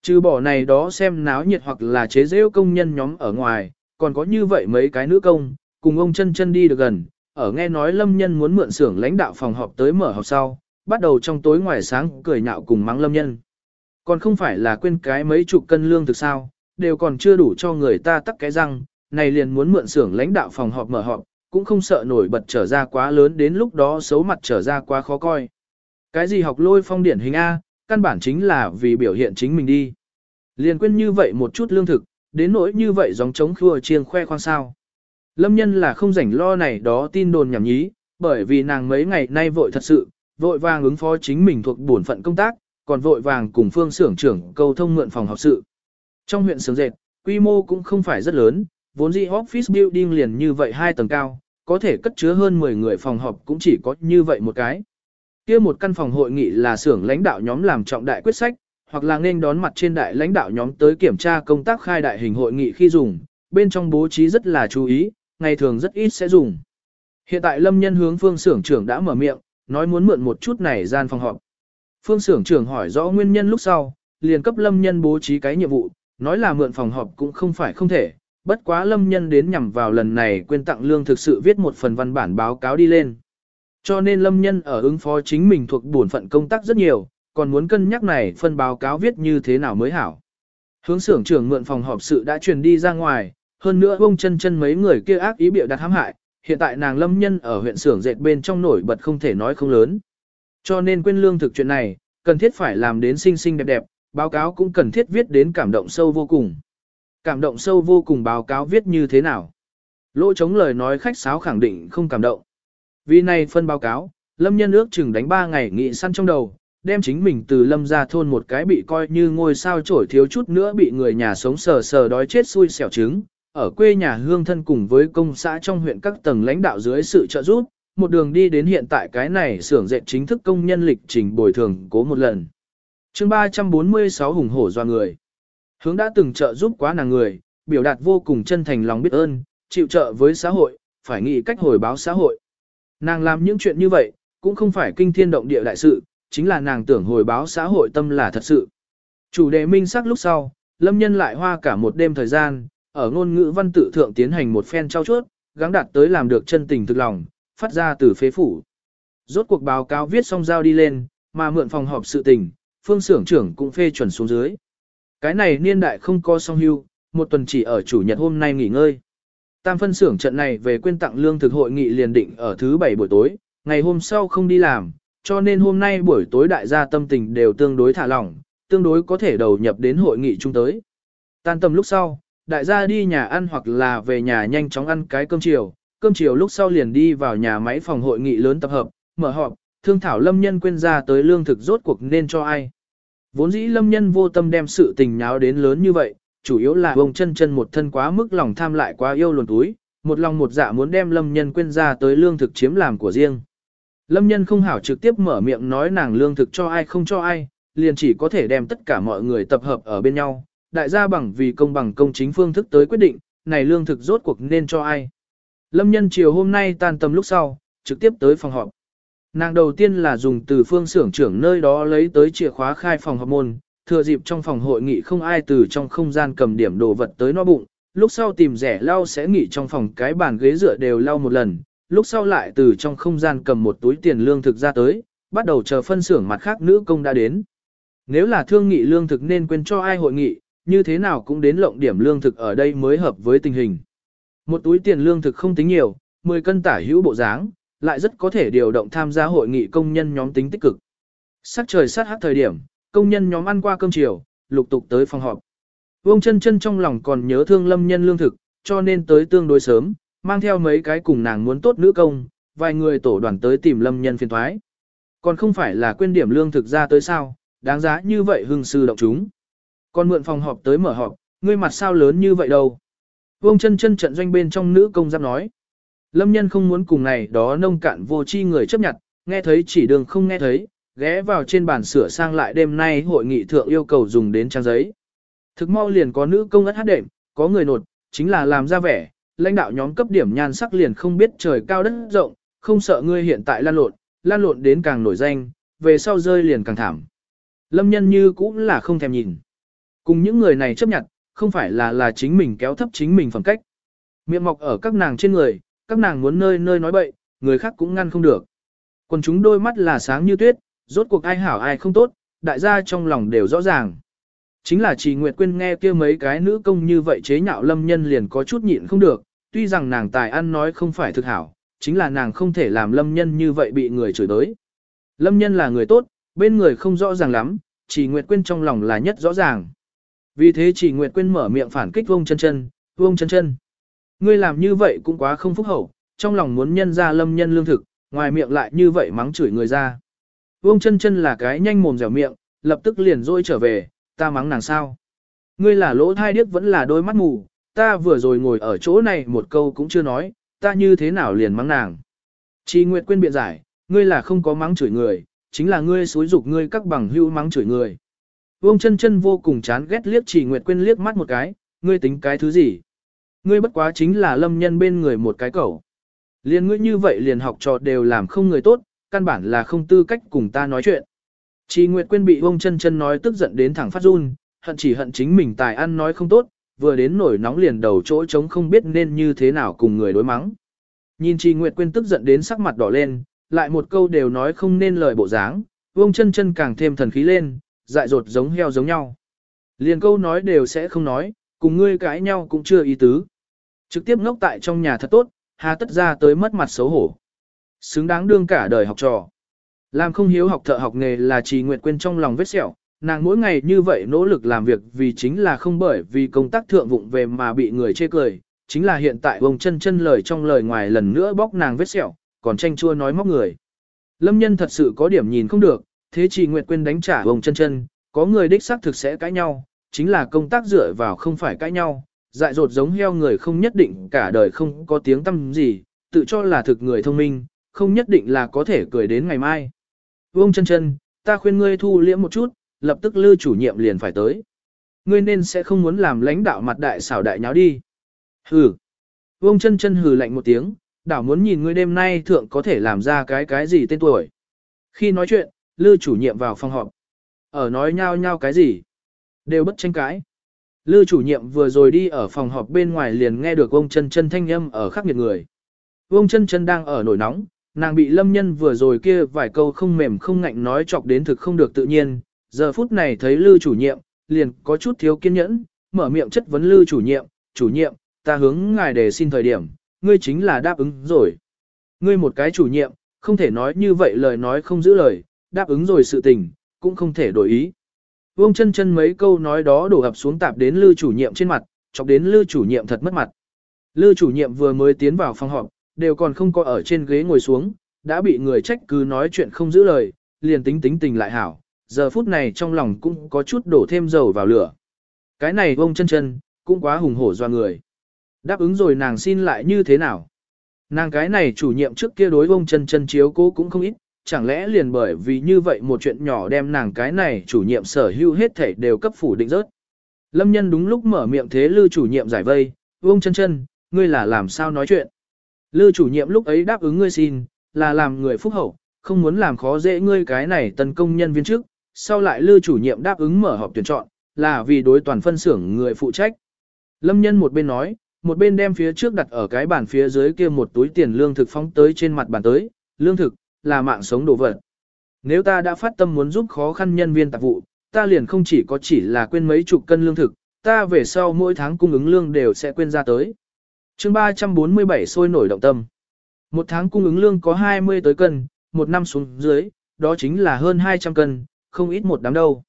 Trừ bỏ này đó xem náo nhiệt hoặc là chế rêu công nhân nhóm ở ngoài, còn có như vậy mấy cái nữ công, cùng ông chân chân đi được gần, ở nghe nói lâm nhân muốn mượn xưởng lãnh đạo phòng họp tới mở họp sau, bắt đầu trong tối ngoài sáng cười nhạo cùng mắng lâm nhân. Còn không phải là quên cái mấy chục cân lương thực sao, đều còn chưa đủ cho người ta tắc cái răng, này liền muốn mượn xưởng lãnh đạo phòng họp mở họp, cũng không sợ nổi bật trở ra quá lớn đến lúc đó xấu mặt trở ra quá khó coi. Cái gì học lôi phong điển hình A, căn bản chính là vì biểu hiện chính mình đi. Liền quên như vậy một chút lương thực, đến nỗi như vậy dòng chống khua chiêng khoe khoang sao. Lâm nhân là không rảnh lo này đó tin đồn nhảm nhí, bởi vì nàng mấy ngày nay vội thật sự, vội vàng ứng phó chính mình thuộc bổn phận công tác, còn vội vàng cùng phương xưởng trưởng cầu thông mượn phòng học sự. Trong huyện Sướng dệt, quy mô cũng không phải rất lớn, vốn dĩ office building liền như vậy hai tầng cao, có thể cất chứa hơn 10 người phòng họp cũng chỉ có như vậy một cái. Kia một căn phòng hội nghị là xưởng lãnh đạo nhóm làm trọng đại quyết sách, hoặc là nên đón mặt trên đại lãnh đạo nhóm tới kiểm tra công tác khai đại hình hội nghị khi dùng, bên trong bố trí rất là chú ý, ngày thường rất ít sẽ dùng. Hiện tại lâm nhân hướng phương xưởng trưởng đã mở miệng, nói muốn mượn một chút này gian phòng họp. Phương xưởng trưởng hỏi rõ nguyên nhân lúc sau, liền cấp lâm nhân bố trí cái nhiệm vụ, nói là mượn phòng họp cũng không phải không thể, bất quá lâm nhân đến nhằm vào lần này quên tặng lương thực sự viết một phần văn bản báo cáo đi lên. Cho nên lâm nhân ở ứng phó chính mình thuộc bổn phận công tác rất nhiều, còn muốn cân nhắc này phân báo cáo viết như thế nào mới hảo. Hướng xưởng trưởng mượn phòng họp sự đã truyền đi ra ngoài, hơn nữa bông chân chân mấy người kia ác ý biểu đặt hãm hại, hiện tại nàng lâm nhân ở huyện xưởng dệt bên trong nổi bật không thể nói không lớn. Cho nên quên lương thực chuyện này, cần thiết phải làm đến xinh xinh đẹp đẹp, báo cáo cũng cần thiết viết đến cảm động sâu vô cùng. Cảm động sâu vô cùng báo cáo viết như thế nào? Lỗ chống lời nói khách sáo khẳng định không cảm động. Vì này phân báo cáo, lâm nhân ước chừng đánh 3 ngày nghị săn trong đầu, đem chính mình từ lâm ra thôn một cái bị coi như ngôi sao trổi thiếu chút nữa bị người nhà sống sờ sờ đói chết xui xẻo trứng, ở quê nhà hương thân cùng với công xã trong huyện các tầng lãnh đạo dưới sự trợ giúp, một đường đi đến hiện tại cái này xưởng dệt chính thức công nhân lịch trình bồi thường cố một lần. chương 346 hùng hổ do người. Hướng đã từng trợ giúp quá nàng người, biểu đạt vô cùng chân thành lòng biết ơn, chịu trợ với xã hội, phải nghĩ cách hồi báo xã hội. Nàng làm những chuyện như vậy, cũng không phải kinh thiên động địa đại sự, chính là nàng tưởng hồi báo xã hội tâm là thật sự. Chủ đề minh sắc lúc sau, lâm nhân lại hoa cả một đêm thời gian, ở ngôn ngữ văn tự thượng tiến hành một phen trao chuốt, gắng đạt tới làm được chân tình thực lòng, phát ra từ phế phủ. Rốt cuộc báo cáo viết xong giao đi lên, mà mượn phòng họp sự tình, phương xưởng trưởng cũng phê chuẩn xuống dưới. Cái này niên đại không có song hưu, một tuần chỉ ở chủ nhật hôm nay nghỉ ngơi. Tam phân xưởng trận này về quên tặng lương thực hội nghị liền định ở thứ bảy buổi tối, ngày hôm sau không đi làm, cho nên hôm nay buổi tối đại gia tâm tình đều tương đối thả lỏng, tương đối có thể đầu nhập đến hội nghị chung tới. Tan tầm lúc sau, đại gia đi nhà ăn hoặc là về nhà nhanh chóng ăn cái cơm chiều, cơm chiều lúc sau liền đi vào nhà máy phòng hội nghị lớn tập hợp, mở họp, thương thảo lâm nhân quên ra tới lương thực rốt cuộc nên cho ai. Vốn dĩ lâm nhân vô tâm đem sự tình nháo đến lớn như vậy, chủ yếu là ông chân chân một thân quá mức lòng tham lại quá yêu luồn túi, một lòng một dạ muốn đem lâm nhân quên ra tới lương thực chiếm làm của riêng. Lâm nhân không hảo trực tiếp mở miệng nói nàng lương thực cho ai không cho ai, liền chỉ có thể đem tất cả mọi người tập hợp ở bên nhau, đại gia bằng vì công bằng công chính phương thức tới quyết định, này lương thực rốt cuộc nên cho ai. Lâm nhân chiều hôm nay tan tầm lúc sau, trực tiếp tới phòng họp. Nàng đầu tiên là dùng từ phương xưởng trưởng nơi đó lấy tới chìa khóa khai phòng họp môn, thừa dịp trong phòng hội nghị không ai từ trong không gian cầm điểm đồ vật tới no bụng, lúc sau tìm rẻ lau sẽ nghỉ trong phòng cái bàn ghế dựa đều lau một lần, lúc sau lại từ trong không gian cầm một túi tiền lương thực ra tới, bắt đầu chờ phân xưởng mặt khác nữ công đã đến. Nếu là thương nghị lương thực nên quên cho ai hội nghị, như thế nào cũng đến lộng điểm lương thực ở đây mới hợp với tình hình. Một túi tiền lương thực không tính nhiều, 10 cân tả hữu bộ dáng, lại rất có thể điều động tham gia hội nghị công nhân nhóm tính tích cực. Sắc trời sát hát thời điểm, công nhân nhóm ăn qua cơm chiều, lục tục tới phòng họp. Vương chân chân trong lòng còn nhớ thương lâm nhân lương thực, cho nên tới tương đối sớm, mang theo mấy cái cùng nàng muốn tốt nữ công, vài người tổ đoàn tới tìm lâm nhân phiền thoái. Còn không phải là quên điểm lương thực ra tới sao, đáng giá như vậy hưng sư động chúng. Còn mượn phòng họp tới mở họp, ngươi mặt sao lớn như vậy đâu. Vương chân chân trận doanh bên trong nữ công giáp nói. Lâm nhân không muốn cùng này đó nông cạn vô chi người chấp nhận, nghe thấy chỉ đường không nghe thấy, ghé vào trên bàn sửa sang lại đêm nay hội nghị thượng yêu cầu dùng đến trang giấy. Thực mau liền có nữ công ất hát đệm, có người nột, chính là làm ra vẻ, lãnh đạo nhóm cấp điểm nhan sắc liền không biết trời cao đất rộng, không sợ ngươi hiện tại lan lộn, lan lộn đến càng nổi danh, về sau rơi liền càng thảm. Lâm nhân như cũng là không thèm nhìn. Cùng những người này chấp nhận, không phải là là chính mình kéo thấp chính mình phẩm cách. Miệng mọc ở các nàng trên người, các nàng muốn nơi nơi nói bậy, người khác cũng ngăn không được. Còn chúng đôi mắt là sáng như tuyết, rốt cuộc ai hảo ai không tốt, đại gia trong lòng đều rõ ràng. Chính là chỉ Nguyệt Quyên nghe kia mấy cái nữ công như vậy chế nhạo lâm nhân liền có chút nhịn không được, tuy rằng nàng tài ăn nói không phải thực hảo, chính là nàng không thể làm lâm nhân như vậy bị người chửi tới. Lâm nhân là người tốt, bên người không rõ ràng lắm, chỉ Nguyệt Quyên trong lòng là nhất rõ ràng. Vì thế chỉ Nguyệt Quyên mở miệng phản kích vông chân chân, vông chân chân. Ngươi làm như vậy cũng quá không phúc hậu, trong lòng muốn nhân ra lâm nhân lương thực, ngoài miệng lại như vậy mắng chửi người ra. Vương chân chân là cái nhanh mồm dẻo miệng, lập tức liền rôi trở về, ta mắng nàng sao. Ngươi là lỗ thai điếc vẫn là đôi mắt mù, ta vừa rồi ngồi ở chỗ này một câu cũng chưa nói, ta như thế nào liền mắng nàng. Chị Nguyệt quên biện giải, ngươi là không có mắng chửi người, chính là ngươi xúi dục ngươi các bằng hưu mắng chửi người. Vương chân chân vô cùng chán ghét liếc chỉ Nguyệt quên liếc mắt một cái, ngươi tính cái thứ gì? Ngươi bất quá chính là lâm nhân bên người một cái cẩu. Liên ngươi như vậy liền học trò đều làm không người tốt, căn bản là không tư cách cùng ta nói chuyện. Chi Nguyệt Quyên bị ông chân chân nói tức giận đến thẳng phát run, hận chỉ hận chính mình tài ăn nói không tốt, vừa đến nổi nóng liền đầu chỗ trống không biết nên như thế nào cùng người đối mắng. Nhìn Chi Nguyệt Quyên tức giận đến sắc mặt đỏ lên, lại một câu đều nói không nên lời bộ dáng, ông chân chân càng thêm thần khí lên, dại dột giống heo giống nhau. Liền câu nói đều sẽ không nói, cùng ngươi cãi nhau cũng chưa ý tứ. Trực tiếp ngốc tại trong nhà thật tốt, hà tất ra tới mất mặt xấu hổ. Xứng đáng đương cả đời học trò. Làm không hiếu học thợ học nghề là trì nguyện quên trong lòng vết sẹo, nàng mỗi ngày như vậy nỗ lực làm việc vì chính là không bởi vì công tác thượng vụng về mà bị người chê cười, chính là hiện tại ông chân chân lời trong lời ngoài lần nữa bóc nàng vết sẹo, còn tranh chua nói móc người. Lâm nhân thật sự có điểm nhìn không được, thế trì nguyện quên đánh trả ông chân chân, có người đích xác thực sẽ cãi nhau, chính là công tác dựa vào không phải cãi nhau, dại dột giống heo người không nhất định cả đời không có tiếng tâm gì, tự cho là thực người thông minh, không nhất định là có thể cười đến ngày mai. Vương chân chân, ta khuyên ngươi thu liễm một chút, lập tức lư chủ nhiệm liền phải tới. Ngươi nên sẽ không muốn làm lãnh đạo mặt đại xảo đại nháo đi. Hừ. Vương chân chân hừ lạnh một tiếng, đảo muốn nhìn ngươi đêm nay thượng có thể làm ra cái cái gì tên tuổi. Khi nói chuyện, lư chủ nhiệm vào phòng họp. Ở nói nhau nhau cái gì? Đều bất tranh cãi. Lư chủ nhiệm vừa rồi đi ở phòng họp bên ngoài liền nghe được ông chân chân thanh âm ở khắc nghiệt người. Ông chân chân đang ở nổi nóng, nàng bị lâm nhân vừa rồi kia vài câu không mềm không ngạnh nói chọc đến thực không được tự nhiên. Giờ phút này thấy lư chủ nhiệm, liền có chút thiếu kiên nhẫn, mở miệng chất vấn lư chủ nhiệm, chủ nhiệm, ta hướng ngài đề xin thời điểm, ngươi chính là đáp ứng rồi. Ngươi một cái chủ nhiệm, không thể nói như vậy lời nói không giữ lời, đáp ứng rồi sự tình, cũng không thể đổi ý. Vương chân chân mấy câu nói đó đổ ập xuống tạp đến lư chủ nhiệm trên mặt, chọc đến lư chủ nhiệm thật mất mặt. Lư chủ nhiệm vừa mới tiến vào phòng họp, đều còn không có ở trên ghế ngồi xuống, đã bị người trách cứ nói chuyện không giữ lời, liền tính tính tình lại hảo, giờ phút này trong lòng cũng có chút đổ thêm dầu vào lửa. Cái này vông chân chân, cũng quá hùng hổ do người. Đáp ứng rồi nàng xin lại như thế nào? Nàng cái này chủ nhiệm trước kia đối vông chân chân chiếu cố cũng không ít, chẳng lẽ liền bởi vì như vậy một chuyện nhỏ đem nàng cái này chủ nhiệm sở hữu hết thể đều cấp phủ định rớt. Lâm nhân đúng lúc mở miệng thế lư chủ nhiệm giải vây, vông chân chân, ngươi là làm sao nói chuyện. Lư chủ nhiệm lúc ấy đáp ứng ngươi xin, là làm người phúc hậu, không muốn làm khó dễ ngươi cái này tấn công nhân viên trước, sau lại lư chủ nhiệm đáp ứng mở họp tuyển chọn, là vì đối toàn phân xưởng người phụ trách. Lâm nhân một bên nói, một bên đem phía trước đặt ở cái bàn phía dưới kia một túi tiền lương thực phóng tới trên mặt bàn tới, lương thực, là mạng sống đồ vật. Nếu ta đã phát tâm muốn giúp khó khăn nhân viên tạp vụ, ta liền không chỉ có chỉ là quên mấy chục cân lương thực, ta về sau mỗi tháng cung ứng lương đều sẽ quên ra tới chương 347 sôi nổi động tâm. Một tháng cung ứng lương có 20 tới cân, một năm xuống dưới, đó chính là hơn 200 cân, không ít một đám đâu.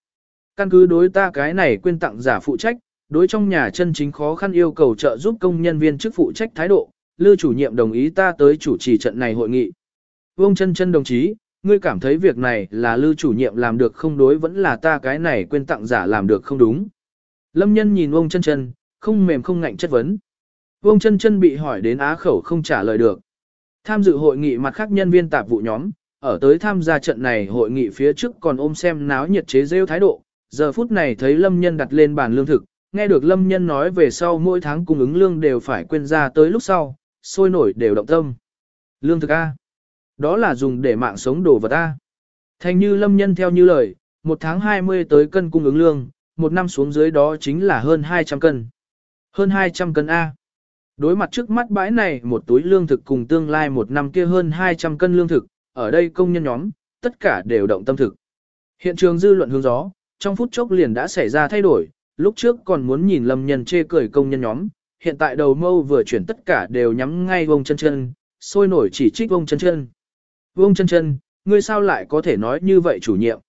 Căn cứ đối ta cái này quên tặng giả phụ trách, đối trong nhà chân chính khó khăn yêu cầu trợ giúp công nhân viên chức phụ trách thái độ, Lư chủ nhiệm đồng ý ta tới chủ trì trận này hội nghị. Vương chân chân đồng chí, ngươi cảm thấy việc này là Lư chủ nhiệm làm được không đối vẫn là ta cái này quên tặng giả làm được không đúng. Lâm nhân nhìn ông chân chân, không mềm không ngạnh chất vấn. Vương chân chân bị hỏi đến á khẩu không trả lời được. Tham dự hội nghị mặt khác nhân viên tạp vụ nhóm, ở tới tham gia trận này hội nghị phía trước còn ôm xem náo nhiệt chế rêu thái độ, giờ phút này thấy Lâm Nhân đặt lên bàn lương thực, nghe được Lâm Nhân nói về sau mỗi tháng cung ứng lương đều phải quên ra tới lúc sau, sôi nổi đều động tâm. Lương thực A. Đó là dùng để mạng sống đồ vật A. Thành như Lâm Nhân theo như lời, một tháng 20 tới cân cung ứng lương, một năm xuống dưới đó chính là hơn 200 cân. Hơn 200 cân A. Đối mặt trước mắt bãi này một túi lương thực cùng tương lai một năm kia hơn 200 cân lương thực, ở đây công nhân nhóm, tất cả đều động tâm thực. Hiện trường dư luận hướng gió, trong phút chốc liền đã xảy ra thay đổi, lúc trước còn muốn nhìn lâm nhân chê cười công nhân nhóm, hiện tại đầu mâu vừa chuyển tất cả đều nhắm ngay vông chân chân, sôi nổi chỉ trích vông chân chân. Vông chân chân, ngươi sao lại có thể nói như vậy chủ nhiệm?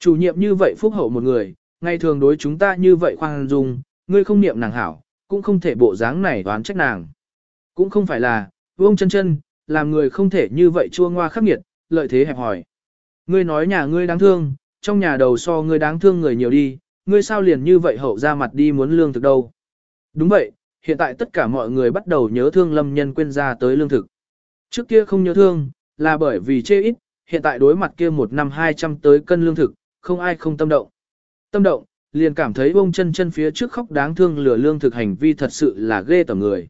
Chủ nhiệm như vậy phúc hậu một người, ngày thường đối chúng ta như vậy khoan dung, ngươi không niệm nàng hảo, cũng không thể bộ dáng này đoán trách nàng. Cũng không phải là, vông chân chân, làm người không thể như vậy chua ngoa khắc nghiệt, lợi thế hẹp hỏi. Ngươi nói nhà ngươi đáng thương, trong nhà đầu so ngươi đáng thương người nhiều đi, ngươi sao liền như vậy hậu ra mặt đi muốn lương thực đâu. Đúng vậy, hiện tại tất cả mọi người bắt đầu nhớ thương lâm nhân quên ra tới lương thực. Trước kia không nhớ thương, là bởi vì chê ít, hiện tại đối mặt kia một năm 200 tới cân lương thực, không ai không tâm động. Tâm động, liền cảm thấy bông chân chân phía trước khóc đáng thương lừa lương thực hành vi thật sự là ghê tởm người.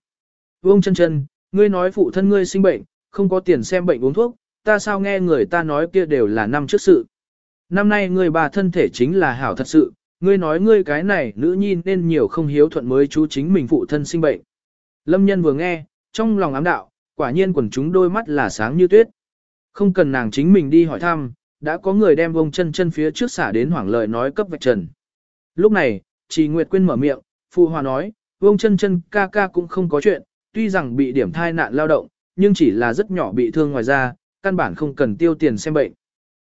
Bông chân chân, ngươi nói phụ thân ngươi sinh bệnh, không có tiền xem bệnh uống thuốc, ta sao nghe người ta nói kia đều là năm trước sự. Năm nay ngươi bà thân thể chính là hảo thật sự, ngươi nói ngươi cái này nữ nhi nên nhiều không hiếu thuận mới chú chính mình phụ thân sinh bệnh. Lâm nhân vừa nghe, trong lòng ám đạo, quả nhiên quần chúng đôi mắt là sáng như tuyết. Không cần nàng chính mình đi hỏi thăm, đã có người đem vông chân chân phía trước xả đến hoảng lời nói cấp vạch trần. Lúc này, chị Nguyệt Quyên mở miệng, phụ hòa nói, Vương chân chân ca ca cũng không có chuyện, tuy rằng bị điểm thai nạn lao động, nhưng chỉ là rất nhỏ bị thương ngoài ra, căn bản không cần tiêu tiền xem bệnh.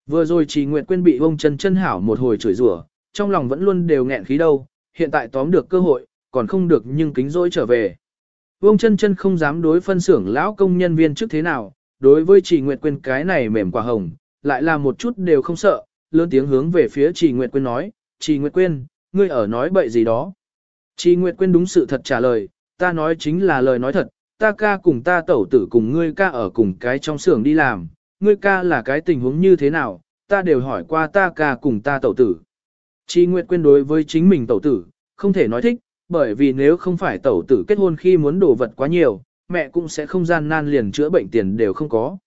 Vừa rồi chị Nguyệt Quyên bị Vương chân chân hảo một hồi chửi rủa, trong lòng vẫn luôn đều nghẹn khí đâu, hiện tại tóm được cơ hội, còn không được nhưng kính dỗi trở về. Vương chân chân không dám đối phân xưởng lão công nhân viên trước thế nào, đối với chị Nguyệt Quyên cái này mềm quả hồng, lại là một chút đều không sợ, lớn tiếng hướng về phía chị Nguyệt Quyên nói, chị Nguyệt Quyên, ngươi ở nói bậy gì đó. Chị Nguyệt Quyên đúng sự thật trả lời, ta nói chính là lời nói thật, ta ca cùng ta tẩu tử cùng ngươi ca ở cùng cái trong xưởng đi làm, ngươi ca là cái tình huống như thế nào, ta đều hỏi qua ta ca cùng ta tẩu tử. Chi Nguyệt Quyên đối với chính mình tẩu tử, không thể nói thích, bởi vì nếu không phải tẩu tử kết hôn khi muốn đồ vật quá nhiều, mẹ cũng sẽ không gian nan liền chữa bệnh tiền đều không có.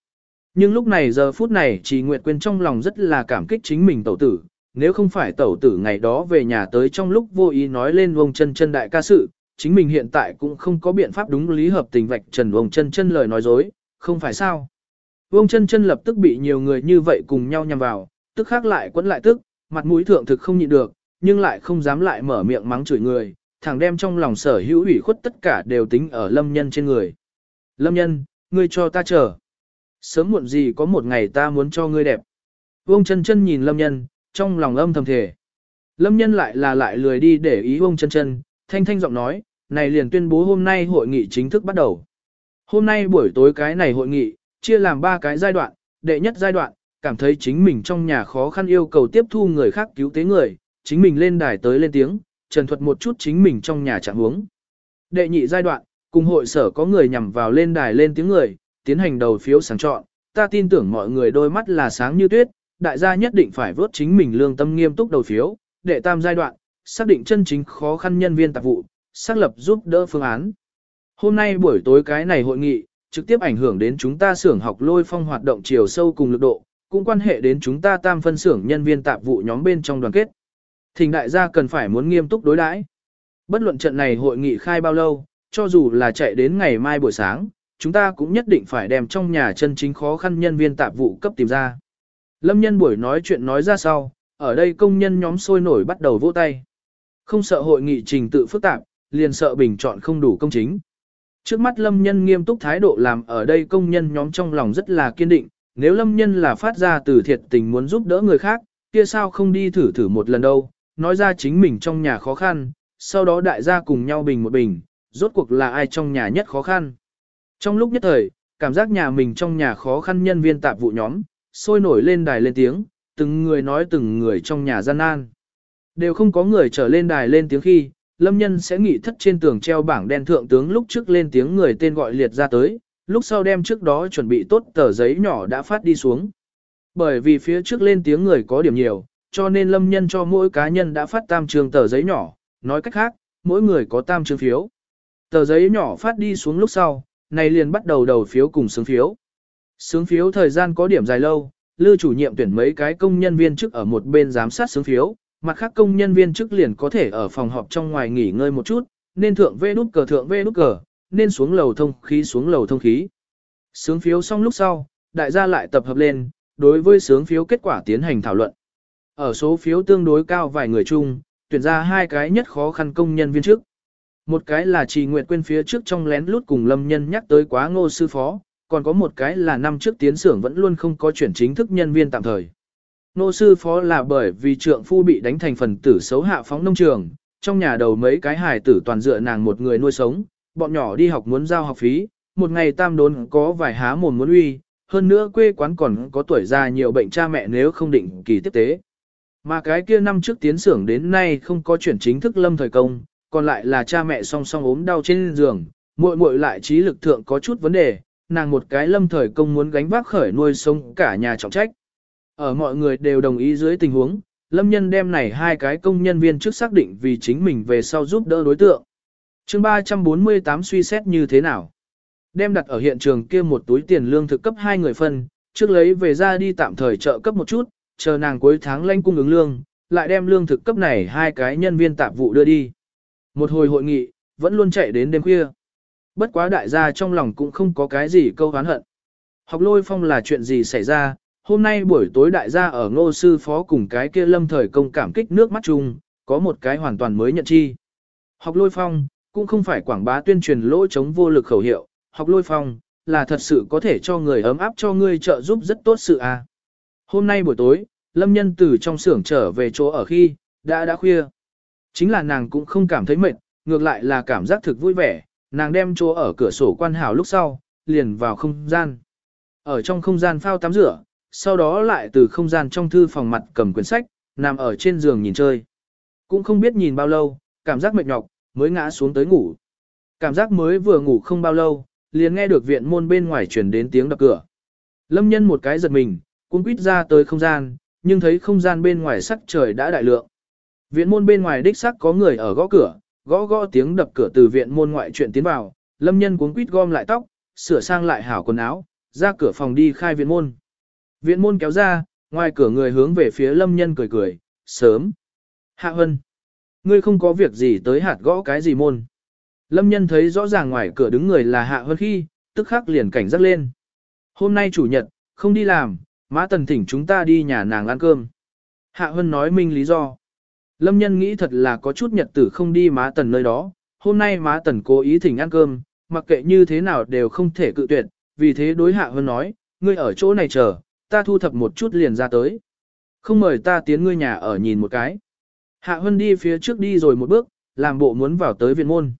Nhưng lúc này giờ phút này Chi Nguyệt Quyên trong lòng rất là cảm kích chính mình tẩu tử, nếu không phải tẩu tử ngày đó về nhà tới trong lúc vô ý nói lên vông chân chân đại ca sự, chính mình hiện tại cũng không có biện pháp đúng lý hợp tình vạch trần vông chân chân lời nói dối, không phải sao. Vông chân chân lập tức bị nhiều người như vậy cùng nhau nhằm vào, tức khác lại quấn lại tức, mặt mũi thượng thực không nhịn được, nhưng lại không dám lại mở miệng mắng chửi người, thẳng đem trong lòng sở hữu ủy khuất tất cả đều tính ở lâm nhân trên người. Lâm nhân, ngươi cho ta chờ. Sớm muộn gì có một ngày ta muốn cho ngươi đẹp. Vương chân chân nhìn lâm nhân, trong lòng âm thầm thể. Lâm nhân lại là lại lười đi để ý ông chân chân, thanh thanh giọng nói, này liền tuyên bố hôm nay hội nghị chính thức bắt đầu. Hôm nay buổi tối cái này hội nghị, chia làm ba cái giai đoạn, đệ nhất giai đoạn, cảm thấy chính mình trong nhà khó khăn yêu cầu tiếp thu người khác cứu tế người, chính mình lên đài tới lên tiếng, trần thuật một chút chính mình trong nhà trạng huống. Đệ nhị giai đoạn, cùng hội sở có người nhằm vào lên đài lên tiếng người, tiến hành đầu phiếu sáng chọn, ta tin tưởng mọi người đôi mắt là sáng như tuyết, đại gia nhất định phải vớt chính mình lương tâm nghiêm túc đầu phiếu, đệ tam giai đoạn, xác định chân chính khó khăn nhân viên tạp vụ, xác lập giúp đỡ phương án. Hôm nay buổi tối cái này hội nghị, trực tiếp ảnh hưởng đến chúng ta xưởng học lôi phong hoạt động chiều sâu cùng lực độ, cũng quan hệ đến chúng ta tam phân xưởng nhân viên tạp vụ nhóm bên trong đoàn kết. Thỉnh đại gia cần phải muốn nghiêm túc đối đãi. Bất luận trận này hội nghị khai bao lâu, cho dù là chạy đến ngày mai buổi sáng, chúng ta cũng nhất định phải đem trong nhà chân chính khó khăn nhân viên tạp vụ cấp tìm ra. Lâm nhân buổi nói chuyện nói ra sau, ở đây công nhân nhóm sôi nổi bắt đầu vỗ tay. Không sợ hội nghị trình tự phức tạp, liền sợ bình chọn không đủ công chính. Trước mắt lâm nhân nghiêm túc thái độ làm ở đây công nhân nhóm trong lòng rất là kiên định, nếu lâm nhân là phát ra từ thiệt tình muốn giúp đỡ người khác, kia sao không đi thử thử một lần đâu, nói ra chính mình trong nhà khó khăn, sau đó đại gia cùng nhau bình một bình, rốt cuộc là ai trong nhà nhất khó khăn. Trong lúc nhất thời, cảm giác nhà mình trong nhà khó khăn nhân viên tạp vụ nhóm, sôi nổi lên đài lên tiếng, từng người nói từng người trong nhà gian nan. Đều không có người trở lên đài lên tiếng khi, lâm nhân sẽ nghị thất trên tường treo bảng đen thượng tướng lúc trước lên tiếng người tên gọi liệt ra tới, lúc sau đem trước đó chuẩn bị tốt tờ giấy nhỏ đã phát đi xuống. Bởi vì phía trước lên tiếng người có điểm nhiều, cho nên lâm nhân cho mỗi cá nhân đã phát tam trường tờ giấy nhỏ, nói cách khác, mỗi người có tam trường phiếu. Tờ giấy nhỏ phát đi xuống lúc sau, này liền bắt đầu đầu phiếu cùng sướng phiếu. Sướng phiếu thời gian có điểm dài lâu, lưu chủ nhiệm tuyển mấy cái công nhân viên chức ở một bên giám sát sướng phiếu, mặt khác công nhân viên chức liền có thể ở phòng họp trong ngoài nghỉ ngơi một chút, nên thượng vê nút cờ thượng vê nút cờ, nên xuống lầu thông khí xuống lầu thông khí. Sướng phiếu xong lúc sau, đại gia lại tập hợp lên, đối với sướng phiếu kết quả tiến hành thảo luận. Ở số phiếu tương đối cao vài người chung, tuyển ra hai cái nhất khó khăn công nhân viên chức. Một cái là Trì Nguyệt quên phía trước trong lén lút cùng Lâm Nhân nhắc tới quá ngô sư phó, còn có một cái là năm trước tiến xưởng vẫn luôn không có chuyển chính thức nhân viên tạm thời. Nô sư phó là bởi vì trượng phu bị đánh thành phần tử xấu hạ phóng nông trường, trong nhà đầu mấy cái hài tử toàn dựa nàng một người nuôi sống, bọn nhỏ đi học muốn giao học phí, một ngày tam đốn có vài há mồm muốn uy, hơn nữa quê quán còn có tuổi già nhiều bệnh cha mẹ nếu không định kỳ tiếp tế. Mà cái kia năm trước tiến xưởng đến nay không có chuyển chính thức lâm thời công, còn lại là cha mẹ song song ốm đau trên giường, muội muội lại trí lực thượng có chút vấn đề, nàng một cái lâm thời công muốn gánh vác khởi nuôi sống cả nhà trọng trách. Ở mọi người đều đồng ý dưới tình huống, lâm nhân đem này hai cái công nhân viên trước xác định vì chính mình về sau giúp đỡ đối tượng. chương 348 suy xét như thế nào? Đem đặt ở hiện trường kia một túi tiền lương thực cấp hai người phân, trước lấy về ra đi tạm thời trợ cấp một chút, chờ nàng cuối tháng lanh cung ứng lương, lại đem lương thực cấp này hai cái nhân viên tạp vụ đưa đi. Một hồi hội nghị, vẫn luôn chạy đến đêm khuya. Bất quá đại gia trong lòng cũng không có cái gì câu hán hận. Học lôi phong là chuyện gì xảy ra, hôm nay buổi tối đại gia ở ngô sư phó cùng cái kia lâm thời công cảm kích nước mắt chung, có một cái hoàn toàn mới nhận chi. Học lôi phong, cũng không phải quảng bá tuyên truyền lỗ chống vô lực khẩu hiệu, học lôi phong, là thật sự có thể cho người ấm áp cho người trợ giúp rất tốt sự à. Hôm nay buổi tối, lâm nhân từ trong xưởng trở về chỗ ở khi, đã đã khuya. Chính là nàng cũng không cảm thấy mệt, ngược lại là cảm giác thực vui vẻ, nàng đem chỗ ở cửa sổ quan hảo lúc sau, liền vào không gian. Ở trong không gian phao tắm rửa, sau đó lại từ không gian trong thư phòng mặt cầm quyển sách, nằm ở trên giường nhìn chơi. Cũng không biết nhìn bao lâu, cảm giác mệt nhọc, mới ngã xuống tới ngủ. Cảm giác mới vừa ngủ không bao lâu, liền nghe được viện môn bên ngoài truyền đến tiếng đập cửa. Lâm nhân một cái giật mình, cũng quýt ra tới không gian, nhưng thấy không gian bên ngoài sắc trời đã đại lượng. Viện môn bên ngoài đích sắc có người ở gõ cửa, gõ gõ tiếng đập cửa từ viện môn ngoại chuyện tiến vào, lâm nhân cuống quýt gom lại tóc, sửa sang lại hảo quần áo, ra cửa phòng đi khai viện môn. Viện môn kéo ra, ngoài cửa người hướng về phía lâm nhân cười cười, sớm. Hạ Hân, ngươi không có việc gì tới hạt gõ cái gì môn. Lâm nhân thấy rõ ràng ngoài cửa đứng người là Hạ Hân khi, tức khắc liền cảnh giác lên. Hôm nay chủ nhật, không đi làm, mã tần thỉnh chúng ta đi nhà nàng ăn cơm. Hạ Hân nói minh lý do. Lâm nhân nghĩ thật là có chút nhật tử không đi má tần nơi đó, hôm nay má tần cố ý thỉnh ăn cơm, mặc kệ như thế nào đều không thể cự tuyệt, vì thế đối hạ hơn nói, ngươi ở chỗ này chờ, ta thu thập một chút liền ra tới. Không mời ta tiến ngươi nhà ở nhìn một cái. Hạ Hân đi phía trước đi rồi một bước, làm bộ muốn vào tới viện môn.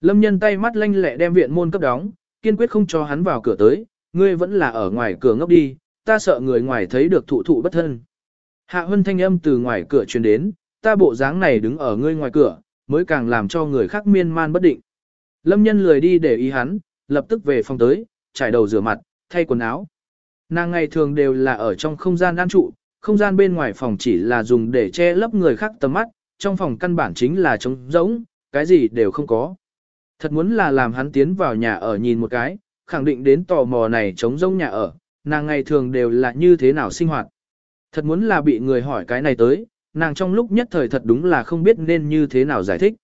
Lâm nhân tay mắt lanh lẹ đem viện môn cấp đóng, kiên quyết không cho hắn vào cửa tới, ngươi vẫn là ở ngoài cửa ngốc đi, ta sợ người ngoài thấy được thụ thụ bất thân. Hạ Hân thanh âm từ ngoài cửa truyền đến, ta bộ dáng này đứng ở ngươi ngoài cửa, mới càng làm cho người khác miên man bất định. Lâm nhân lười đi để ý hắn, lập tức về phòng tới, trải đầu rửa mặt, thay quần áo. Nàng ngày thường đều là ở trong không gian an trụ, không gian bên ngoài phòng chỉ là dùng để che lấp người khác tầm mắt, trong phòng căn bản chính là trống rỗng, cái gì đều không có. Thật muốn là làm hắn tiến vào nhà ở nhìn một cái, khẳng định đến tò mò này trống rỗng nhà ở, nàng ngày thường đều là như thế nào sinh hoạt. Thật muốn là bị người hỏi cái này tới, nàng trong lúc nhất thời thật đúng là không biết nên như thế nào giải thích.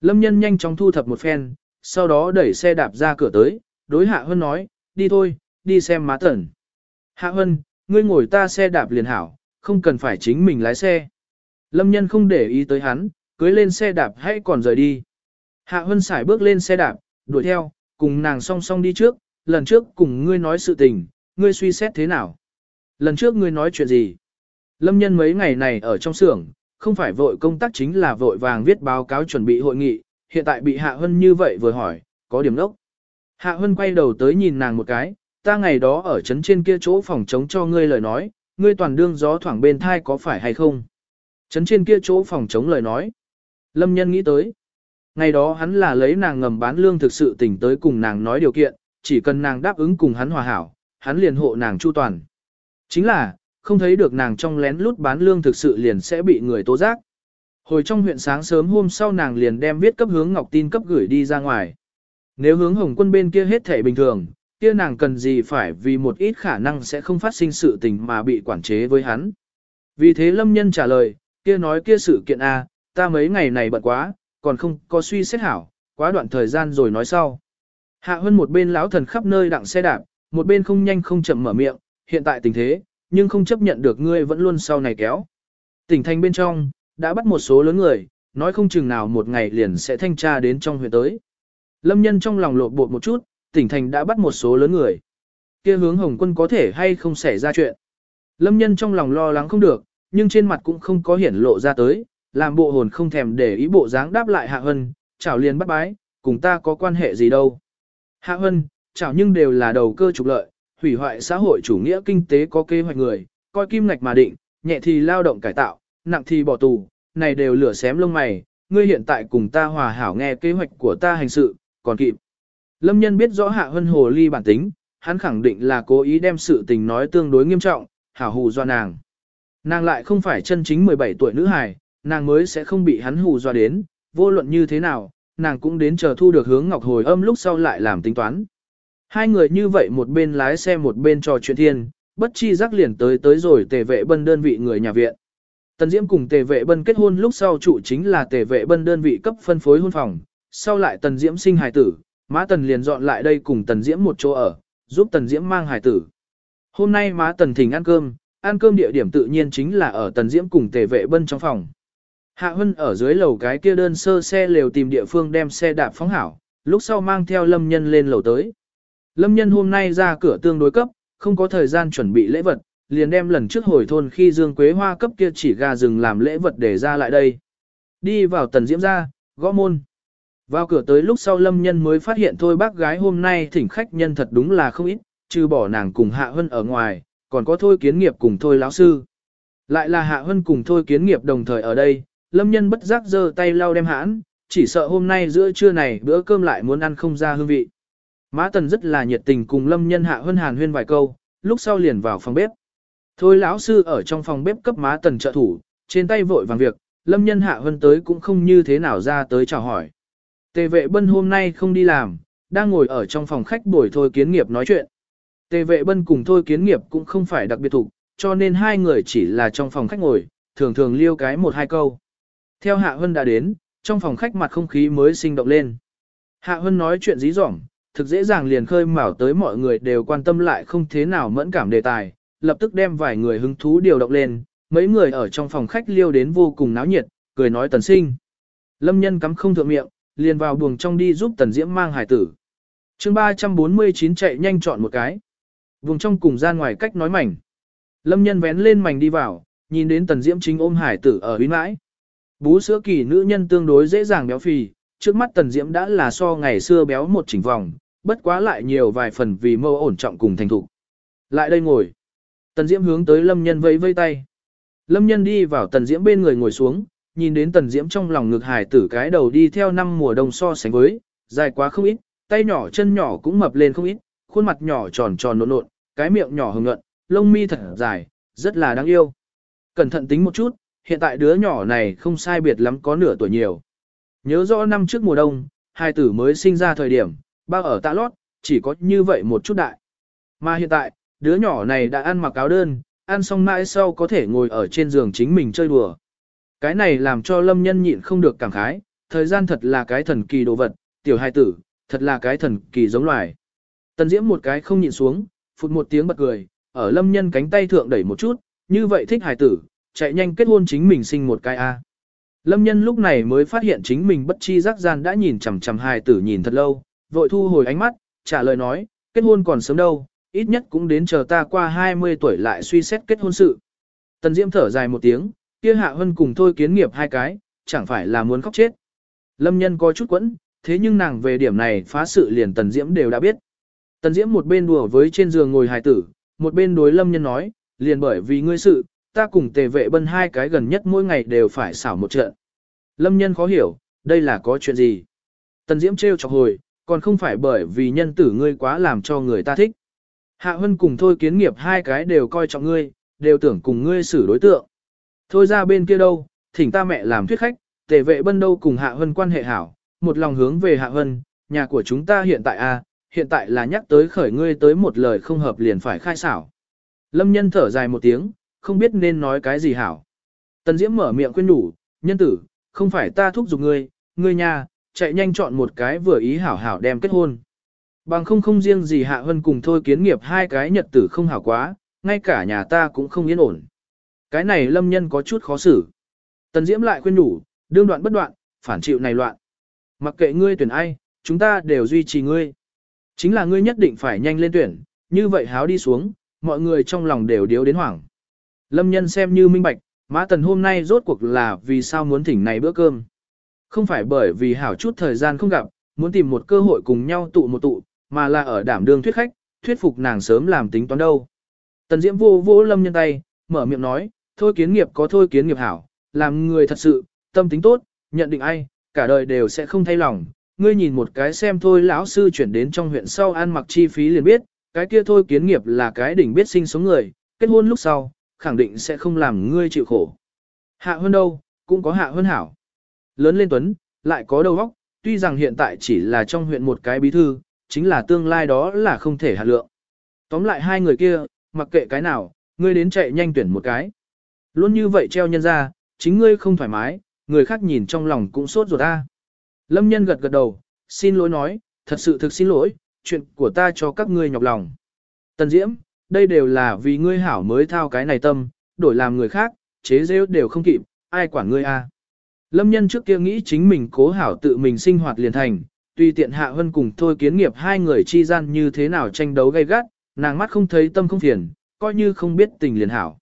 Lâm nhân nhanh chóng thu thập một phen, sau đó đẩy xe đạp ra cửa tới, đối Hạ Hân nói, đi thôi, đi xem má tẩn. Hạ Hân, ngươi ngồi ta xe đạp liền hảo, không cần phải chính mình lái xe. Lâm nhân không để ý tới hắn, cưới lên xe đạp hãy còn rời đi. Hạ Hân xài bước lên xe đạp, đuổi theo, cùng nàng song song đi trước, lần trước cùng ngươi nói sự tình, ngươi suy xét thế nào? Lần trước ngươi nói chuyện gì? Lâm nhân mấy ngày này ở trong xưởng, không phải vội công tác chính là vội vàng viết báo cáo chuẩn bị hội nghị, hiện tại bị Hạ Hân như vậy vừa hỏi, có điểm đốc. Hạ Hân quay đầu tới nhìn nàng một cái, ta ngày đó ở trấn trên kia chỗ phòng chống cho ngươi lời nói, ngươi toàn đương gió thoảng bên thai có phải hay không? Trấn trên kia chỗ phòng chống lời nói. Lâm nhân nghĩ tới. Ngày đó hắn là lấy nàng ngầm bán lương thực sự tỉnh tới cùng nàng nói điều kiện, chỉ cần nàng đáp ứng cùng hắn hòa hảo, hắn liền hộ nàng chu toàn. Chính là, không thấy được nàng trong lén lút bán lương thực sự liền sẽ bị người tố giác. Hồi trong huyện sáng sớm hôm sau nàng liền đem viết cấp hướng ngọc tin cấp gửi đi ra ngoài. Nếu hướng hồng quân bên kia hết thể bình thường, kia nàng cần gì phải vì một ít khả năng sẽ không phát sinh sự tình mà bị quản chế với hắn. Vì thế lâm nhân trả lời, kia nói kia sự kiện A, ta mấy ngày này bận quá, còn không có suy xét hảo, quá đoạn thời gian rồi nói sau. Hạ hơn một bên lão thần khắp nơi đặng xe đạp, một bên không nhanh không chậm mở miệng, hiện tại tình thế, nhưng không chấp nhận được ngươi vẫn luôn sau này kéo. Tỉnh thành bên trong, đã bắt một số lớn người, nói không chừng nào một ngày liền sẽ thanh tra đến trong huyện tới. Lâm nhân trong lòng lột bột một chút, tỉnh thành đã bắt một số lớn người. kia hướng hồng quân có thể hay không xảy ra chuyện. Lâm nhân trong lòng lo lắng không được, nhưng trên mặt cũng không có hiển lộ ra tới, làm bộ hồn không thèm để ý bộ dáng đáp lại Hạ Hân, chào liền bắt bái, cùng ta có quan hệ gì đâu. Hạ Hân, chào nhưng đều là đầu cơ trục lợi, hủy hoại xã hội chủ nghĩa kinh tế có kế hoạch người, coi kim ngạch mà định, nhẹ thì lao động cải tạo, nặng thì bỏ tù, này đều lửa xém lông mày, ngươi hiện tại cùng ta hòa hảo nghe kế hoạch của ta hành sự, còn kịp. Lâm nhân biết rõ hạ hân hồ ly bản tính, hắn khẳng định là cố ý đem sự tình nói tương đối nghiêm trọng, hảo hù do nàng. Nàng lại không phải chân chính 17 tuổi nữ hài, nàng mới sẽ không bị hắn hù do đến, vô luận như thế nào, nàng cũng đến chờ thu được hướng ngọc hồi âm lúc sau lại làm tính toán. Hai người như vậy một bên lái xe một bên trò chuyện thiên, bất chi giác liền tới tới rồi tề vệ bân đơn vị người nhà viện. Tần Diễm cùng tề vệ bân kết hôn lúc sau trụ chính là tề vệ bân đơn vị cấp phân phối hôn phòng, sau lại Tần Diễm sinh hài tử, má Tần liền dọn lại đây cùng Tần Diễm một chỗ ở, giúp Tần Diễm mang hài tử. Hôm nay má Tần thỉnh ăn cơm, ăn cơm địa điểm tự nhiên chính là ở Tần Diễm cùng tề vệ bân trong phòng. Hạ Hân ở dưới lầu cái kia đơn sơ xe lều tìm địa phương đem xe đạp phóng hảo, lúc sau mang theo lâm nhân lên lầu tới. Lâm nhân hôm nay ra cửa tương đối cấp, không có thời gian chuẩn bị lễ vật, liền đem lần trước hồi thôn khi Dương Quế Hoa cấp kia chỉ gà rừng làm lễ vật để ra lại đây. Đi vào tần diễm ra, gõ môn. Vào cửa tới lúc sau lâm nhân mới phát hiện thôi bác gái hôm nay thỉnh khách nhân thật đúng là không ít, trừ bỏ nàng cùng Hạ Hân ở ngoài, còn có thôi kiến nghiệp cùng thôi lão sư. Lại là Hạ Hân cùng thôi kiến nghiệp đồng thời ở đây, lâm nhân bất giác giơ tay lau đem hãn, chỉ sợ hôm nay giữa trưa này bữa cơm lại muốn ăn không ra hương vị. Mã Tần rất là nhiệt tình cùng Lâm Nhân Hạ Hân Hàn huyên vài câu, lúc sau liền vào phòng bếp. Thôi lão sư ở trong phòng bếp cấp Mã Tần trợ thủ, trên tay vội vàng việc, Lâm Nhân Hạ Hân tới cũng không như thế nào ra tới chào hỏi. Tề vệ bân hôm nay không đi làm, đang ngồi ở trong phòng khách bồi Thôi Kiến Nghiệp nói chuyện. Tề vệ bân cùng Thôi Kiến Nghiệp cũng không phải đặc biệt thủ, cho nên hai người chỉ là trong phòng khách ngồi, thường thường liêu cái một hai câu. Theo Hạ Hân đã đến, trong phòng khách mặt không khí mới sinh động lên. Hạ Hân nói chuyện dí dỏm, thực dễ dàng liền khơi mào tới mọi người đều quan tâm lại không thế nào mẫn cảm đề tài, lập tức đem vài người hứng thú điều động lên, mấy người ở trong phòng khách liêu đến vô cùng náo nhiệt, cười nói tần sinh. Lâm nhân cắm không thượng miệng, liền vào buồng trong đi giúp tần diễm mang hải tử. chương 349 chạy nhanh chọn một cái. Vùng trong cùng ra ngoài cách nói mảnh. Lâm nhân vén lên mảnh đi vào, nhìn đến tần diễm chính ôm hải tử ở huyến mãi. Bú sữa kỳ nữ nhân tương đối dễ dàng béo phì, trước mắt tần diễm đã là so ngày xưa béo một chỉnh vòng, bất quá lại nhiều vài phần vì mâu ổn trọng cùng thành thục. Lại đây ngồi. Tần diễm hướng tới lâm nhân vẫy vây tay. Lâm nhân đi vào tần diễm bên người ngồi xuống, nhìn đến tần diễm trong lòng ngực hải tử cái đầu đi theo năm mùa đông so sánh với, dài quá không ít, tay nhỏ chân nhỏ cũng mập lên không ít, khuôn mặt nhỏ tròn tròn nộn nộn, cái miệng nhỏ hồng nhuận, lông mi thật dài, rất là đáng yêu. Cẩn thận tính một chút, hiện tại đứa nhỏ này không sai biệt lắm có nửa tuổi nhiều. Nhớ rõ năm trước mùa đông, hai tử mới sinh ra thời điểm, bao ở tạ lót, chỉ có như vậy một chút đại. Mà hiện tại, đứa nhỏ này đã ăn mặc áo đơn, ăn xong mãi sau có thể ngồi ở trên giường chính mình chơi đùa. Cái này làm cho lâm nhân nhịn không được cảm khái, thời gian thật là cái thần kỳ đồ vật, tiểu hai tử, thật là cái thần kỳ giống loài. Tần diễm một cái không nhịn xuống, phụt một tiếng bật cười, ở lâm nhân cánh tay thượng đẩy một chút, như vậy thích hài tử, chạy nhanh kết hôn chính mình sinh một cái A. Lâm nhân lúc này mới phát hiện chính mình bất chi giác gian đã nhìn chằm chằm hài tử nhìn thật lâu, vội thu hồi ánh mắt, trả lời nói, kết hôn còn sớm đâu, ít nhất cũng đến chờ ta qua 20 tuổi lại suy xét kết hôn sự. Tần Diễm thở dài một tiếng, kia hạ hân cùng thôi kiến nghiệp hai cái, chẳng phải là muốn khóc chết. Lâm nhân có chút quẫn, thế nhưng nàng về điểm này phá sự liền Tần Diễm đều đã biết. Tần Diễm một bên đùa với trên giường ngồi hài tử, một bên đối Lâm nhân nói, liền bởi vì ngươi sự, ta cùng tề vệ bân hai cái gần nhất mỗi ngày đều phải xảo một trận. Lâm nhân khó hiểu, đây là có chuyện gì? Tần Diễm trêu chọc hồi, còn không phải bởi vì nhân tử ngươi quá làm cho người ta thích. Hạ Hân cùng thôi kiến nghiệp hai cái đều coi trọng ngươi, đều tưởng cùng ngươi xử đối tượng. Thôi ra bên kia đâu, thỉnh ta mẹ làm thuyết khách, tề vệ bân đâu cùng Hạ Hân quan hệ hảo, một lòng hướng về Hạ Hân, nhà của chúng ta hiện tại a, hiện tại là nhắc tới khởi ngươi tới một lời không hợp liền phải khai xảo. Lâm nhân thở dài một tiếng, không biết nên nói cái gì hảo. Tần Diễm mở miệng khuyên nhủ, nhân tử, không phải ta thúc giục ngươi, ngươi nhà, chạy nhanh chọn một cái vừa ý hảo hảo đem kết hôn. Bằng không không riêng gì Hạ Hân cùng thôi kiến nghiệp hai cái nhật tử không hảo quá, ngay cả nhà ta cũng không yên ổn. Cái này lâm nhân có chút khó xử. Tần Diễm lại khuyên nhủ, đương đoạn bất đoạn, phản chịu này loạn. Mặc kệ ngươi tuyển ai, chúng ta đều duy trì ngươi. Chính là ngươi nhất định phải nhanh lên tuyển, như vậy háo đi xuống, mọi người trong lòng đều điếu đến hoảng. Lâm nhân xem như minh bạch, Mã Tần hôm nay rốt cuộc là vì sao muốn thỉnh này bữa cơm. Không phải bởi vì hảo chút thời gian không gặp, muốn tìm một cơ hội cùng nhau tụ một tụ, mà là ở đảm đương thuyết khách, thuyết phục nàng sớm làm tính toán đâu. Tần Diễm vô vô lâm nhân tay, mở miệng nói, thôi kiến nghiệp có thôi kiến nghiệp hảo, làm người thật sự, tâm tính tốt, nhận định ai, cả đời đều sẽ không thay lòng. Ngươi nhìn một cái xem thôi lão sư chuyển đến trong huyện sau ăn mặc chi phí liền biết, cái kia thôi kiến nghiệp là cái đỉnh biết sinh sống người, kết hôn lúc sau, khẳng định sẽ không làm ngươi chịu khổ. Hạ hơn đâu, cũng có hạ hơn hảo. Lớn lên tuấn, lại có đầu óc, tuy rằng hiện tại chỉ là trong huyện một cái bí thư, chính là tương lai đó là không thể hạt lượng. Tóm lại hai người kia, mặc kệ cái nào, ngươi đến chạy nhanh tuyển một cái. Luôn như vậy treo nhân ra, chính ngươi không thoải mái, người khác nhìn trong lòng cũng sốt ruột ta. Lâm nhân gật gật đầu, xin lỗi nói, thật sự thực xin lỗi, chuyện của ta cho các ngươi nhọc lòng. Tần Diễm, đây đều là vì ngươi hảo mới thao cái này tâm, đổi làm người khác, chế rêu đều không kịp, ai quản ngươi a? Lâm nhân trước kia nghĩ chính mình cố hảo tự mình sinh hoạt liền thành, tuy tiện hạ hân cùng thôi kiến nghiệp hai người chi gian như thế nào tranh đấu gay gắt, nàng mắt không thấy tâm không phiền, coi như không biết tình liền hảo.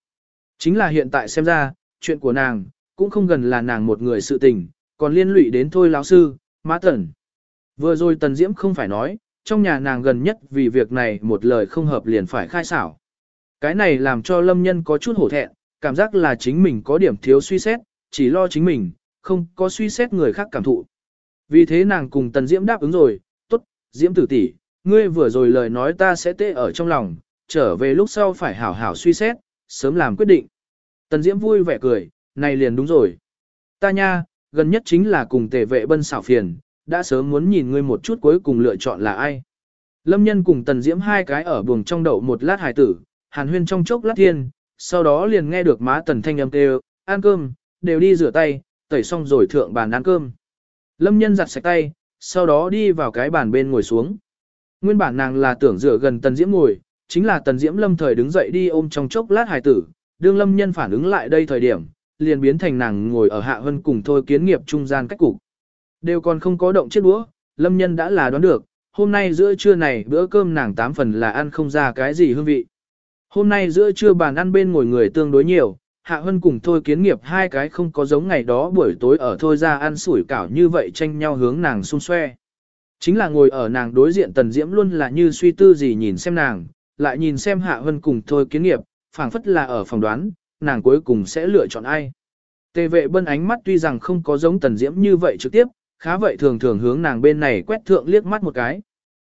Chính là hiện tại xem ra, chuyện của nàng, cũng không gần là nàng một người sự tình, còn liên lụy đến thôi lão sư, mã tần. Vừa rồi tần diễm không phải nói, trong nhà nàng gần nhất vì việc này một lời không hợp liền phải khai xảo. Cái này làm cho lâm nhân có chút hổ thẹn, cảm giác là chính mình có điểm thiếu suy xét, chỉ lo chính mình, không có suy xét người khác cảm thụ. Vì thế nàng cùng tần diễm đáp ứng rồi, tốt, diễm tử tỷ, ngươi vừa rồi lời nói ta sẽ tê ở trong lòng, trở về lúc sau phải hảo hảo suy xét, sớm làm quyết định. Tần diễm vui vẻ cười, này liền đúng rồi. Ta nha, gần nhất chính là cùng tề vệ bân xảo phiền, đã sớm muốn nhìn ngươi một chút cuối cùng lựa chọn là ai. Lâm nhân cùng tần diễm hai cái ở buồng trong đậu một lát hài tử, hàn huyên trong chốc lát thiên, sau đó liền nghe được má tần thanh âm kêu, ăn cơm, đều đi rửa tay, tẩy xong rồi thượng bàn ăn cơm. Lâm nhân giặt sạch tay, sau đó đi vào cái bàn bên ngồi xuống. Nguyên bản nàng là tưởng rửa gần tần diễm ngồi, chính là tần diễm lâm thời đứng dậy đi ôm trong chốc lát hài tử, đương lâm nhân phản ứng lại đây thời điểm, liền biến thành nàng ngồi ở hạ hân cùng thôi kiến nghiệp trung gian cách cục. Đều còn không có động chiếc đũa, lâm nhân đã là đoán được, hôm nay giữa trưa này bữa cơm nàng tám phần là ăn không ra cái gì hương vị. Hôm nay giữa trưa bàn ăn bên ngồi người tương đối nhiều, Hạ Hân cùng Thôi Kiến Nghiệp hai cái không có giống ngày đó buổi tối ở Thôi ra ăn sủi cảo như vậy tranh nhau hướng nàng xung xoe. Chính là ngồi ở nàng đối diện Tần Diễm luôn là như suy tư gì nhìn xem nàng, lại nhìn xem Hạ Hân cùng Thôi Kiến Nghiệp, phảng phất là ở phòng đoán, nàng cuối cùng sẽ lựa chọn ai. Tề vệ bân ánh mắt tuy rằng không có giống Tần Diễm như vậy trực tiếp, khá vậy thường thường hướng nàng bên này quét thượng liếc mắt một cái.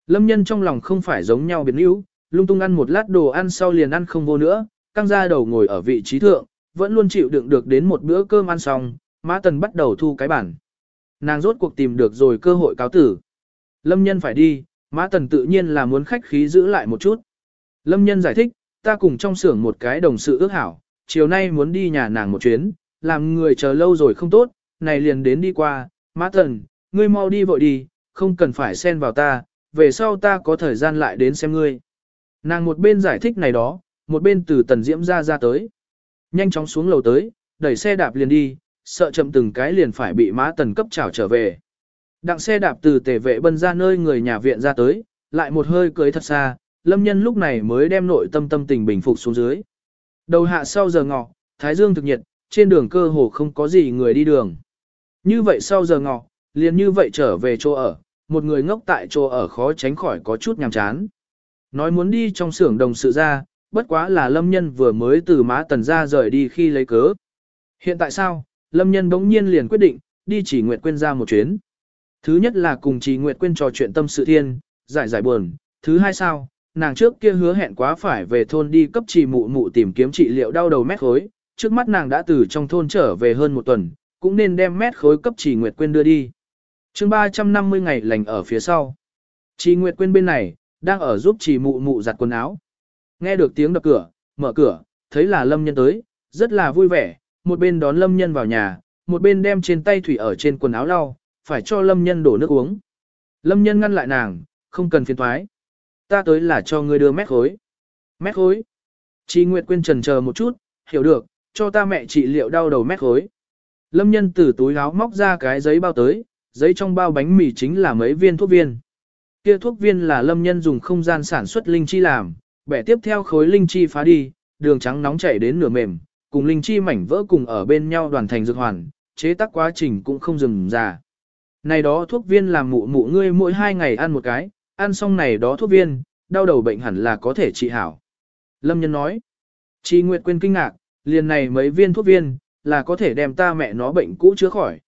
Lâm nhân trong lòng không phải giống nhau biến yếu, lung tung ăn một lát đồ ăn sau liền ăn không vô nữa, căng ra đầu ngồi ở vị trí thượng, vẫn luôn chịu đựng được đến một bữa cơm ăn xong, Mã Tần bắt đầu thu cái bản. Nàng rốt cuộc tìm được rồi cơ hội cáo tử. Lâm nhân phải đi, Mã Tần tự nhiên là muốn khách khí giữ lại một chút. Lâm nhân giải thích, ta cùng trong xưởng một cái đồng sự ước hảo, chiều nay muốn đi nhà nàng một chuyến, làm người chờ lâu rồi không tốt, này liền đến đi qua, Mã Tần, ngươi mau đi vội đi, không cần phải xen vào ta, về sau ta có thời gian lại đến xem ngươi. Nàng một bên giải thích này đó, một bên từ tần diễm ra ra tới. Nhanh chóng xuống lầu tới, đẩy xe đạp liền đi, sợ chậm từng cái liền phải bị mã tần cấp trảo trở về. Đặng xe đạp từ tề vệ bân ra nơi người nhà viện ra tới, lại một hơi cưới thật xa, lâm nhân lúc này mới đem nội tâm tâm tình bình phục xuống dưới. Đầu hạ sau giờ ngọ, thái dương thực nhiệt, trên đường cơ hồ không có gì người đi đường. Như vậy sau giờ ngọ, liền như vậy trở về chỗ ở, một người ngốc tại chỗ ở khó tránh khỏi có chút nhàm chán. Nói muốn đi trong xưởng đồng sự ra, bất quá là lâm nhân vừa mới từ má tần ra rời đi khi lấy cớ. Hiện tại sao, lâm nhân bỗng nhiên liền quyết định, đi chỉ nguyệt quên ra một chuyến. Thứ nhất là cùng chỉ nguyệt quên trò chuyện tâm sự thiên, giải giải buồn. Thứ hai sao, nàng trước kia hứa hẹn quá phải về thôn đi cấp trì mụ mụ tìm kiếm trị liệu đau đầu mét khối. Trước mắt nàng đã từ trong thôn trở về hơn một tuần, cũng nên đem mét khối cấp trì nguyệt quên đưa đi. chương 350 ngày lành ở phía sau. Trì nguyệt quên bên này, đang ở giúp trì mụ mụ giặt quần áo. Nghe được tiếng đập cửa, mở cửa, thấy là lâm nhân tới, rất là vui vẻ, một bên đón lâm nhân vào nhà, một bên đem trên tay thủy ở trên quần áo lau, phải cho lâm nhân đổ nước uống. Lâm nhân ngăn lại nàng, không cần phiền thoái. Ta tới là cho ngươi đưa mét khối. Mét khối. Chị Nguyệt Quyên trần chờ một chút, hiểu được, cho ta mẹ trị liệu đau đầu mét khối. Lâm nhân từ túi áo móc ra cái giấy bao tới, giấy trong bao bánh mì chính là mấy viên thuốc viên. Kia thuốc viên là lâm nhân dùng không gian sản xuất linh chi làm, bẻ tiếp theo khối linh chi phá đi, đường trắng nóng chảy đến nửa mềm, cùng linh chi mảnh vỡ cùng ở bên nhau đoàn thành dược hoàn, chế tác quá trình cũng không dừng già. Này đó thuốc viên làm mụ mụ ngươi mỗi hai ngày ăn một cái, ăn xong này đó thuốc viên, đau đầu bệnh hẳn là có thể trị hảo. Lâm nhân nói, Chi Nguyệt quên kinh ngạc, liền này mấy viên thuốc viên, là có thể đem ta mẹ nó bệnh cũ chữa khỏi.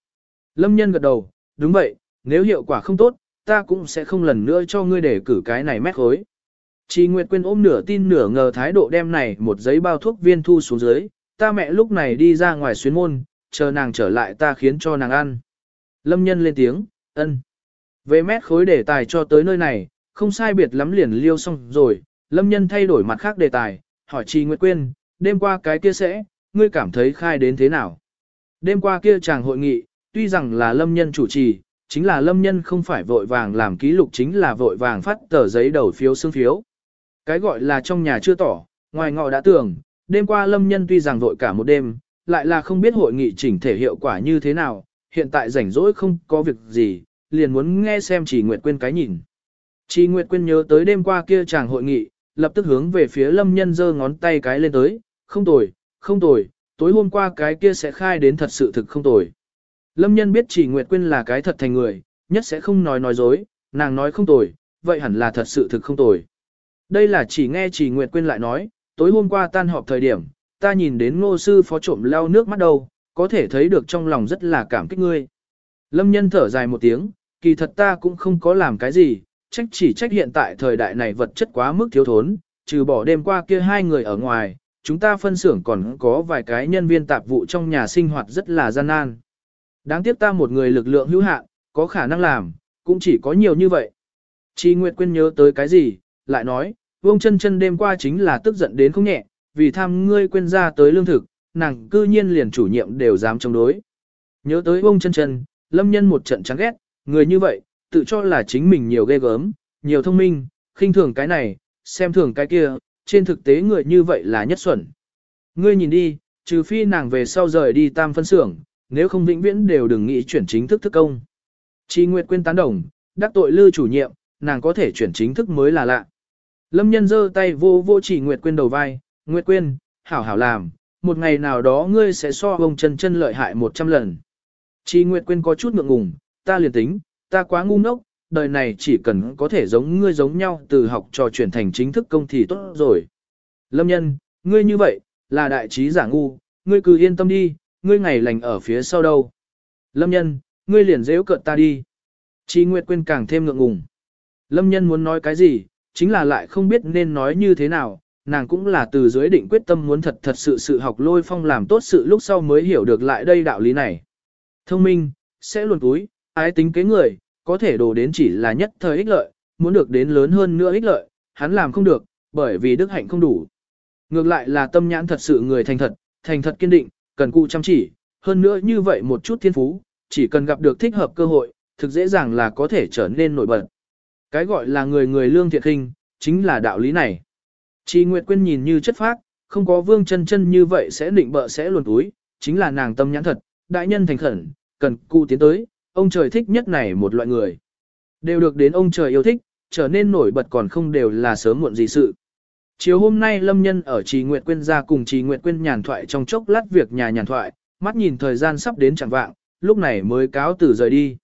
Lâm nhân gật đầu, đúng vậy, nếu hiệu quả không tốt, ta cũng sẽ không lần nữa cho ngươi để cử cái này mét khối. Chi Nguyệt Quyên ôm nửa tin nửa ngờ thái độ đem này một giấy bao thuốc viên thu xuống dưới, ta mẹ lúc này đi ra ngoài xuyến môn, chờ nàng trở lại ta khiến cho nàng ăn. Lâm nhân lên tiếng, ân. Về mét khối đề tài cho tới nơi này, không sai biệt lắm liền liêu xong rồi, Lâm nhân thay đổi mặt khác đề tài, hỏi Chi Nguyệt Quyên, đêm qua cái kia sẽ, ngươi cảm thấy khai đến thế nào? Đêm qua kia chàng hội nghị, tuy rằng là Lâm nhân chủ trì, chính là Lâm nhân không phải vội vàng làm ký lục chính là vội vàng phát tờ giấy đầu phiếu xương phiếu. Cái gọi là trong nhà chưa tỏ, ngoài ngọ đã tưởng, đêm qua lâm nhân tuy rằng vội cả một đêm, lại là không biết hội nghị chỉnh thể hiệu quả như thế nào, hiện tại rảnh rỗi không có việc gì, liền muốn nghe xem chỉ Nguyệt Quyên cái nhìn. Chỉ Nguyệt Quyên nhớ tới đêm qua kia chàng hội nghị, lập tức hướng về phía lâm nhân giơ ngón tay cái lên tới, không tồi, không tồi, tối hôm qua cái kia sẽ khai đến thật sự thực không tồi. Lâm nhân biết chỉ Nguyệt Quyên là cái thật thành người, nhất sẽ không nói nói dối, nàng nói không tồi, vậy hẳn là thật sự thực không tồi. Đây là chỉ nghe chỉ Nguyệt Quyên lại nói, tối hôm qua tan họp thời điểm, ta nhìn đến ngô sư phó trộm lau nước mắt đâu, có thể thấy được trong lòng rất là cảm kích ngươi. Lâm nhân thở dài một tiếng, kỳ thật ta cũng không có làm cái gì, trách chỉ trách hiện tại thời đại này vật chất quá mức thiếu thốn, trừ bỏ đêm qua kia hai người ở ngoài, chúng ta phân xưởng còn có vài cái nhân viên tạp vụ trong nhà sinh hoạt rất là gian nan. Đáng tiếc ta một người lực lượng hữu hạn, có khả năng làm, cũng chỉ có nhiều như vậy. Chi Nguyệt Quyên nhớ tới cái gì, lại nói, Vương chân chân đêm qua chính là tức giận đến không nhẹ, vì tham ngươi quên ra tới lương thực, nàng cư nhiên liền chủ nhiệm đều dám chống đối. Nhớ tới Vương chân chân, lâm nhân một trận chán ghét, người như vậy, tự cho là chính mình nhiều ghê gớm, nhiều thông minh, khinh thường cái này, xem thường cái kia, trên thực tế người như vậy là nhất xuẩn. Ngươi nhìn đi, trừ phi nàng về sau rời đi tam phân xưởng, nếu không vĩnh viễn đều đừng nghĩ chuyển chính thức thức công. Chi Nguyệt Quyên tán đồng, đắc tội lư chủ nhiệm, nàng có thể chuyển chính thức mới là lạ. Lâm nhân giơ tay vô vô chỉ Nguyệt Quyên đầu vai, Nguyệt Quyên, hảo hảo làm, một ngày nào đó ngươi sẽ so ông chân chân lợi hại một trăm lần. Chi Nguyệt Quyên có chút ngượng ngùng, ta liền tính, ta quá ngu ngốc, đời này chỉ cần có thể giống ngươi giống nhau từ học trò chuyển thành chính thức công thì tốt rồi. Lâm nhân, ngươi như vậy, là đại trí giả ngu, ngươi cứ yên tâm đi, ngươi ngày lành ở phía sau đâu. Lâm nhân, ngươi liền dễ cợt ta đi. Chi Nguyệt Quyên càng thêm ngượng ngùng. Lâm nhân muốn nói cái gì, chính là lại không biết nên nói như thế nào, nàng cũng là từ dưới định quyết tâm muốn thật thật sự sự học lôi phong làm tốt sự lúc sau mới hiểu được lại đây đạo lý này. Thông minh, sẽ luôn túi, ái tính kế người, có thể đổ đến chỉ là nhất thời ích lợi, muốn được đến lớn hơn nữa ích lợi, hắn làm không được, bởi vì đức hạnh không đủ. Ngược lại là tâm nhãn thật sự người thành thật, thành thật kiên định, cần cụ chăm chỉ, hơn nữa như vậy một chút thiên phú, chỉ cần gặp được thích hợp cơ hội, thực dễ dàng là có thể trở nên nổi bật. Cái gọi là người người lương thiện khinh, chính là đạo lý này. Chị Nguyệt Quyên nhìn như chất phác, không có vương chân chân như vậy sẽ định bợ sẽ luồn túi, chính là nàng tâm nhãn thật, đại nhân thành khẩn, cần cụ tiến tới, ông trời thích nhất này một loại người. Đều được đến ông trời yêu thích, trở nên nổi bật còn không đều là sớm muộn gì sự. Chiều hôm nay Lâm Nhân ở Trì Nguyệt Quyên ra cùng Trì Nguyệt Quyên nhàn thoại trong chốc lát việc nhà nhàn thoại, mắt nhìn thời gian sắp đến chẳng vạng, lúc này mới cáo từ rời đi.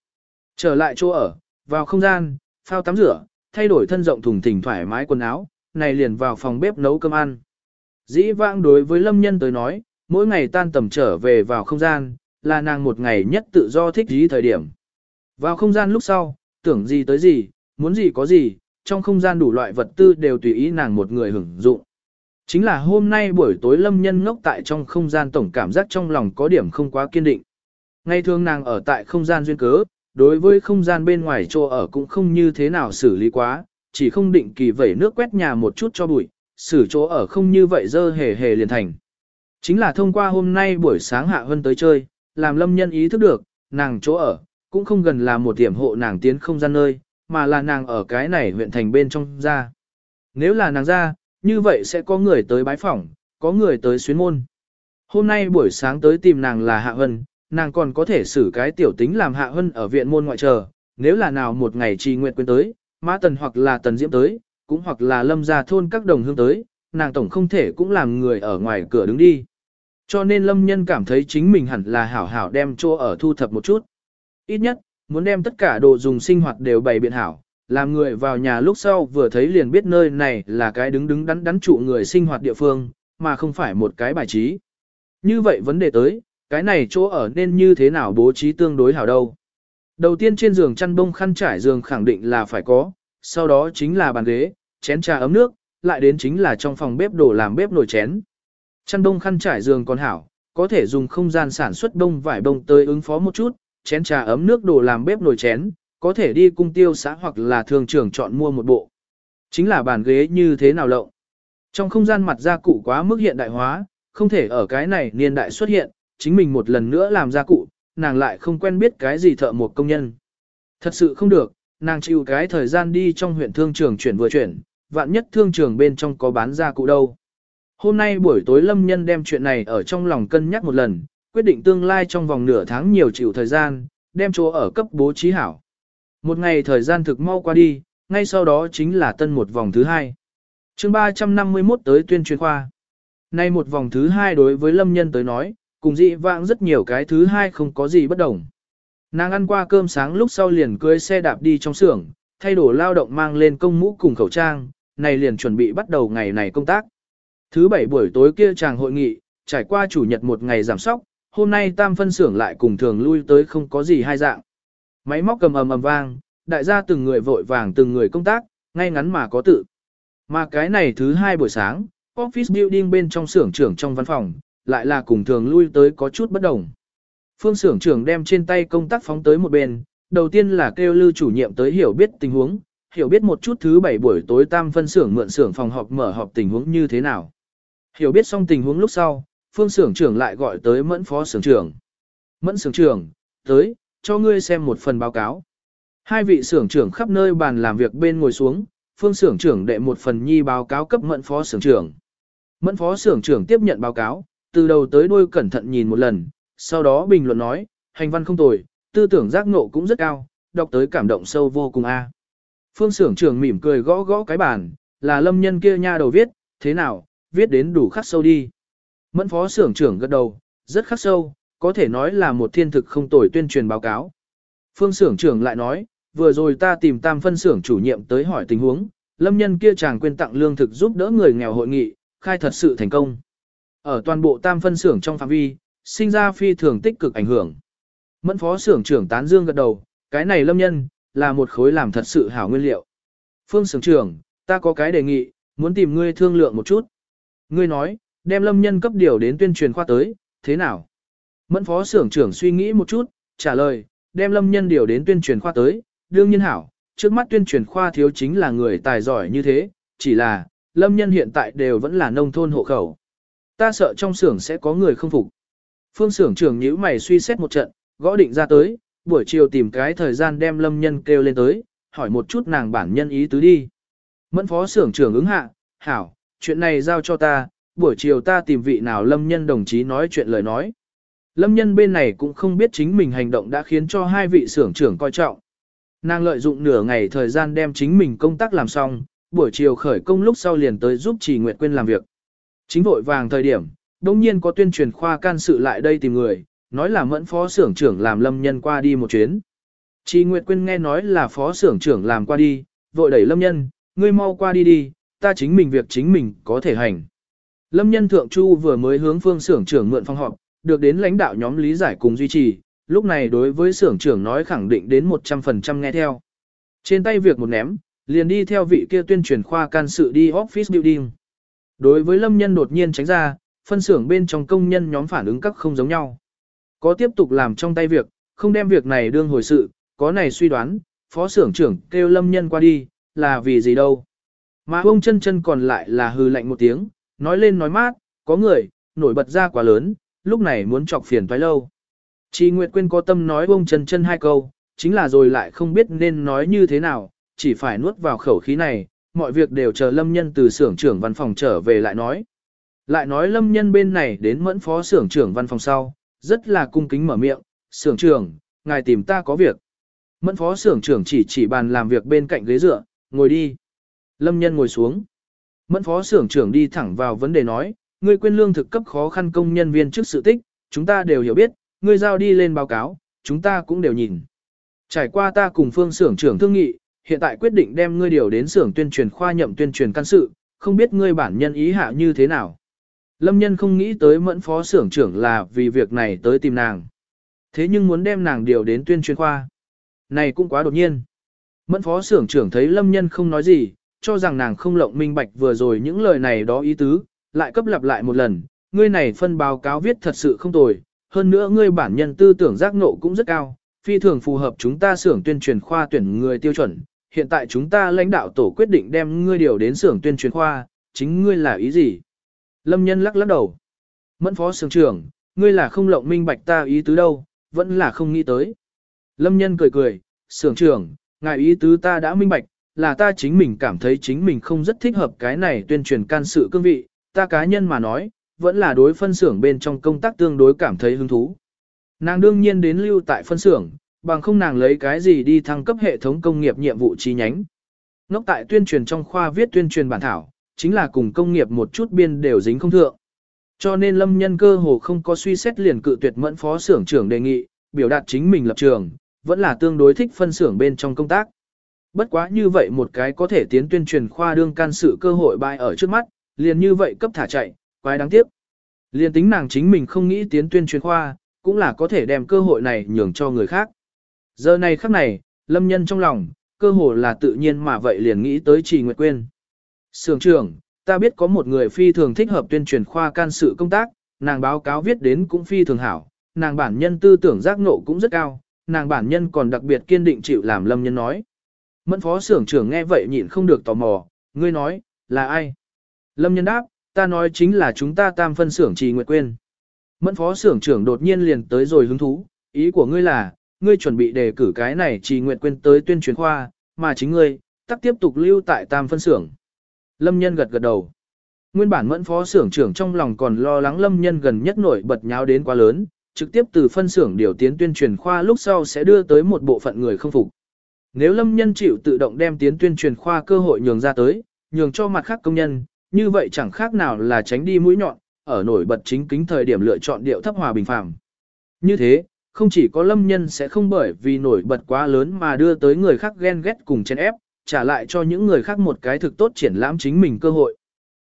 Trở lại chỗ ở, vào không gian, phao tắm rửa, thay đổi thân rộng thùng thình thoải mái quần áo, này liền vào phòng bếp nấu cơm ăn. Dĩ vãng đối với Lâm Nhân tới nói, mỗi ngày tan tầm trở về vào không gian, là nàng một ngày nhất tự do thích dí thời điểm. Vào không gian lúc sau, tưởng gì tới gì, muốn gì có gì, trong không gian đủ loại vật tư đều tùy ý nàng một người hưởng dụng. Chính là hôm nay buổi tối lâm nhân ngốc tại trong không gian tổng cảm giác trong lòng có điểm không quá kiên định. Ngay thường nàng ở tại không gian duyên cớ, đối với không gian bên ngoài chỗ ở cũng không như thế nào xử lý quá, chỉ không định kỳ vẩy nước quét nhà một chút cho bụi, xử chỗ ở không như vậy dơ hề hề liền thành. Chính là thông qua hôm nay buổi sáng hạ Hân tới chơi, làm lâm nhân ý thức được, nàng chỗ ở, cũng không gần là một điểm hộ nàng tiến không gian nơi, mà là nàng ở cái này huyện thành bên trong ra. Nếu là nàng ra, như vậy sẽ có người tới bái phỏng, có người tới xuyến môn. Hôm nay buổi sáng tới tìm nàng là Hạ Hân, nàng còn có thể xử cái tiểu tính làm Hạ Hân ở viện môn ngoại chờ, nếu là nào một ngày trì nguyện quên tới, Mã Tần hoặc là Tần Diễm tới, cũng hoặc là lâm gia thôn các đồng hương tới, nàng tổng không thể cũng làm người ở ngoài cửa đứng đi. Cho nên lâm nhân cảm thấy chính mình hẳn là hảo hảo đem chỗ ở thu thập một chút. Ít nhất, muốn đem tất cả đồ dùng sinh hoạt đều bày biện hảo, làm người vào nhà lúc sau vừa thấy liền biết nơi này là cái đứng đứng đắn đắn trụ người sinh hoạt địa phương, mà không phải một cái bài trí. Như vậy vấn đề tới, cái này chỗ ở nên như thế nào bố trí tương đối hảo đâu. Đầu tiên trên giường chăn bông khăn trải giường khẳng định là phải có, sau đó chính là bàn ghế, chén trà ấm nước, lại đến chính là trong phòng bếp đồ làm bếp nồi chén. Chăn bông khăn trải giường còn hảo, có thể dùng không gian sản xuất bông vải bông tới ứng phó một chút, chén trà ấm nước đồ làm bếp nồi chén, có thể đi cung tiêu xã hoặc là thường trưởng chọn mua một bộ. Chính là bàn ghế như thế nào lộng. Trong không gian mặt gia cụ quá mức hiện đại hóa, không thể ở cái này niên đại xuất hiện, chính mình một lần nữa làm gia cụ, nàng lại không quen biết cái gì thợ một công nhân. Thật sự không được, nàng chịu cái thời gian đi trong huyện thương trường chuyển vừa chuyển, vạn nhất thương trường bên trong có bán gia cụ đâu. Hôm nay buổi tối Lâm Nhân đem chuyện này ở trong lòng cân nhắc một lần, quyết định tương lai trong vòng nửa tháng nhiều chịu thời gian, đem chỗ ở cấp bố trí hảo. Một ngày thời gian thực mau qua đi, ngay sau đó chính là tân một vòng thứ hai. chương 351 tới tuyên truyền khoa. Nay một vòng thứ hai đối với Lâm Nhân tới nói, cùng dị vãng rất nhiều cái thứ hai không có gì bất đồng. Nàng ăn qua cơm sáng lúc sau liền cưới xe đạp đi trong xưởng, thay đổi lao động mang lên công mũ cùng khẩu trang, này liền chuẩn bị bắt đầu ngày này công tác. Thứ bảy buổi tối kia chàng hội nghị, trải qua chủ nhật một ngày giảm sóc, hôm nay tam phân xưởng lại cùng thường lui tới không có gì hai dạng. Máy móc cầm ầm ầm vang, đại gia từng người vội vàng từng người công tác, ngay ngắn mà có tự. Mà cái này thứ hai buổi sáng, office building bên trong xưởng trưởng trong văn phòng, lại là cùng thường lui tới có chút bất đồng. Phương xưởng trưởng đem trên tay công tác phóng tới một bên, đầu tiên là kêu lưu chủ nhiệm tới hiểu biết tình huống, hiểu biết một chút thứ bảy buổi tối tam phân xưởng mượn xưởng phòng họp mở họp tình huống như thế nào. Hiểu biết xong tình huống lúc sau, phương xưởng trưởng lại gọi tới mẫn phó xưởng trưởng. Mẫn xưởng trưởng, tới, cho ngươi xem một phần báo cáo. Hai vị xưởng trưởng khắp nơi bàn làm việc bên ngồi xuống, phương xưởng trưởng đệ một phần nhi báo cáo cấp mẫn phó xưởng trưởng. Mẫn phó xưởng trưởng tiếp nhận báo cáo, từ đầu tới đuôi cẩn thận nhìn một lần, sau đó bình luận nói, hành văn không tồi, tư tưởng giác ngộ cũng rất cao, đọc tới cảm động sâu vô cùng a. À. Phương xưởng trưởng mỉm cười gõ gõ cái bàn, là lâm nhân kia nha đầu viết, thế nào, viết đến đủ khắc sâu đi. Mẫn phó xưởng trưởng gật đầu, rất khắc sâu, có thể nói là một thiên thực không tồi tuyên truyền báo cáo. Phương xưởng trưởng lại nói, vừa rồi ta tìm tam phân xưởng chủ nhiệm tới hỏi tình huống, lâm nhân kia chàng quên tặng lương thực giúp đỡ người nghèo hội nghị, khai thật sự thành công. Ở toàn bộ tam phân Xưởng trong phạm vi, sinh ra phi thường tích cực ảnh hưởng. Mẫn phó Xưởng trưởng tán dương gật đầu, cái này lâm nhân, là một khối làm thật sự hảo nguyên liệu. Phương Xưởng trưởng, ta có cái đề nghị, muốn tìm ngươi thương lượng một chút. Ngươi nói, đem lâm nhân cấp điều đến tuyên truyền khoa tới, thế nào? Mẫn phó Xưởng trưởng suy nghĩ một chút, trả lời, đem lâm nhân điều đến tuyên truyền khoa tới, đương nhiên hảo, trước mắt tuyên truyền khoa thiếu chính là người tài giỏi như thế, chỉ là, lâm nhân hiện tại đều vẫn là nông thôn hộ khẩu. Ta sợ trong xưởng sẽ có người không phục. Phương xưởng trưởng nhíu mày suy xét một trận, gõ định ra tới, buổi chiều tìm cái thời gian đem lâm nhân kêu lên tới, hỏi một chút nàng bản nhân ý tứ đi. Mẫn phó xưởng trưởng ứng hạ, hảo, chuyện này giao cho ta, buổi chiều ta tìm vị nào lâm nhân đồng chí nói chuyện lời nói. Lâm nhân bên này cũng không biết chính mình hành động đã khiến cho hai vị xưởng trưởng coi trọng. Nàng lợi dụng nửa ngày thời gian đem chính mình công tác làm xong, buổi chiều khởi công lúc sau liền tới giúp Trì Nguyệt Quyên làm việc. Chính vội vàng thời điểm, đông nhiên có tuyên truyền khoa can sự lại đây tìm người, nói là mẫn phó xưởng trưởng làm lâm nhân qua đi một chuyến. Chị Nguyệt Quyên nghe nói là phó xưởng trưởng làm qua đi, vội đẩy lâm nhân, ngươi mau qua đi đi, ta chính mình việc chính mình có thể hành. Lâm nhân thượng chu vừa mới hướng phương xưởng trưởng mượn phòng họp, được đến lãnh đạo nhóm lý giải cùng duy trì, lúc này đối với xưởng trưởng nói khẳng định đến 100% nghe theo. Trên tay việc một ném, liền đi theo vị kia tuyên truyền khoa can sự đi office building. Đối với lâm nhân đột nhiên tránh ra, phân xưởng bên trong công nhân nhóm phản ứng các không giống nhau. Có tiếp tục làm trong tay việc, không đem việc này đương hồi sự, có này suy đoán, phó xưởng trưởng kêu lâm nhân qua đi, là vì gì đâu. Mà ông chân chân còn lại là hư lạnh một tiếng, nói lên nói mát, có người, nổi bật ra quá lớn, lúc này muốn chọc phiền toái lâu. Chi Nguyệt Quyên có tâm nói ông chân chân hai câu, chính là rồi lại không biết nên nói như thế nào, chỉ phải nuốt vào khẩu khí này, mọi việc đều chờ lâm nhân từ xưởng trưởng văn phòng trở về lại nói. Lại nói lâm nhân bên này đến mẫn phó xưởng trưởng văn phòng sau, rất là cung kính mở miệng, xưởng trưởng, ngài tìm ta có việc. Mẫn phó xưởng trưởng chỉ chỉ bàn làm việc bên cạnh ghế dựa, ngồi đi. Lâm nhân ngồi xuống. Mẫn phó xưởng trưởng đi thẳng vào vấn đề nói, ngươi quên lương thực cấp khó khăn công nhân viên trước sự tích, chúng ta đều hiểu biết, ngươi giao đi lên báo cáo, chúng ta cũng đều nhìn. Trải qua ta cùng phương xưởng trưởng thương nghị, hiện tại quyết định đem ngươi điều đến xưởng tuyên truyền khoa nhậm tuyên truyền căn sự, không biết ngươi bản nhân ý hạ như thế nào. Lâm nhân không nghĩ tới mẫn phó xưởng trưởng là vì việc này tới tìm nàng. Thế nhưng muốn đem nàng điều đến tuyên truyền khoa. Này cũng quá đột nhiên. Mẫn phó xưởng trưởng thấy lâm nhân không nói gì, cho rằng nàng không lộng minh bạch vừa rồi những lời này đó ý tứ, lại cấp lặp lại một lần, ngươi này phân báo cáo viết thật sự không tồi, hơn nữa ngươi bản nhân tư tưởng giác ngộ cũng rất cao, phi thường phù hợp chúng ta xưởng tuyên truyền khoa tuyển người tiêu chuẩn. Hiện tại chúng ta lãnh đạo tổ quyết định đem ngươi điều đến xưởng tuyên truyền khoa, chính ngươi là ý gì? Lâm nhân lắc lắc đầu. Mẫn phó xưởng trưởng, ngươi là không lộng minh bạch ta ý tứ đâu, vẫn là không nghĩ tới. Lâm nhân cười cười, xưởng trưởng, ngài ý tứ ta đã minh bạch, là ta chính mình cảm thấy chính mình không rất thích hợp cái này tuyên truyền can sự cương vị, ta cá nhân mà nói, vẫn là đối phân xưởng bên trong công tác tương đối cảm thấy hứng thú. Nàng đương nhiên đến lưu tại phân xưởng, bằng không nàng lấy cái gì đi thăng cấp hệ thống công nghiệp nhiệm vụ chi nhánh. Ngốc tại tuyên truyền trong khoa viết tuyên truyền bản thảo, chính là cùng công nghiệp một chút biên đều dính không thượng. Cho nên lâm nhân cơ hồ không có suy xét liền cự tuyệt mẫn phó xưởng trưởng đề nghị, biểu đạt chính mình lập trường, vẫn là tương đối thích phân xưởng bên trong công tác. Bất quá như vậy một cái có thể tiến tuyên truyền khoa đương can sự cơ hội bại ở trước mắt, liền như vậy cấp thả chạy, quái đáng tiếc. Liền tính nàng chính mình không nghĩ tiến tuyên truyền khoa, cũng là có thể đem cơ hội này nhường cho người khác. Giờ này khắc này, lâm nhân trong lòng, cơ hồ là tự nhiên mà vậy liền nghĩ tới Trì Nguyệt Quyên. Sưởng trưởng, ta biết có một người phi thường thích hợp tuyên truyền khoa can sự công tác, nàng báo cáo viết đến cũng phi thường hảo, nàng bản nhân tư tưởng giác ngộ cũng rất cao, nàng bản nhân còn đặc biệt kiên định chịu làm lâm nhân nói. Mẫn phó sưởng trưởng nghe vậy nhịn không được tò mò, ngươi nói, là ai? Lâm nhân đáp, ta nói chính là chúng ta tam phân xưởng trì nguyệt quên. Mẫn phó xưởng trưởng đột nhiên liền tới rồi hứng thú, ý của ngươi là, ngươi chuẩn bị đề cử cái này chỉ nguyện quên tới tuyên truyền khoa, mà chính ngươi, tắc tiếp tục lưu tại tam phân xưởng. Lâm nhân gật gật đầu. Nguyên bản mẫn phó xưởng trưởng trong lòng còn lo lắng lâm nhân gần nhất nổi bật nháo đến quá lớn, trực tiếp từ phân xưởng điều tiến tuyên truyền khoa lúc sau sẽ đưa tới một bộ phận người không phục. Nếu lâm nhân chịu tự động đem tiến tuyên truyền khoa cơ hội nhường ra tới, nhường cho mặt khác công nhân, như vậy chẳng khác nào là tránh đi mũi nhọn, ở nổi bật chính kính thời điểm lựa chọn điệu thấp hòa bình phàm. Như thế, không chỉ có lâm nhân sẽ không bởi vì nổi bật quá lớn mà đưa tới người khác ghen ghét cùng chen ép, trả lại cho những người khác một cái thực tốt triển lãm chính mình cơ hội.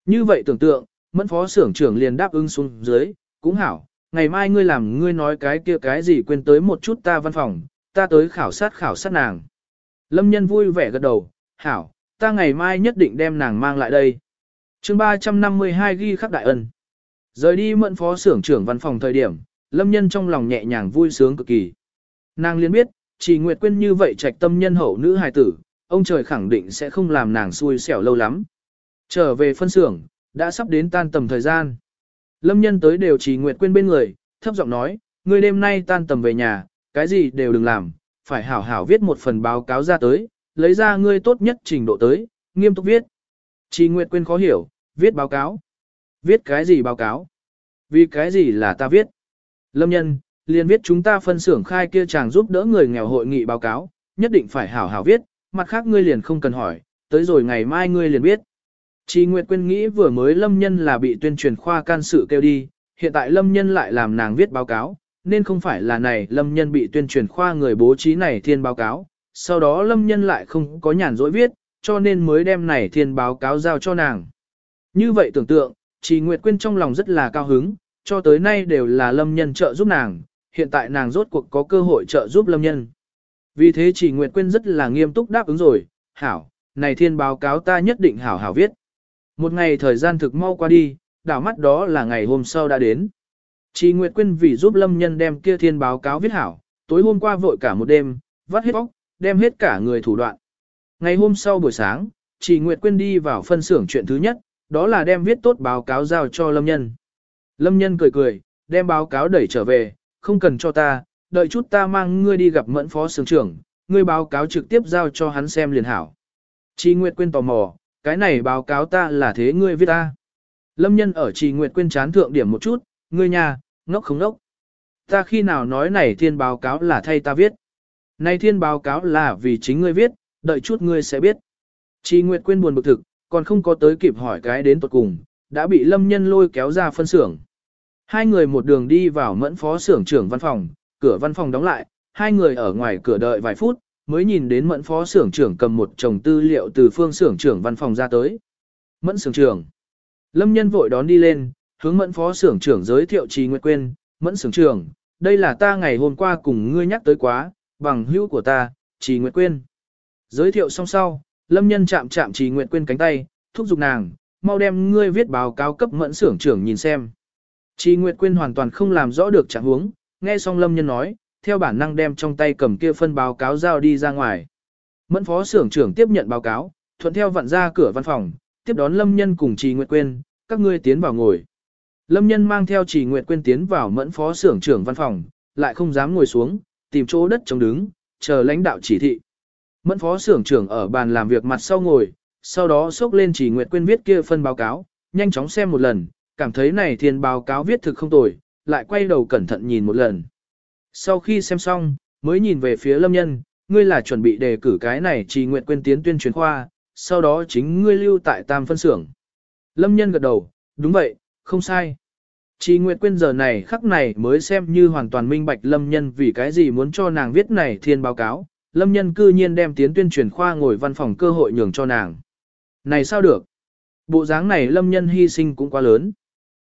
Như vậy tưởng tượng, mẫn phó xưởng trưởng liền đáp ứng xuống dưới, cũng hảo, ngày mai ngươi làm ngươi nói cái kia cái gì quên tới một chút ta văn phòng, ta tới khảo sát khảo sát nàng. Lâm nhân vui vẻ gật đầu, hảo, ta ngày mai nhất định đem nàng mang lại đây. chương 352 ghi khắc đại ân. Rời đi mẫn phó xưởng trưởng văn phòng thời điểm, lâm nhân trong lòng nhẹ nhàng vui sướng cực kỳ. Nàng liền biết, chỉ Nguyệt Quyên như vậy trạch tâm nhân hậu nữ hài tử, ông trời khẳng định sẽ không làm nàng xui xẻo lâu lắm. Trở về phân xưởng, đã sắp đến tan tầm thời gian. Lâm nhân tới đều chỉ Nguyệt Quyên bên người, thấp giọng nói, ngươi đêm nay tan tầm về nhà, cái gì đều đừng làm, phải hảo hảo viết một phần báo cáo ra tới, lấy ra ngươi tốt nhất trình độ tới, nghiêm túc viết. Chỉ Nguyệt Quyên khó hiểu, viết báo cáo. Viết cái gì báo cáo? Vì cái gì là ta viết? Lâm nhân, liền viết chúng ta phân xưởng khai kia chàng giúp đỡ người nghèo hội nghị báo cáo, nhất định phải hảo hảo viết, mặt khác ngươi liền không cần hỏi, tới rồi ngày mai ngươi liền biết. Chi Nguyệt Quyên nghĩ vừa mới Lâm Nhân là bị tuyên truyền khoa can sự kêu đi, hiện tại Lâm Nhân lại làm nàng viết báo cáo, nên không phải là này Lâm Nhân bị tuyên truyền khoa người bố trí này thiên báo cáo, sau đó Lâm Nhân lại không có nhàn rỗi viết, cho nên mới đem này thiên báo cáo giao cho nàng. Như vậy tưởng tượng, Chi Nguyệt Quyên trong lòng rất là cao hứng, cho tới nay đều là Lâm Nhân trợ giúp nàng, hiện tại nàng rốt cuộc có cơ hội trợ giúp Lâm Nhân. Vì thế Chỉ Nguyệt Quyên rất là nghiêm túc đáp ứng rồi, hảo, này thiên báo cáo ta nhất định hảo hảo viết. Một ngày thời gian thực mau qua đi, đảo mắt đó là ngày hôm sau đã đến. Chỉ Nguyệt Quyên vì giúp Lâm Nhân đem kia thiên báo cáo viết hảo, tối hôm qua vội cả một đêm, vắt hết bóc, đem hết cả người thủ đoạn. Ngày hôm sau buổi sáng, Chỉ Nguyệt Quyên đi vào phân xưởng chuyện thứ nhất, đó là đem viết tốt báo cáo giao cho Lâm Nhân. Lâm Nhân cười cười, đem báo cáo đẩy trở về, không cần cho ta, đợi chút ta mang ngươi đi gặp mẫn phó sướng trưởng, ngươi báo cáo trực tiếp giao cho hắn xem liền hảo. Chi Nguyệt Quyên tò mò, cái này báo cáo ta là thế ngươi viết ta. Lâm nhân ở Chi Nguyệt Quyên chán thượng điểm một chút, ngươi nhà, ngốc không ngốc. Ta khi nào nói này thiên báo cáo là thay ta viết. Này thiên báo cáo là vì chính ngươi viết, đợi chút ngươi sẽ biết. Chi Nguyệt Quyên buồn bực thực, còn không có tới kịp hỏi cái đến tuột cùng, đã bị lâm nhân lôi kéo ra phân xưởng. Hai người một đường đi vào mẫn phó xưởng trưởng văn phòng, cửa văn phòng đóng lại, hai người ở ngoài cửa đợi vài phút, mới nhìn đến mẫn phó xưởng trưởng cầm một chồng tư liệu từ phương xưởng trưởng văn phòng ra tới. Mẫn xưởng trưởng. Lâm nhân vội đón đi lên, hướng mẫn phó xưởng trưởng giới thiệu Trì Nguyệt Quyên, mẫn xưởng trưởng, đây là ta ngày hôm qua cùng ngươi nhắc tới quá, bằng hữu của ta, Trì Nguyệt Quyên. Giới thiệu xong sau, Lâm nhân chạm chạm Trì Nguyệt Quyên cánh tay, thúc giục nàng, mau đem ngươi viết báo cáo cấp mẫn xưởng trưởng nhìn xem. Chị Nguyệt Quyên hoàn toàn không làm rõ được trạng huống, nghe xong lâm nhân nói, theo bản năng đem trong tay cầm kia phân báo cáo giao đi ra ngoài. Mẫn phó xưởng trưởng tiếp nhận báo cáo, thuận theo vặn ra cửa văn phòng, tiếp đón lâm nhân cùng trì nguyệt Quyên. các ngươi tiến vào ngồi. Lâm nhân mang theo trì nguyệt Quyên tiến vào mẫn phó xưởng trưởng văn phòng, lại không dám ngồi xuống, tìm chỗ đất chống đứng, chờ lãnh đạo chỉ thị. Mẫn phó xưởng trưởng ở bàn làm việc mặt sau ngồi, sau đó xốc lên chỉ nguyệt quên viết kia phân báo cáo, nhanh chóng xem một lần, cảm thấy này thiên báo cáo viết thực không tồi, lại quay đầu cẩn thận nhìn một lần. Sau khi xem xong, mới nhìn về phía lâm nhân, ngươi là chuẩn bị đề cử cái này chỉ nguyện quên tiến tuyên truyền khoa, sau đó chính ngươi lưu tại tam phân xưởng. Lâm nhân gật đầu, đúng vậy, không sai. chỉ nguyện quên giờ này khắc này mới xem như hoàn toàn minh bạch lâm nhân vì cái gì muốn cho nàng viết này thiên báo cáo, lâm nhân cư nhiên đem tiến tuyên truyền khoa ngồi văn phòng cơ hội nhường cho nàng. Này sao được? Bộ dáng này lâm nhân hy sinh cũng quá lớn.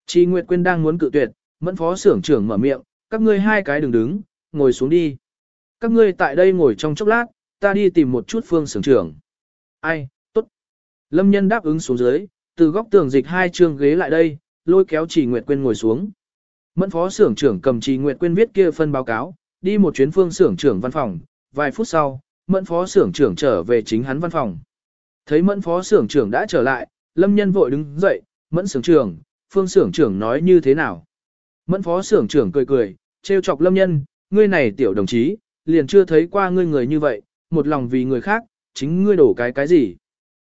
Trì Nguyệt Quyên đang muốn cự tuyệt, Mẫn phó xưởng trưởng mở miệng, các ngươi hai cái đừng đứng, ngồi xuống đi. Các ngươi tại đây ngồi trong chốc lát, ta đi tìm một chút phương xưởng trưởng. Ai, tốt. Lâm nhân đáp ứng xuống dưới, từ góc tường dịch hai chương ghế lại đây, lôi kéo chị Nguyệt Quyên ngồi xuống. Mẫn phó xưởng trưởng cầm chị Nguyệt Quyên viết kia phân báo cáo, đi một chuyến phương xưởng trưởng văn phòng, vài phút sau, mẫn phó xưởng trưởng trở về chính hắn văn phòng. Thấy mẫn phó xưởng trưởng đã trở lại, lâm nhân vội đứng dậy, mẫn xưởng trưởng, phương xưởng trưởng nói như thế nào. Mẫn phó xưởng trưởng cười cười, trêu chọc lâm nhân, ngươi này tiểu đồng chí, liền chưa thấy qua ngươi người như vậy, một lòng vì người khác, chính ngươi đổ cái cái gì.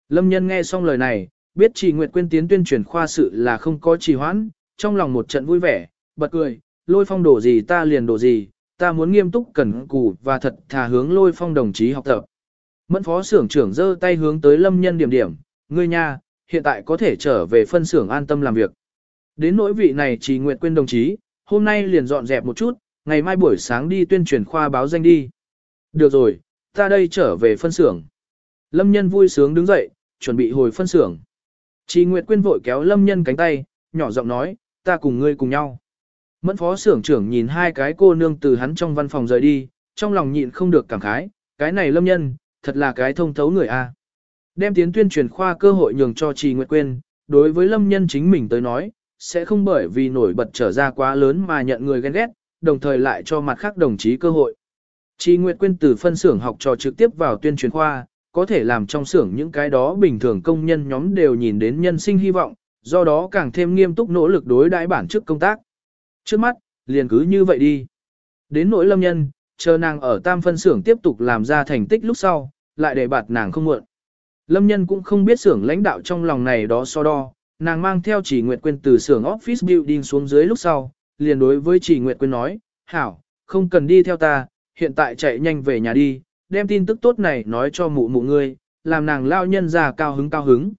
Lâm nhân nghe xong lời này, biết Trì Nguyệt quên tiến tuyên truyền khoa sự là không có trì hoãn, trong lòng một trận vui vẻ, bật cười, lôi phong đổ gì ta liền đổ gì, ta muốn nghiêm túc cẩn cù và thật thà hướng lôi phong đồng chí học tập. Mẫn phó xưởng trưởng giơ tay hướng tới lâm nhân điểm điểm, ngươi nha, hiện tại có thể trở về phân xưởng an tâm làm việc. Đến nỗi vị này Trì nguyện Quyên đồng chí, hôm nay liền dọn dẹp một chút, ngày mai buổi sáng đi tuyên truyền khoa báo danh đi. Được rồi, ta đây trở về phân xưởng. Lâm nhân vui sướng đứng dậy, chuẩn bị hồi phân xưởng. Chỉ nguyện Quyên vội kéo Lâm nhân cánh tay, nhỏ giọng nói, ta cùng ngươi cùng nhau. Mẫn phó xưởng trưởng nhìn hai cái cô nương từ hắn trong văn phòng rời đi, trong lòng nhịn không được cảm khái, cái này Lâm nhân, thật là cái thông thấu người a. Đem tiến tuyên truyền khoa cơ hội nhường cho Trì Nguyệt Quyên, đối với Lâm nhân chính mình tới nói, sẽ không bởi vì nổi bật trở ra quá lớn mà nhận người ghen ghét, đồng thời lại cho mặt khác đồng chí cơ hội. Chi Nguyệt Quyên từ phân xưởng học trò trực tiếp vào tuyên truyền khoa, có thể làm trong xưởng những cái đó bình thường công nhân nhóm đều nhìn đến nhân sinh hy vọng, do đó càng thêm nghiêm túc nỗ lực đối đãi bản chức công tác. Trước mắt, liền cứ như vậy đi. Đến nỗi lâm nhân, chờ nàng ở tam phân xưởng tiếp tục làm ra thành tích lúc sau, lại để bạt nàng không muộn. Lâm nhân cũng không biết xưởng lãnh đạo trong lòng này đó so đo, nàng mang theo chỉ Nguyệt Quyên từ xưởng office building xuống dưới lúc sau, liền đối với chỉ Nguyệt Quyên nói, hảo, không cần đi theo ta, hiện tại chạy nhanh về nhà đi, đem tin tức tốt này nói cho mụ mụ ngươi, làm nàng lao nhân già cao hứng cao hứng.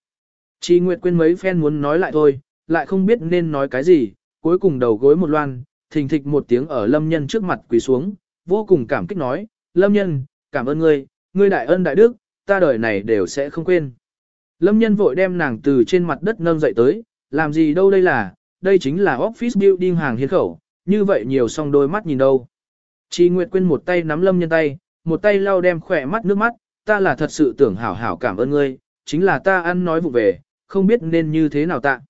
Chỉ Nguyệt Quyên mấy phen muốn nói lại thôi, lại không biết nên nói cái gì, cuối cùng đầu gối một loan, thình thịch một tiếng ở lâm nhân trước mặt quỳ xuống, vô cùng cảm kích nói, lâm nhân, cảm ơn ngươi, ngươi đại ân đại đức, ta đời này đều sẽ không quên. Lâm nhân vội đem nàng từ trên mặt đất nâng dậy tới, làm gì đâu đây là, đây chính là office building hàng hiến khẩu, như vậy nhiều song đôi mắt nhìn đâu. Chi Nguyệt Quyên một tay nắm lâm nhân tay, một tay lau đem khỏe mắt nước mắt, ta là thật sự tưởng hảo hảo cảm ơn ngươi, chính là ta ăn nói vụ về, không biết nên như thế nào tạ.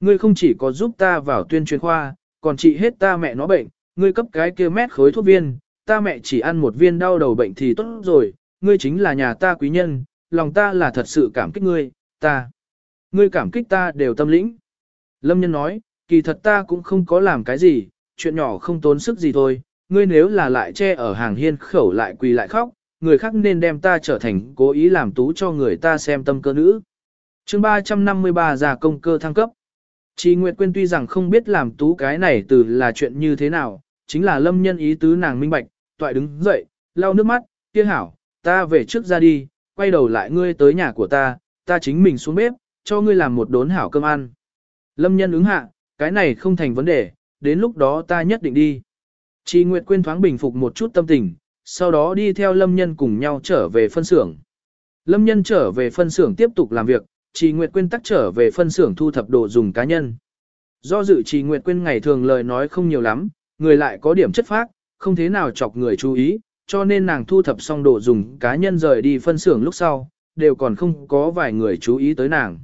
Ngươi không chỉ có giúp ta vào tuyên truyền khoa, còn trị hết ta mẹ nó bệnh, ngươi cấp cái kia mét khối thuốc viên, ta mẹ chỉ ăn một viên đau đầu bệnh thì tốt rồi, ngươi chính là nhà ta quý nhân, lòng ta là thật sự cảm kích ngươi, ta. Ngươi cảm kích ta đều tâm lĩnh. Lâm nhân nói, kỳ thật ta cũng không có làm cái gì, chuyện nhỏ không tốn sức gì thôi, ngươi nếu là lại che ở hàng hiên khẩu lại quỳ lại khóc, người khác nên đem ta trở thành cố ý làm tú cho người ta xem tâm cơ nữ. chương 353 giả công cơ thăng cấp. Chị Nguyệt Quyên tuy rằng không biết làm tú cái này từ là chuyện như thế nào, chính là lâm nhân ý tứ nàng minh bạch, toại đứng dậy, lau nước mắt, kia hảo, ta về trước ra đi, quay đầu lại ngươi tới nhà của ta, ta chính mình xuống bếp, cho ngươi làm một đốn hảo cơm ăn. Lâm nhân ứng hạ, cái này không thành vấn đề, đến lúc đó ta nhất định đi. Chị Nguyệt Quyên thoáng bình phục một chút tâm tình, sau đó đi theo Lâm Nhân cùng nhau trở về phân xưởng. Lâm Nhân trở về phân xưởng tiếp tục làm việc, chị Nguyệt Quyên tắc trở về phân xưởng thu thập đồ dùng cá nhân. Do dự chị Nguyệt Quyên ngày thường lời nói không nhiều lắm, người lại có điểm chất phác, không thế nào chọc người chú ý, cho nên nàng thu thập xong đồ dùng cá nhân rời đi phân xưởng lúc sau, đều còn không có vài người chú ý tới nàng.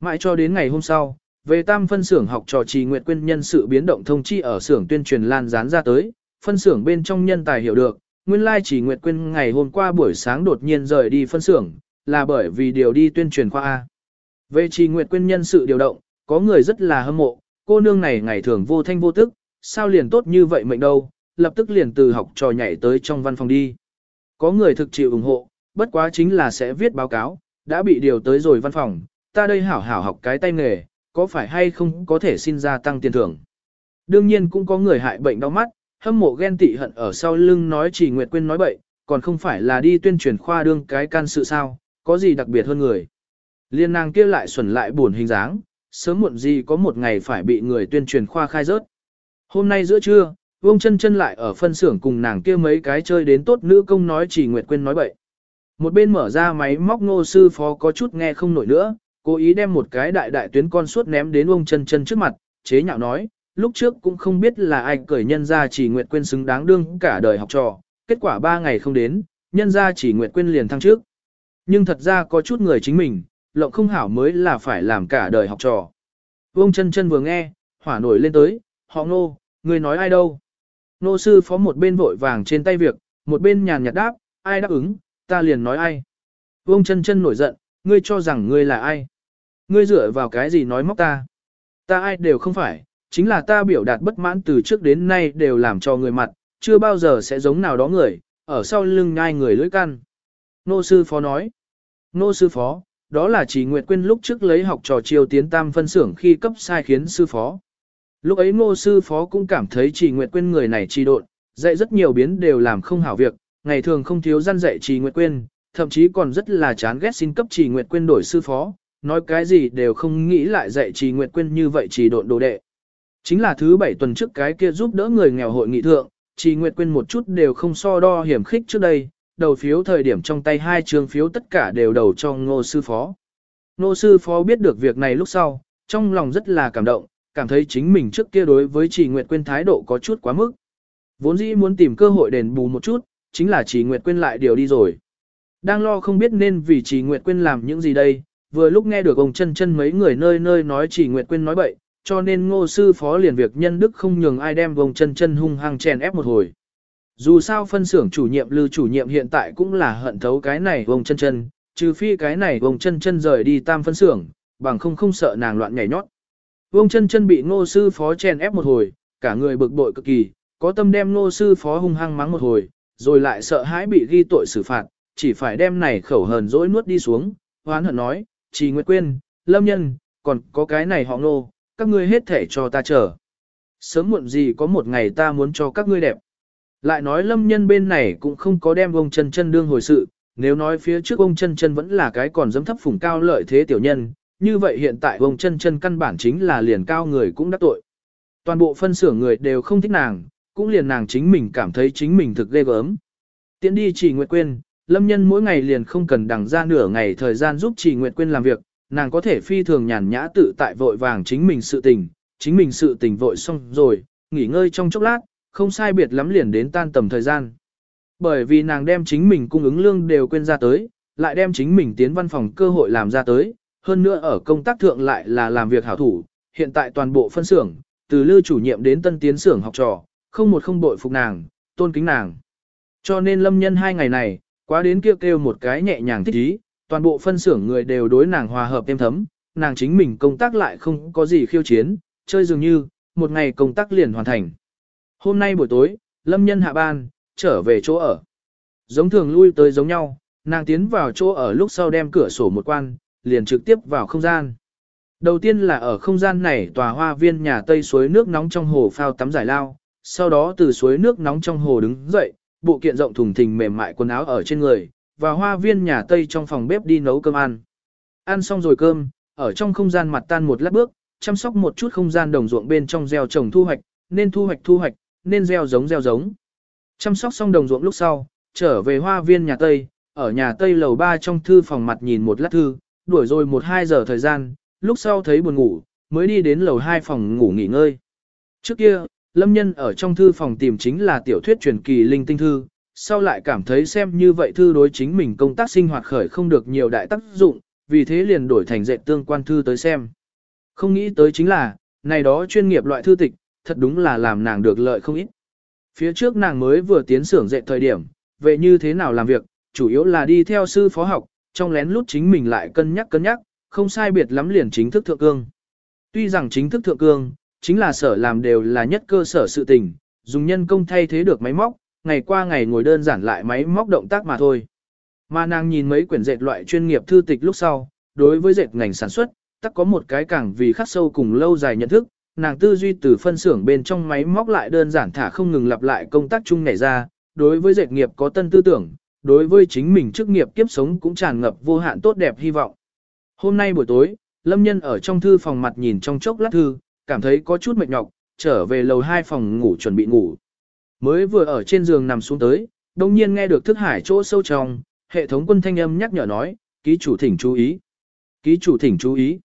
Mãi cho đến ngày hôm sau, về tam phân xưởng học trò trì nguyệt quyên nhân sự biến động thông chi ở xưởng tuyên truyền lan dán ra tới, phân xưởng bên trong nhân tài hiểu được, nguyên lai chỉ nguyệt quyên ngày hôm qua buổi sáng đột nhiên rời đi phân xưởng, là bởi vì điều đi tuyên truyền khoa A. Về trì nguyệt quyên nhân sự điều động, có người rất là hâm mộ, cô nương này ngày thường vô thanh vô tức, sao liền tốt như vậy mệnh đâu, lập tức liền từ học trò nhảy tới trong văn phòng đi. Có người thực chịu ủng hộ, bất quá chính là sẽ viết báo cáo, đã bị điều tới rồi văn phòng, ta đây hảo hảo học cái tay nghề, có phải hay không có thể xin ra tăng tiền thưởng. Đương nhiên cũng có người hại bệnh đau mắt, hâm mộ ghen tị hận ở sau lưng nói chỉ Nguyệt Quyên nói bậy, còn không phải là đi tuyên truyền khoa đương cái can sự sao, có gì đặc biệt hơn người. Liên nàng kia lại xuẩn lại buồn hình dáng, sớm muộn gì có một ngày phải bị người tuyên truyền khoa khai rớt. Hôm nay giữa trưa, Vương chân chân lại ở phân xưởng cùng nàng kia mấy cái chơi đến tốt nữ công nói chỉ Nguyệt Quyên nói bậy. Một bên mở ra máy móc ngô sư phó có chút nghe không nổi nữa, cố ý đem một cái đại đại tuyến con suốt ném đến ông chân chân trước mặt, chế nhạo nói, lúc trước cũng không biết là ai cởi nhân ra chỉ nguyện quên xứng đáng đương cả đời học trò, kết quả ba ngày không đến, nhân ra chỉ nguyện quên liền thăng trước. Nhưng thật ra có chút người chính mình, lộng không hảo mới là phải làm cả đời học trò. Vương chân chân vừa nghe, hỏa nổi lên tới, họ nô, người nói ai đâu. Nô sư phó một bên vội vàng trên tay việc, một bên nhàn nhạt đáp, ai đáp ứng, ta liền nói ai. Vương chân chân nổi giận, ngươi cho rằng ngươi là ai. Ngươi dựa vào cái gì nói móc ta? Ta ai đều không phải, chính là ta biểu đạt bất mãn từ trước đến nay đều làm cho người mặt, chưa bao giờ sẽ giống nào đó người, ở sau lưng ngai người lưỡi căn. Nô sư phó nói. Nô sư phó, đó là chỉ Nguyệt Quyên lúc trước lấy học trò chiều tiến tam phân xưởng khi cấp sai khiến sư phó. Lúc ấy ngô sư phó cũng cảm thấy chỉ Nguyệt Quyên người này trì độn, dạy rất nhiều biến đều làm không hảo việc, ngày thường không thiếu gian dạy trì Nguyệt Quyên, thậm chí còn rất là chán ghét xin cấp trì Nguyệt Quyên đổi sư phó, nói cái gì đều không nghĩ lại dạy trì Nguyệt Quyên như vậy trì độn đồ đệ. Chính là thứ bảy tuần trước cái kia giúp đỡ người nghèo hội nghị thượng, trì Nguyệt Quyên một chút đều không so đo hiểm khích trước đây, đầu phiếu thời điểm trong tay hai trường phiếu tất cả đều đầu cho ngô sư phó. Ngô sư phó biết được việc này lúc sau, trong lòng rất là cảm động, cảm thấy chính mình trước kia đối với trì Nguyệt Quyên thái độ có chút quá mức. Vốn dĩ muốn tìm cơ hội đền bù một chút, chính là trì Nguyệt Quyên lại điều đi rồi. Đang lo không biết nên vì trì Nguyệt Quyên làm những gì đây, vừa lúc nghe được ông chân chân mấy người nơi nơi nói trì Nguyệt Quyên nói bậy, cho nên ngô sư phó liền việc nhân đức không nhường ai đem ông chân chân hung hăng chèn ép một hồi. Dù sao phân xưởng chủ nhiệm lưu chủ nhiệm hiện tại cũng là hận thấu cái này ông chân chân, trừ phi cái này ông chân chân rời đi tam phân xưởng, bằng không không sợ nàng loạn nhảy nhót. Vương chân chân bị ngô sư phó chèn ép một hồi, cả người bực bội cực kỳ, có tâm đem ngô sư phó hung hăng mắng một hồi, rồi lại sợ hãi bị ghi tội xử phạt, chỉ phải đem này khẩu hờn dỗi nuốt đi xuống, hoán hận nói, chỉ nguyệt quên, lâm nhân, còn có cái này họ ngô, các ngươi hết thể cho ta chờ. Sớm muộn gì có một ngày ta muốn cho các ngươi đẹp. Lại nói lâm nhân bên này cũng không có đem ông chân chân đương hồi sự, nếu nói phía trước ông chân chân vẫn là cái còn dấm thấp phủng cao lợi thế tiểu nhân, như vậy hiện tại ông chân chân căn bản chính là liền cao người cũng đắc tội. Toàn bộ phân xưởng người đều không thích nàng, cũng liền nàng chính mình cảm thấy chính mình thực ghê gớm. Tiến đi chỉ nguyệt quên, lâm nhân mỗi ngày liền không cần đằng ra nửa ngày thời gian giúp chỉ nguyệt quên làm việc, nàng có thể phi thường nhàn nhã tự tại vội vàng chính mình sự tình, chính mình sự tình vội xong rồi, nghỉ ngơi trong chốc lát, không sai biệt lắm liền đến tan tầm thời gian. Bởi vì nàng đem chính mình cung ứng lương đều quên ra tới, lại đem chính mình tiến văn phòng cơ hội làm ra tới, hơn nữa ở công tác thượng lại là làm việc hảo thủ, hiện tại toàn bộ phân xưởng, từ lưu chủ nhiệm đến tân tiến xưởng học trò, không một không bội phục nàng, tôn kính nàng. Cho nên lâm nhân hai ngày này, quá đến kêu kêu một cái nhẹ nhàng thích ý, toàn bộ phân xưởng người đều đối nàng hòa hợp êm thấm, nàng chính mình công tác lại không có gì khiêu chiến, chơi dường như, một ngày công tác liền hoàn thành. Hôm nay buổi tối, lâm nhân hạ ban, trở về chỗ ở. Giống thường lui tới giống nhau, nàng tiến vào chỗ ở lúc sau đem cửa sổ một quan, liền trực tiếp vào không gian. Đầu tiên là ở không gian này tòa hoa viên nhà tây suối nước nóng trong hồ phao tắm giải lao, sau đó từ suối nước nóng trong hồ đứng dậy, bộ kiện rộng thùng thình mềm mại quần áo ở trên người, và hoa viên nhà tây trong phòng bếp đi nấu cơm ăn. Ăn xong rồi cơm, ở trong không gian mặt tan một lát bước, chăm sóc một chút không gian đồng ruộng bên trong gieo trồng thu hoạch, nên thu hoạch thu hoạch, nên gieo giống gieo giống. Chăm sóc xong đồng ruộng lúc sau, trở về hoa viên nhà Tây, ở nhà Tây lầu 3 trong thư phòng mặt nhìn một lát thư, đuổi rồi một hai giờ thời gian, lúc sau thấy buồn ngủ, mới đi đến lầu 2 phòng ngủ nghỉ ngơi. Trước kia, Lâm Nhân ở trong thư phòng tìm chính là tiểu thuyết truyền kỳ linh tinh thư, sau lại cảm thấy xem như vậy thư đối chính mình công tác sinh hoạt khởi không được nhiều đại tác dụng, vì thế liền đổi thành dệt tương quan thư tới xem. Không nghĩ tới chính là, này đó chuyên nghiệp loại thư tịch, thật đúng là làm nàng được lợi không ít. Phía trước nàng mới vừa tiến xưởng dệt thời điểm, về như thế nào làm việc, chủ yếu là đi theo sư phó học, trong lén lút chính mình lại cân nhắc cân nhắc, không sai biệt lắm liền chính thức thượng cương. Tuy rằng chính thức thượng cương, chính là sở làm đều là nhất cơ sở sự tình, dùng nhân công thay thế được máy móc, ngày qua ngày ngồi đơn giản lại máy móc động tác mà thôi. Mà nàng nhìn mấy quyển dệt loại chuyên nghiệp thư tịch lúc sau, đối với dệt ngành sản xuất, tắc có một cái càng vì khắc sâu cùng lâu dài nhận thức, nàng tư duy từ phân xưởng bên trong máy móc lại đơn giản thả không ngừng lặp lại công tác chung nảy ra, đối với dệt nghiệp có tân tư tưởng, đối với chính mình chức nghiệp kiếp sống cũng tràn ngập vô hạn tốt đẹp hy vọng. Hôm nay buổi tối, Lâm Nhân ở trong thư phòng mặt nhìn trong chốc lát thư, cảm thấy có chút mệt nhọc, trở về lầu hai phòng ngủ chuẩn bị ngủ. Mới vừa ở trên giường nằm xuống tới, đồng nhiên nghe được thức hải chỗ sâu trong, hệ thống quân thanh âm nhắc nhở nói, ký chủ thỉnh chú ý. Ký chủ thỉnh chú ý.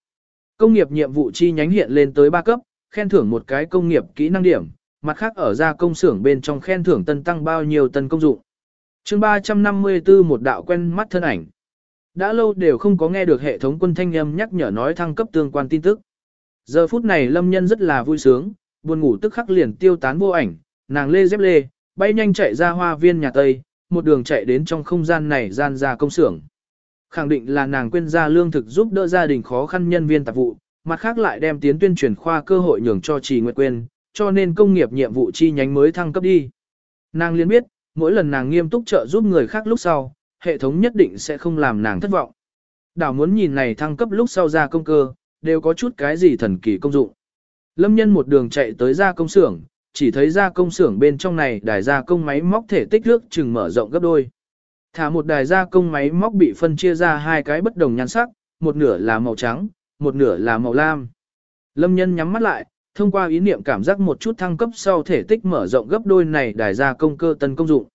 Công nghiệp nhiệm vụ chi nhánh hiện lên tới 3 cấp, khen thưởng một cái công nghiệp kỹ năng điểm, mặt khác ở ra công xưởng bên trong khen thưởng tân tăng bao nhiêu tân công dụng chương 354 một đạo quen mắt thân ảnh. Đã lâu đều không có nghe được hệ thống quân thanh âm nhắc nhở nói thăng cấp tương quan tin tức. Giờ phút này lâm nhân rất là vui sướng, buồn ngủ tức khắc liền tiêu tán vô ảnh, nàng lê dép lê, bay nhanh chạy ra hoa viên nhà Tây, một đường chạy đến trong không gian này gian ra công xưởng. Khẳng định là nàng quên ra lương thực giúp đỡ gia đình khó khăn nhân viên tạp vụ, mặt khác lại đem tiến tuyên truyền khoa cơ hội nhường cho Trì Nguyệt Quyên, cho nên công nghiệp nhiệm vụ chi nhánh mới thăng cấp đi. Nàng liền biết, mỗi lần nàng nghiêm túc trợ giúp người khác lúc sau, hệ thống nhất định sẽ không làm nàng thất vọng. Đảo muốn nhìn này thăng cấp lúc sau ra công cơ, đều có chút cái gì thần kỳ công dụng. Lâm nhân một đường chạy tới ra công xưởng, chỉ thấy ra công xưởng bên trong này đài gia công máy móc thể tích nước chừng mở rộng gấp đôi. Thả một đài gia công máy móc bị phân chia ra hai cái bất đồng nhan sắc, một nửa là màu trắng, một nửa là màu lam. Lâm nhân nhắm mắt lại, thông qua ý niệm cảm giác một chút thăng cấp sau thể tích mở rộng gấp đôi này đài ra công cơ tân công dụng.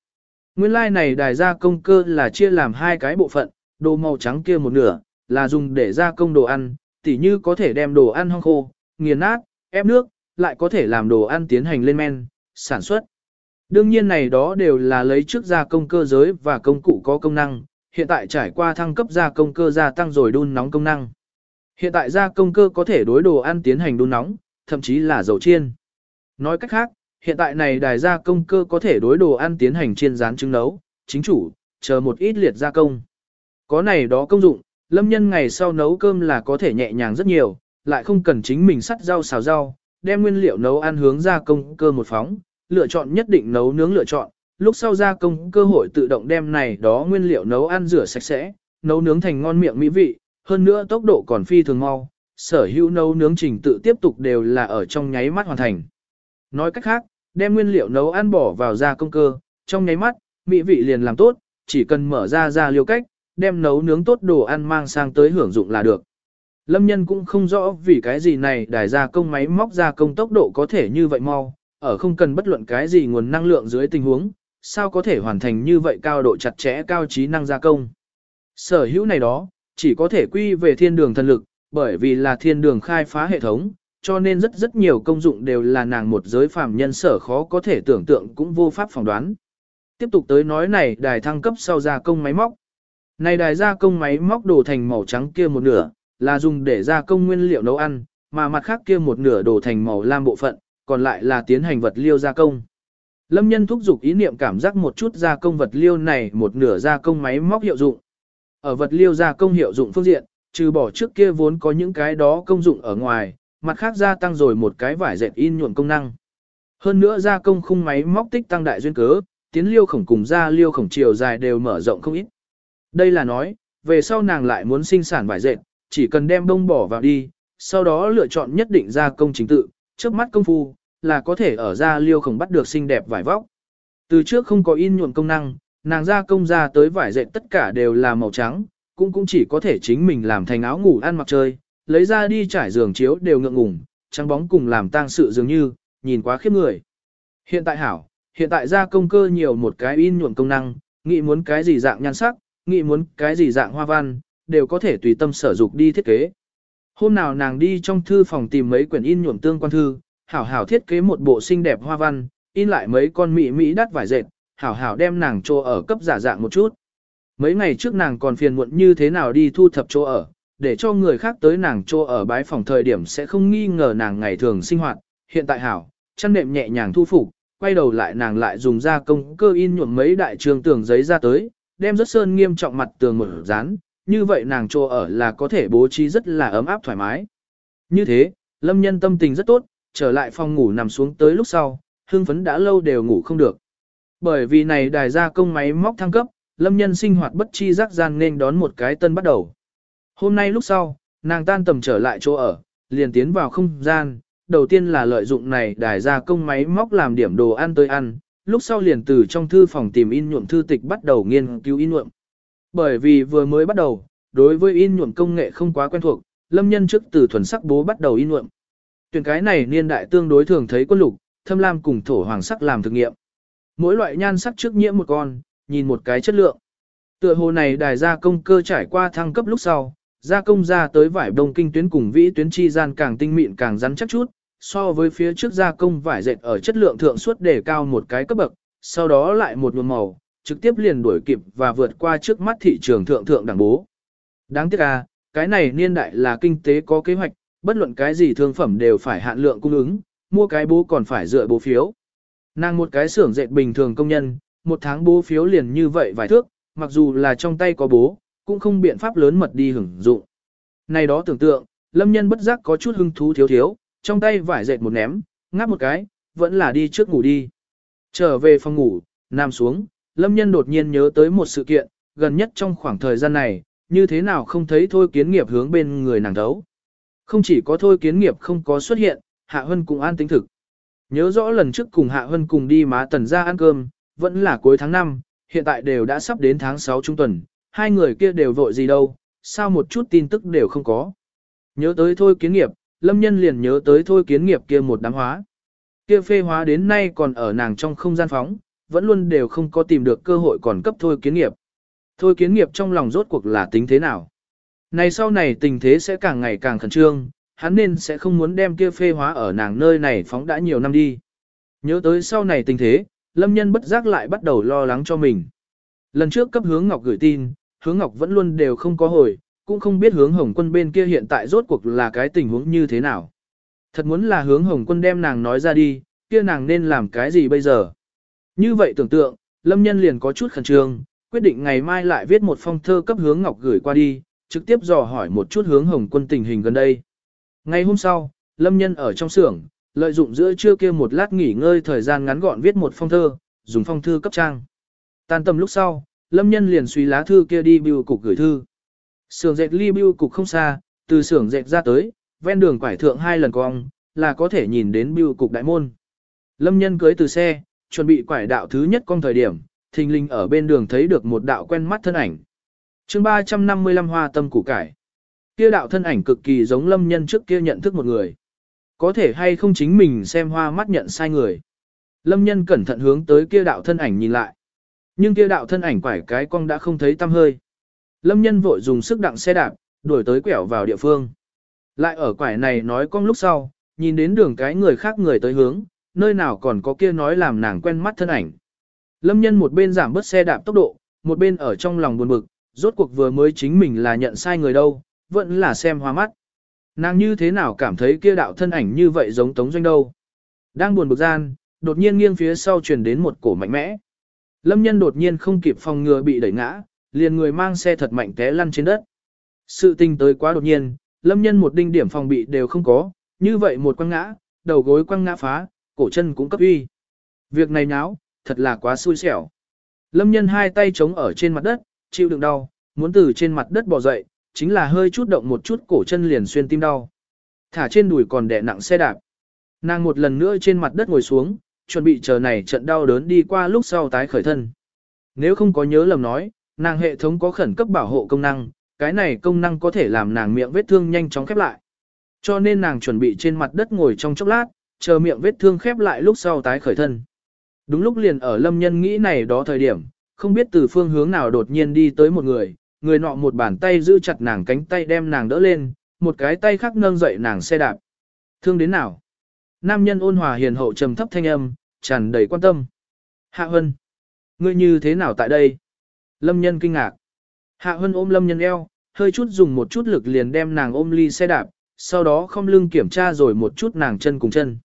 Nguyên lai like này đài ra công cơ là chia làm hai cái bộ phận, đồ màu trắng kia một nửa, là dùng để gia công đồ ăn, tỉ như có thể đem đồ ăn hong khô, nghiền nát, ép nước, lại có thể làm đồ ăn tiến hành lên men, sản xuất. Đương nhiên này đó đều là lấy trước gia công cơ giới và công cụ có công năng, hiện tại trải qua thăng cấp gia công cơ gia tăng rồi đun nóng công năng. Hiện tại gia công cơ có thể đối đồ ăn tiến hành đun nóng, thậm chí là dầu chiên. Nói cách khác, hiện tại này đài gia công cơ có thể đối đồ ăn tiến hành chiên rán trứng nấu, chính chủ, chờ một ít liệt gia công. Có này đó công dụng, lâm nhân ngày sau nấu cơm là có thể nhẹ nhàng rất nhiều, lại không cần chính mình sắt rau xào rau, đem nguyên liệu nấu ăn hướng gia công cơ một phóng, lựa chọn nhất định nấu nướng lựa chọn, lúc sau gia công cơ hội tự động đem này đó nguyên liệu nấu ăn rửa sạch sẽ, nấu nướng thành ngon miệng mỹ vị, hơn nữa tốc độ còn phi thường mau, sở hữu nấu nướng trình tự tiếp tục đều là ở trong nháy mắt hoàn thành. Nói cách khác, đem nguyên liệu nấu ăn bỏ vào ra công cơ, trong nháy mắt, mỹ vị liền làm tốt, chỉ cần mở ra ra liêu cách, đem nấu nướng tốt đồ ăn mang sang tới hưởng dụng là được. Lâm nhân cũng không rõ vì cái gì này đài gia công máy móc gia công tốc độ có thể như vậy mau, ở không cần bất luận cái gì nguồn năng lượng dưới tình huống, sao có thể hoàn thành như vậy cao độ chặt chẽ cao trí năng gia công. Sở hữu này đó, chỉ có thể quy về thiên đường thần lực, bởi vì là thiên đường khai phá hệ thống, cho nên rất rất nhiều công dụng đều là nàng một giới phàm nhân sở khó có thể tưởng tượng cũng vô pháp phỏng đoán. Tiếp tục tới nói này đài thăng cấp sau gia công máy móc. Này đài gia công máy móc đổ thành màu trắng kia một nửa, là dùng để gia công nguyên liệu nấu ăn, mà mặt khác kia một nửa đổ thành màu lam bộ phận, còn lại là tiến hành vật liêu gia công. Lâm nhân thúc giục ý niệm cảm giác một chút gia công vật liêu này một nửa gia công máy móc hiệu dụng. Ở vật liêu gia công hiệu dụng phương diện, trừ bỏ trước kia vốn có những cái đó công dụng ở ngoài, mặt khác gia tăng rồi một cái vải dệt in nhuộm công năng. Hơn nữa gia công khung máy móc tích tăng đại duyên cớ, tiến liêu khổng cùng gia liêu khổng chiều dài đều mở rộng không ít. Đây là nói, về sau nàng lại muốn sinh sản vải dệt, chỉ cần đem bông bỏ vào đi, sau đó lựa chọn nhất định gia công chính tự, trước mắt công phu, là có thể ở gia liêu khổng bắt được xinh đẹp vải vóc. Từ trước không có in nhuộm công năng, nàng gia công ra tới vải dệt tất cả đều là màu trắng, cũng cũng chỉ có thể chính mình làm thành áo ngủ ăn mặc chơi, lấy ra đi trải giường chiếu đều ngượng ngùng, trắng bóng cùng làm tang sự dường như, nhìn quá khiếp người. Hiện tại hảo, hiện tại ra công cơ nhiều một cái in nhuộm công năng, nghĩ muốn cái gì dạng nhan sắc, nghĩ muốn cái gì dạng hoa văn, đều có thể tùy tâm sở dục đi thiết kế. Hôm nào nàng đi trong thư phòng tìm mấy quyển in nhuộm tương quan thư, hảo hảo thiết kế một bộ xinh đẹp hoa văn, in lại mấy con mỹ mỹ đắt vải dệt, hảo hảo đem nàng trô ở cấp giả dạng một chút. Mấy ngày trước nàng còn phiền muộn như thế nào đi thu thập chỗ ở, để cho người khác tới nàng chỗ ở bái phòng thời điểm sẽ không nghi ngờ nàng ngày thường sinh hoạt. Hiện tại hảo, chăn nệm nhẹ nhàng thu phục, quay đầu lại nàng lại dùng ra công cơ in nhuộm mấy đại trường tường giấy ra tới, đem rất sơn nghiêm trọng mặt tường mở dán, như vậy nàng chỗ ở là có thể bố trí rất là ấm áp thoải mái. Như thế, lâm nhân tâm tình rất tốt, trở lại phòng ngủ nằm xuống tới lúc sau, hương phấn đã lâu đều ngủ không được. Bởi vì này đài ra công máy móc thăng cấp, lâm nhân sinh hoạt bất chi giác gian nên đón một cái tân bắt đầu. Hôm nay lúc sau, nàng tan tầm trở lại chỗ ở, liền tiến vào không gian, đầu tiên là lợi dụng này đài ra công máy móc làm điểm đồ ăn tới ăn, lúc sau liền từ trong thư phòng tìm in nhuộm thư tịch bắt đầu nghiên cứu in nhuộm. Bởi vì vừa mới bắt đầu, đối với in nhuộm công nghệ không quá quen thuộc, lâm nhân trước từ thuần sắc bố bắt đầu in nhuộm. Tuyển cái này niên đại tương đối thường thấy quân lục, thâm lam cùng thổ hoàng sắc làm thực nghiệm. Mỗi loại nhan sắc trước nhiễm một con, nhìn một cái chất lượng. Tựa hồ này đài gia công cơ trải qua thăng cấp lúc sau, gia công ra tới vải đông kinh tuyến cùng vĩ tuyến chi gian càng tinh mịn càng rắn chắc chút, so với phía trước gia công vải dệt ở chất lượng thượng suốt để cao một cái cấp bậc, sau đó lại một nguồn màu, trực tiếp liền đuổi kịp và vượt qua trước mắt thị trường thượng thượng đẳng bố. Đáng tiếc à, cái này niên đại là kinh tế có kế hoạch, bất luận cái gì thương phẩm đều phải hạn lượng cung ứng, mua cái bố còn phải dựa bố phiếu. Nàng một cái xưởng dệt bình thường công nhân, một tháng bố phiếu liền như vậy vài thước, mặc dù là trong tay có bố, cũng không biện pháp lớn mật đi hưởng dụng. Này đó tưởng tượng, lâm nhân bất giác có chút hưng thú thiếu thiếu, trong tay vải dệt một ném, ngáp một cái, vẫn là đi trước ngủ đi. Trở về phòng ngủ, nằm xuống, lâm nhân đột nhiên nhớ tới một sự kiện, gần nhất trong khoảng thời gian này, như thế nào không thấy thôi kiến nghiệp hướng bên người nàng thấu. Không chỉ có thôi kiến nghiệp không có xuất hiện, Hạ Hân cũng an tính thực. Nhớ rõ lần trước cùng Hạ Hân cùng đi má tần ra ăn cơm, vẫn là cuối tháng 5, hiện tại đều đã sắp đến tháng 6 trung tuần, hai người kia đều vội gì đâu, sao một chút tin tức đều không có. Nhớ tới thôi kiến nghiệp, lâm nhân liền nhớ tới thôi kiến nghiệp kia một đám hóa. Kia phê hóa đến nay còn ở nàng trong không gian phóng, vẫn luôn đều không có tìm được cơ hội còn cấp thôi kiến nghiệp. Thôi kiến nghiệp trong lòng rốt cuộc là tính thế nào? Này sau này tình thế sẽ càng ngày càng khẩn trương, hắn nên sẽ không muốn đem kia phê hóa ở nàng nơi này phóng đã nhiều năm đi. Nhớ tới sau này tình thế, lâm nhân bất giác lại bắt đầu lo lắng cho mình. Lần trước cấp hướng Ngọc gửi tin, hướng Ngọc vẫn luôn đều không có hồi, cũng không biết hướng Hồng quân bên kia hiện tại rốt cuộc là cái tình huống như thế nào. Thật muốn là hướng Hồng quân đem nàng nói ra đi, kia nàng nên làm cái gì bây giờ? Như vậy tưởng tượng, Lâm Nhân liền có chút khẩn trương, quyết định ngày mai lại viết một phong thơ cấp hướng Ngọc gửi qua đi, trực tiếp dò hỏi một chút hướng Hồng quân tình hình gần đây. Ngày hôm sau, Lâm Nhân ở trong xưởng, lợi dụng giữa trưa kia một lát nghỉ ngơi thời gian ngắn gọn viết một phong thơ, dùng phong thư cấp trang. Tan tầm lúc sau, Lâm Nhân liền suy lá thư kia đi bưu cục gửi thư. Sưởng dệt ly bưu cục không xa, từ xưởng dệt ra tới, ven đường quải thượng hai lần cong, là có thể nhìn đến bưu cục đại môn. Lâm Nhân cưới từ xe, chuẩn bị quải đạo thứ nhất con thời điểm, thình linh ở bên đường thấy được một đạo quen mắt thân ảnh. chương 355 hoa tâm củ cải. Kia đạo thân ảnh cực kỳ giống Lâm Nhân trước kia nhận thức một người. Có thể hay không chính mình xem hoa mắt nhận sai người. Lâm Nhân cẩn thận hướng tới kia đạo thân ảnh nhìn lại. Nhưng kia đạo thân ảnh quải cái cong đã không thấy tăm hơi. Lâm nhân vội dùng sức đặng xe đạp, đuổi tới quẹo vào địa phương. Lại ở quải này nói cong lúc sau, nhìn đến đường cái người khác người tới hướng, nơi nào còn có kia nói làm nàng quen mắt thân ảnh. Lâm nhân một bên giảm bớt xe đạp tốc độ, một bên ở trong lòng buồn bực, rốt cuộc vừa mới chính mình là nhận sai người đâu, vẫn là xem hoa mắt. Nàng như thế nào cảm thấy kia đạo thân ảnh như vậy giống tống doanh đâu. Đang buồn bực gian, đột nhiên nghiêng phía sau truyền đến một cổ mạnh mẽ. Lâm nhân đột nhiên không kịp phòng ngừa bị đẩy ngã, liền người mang xe thật mạnh té lăn trên đất. Sự tình tới quá đột nhiên, lâm nhân một đinh điểm phòng bị đều không có, như vậy một quăng ngã, đầu gối quăng ngã phá, cổ chân cũng cấp uy. Việc này náo, thật là quá xui xẻo. Lâm nhân hai tay chống ở trên mặt đất, chịu đựng đau, muốn từ trên mặt đất bò dậy, chính là hơi chút động một chút cổ chân liền xuyên tim đau. Thả trên đùi còn đè nặng xe đạp. Nàng một lần nữa trên mặt đất ngồi xuống, chuẩn bị chờ này trận đau đớn đi qua lúc sau tái khởi thân. Nếu không có nhớ lầm nói, nàng hệ thống có khẩn cấp bảo hộ công năng, cái này công năng có thể làm nàng miệng vết thương nhanh chóng khép lại. Cho nên nàng chuẩn bị trên mặt đất ngồi trong chốc lát, chờ miệng vết thương khép lại lúc sau tái khởi thân. Đúng lúc liền ở lâm nhân nghĩ này đó thời điểm, không biết từ phương hướng nào đột nhiên đi tới một người, người nọ một bàn tay giữ chặt nàng cánh tay đem nàng đỡ lên, một cái tay khác nâng dậy nàng xe đạp. Thương đến nào? Nam nhân ôn hòa hiền hậu trầm thấp thanh âm, tràn đầy quan tâm. Hạ Hân, ngươi như thế nào tại đây? Lâm nhân kinh ngạc. Hạ Hân ôm Lâm nhân eo, hơi chút dùng một chút lực liền đem nàng ôm ly xe đạp, sau đó không lưng kiểm tra rồi một chút nàng chân cùng chân.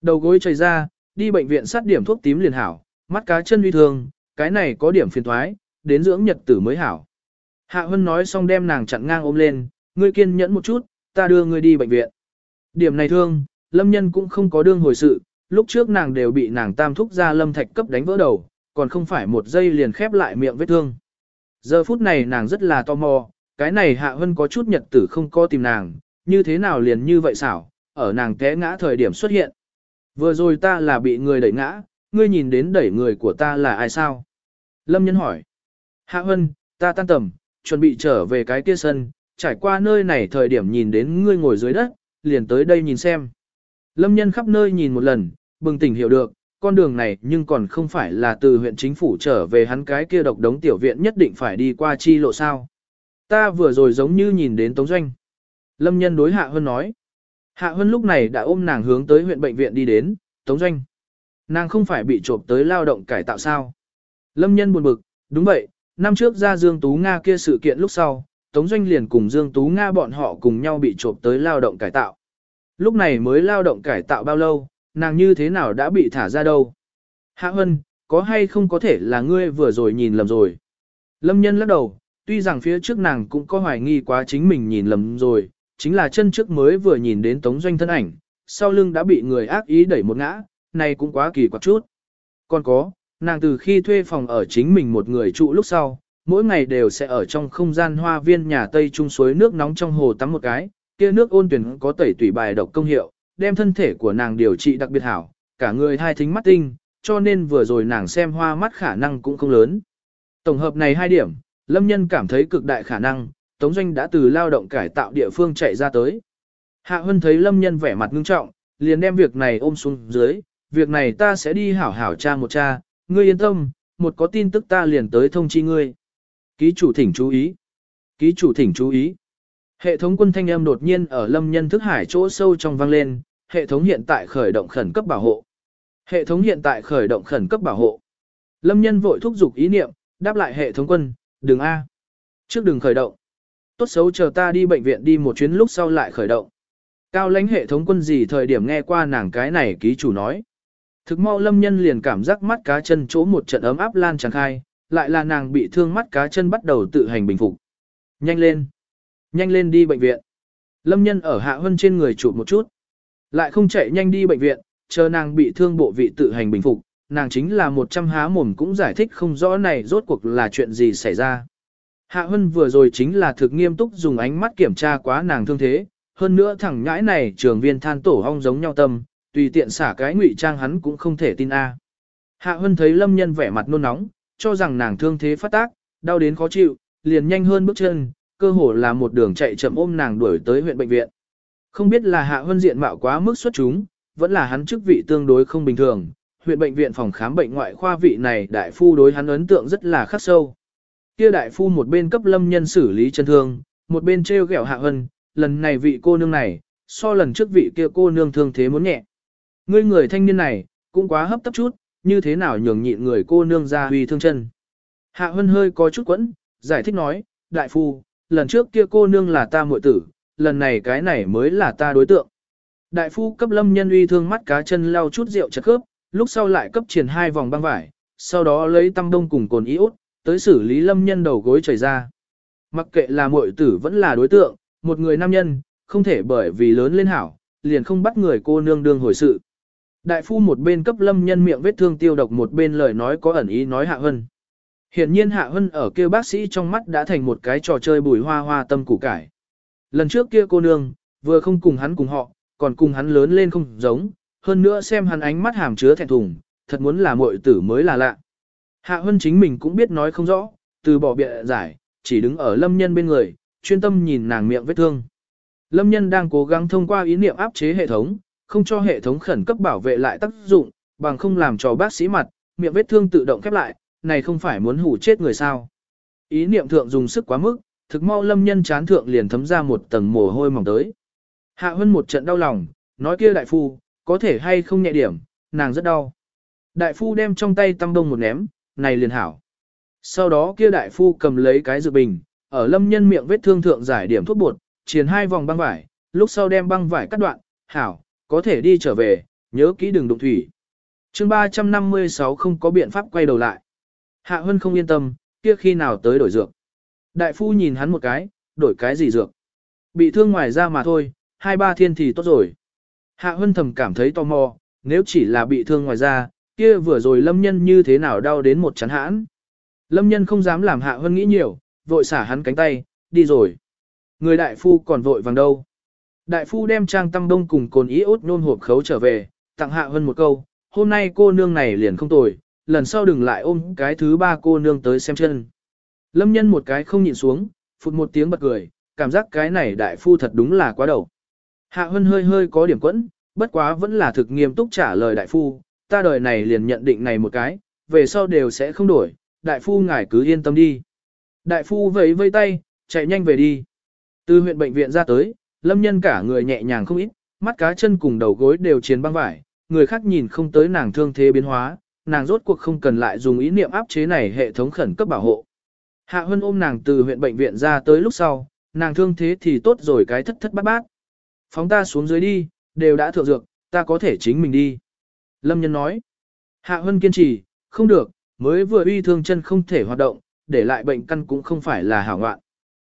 Đầu gối chảy ra, đi bệnh viện sát điểm thuốc tím liền hảo, mắt cá chân uy thương, cái này có điểm phiền thoái, đến dưỡng nhật tử mới hảo. Hạ Hân nói xong đem nàng chặn ngang ôm lên, ngươi kiên nhẫn một chút, ta đưa ngươi đi bệnh viện. Điểm này thương, Lâm nhân cũng không có đương hồi sự, lúc trước nàng đều bị nàng tam thúc ra Lâm Thạch cấp đánh vỡ đầu, còn không phải một giây liền khép lại miệng vết thương. Giờ phút này nàng rất là tò mò, cái này Hạ Hân có chút nhật tử không có tìm nàng, như thế nào liền như vậy xảo, ở nàng té ngã thời điểm xuất hiện. Vừa rồi ta là bị người đẩy ngã, ngươi nhìn đến đẩy người của ta là ai sao? Lâm Nhân hỏi. Hạ Hân, ta tan tầm, chuẩn bị trở về cái kia sân, trải qua nơi này thời điểm nhìn đến ngươi ngồi dưới đất, liền tới đây nhìn xem. Lâm Nhân khắp nơi nhìn một lần, bừng tỉnh hiểu được, con đường này nhưng còn không phải là từ huyện chính phủ trở về hắn cái kia độc đống tiểu viện nhất định phải đi qua chi lộ sao. Ta vừa rồi giống như nhìn đến Tống Doanh. Lâm nhân đối Hạ Hân nói. Hạ Hân lúc này đã ôm nàng hướng tới huyện bệnh viện đi đến, Tống Doanh. Nàng không phải bị trộm tới lao động cải tạo sao. Lâm nhân buồn bực, đúng vậy, năm trước ra Dương Tú Nga kia sự kiện lúc sau, Tống Doanh liền cùng Dương Tú Nga bọn họ cùng nhau bị trộm tới lao động cải tạo. Lúc này mới lao động cải tạo bao lâu, nàng như thế nào đã bị thả ra đâu. Hạ Hân, có hay không có thể là ngươi vừa rồi nhìn lầm rồi. Lâm nhân lắc đầu, tuy rằng phía trước nàng cũng có hoài nghi quá chính mình nhìn lầm rồi, chính là chân trước mới vừa nhìn đến tống doanh thân ảnh, sau lưng đã bị người ác ý đẩy một ngã, này cũng quá kỳ quặc chút. Còn có, nàng từ khi thuê phòng ở chính mình một người trụ lúc sau, mỗi ngày đều sẽ ở trong không gian hoa viên nhà Tây Trung suối nước nóng trong hồ tắm một cái, kia nước ôn tuyển có tẩy tủy bài độc công hiệu, đem thân thể của nàng điều trị đặc biệt hảo, cả người hai thính mắt tinh, cho nên vừa rồi nàng xem hoa mắt khả năng cũng không lớn. Tổng hợp này hai điểm, Lâm Nhân cảm thấy cực đại khả năng, Tống Doanh đã từ lao động cải tạo địa phương chạy ra tới. Hạ Hân thấy Lâm Nhân vẻ mặt ngưng trọng, liền đem việc này ôm xuống dưới, việc này ta sẽ đi hảo hảo cha một cha, ngươi yên tâm, một có tin tức ta liền tới thông chi ngươi. Ký chủ thỉnh chú ý. Ký chủ thỉnh chú ý. Hệ thống quân thanh âm đột nhiên ở lâm nhân thức hải chỗ sâu trong vang lên, hệ thống hiện tại khởi động khẩn cấp bảo hộ. Hệ thống hiện tại khởi động khẩn cấp bảo hộ. Lâm nhân vội thúc giục ý niệm, đáp lại hệ thống quân, đừng A. Trước đừng khởi động. Tốt xấu chờ ta đi bệnh viện đi một chuyến lúc sau lại khởi động. Cao lãnh hệ thống quân gì thời điểm nghe qua nàng cái này ký chủ nói. Thực mau lâm nhân liền cảm giác mắt cá chân chỗ một trận ấm áp lan tràn khai, lại là nàng bị thương mắt cá chân bắt đầu tự hành bình phục. Nhanh lên! Nhanh lên đi bệnh viện! Lâm nhân ở hạ hân trên người chụp một chút. Lại không chạy nhanh đi bệnh viện, chờ nàng bị thương bộ vị tự hành bình phục, nàng chính là một trăm há mồm cũng giải thích không rõ này rốt cuộc là chuyện gì xảy ra. Hạ Hân vừa rồi chính là thực nghiêm túc dùng ánh mắt kiểm tra quá nàng thương thế, hơn nữa thẳng nhãi này trường viên than tổ hong giống nhau tâm, tùy tiện xả cái ngụy trang hắn cũng không thể tin a. Hạ Hân thấy Lâm Nhân vẻ mặt nôn nóng, cho rằng nàng thương thế phát tác, đau đến khó chịu, liền nhanh hơn bước chân, cơ hồ là một đường chạy chậm ôm nàng đuổi tới huyện bệnh viện. Không biết là Hạ Hân diện mạo quá mức xuất chúng, vẫn là hắn chức vị tương đối không bình thường, huyện bệnh viện phòng khám bệnh ngoại khoa vị này đại phu đối hắn ấn tượng rất là khắc sâu. Kia đại phu một bên cấp Lâm Nhân xử lý chân thương, một bên treo ghẹo Hạ Hân, lần này vị cô nương này, so lần trước vị kia cô nương thương thế muốn nhẹ. Ngươi người thanh niên này, cũng quá hấp tấp chút, như thế nào nhường nhịn người cô nương ra huy thương chân. Hạ Hân hơi có chút quẫn, giải thích nói, đại phu, lần trước kia cô nương là ta muội tử, lần này cái này mới là ta đối tượng. Đại phu cấp lâm nhân uy thương mắt cá chân lau chút rượu chật khớp, lúc sau lại cấp triển hai vòng băng vải, sau đó lấy tăm đông cùng cồn iốt, tới xử lý lâm nhân đầu gối chảy ra. Mặc kệ là muội tử vẫn là đối tượng, một người nam nhân, không thể bởi vì lớn lên hảo, liền không bắt người cô nương đương hồi sự. Đại phu một bên cấp lâm nhân miệng vết thương tiêu độc một bên lời nói có ẩn ý nói hạ hân. Hiện nhiên hạ hân ở kia bác sĩ trong mắt đã thành một cái trò chơi bùi hoa hoa tâm củ cải. Lần trước kia cô nương, vừa không cùng hắn cùng họ, còn cùng hắn lớn lên không giống, hơn nữa xem hắn ánh mắt hàm chứa thẹn thùng, thật muốn là muội tử mới là lạ. Hạ hân chính mình cũng biết nói không rõ, từ bỏ bịa giải, chỉ đứng ở lâm nhân bên người, chuyên tâm nhìn nàng miệng vết thương. Lâm nhân đang cố gắng thông qua ý niệm áp chế hệ thống, không cho hệ thống khẩn cấp bảo vệ lại tác dụng, bằng không làm cho bác sĩ mặt, miệng vết thương tự động khép lại, này không phải muốn hủ chết người sao. Ý niệm thượng dùng sức quá mức, thực mau lâm nhân chán thượng liền thấm ra một tầng mồ hôi mỏng tới. Hạ Hân một trận đau lòng, nói kia đại phu, có thể hay không nhẹ điểm, nàng rất đau. Đại phu đem trong tay tăm đông một ném, này liền hảo. Sau đó kia đại phu cầm lấy cái dự bình, ở lâm nhân miệng vết thương thượng giải điểm thuốc bột, chiến hai vòng băng vải, lúc sau đem băng vải cắt đoạn, hảo, có thể đi trở về, nhớ kỹ đừng đụng thủy. chương 356 không có biện pháp quay đầu lại. Hạ Hân không yên tâm, kia khi nào tới đổi dược. Đại phu nhìn hắn một cái, đổi cái gì dược. Bị thương ngoài ra mà thôi, hai ba thiên thì tốt rồi. Hạ Hân thầm cảm thấy tò mò, nếu chỉ là bị thương ngoài ra, kia vừa rồi lâm nhân như thế nào đau đến một chán hãn. Lâm nhân không dám làm Hạ Hân nghĩ nhiều, vội xả hắn cánh tay, đi rồi. Người đại phu còn vội vàng đâu. Đại phu đem trang tâm đông cùng cồn ý ốt nôn hộp khấu trở về, tặng hạ hơn một câu, hôm nay cô nương này liền không tồi, lần sau đừng lại ôm cái thứ ba cô nương tới xem chân. Lâm nhân một cái không nhịn xuống, phụt một tiếng bật cười, cảm giác cái này đại phu thật đúng là quá đầu. Hạ Hân hơi hơi có điểm quẫn, bất quá vẫn là thực nghiêm túc trả lời đại phu, ta đời này liền nhận định này một cái, về sau đều sẽ không đổi, đại phu ngài cứ yên tâm đi. Đại phu vẫy vây tay, chạy nhanh về đi. Từ huyện bệnh viện ra tới, lâm nhân cả người nhẹ nhàng không ít, mắt cá chân cùng đầu gối đều chiến băng vải, người khác nhìn không tới nàng thương thế biến hóa, nàng rốt cuộc không cần lại dùng ý niệm áp chế này hệ thống khẩn cấp bảo hộ. Hạ Hân ôm nàng từ huyện bệnh viện ra tới lúc sau, nàng thương thế thì tốt rồi cái thất thất bát bát. Phóng ta xuống dưới đi, đều đã thượng dược, ta có thể chính mình đi. Lâm nhân nói. Hạ Hân kiên trì, không được, mới vừa uy thương chân không thể hoạt động, để lại bệnh căn cũng không phải là hảo ngoạn.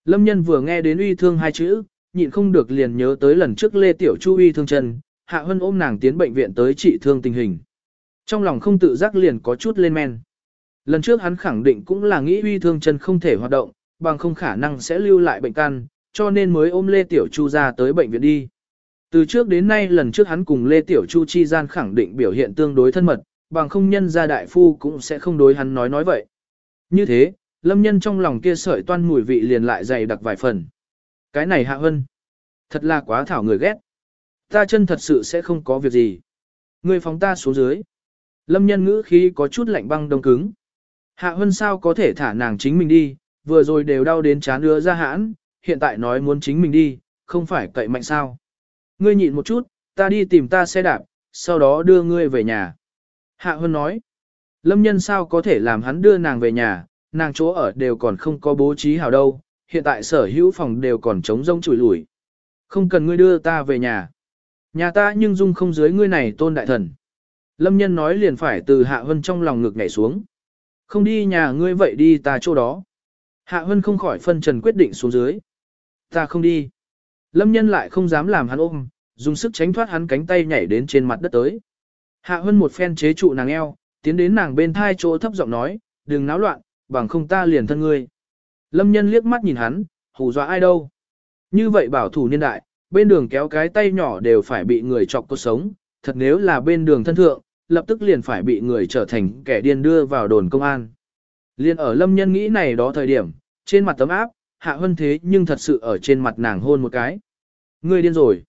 Lâm nhân vừa nghe đến uy thương hai chữ, nhịn không được liền nhớ tới lần trước Lê Tiểu Chu uy thương chân, Hạ Hân ôm nàng tiến bệnh viện tới trị thương tình hình. Trong lòng không tự giác liền có chút lên men. Lần trước hắn khẳng định cũng là nghĩ uy thương chân không thể hoạt động, bằng không khả năng sẽ lưu lại bệnh căn, cho nên mới ôm Lê Tiểu Chu ra tới bệnh viện đi. Từ trước đến nay lần trước hắn cùng Lê Tiểu Chu chi gian khẳng định biểu hiện tương đối thân mật, bằng không nhân gia đại phu cũng sẽ không đối hắn nói nói vậy. Như thế, lâm nhân trong lòng kia sợi toan mùi vị liền lại dày đặc vài phần. Cái này hạ hân. Thật là quá thảo người ghét. Ta chân thật sự sẽ không có việc gì. Người phóng ta xuống dưới. Lâm nhân ngữ khí có chút lạnh băng đông cứng. Hạ hân sao có thể thả nàng chính mình đi, vừa rồi đều đau đến chán đưa ra hãn, hiện tại nói muốn chính mình đi, không phải cậy mạnh sao. Ngươi nhịn một chút, ta đi tìm ta xe đạp, sau đó đưa ngươi về nhà. Hạ Hân nói, lâm nhân sao có thể làm hắn đưa nàng về nhà, nàng chỗ ở đều còn không có bố trí hào đâu, hiện tại sở hữu phòng đều còn trống rông chùi lủi. Không cần ngươi đưa ta về nhà. Nhà ta nhưng dung không dưới ngươi này tôn đại thần. Lâm nhân nói liền phải từ Hạ Hân trong lòng ngực nhảy xuống. Không đi nhà ngươi vậy đi ta chỗ đó. Hạ Hân không khỏi phân trần quyết định xuống dưới. Ta không đi. Lâm nhân lại không dám làm hắn ôm, dùng sức tránh thoát hắn cánh tay nhảy đến trên mặt đất tới. Hạ Hân một phen chế trụ nàng eo, tiến đến nàng bên thai chỗ thấp giọng nói, đừng náo loạn, bằng không ta liền thân ngươi. Lâm nhân liếc mắt nhìn hắn, hù dọa ai đâu. Như vậy bảo thủ niên đại, bên đường kéo cái tay nhỏ đều phải bị người chọc cuộc sống, thật nếu là bên đường thân thượng, lập tức liền phải bị người trở thành kẻ điên đưa vào đồn công an. Liên ở lâm nhân nghĩ này đó thời điểm, trên mặt tấm áp, hạ hân thế nhưng thật sự ở trên mặt nàng hôn một cái. Người điên rồi.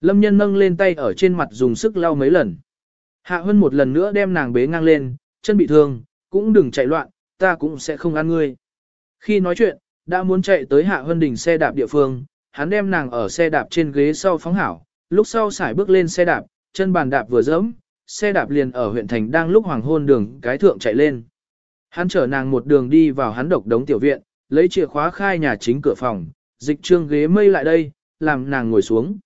Lâm nhân nâng lên tay ở trên mặt dùng sức lau mấy lần. Hạ hân một lần nữa đem nàng bế ngang lên, chân bị thương, cũng đừng chạy loạn, ta cũng sẽ không ăn ngươi. Khi nói chuyện, đã muốn chạy tới hạ hân đỉnh xe đạp địa phương, hắn đem nàng ở xe đạp trên ghế sau phóng hảo, lúc sau xài bước lên xe đạp, chân bàn đạp vừa dẫm, xe đạp liền ở huyện thành đang lúc hoàng hôn đường cái thượng chạy lên. Hắn chở nàng một đường đi vào hắn độc đống tiểu viện, lấy chìa khóa khai nhà chính cửa phòng, dịch trương ghế mây lại đây, làm nàng ngồi xuống.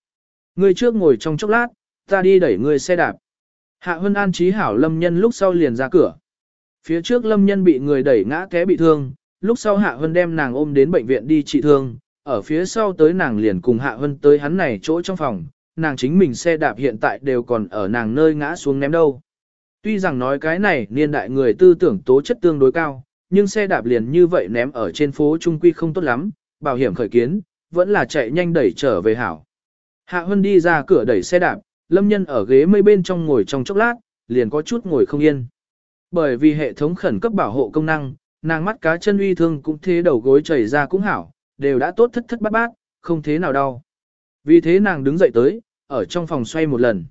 Ngươi trước ngồi trong chốc lát, ta đi đẩy ngươi xe đạp. Hạ Hân an trí hảo lâm nhân lúc sau liền ra cửa. Phía trước lâm nhân bị người đẩy ngã té bị thương, lúc sau Hạ Hân đem nàng ôm đến bệnh viện đi trị thương, ở phía sau tới nàng liền cùng Hạ Hân tới hắn này chỗ trong phòng, nàng chính mình xe đạp hiện tại đều còn ở nàng nơi ngã xuống ném đâu. Tuy rằng nói cái này niên đại người tư tưởng tố chất tương đối cao, nhưng xe đạp liền như vậy ném ở trên phố trung quy không tốt lắm, bảo hiểm khởi kiến, vẫn là chạy nhanh đẩy trở về hảo. Hạ Hân đi ra cửa đẩy xe đạp, Lâm Nhân ở ghế mây bên trong ngồi trong chốc lát, liền có chút ngồi không yên. Bởi vì hệ thống khẩn cấp bảo hộ công năng, nàng mắt cá chân uy thương cũng thế đầu gối chảy ra cũng hảo, đều đã tốt thất thất bát bát, không thế nào đau. Vì thế nàng đứng dậy tới, ở trong phòng xoay một lần.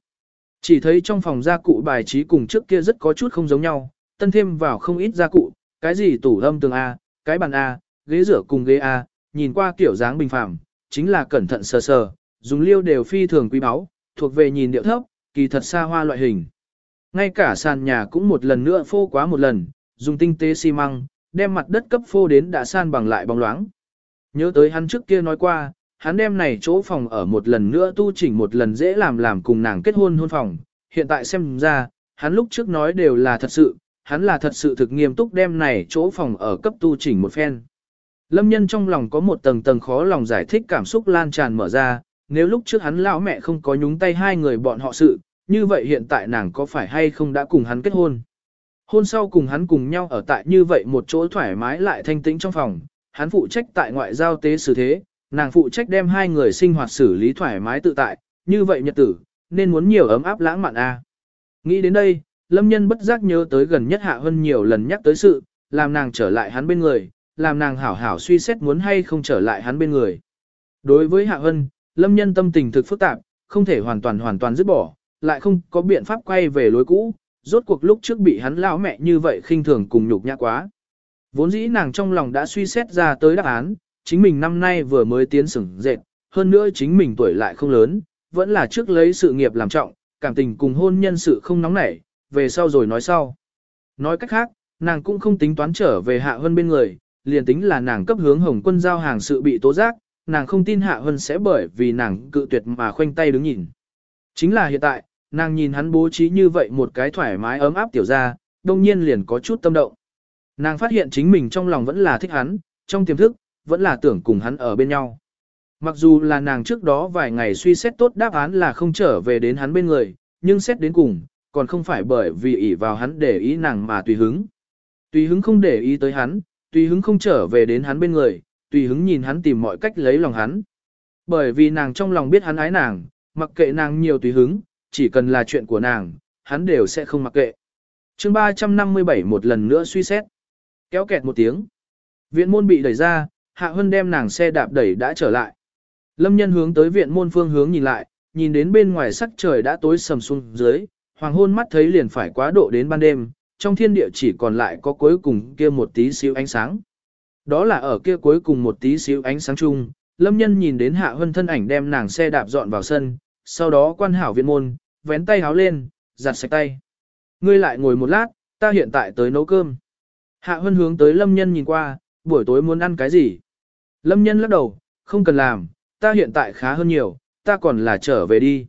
Chỉ thấy trong phòng gia cụ bài trí cùng trước kia rất có chút không giống nhau, tân thêm vào không ít gia cụ, cái gì tủ âm tường A, cái bàn A, ghế rửa cùng ghế A, nhìn qua kiểu dáng bình phẳng, chính là cẩn thận sờ sờ, dùng liêu đều phi thường quý báu, thuộc về nhìn điệu thấp, kỳ thật xa hoa loại hình. Ngay cả sàn nhà cũng một lần nữa phô quá một lần, dùng tinh tế xi măng, đem mặt đất cấp phô đến đã san bằng lại bóng loáng. Nhớ tới hắn trước kia nói qua, hắn đem này chỗ phòng ở một lần nữa tu chỉnh một lần dễ làm làm cùng nàng kết hôn hôn phòng. Hiện tại xem ra, hắn lúc trước nói đều là thật sự, hắn là thật sự thực nghiêm túc đem này chỗ phòng ở cấp tu chỉnh một phen. Lâm nhân trong lòng có một tầng tầng khó lòng giải thích cảm xúc lan tràn mở ra, nếu lúc trước hắn lão mẹ không có nhúng tay hai người bọn họ sự, như vậy hiện tại nàng có phải hay không đã cùng hắn kết hôn. Hôn sau cùng hắn cùng nhau ở tại như vậy một chỗ thoải mái lại thanh tĩnh trong phòng, hắn phụ trách tại ngoại giao tế xử thế, nàng phụ trách đem hai người sinh hoạt xử lý thoải mái tự tại, như vậy nhật tử, nên muốn nhiều ấm áp lãng mạn a. À. Nghĩ đến đây, lâm nhân bất giác nhớ tới gần nhất hạ hơn nhiều lần nhắc tới sự, làm nàng trở lại hắn bên người, làm nàng hảo hảo suy xét muốn hay không trở lại hắn bên người. Đối với hạ hân, lâm nhân tâm tình thực phức tạp, không thể hoàn toàn hoàn toàn dứt bỏ, lại không có biện pháp quay về lối cũ, rốt cuộc lúc trước bị hắn lão mẹ như vậy khinh thường cùng nhục nhã quá. Vốn dĩ nàng trong lòng đã suy xét ra tới đáp án, chính mình năm nay vừa mới tiến sửng dệt, hơn nữa chính mình tuổi lại không lớn, vẫn là trước lấy sự nghiệp làm trọng, cảm tình cùng hôn nhân sự không nóng nảy, về sau rồi nói sau. Nói cách khác, nàng cũng không tính toán trở về hạ hơn bên người, liền tính là nàng cấp hướng hồng quân giao hàng sự bị tố giác, nàng không tin hạ hơn sẽ bởi vì nàng cự tuyệt mà khoanh tay đứng nhìn. Chính là hiện tại, nàng nhìn hắn bố trí như vậy một cái thoải mái ấm áp tiểu ra, đông nhiên liền có chút tâm động. Nàng phát hiện chính mình trong lòng vẫn là thích hắn, trong tiềm thức, vẫn là tưởng cùng hắn ở bên nhau. Mặc dù là nàng trước đó vài ngày suy xét tốt đáp án là không trở về đến hắn bên người, nhưng xét đến cùng, còn không phải bởi vì ỷ vào hắn để ý nàng mà tùy hứng. Tùy hứng không để ý tới hắn, tùy hứng không trở về đến hắn bên người, tùy hứng nhìn hắn tìm mọi cách lấy lòng hắn. Bởi vì nàng trong lòng biết hắn ái nàng, mặc kệ nàng nhiều tùy hứng, chỉ cần là chuyện của nàng, hắn đều sẽ không mặc kệ. chương 357 một lần nữa suy xét. Kéo kẹt một tiếng. Viện môn bị đẩy ra, Hạ Hân đem nàng xe đạp đẩy đã trở lại. Lâm nhân hướng tới viện môn phương hướng nhìn lại, nhìn đến bên ngoài sắc trời đã tối sầm xuống dưới, hoàng hôn mắt thấy liền phải quá độ đến ban đêm, trong thiên địa chỉ còn lại có cuối cùng kia một tí xíu ánh sáng. Đó là ở kia cuối cùng một tí xíu ánh sáng chung, Lâm nhân nhìn đến Hạ Hân thân ảnh đem nàng xe đạp dọn vào sân, sau đó quan hảo viện môn, vén tay háo lên, giặt sạch tay. Ngươi lại ngồi một lát, ta hiện tại tới nấu cơm. Hạ Hân hướng tới Lâm nhân nhìn qua, buổi tối muốn ăn cái gì? Lâm nhân lắc đầu, không cần làm, ta hiện tại khá hơn nhiều, ta còn là trở về đi.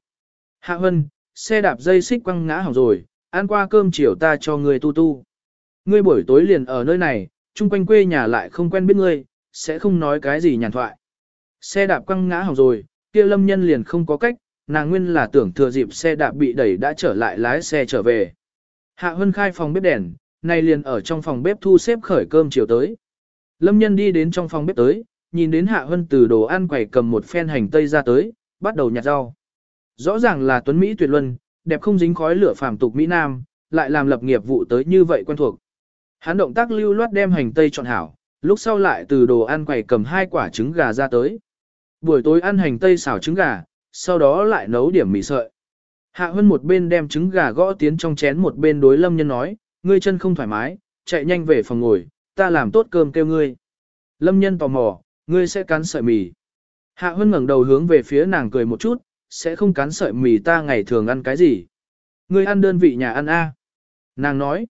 Hạ Hân, xe đạp dây xích quăng ngã hỏng rồi, ăn qua cơm chiều ta cho ngươi tu tu. Ngươi buổi tối liền ở nơi này, chung quanh quê nhà lại không quen biết ngươi, sẽ không nói cái gì nhàn thoại. Xe đạp quăng ngã hỏng rồi, kia lâm nhân liền không có cách, nàng nguyên là tưởng thừa dịp xe đạp bị đẩy đã trở lại lái xe trở về. Hạ Hân khai phòng bếp đèn, nay liền ở trong phòng bếp thu xếp khởi cơm chiều tới. Lâm nhân đi đến trong phòng bếp tới, nhìn đến Hạ Hân từ đồ ăn quầy cầm một phen hành tây ra tới, bắt đầu nhặt rau. Rõ ràng là tuấn Mỹ tuyệt luân, đẹp không dính khói lửa phàm tục Mỹ Nam, lại làm lập nghiệp vụ tới như vậy quen thuộc. Hắn động tác lưu loát đem hành tây chọn hảo, lúc sau lại từ đồ ăn quầy cầm hai quả trứng gà ra tới. Buổi tối ăn hành tây xào trứng gà, sau đó lại nấu điểm mì sợi. Hạ Hân một bên đem trứng gà gõ tiến trong chén một bên đối lâm nhân nói, ngươi chân không thoải mái, chạy nhanh về phòng ngồi, ta làm tốt cơm kêu ngươi. Lâm nhân tò mò, ngươi sẽ cắn sợi mì. Hạ Hân ngẩng đầu hướng về phía nàng cười một chút, sẽ không cắn sợi mì ta ngày thường ăn cái gì. Ngươi ăn đơn vị nhà ăn A. Nàng nói.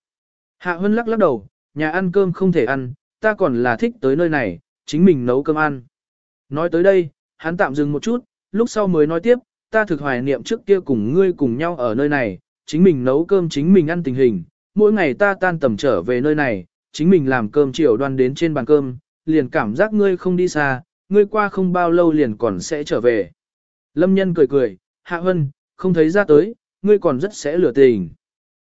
Hạ Hân lắc lắc đầu, nhà ăn cơm không thể ăn, ta còn là thích tới nơi này, chính mình nấu cơm ăn. Nói tới đây, hắn tạm dừng một chút, lúc sau mới nói tiếp, ta thực hoài niệm trước kia cùng ngươi cùng nhau ở nơi này, chính mình nấu cơm chính mình ăn tình hình, mỗi ngày ta tan tầm trở về nơi này, chính mình làm cơm chiều đoan đến trên bàn cơm, liền cảm giác ngươi không đi xa, ngươi qua không bao lâu liền còn sẽ trở về. Lâm nhân cười cười, Hạ Hân, không thấy ra tới, ngươi còn rất sẽ lừa tình.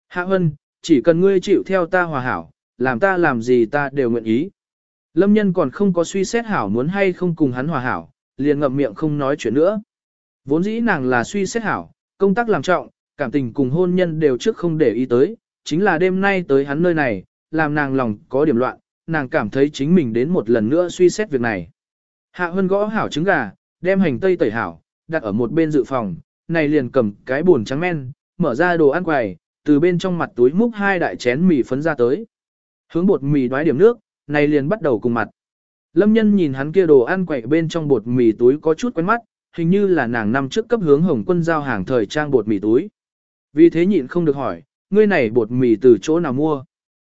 Hạ Hân, chỉ cần ngươi chịu theo ta hòa hảo, làm ta làm gì ta đều nguyện ý. Lâm nhân còn không có suy xét hảo muốn hay không cùng hắn hòa hảo, liền ngậm miệng không nói chuyện nữa. Vốn dĩ nàng là suy xét hảo, công tác làm trọng, cảm tình cùng hôn nhân đều trước không để ý tới, chính là đêm nay tới hắn nơi này, làm nàng lòng có điểm loạn, nàng cảm thấy chính mình đến một lần nữa suy xét việc này. Hạ Hân gõ hảo trứng gà, đem hành tây tẩy hảo, đặt ở một bên dự phòng, này liền cầm cái buồn trắng men, mở ra đồ ăn quầy, từ bên trong mặt túi múc hai đại chén mì phấn ra tới. Hướng bột mì đoái điểm nước, này liền bắt đầu cùng mặt. Lâm nhân nhìn hắn kia đồ ăn quậy bên trong bột mì túi có chút quen mắt, hình như là nàng năm trước cấp hướng hồng quân giao hàng thời trang bột mì túi. Vì thế nhịn không được hỏi, ngươi này bột mì từ chỗ nào mua?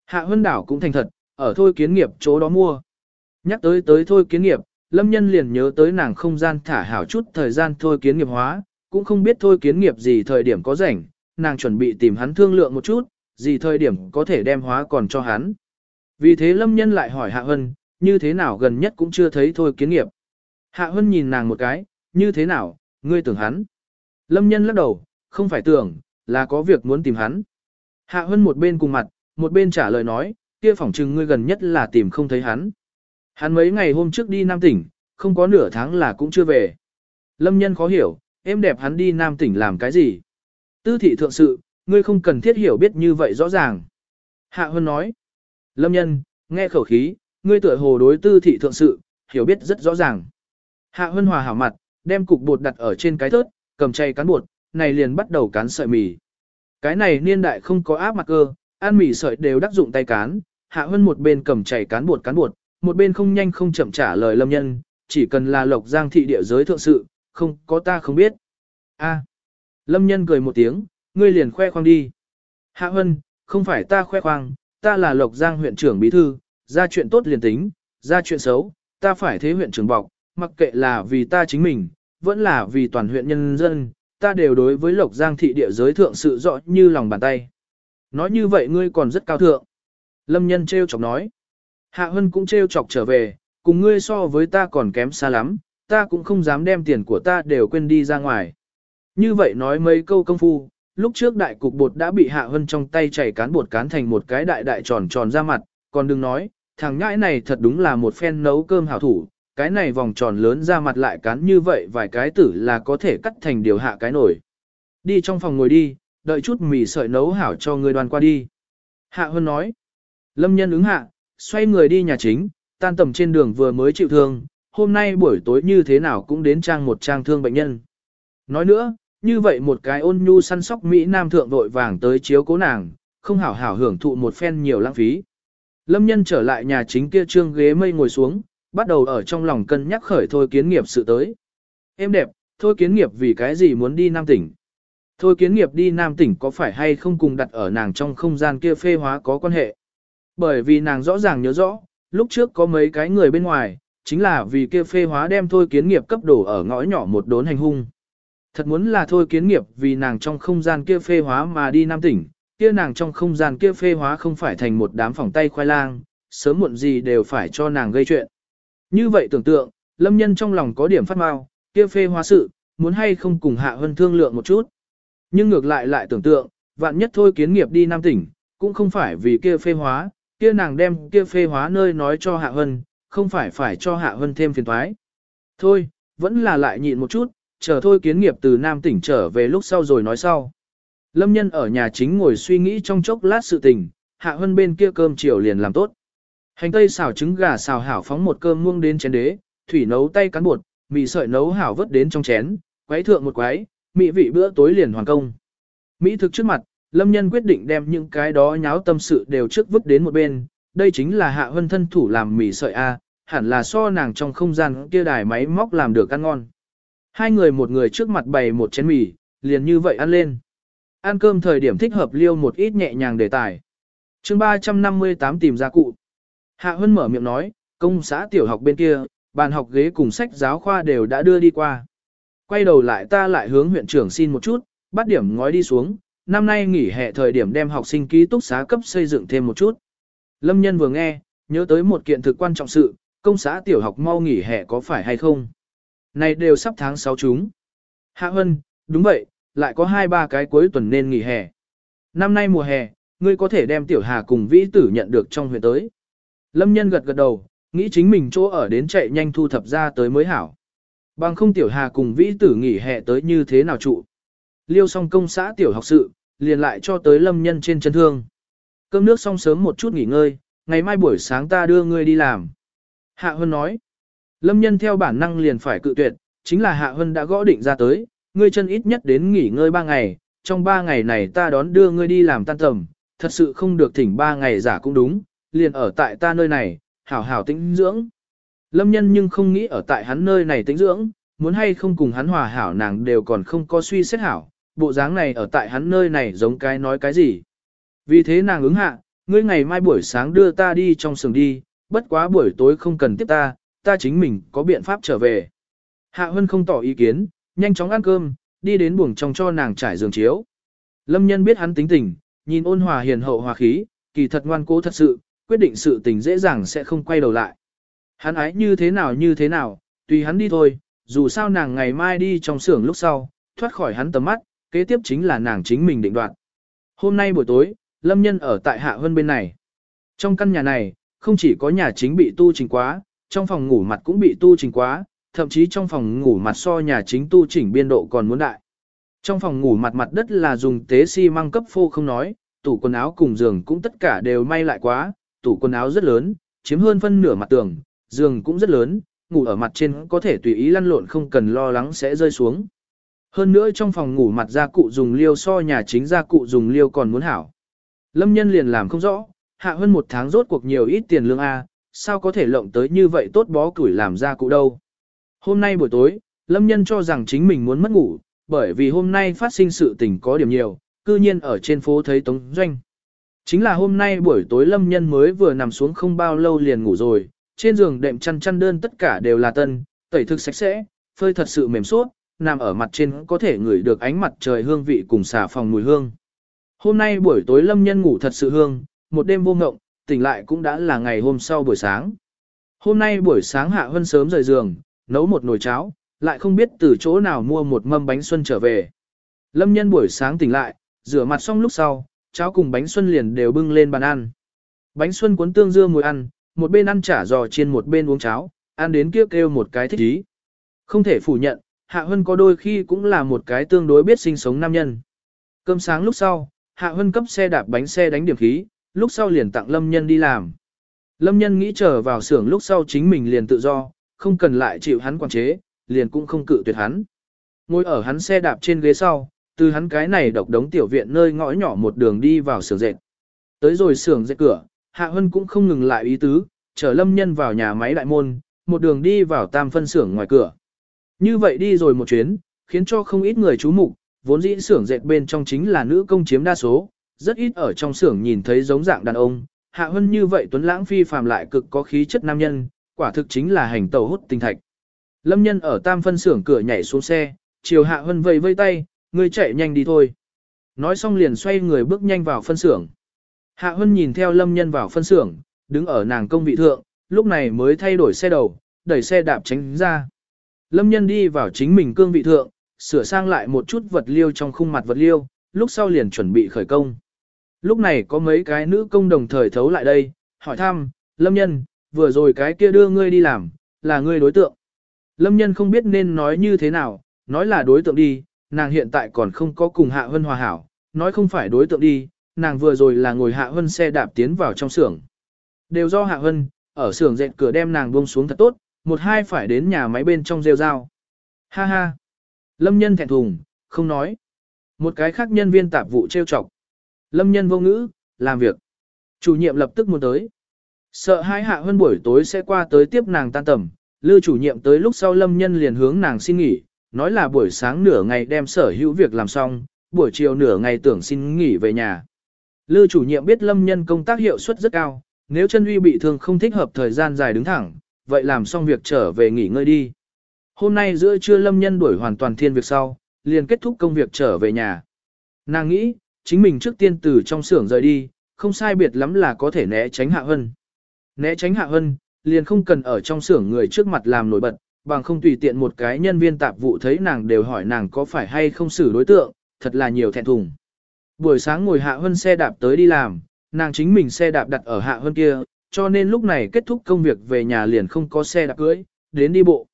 Hạ Hân Đảo cũng thành thật, ở thôi kiến nghiệp chỗ đó mua. Nhắc tới tới thôi kiến nghiệp, Lâm Nhân liền nhớ tới nàng không gian thả hảo chút thời gian thôi kiến nghiệp hóa, cũng không biết thôi kiến nghiệp gì thời điểm có rảnh, nàng chuẩn bị tìm hắn thương lượng một chút, gì thời điểm có thể đem hóa còn cho hắn. Vì thế Lâm Nhân lại hỏi Hạ Hân, như thế nào gần nhất cũng chưa thấy thôi kiến nghiệp. Hạ Hân nhìn nàng một cái, như thế nào, ngươi tưởng hắn. Lâm Nhân lắc đầu, không phải tưởng, là có việc muốn tìm hắn. Hạ Hân một bên cùng mặt, một bên trả lời nói, kia phỏng chừng ngươi gần nhất là tìm không thấy hắn. Hắn mấy ngày hôm trước đi Nam tỉnh, không có nửa tháng là cũng chưa về. Lâm nhân khó hiểu, em đẹp hắn đi Nam tỉnh làm cái gì? Tư thị thượng sự, ngươi không cần thiết hiểu biết như vậy rõ ràng. Hạ Hân nói. Lâm nhân, nghe khẩu khí, ngươi tựa hồ đối tư thị thượng sự, hiểu biết rất rõ ràng. Hạ Hân hòa hảo mặt, đem cục bột đặt ở trên cái thớt, cầm chay cán bột, này liền bắt đầu cán sợi mì. Cái này niên đại không có áp mặt cơ, ăn mì sợi đều đắc dụng tay cán, Hạ Hân một bên cầm chảy cán bột cán bột, một bên không nhanh không chậm trả lời lâm nhân, chỉ cần là lộc giang thị địa giới thượng sự, không có ta không biết. A. Lâm nhân cười một tiếng, ngươi liền khoe khoang đi. Hạ Hân, không phải ta khoe khoang, ta là lộc giang huyện trưởng bí thư, ra chuyện tốt liền tính, ra chuyện xấu, ta phải thế huyện trưởng bọc, mặc kệ là vì ta chính mình, vẫn là vì toàn huyện nhân dân, ta đều đối với lộc giang thị địa giới thượng sự rõ như lòng bàn tay. Nói như vậy ngươi còn rất cao thượng. Lâm nhân trêu chọc nói. Hạ Hân cũng trêu chọc trở về, cùng ngươi so với ta còn kém xa lắm, ta cũng không dám đem tiền của ta đều quên đi ra ngoài. Như vậy nói mấy câu công phu, lúc trước đại cục bột đã bị Hạ Hân trong tay chảy cán bột cán thành một cái đại đại tròn tròn ra mặt, còn đừng nói, thằng nhãi này thật đúng là một phen nấu cơm hảo thủ, cái này vòng tròn lớn ra mặt lại cắn như vậy vài cái tử là có thể cắt thành điều hạ cái nổi. Đi trong phòng ngồi đi, đợi chút mì sợi nấu hảo cho người đoàn qua đi. Hạ Hơn nói, lâm nhân ứng hạ, xoay người đi nhà chính, tan tầm trên đường vừa mới chịu thương, hôm nay buổi tối như thế nào cũng đến trang một trang thương bệnh nhân. Nói nữa, như vậy một cái ôn nhu săn sóc Mỹ Nam thượng vội vàng tới chiếu cố nàng, không hảo hảo hưởng thụ một phen nhiều lãng phí. Lâm nhân trở lại nhà chính kia trương ghế mây ngồi xuống, bắt đầu ở trong lòng cân nhắc khởi thôi kiến nghiệp sự tới. Em đẹp, thôi kiến nghiệp vì cái gì muốn đi Nam tỉnh? Thôi kiến nghiệp đi Nam tỉnh có phải hay không cùng đặt ở nàng trong không gian kia phê hóa có quan hệ? Bởi vì nàng rõ ràng nhớ rõ, lúc trước có mấy cái người bên ngoài, chính là vì kia phê hóa đem thôi kiến nghiệp cấp đổ ở ngõ nhỏ một đốn hành hung. Thật muốn là thôi kiến nghiệp vì nàng trong không gian kia phê hóa mà đi Nam tỉnh, kia nàng trong không gian kia phê hóa không phải thành một đám phòng tay khoai lang, sớm muộn gì đều phải cho nàng gây chuyện. Như vậy tưởng tượng, lâm nhân trong lòng có điểm phát mau, kia phê hóa sự, muốn hay không cùng hạ hơn thương lượng một chút. Nhưng ngược lại lại tưởng tượng, vạn nhất thôi kiến nghiệp đi Nam tỉnh, cũng không phải vì kia phê hóa, kia nàng đem kia phê hóa nơi nói cho hạ hân, không phải phải cho hạ hân thêm phiền thoái. Thôi, vẫn là lại nhịn một chút, chờ thôi kiến nghiệp từ Nam tỉnh trở về lúc sau rồi nói sau. Lâm nhân ở nhà chính ngồi suy nghĩ trong chốc lát sự tình, hạ hân bên kia cơm chiều liền làm tốt. Hành tây xào trứng gà xào hảo phóng một cơm muông đến chén đế, thủy nấu tay cán bột, mì sợi nấu hảo vớt đến trong chén, quấy thượng một quái, mỹ vị bữa tối liền hoàn công. Mỹ thực trước mặt, Lâm Nhân quyết định đem những cái đó nháo tâm sự đều trước vứt đến một bên, đây chính là hạ hân thân thủ làm mì sợi A, hẳn là so nàng trong không gian kia đài máy móc làm được ăn ngon. Hai người một người trước mặt bày một chén mì, liền như vậy ăn lên. Ăn cơm thời điểm thích hợp liêu một ít nhẹ nhàng đề tài. chương 358 tìm ra cụ. Hạ Hân mở miệng nói, công xã tiểu học bên kia, bàn học ghế cùng sách giáo khoa đều đã đưa đi qua. Quay đầu lại ta lại hướng huyện trưởng xin một chút, bắt điểm ngói đi xuống, năm nay nghỉ hè thời điểm đem học sinh ký túc xá cấp xây dựng thêm một chút. Lâm nhân vừa nghe, nhớ tới một kiện thực quan trọng sự, công xã tiểu học mau nghỉ hè có phải hay không? Này đều sắp tháng 6 chúng. Hạ Hân, đúng vậy, lại có 2-3 cái cuối tuần nên nghỉ hè. Năm nay mùa hè, ngươi có thể đem tiểu hà cùng vĩ tử nhận được trong huyện tới. Lâm nhân gật gật đầu, nghĩ chính mình chỗ ở đến chạy nhanh thu thập ra tới mới hảo. Bằng không tiểu hà cùng vĩ tử nghỉ hè tới như thế nào trụ. Liêu xong công xã tiểu học sự, liền lại cho tới lâm nhân trên chân thương. Cơm nước xong sớm một chút nghỉ ngơi, ngày mai buổi sáng ta đưa ngươi đi làm. Hạ Hân nói, lâm nhân theo bản năng liền phải cự tuyệt, chính là Hạ Hân đã gõ định ra tới, ngươi chân ít nhất đến nghỉ ngơi ba ngày, trong ba ngày này ta đón đưa ngươi đi làm tan tầm, thật sự không được thỉnh ba ngày giả cũng đúng, liền ở tại ta nơi này, hảo hảo tĩnh dưỡng. Lâm nhân nhưng không nghĩ ở tại hắn nơi này tĩnh dưỡng, muốn hay không cùng hắn hòa hảo nàng đều còn không có suy xét hảo, bộ dáng này ở tại hắn nơi này giống cái nói cái gì. Vì thế nàng ứng hạ, ngươi ngày mai buổi sáng đưa ta đi trong sừng đi, bất quá buổi tối không cần tiếp ta, ta chính mình có biện pháp trở về. Hạ Hân không tỏ ý kiến, nhanh chóng ăn cơm, đi đến buồng trong cho nàng trải giường chiếu. Lâm nhân biết hắn tính tình, nhìn ôn hòa hiền hậu hòa khí, kỳ thật ngoan cố thật sự, quyết định sự tình dễ dàng sẽ không quay đầu lại. Hắn ái như thế nào như thế nào, tùy hắn đi thôi, dù sao nàng ngày mai đi trong xưởng lúc sau, thoát khỏi hắn tầm mắt, kế tiếp chính là nàng chính mình định đoạt. Hôm nay buổi tối, Lâm Nhân ở tại Hạ Hân bên này. Trong căn nhà này, không chỉ có nhà chính bị tu trình quá, trong phòng ngủ mặt cũng bị tu trình quá, thậm chí trong phòng ngủ mặt so nhà chính tu chỉnh biên độ còn muốn đại. Trong phòng ngủ mặt mặt đất là dùng tế xi si măng cấp phô không nói, tủ quần áo cùng giường cũng tất cả đều may lại quá, tủ quần áo rất lớn, chiếm hơn phân nửa mặt tường, giường cũng rất lớn, ngủ ở mặt trên có thể tùy ý lăn lộn không cần lo lắng sẽ rơi xuống. Hơn nữa trong phòng ngủ mặt gia cụ dùng liêu so nhà chính gia cụ dùng liêu còn muốn hảo. Lâm nhân liền làm không rõ, hạ hơn một tháng rốt cuộc nhiều ít tiền lương A, sao có thể lộng tới như vậy tốt bó củi làm gia cụ đâu. Hôm nay buổi tối, Lâm nhân cho rằng chính mình muốn mất ngủ, bởi vì hôm nay phát sinh sự tình có điểm nhiều, cư nhiên ở trên phố thấy Tống Doanh. Chính là hôm nay buổi tối Lâm nhân mới vừa nằm xuống không bao lâu liền ngủ rồi, trên giường đệm chăn chăn đơn tất cả đều là tân, tẩy thực sạch sẽ, phơi thật sự mềm suốt, nằm ở mặt trên có thể ngửi được ánh mặt trời hương vị cùng xà phòng mùi hương. Hôm nay buổi tối lâm nhân ngủ thật sự hương, một đêm vô ngộng, tỉnh lại cũng đã là ngày hôm sau buổi sáng. Hôm nay buổi sáng hạ Hân sớm rời giường, nấu một nồi cháo, lại không biết từ chỗ nào mua một mâm bánh xuân trở về. Lâm nhân buổi sáng tỉnh lại, rửa mặt xong lúc sau, cháo cùng bánh xuân liền đều bưng lên bàn ăn. Bánh xuân cuốn tương dưa mùi ăn, một bên ăn chả giò chiên một bên uống cháo, ăn đến kiếp kêu một cái thích ý. Không thể phủ nhận, Hạ Hân có đôi khi cũng là một cái tương đối biết sinh sống nam nhân. Cơm sáng lúc sau, Hạ Hân cấp xe đạp bánh xe đánh điểm khí, lúc sau liền tặng Lâm Nhân đi làm. Lâm Nhân nghĩ trở vào xưởng lúc sau chính mình liền tự do, không cần lại chịu hắn quản chế, liền cũng không cự tuyệt hắn. Ngồi ở hắn xe đạp trên ghế sau, từ hắn cái này độc đống tiểu viện nơi ngõ nhỏ một đường đi vào xưởng dệt. Tới rồi xưởng dệt cửa, Hạ Hân cũng không ngừng lại ý tứ, chở Lâm Nhân vào nhà máy đại môn, một đường đi vào tam phân xưởng ngoài cửa. Như vậy đi rồi một chuyến, khiến cho không ít người chú mục, vốn dĩ xưởng dệt bên trong chính là nữ công chiếm đa số, rất ít ở trong xưởng nhìn thấy giống dạng đàn ông. Hạ Hân như vậy tuấn lãng phi phàm lại cực có khí chất nam nhân, quả thực chính là hành tẩu hút tinh thạch. Lâm nhân ở tam phân xưởng cửa nhảy xuống xe, chiều Hạ Hân vây vây tay, ngươi chạy nhanh đi thôi. Nói xong liền xoay người bước nhanh vào phân xưởng. Hạ Hân nhìn theo Lâm nhân vào phân xưởng, đứng ở nàng công vị thượng, lúc này mới thay đổi xe đầu, đẩy xe đạp tránh ra. Lâm nhân đi vào chính mình cương vị thượng, sửa sang lại một chút vật liêu trong khung mặt vật liêu, lúc sau liền chuẩn bị khởi công. Lúc này có mấy cái nữ công đồng thời thấu lại đây, hỏi thăm, Lâm nhân, vừa rồi cái kia đưa ngươi đi làm, là ngươi đối tượng. Lâm nhân không biết nên nói như thế nào, nói là đối tượng đi, nàng hiện tại còn không có cùng Hạ Hân hòa hảo, nói không phải đối tượng đi, nàng vừa rồi là ngồi Hạ Hân xe đạp tiến vào trong xưởng. Đều do Hạ Hân, ở xưởng dẹn cửa đem nàng buông xuống thật tốt, một hai phải đến nhà máy bên trong rêu rao. Ha ha. Lâm nhân thẹn thùng, không nói. Một cái khác nhân viên tạp vụ trêu chọc. Lâm nhân vô ngữ, làm việc. Chủ nhiệm lập tức muốn tới. Sợ hai hạ hơn buổi tối sẽ qua tới tiếp nàng tan tầm. Lư chủ nhiệm tới lúc sau lâm nhân liền hướng nàng xin nghỉ, nói là buổi sáng nửa ngày đem sở hữu việc làm xong, buổi chiều nửa ngày tưởng xin nghỉ về nhà. Lư chủ nhiệm biết lâm nhân công tác hiệu suất rất cao, nếu chân uy bị thương không thích hợp thời gian dài đứng thẳng, vậy làm xong việc trở về nghỉ ngơi đi. Hôm nay giữa trưa lâm nhân đuổi hoàn toàn thiên việc sau, liền kết thúc công việc trở về nhà. Nàng nghĩ, chính mình trước tiên từ trong xưởng rời đi, không sai biệt lắm là có thể né tránh hạ hân. Né tránh hạ hân, liền không cần ở trong xưởng người trước mặt làm nổi bật, bằng không tùy tiện một cái nhân viên tạp vụ thấy nàng đều hỏi nàng có phải hay không xử đối tượng, thật là nhiều thẹn thùng. Buổi sáng ngồi hạ hân xe đạp tới đi làm, nàng chính mình xe đạp đặt ở hạ hân kia, cho nên lúc này kết thúc công việc về nhà liền không có xe đạp cưới, đến đi bộ.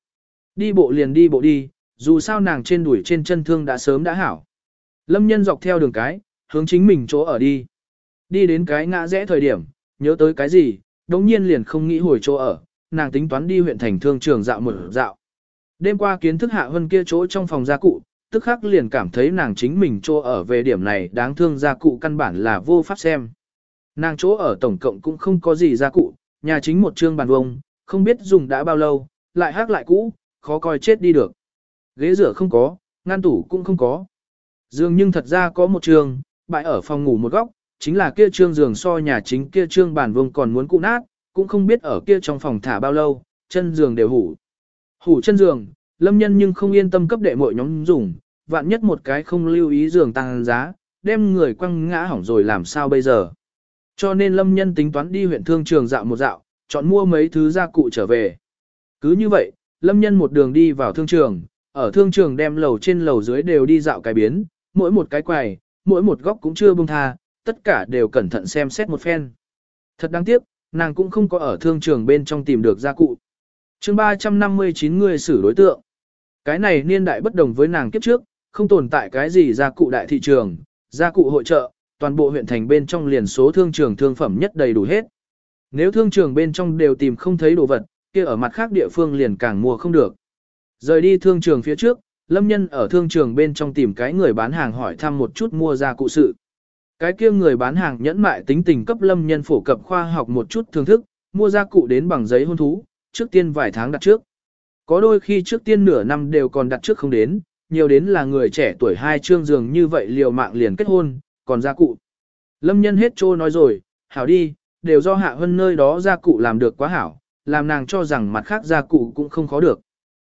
Đi bộ liền đi bộ đi, dù sao nàng trên đuổi trên chân thương đã sớm đã hảo. Lâm nhân dọc theo đường cái, hướng chính mình chỗ ở đi. Đi đến cái ngã rẽ thời điểm, nhớ tới cái gì, đồng nhiên liền không nghĩ hồi chỗ ở, nàng tính toán đi huyện thành thương trường dạo một dạo. Đêm qua kiến thức hạ hơn kia chỗ trong phòng gia cụ, tức khắc liền cảm thấy nàng chính mình chỗ ở về điểm này đáng thương gia cụ căn bản là vô pháp xem. Nàng chỗ ở tổng cộng cũng không có gì gia cụ, nhà chính một trương bàn vông, không biết dùng đã bao lâu, lại hát lại cũ, khó coi chết đi được. Ghế rửa không có, ngăn tủ cũng không có. dường nhưng thật ra có một trường, bãi ở phòng ngủ một góc, chính là kia trương giường so nhà chính kia trương bàn vương còn muốn cụ nát, cũng không biết ở kia trong phòng thả bao lâu, chân giường đều hủ. Hủ chân giường, lâm nhân nhưng không yên tâm cấp đệ mọi nhóm dùng, vạn nhất một cái không lưu ý giường tăng giá, đem người quăng ngã hỏng rồi làm sao bây giờ. Cho nên lâm nhân tính toán đi huyện thương trường dạo một dạo, chọn mua mấy thứ gia cụ trở về. Cứ như vậy, lâm nhân một đường đi vào thương trường, ở thương trường đem lầu trên lầu dưới đều đi dạo cái biến, mỗi một cái quầy, mỗi một góc cũng chưa buông tha, tất cả đều cẩn thận xem xét một phen. Thật đáng tiếc, nàng cũng không có ở thương trường bên trong tìm được gia cụ. chương 359 người xử đối tượng. Cái này niên đại bất đồng với nàng kiếp trước, không tồn tại cái gì gia cụ đại thị trường, gia cụ hội trợ, toàn bộ huyện thành bên trong liền số thương trường thương phẩm nhất đầy đủ hết. Nếu thương trường bên trong đều tìm không thấy đồ vật, kia ở mặt khác địa phương liền càng mua không được. Rời đi thương trường phía trước, Lâm Nhân ở thương trường bên trong tìm cái người bán hàng hỏi thăm một chút mua gia cụ sự. Cái kia người bán hàng nhẫn mại tính tình cấp Lâm Nhân phổ cập khoa học một chút thưởng thức, mua gia cụ đến bằng giấy hôn thú, trước tiên vài tháng đặt trước. Có đôi khi trước tiên nửa năm đều còn đặt trước không đến, nhiều đến là người trẻ tuổi hai trương giường như vậy liều mạng liền kết hôn, còn gia cụ. Lâm Nhân hết trô nói rồi, hảo đi, đều do hạ hơn nơi đó gia cụ làm được quá hảo, làm nàng cho rằng mặt khác gia cụ cũng không khó được.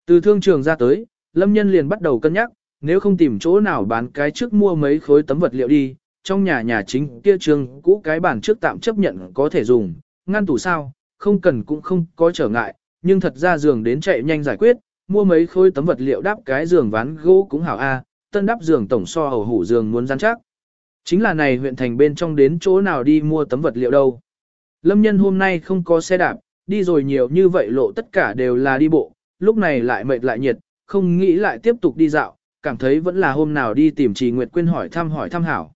Từ thương trường ra tới, Lâm Nhân liền bắt đầu cân nhắc, nếu không tìm chỗ nào bán cái trước mua mấy khối tấm vật liệu đi, trong nhà nhà chính kia trường cũ cái bàn trước tạm chấp nhận có thể dùng, ngăn tủ sao, không cần cũng không có trở ngại, nhưng thật ra giường đến chạy nhanh giải quyết, mua mấy khối tấm vật liệu đắp cái giường ván gỗ cũng hảo a, tân đắp giường tổng so hầu hủ giường muốn rắn chắc. Chính là này huyện thành bên trong đến chỗ nào đi mua tấm vật liệu đâu. lâm nhân hôm nay không có xe đạp, đi rồi nhiều như vậy lộ tất cả đều là đi bộ, lúc này lại mệt lại nhiệt, không nghĩ lại tiếp tục đi dạo, cảm thấy vẫn là hôm nào đi tìm Trì Nguyệt Quyên hỏi thăm hỏi thăm hảo.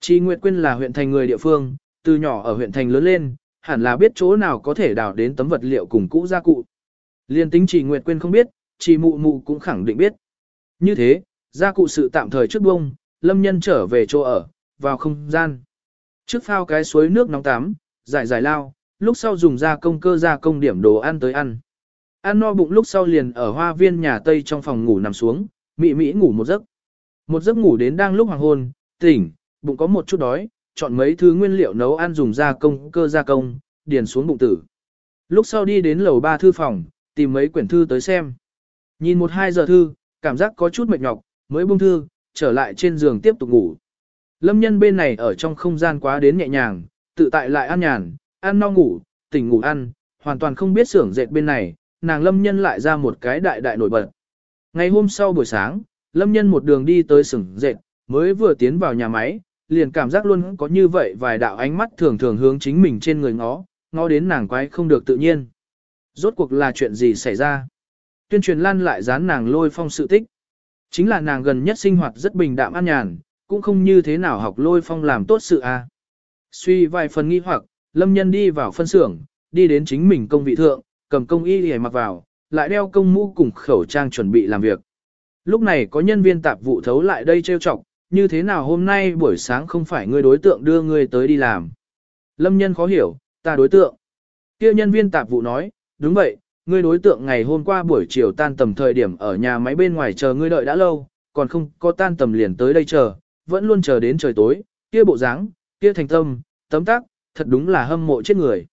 Chi Nguyệt Quyên là huyện thành người địa phương, từ nhỏ ở huyện thành lớn lên, hẳn là biết chỗ nào có thể đào đến tấm vật liệu cùng cũ gia cụ. Liên tính Chi Nguyệt Quyên không biết, Chi Mụ Mụ cũng khẳng định biết. Như thế, gia cụ sự tạm thời trước bông, lâm nhân trở về chỗ ở, vào không gian. Trước phao cái suối nước nóng tắm, giải giải lao, lúc sau dùng gia công cơ gia công điểm đồ ăn tới ăn. Ăn no bụng lúc sau liền ở hoa viên nhà Tây trong phòng ngủ nằm xuống, mị mị ngủ một giấc. Một giấc ngủ đến đang lúc hoàng hôn, tỉnh, bụng có một chút đói, chọn mấy thứ nguyên liệu nấu ăn dùng gia công cơ gia công, điền xuống bụng tử. Lúc sau đi đến lầu ba thư phòng, tìm mấy quyển thư tới xem. Nhìn một hai giờ thư, cảm giác có chút mệt nhọc, mới buông thư, trở lại trên giường tiếp tục ngủ. Lâm nhân bên này ở trong không gian quá đến nhẹ nhàng, tự tại lại ăn nhàn, ăn no ngủ, tỉnh ngủ ăn, hoàn toàn không biết xưởng dệt bên này, nàng lâm nhân lại ra một cái đại đại nổi bật. Ngày hôm sau buổi sáng, lâm nhân một đường đi tới xưởng dệt, mới vừa tiến vào nhà máy, liền cảm giác luôn có như vậy vài đạo ánh mắt thường thường hướng chính mình trên người ngó, ngó đến nàng quái không được tự nhiên. Rốt cuộc là chuyện gì xảy ra? Tuyên truyền lan lại dán nàng lôi phong sự tích. Chính là nàng gần nhất sinh hoạt rất bình đạm an nhàn, cũng không như thế nào học lôi phong làm tốt sự a. Suy vài phần nghi hoặc, lâm nhân đi vào phân xưởng, đi đến chính mình công vị thượng, cầm công y để mặc vào, lại đeo công mũ cùng khẩu trang chuẩn bị làm việc. Lúc này có nhân viên tạp vụ thấu lại đây trêu chọc, như thế nào hôm nay buổi sáng không phải ngươi đối tượng đưa ngươi tới đi làm. Lâm nhân khó hiểu, ta đối tượng. kia nhân viên tạp vụ nói, đúng vậy, ngươi đối tượng ngày hôm qua buổi chiều tan tầm thời điểm ở nhà máy bên ngoài chờ ngươi đợi đã lâu, còn không có tan tầm liền tới đây chờ, vẫn luôn chờ đến trời tối, kia bộ dáng, kia thành tâm, tấm tắc, thật đúng là hâm mộ chết người.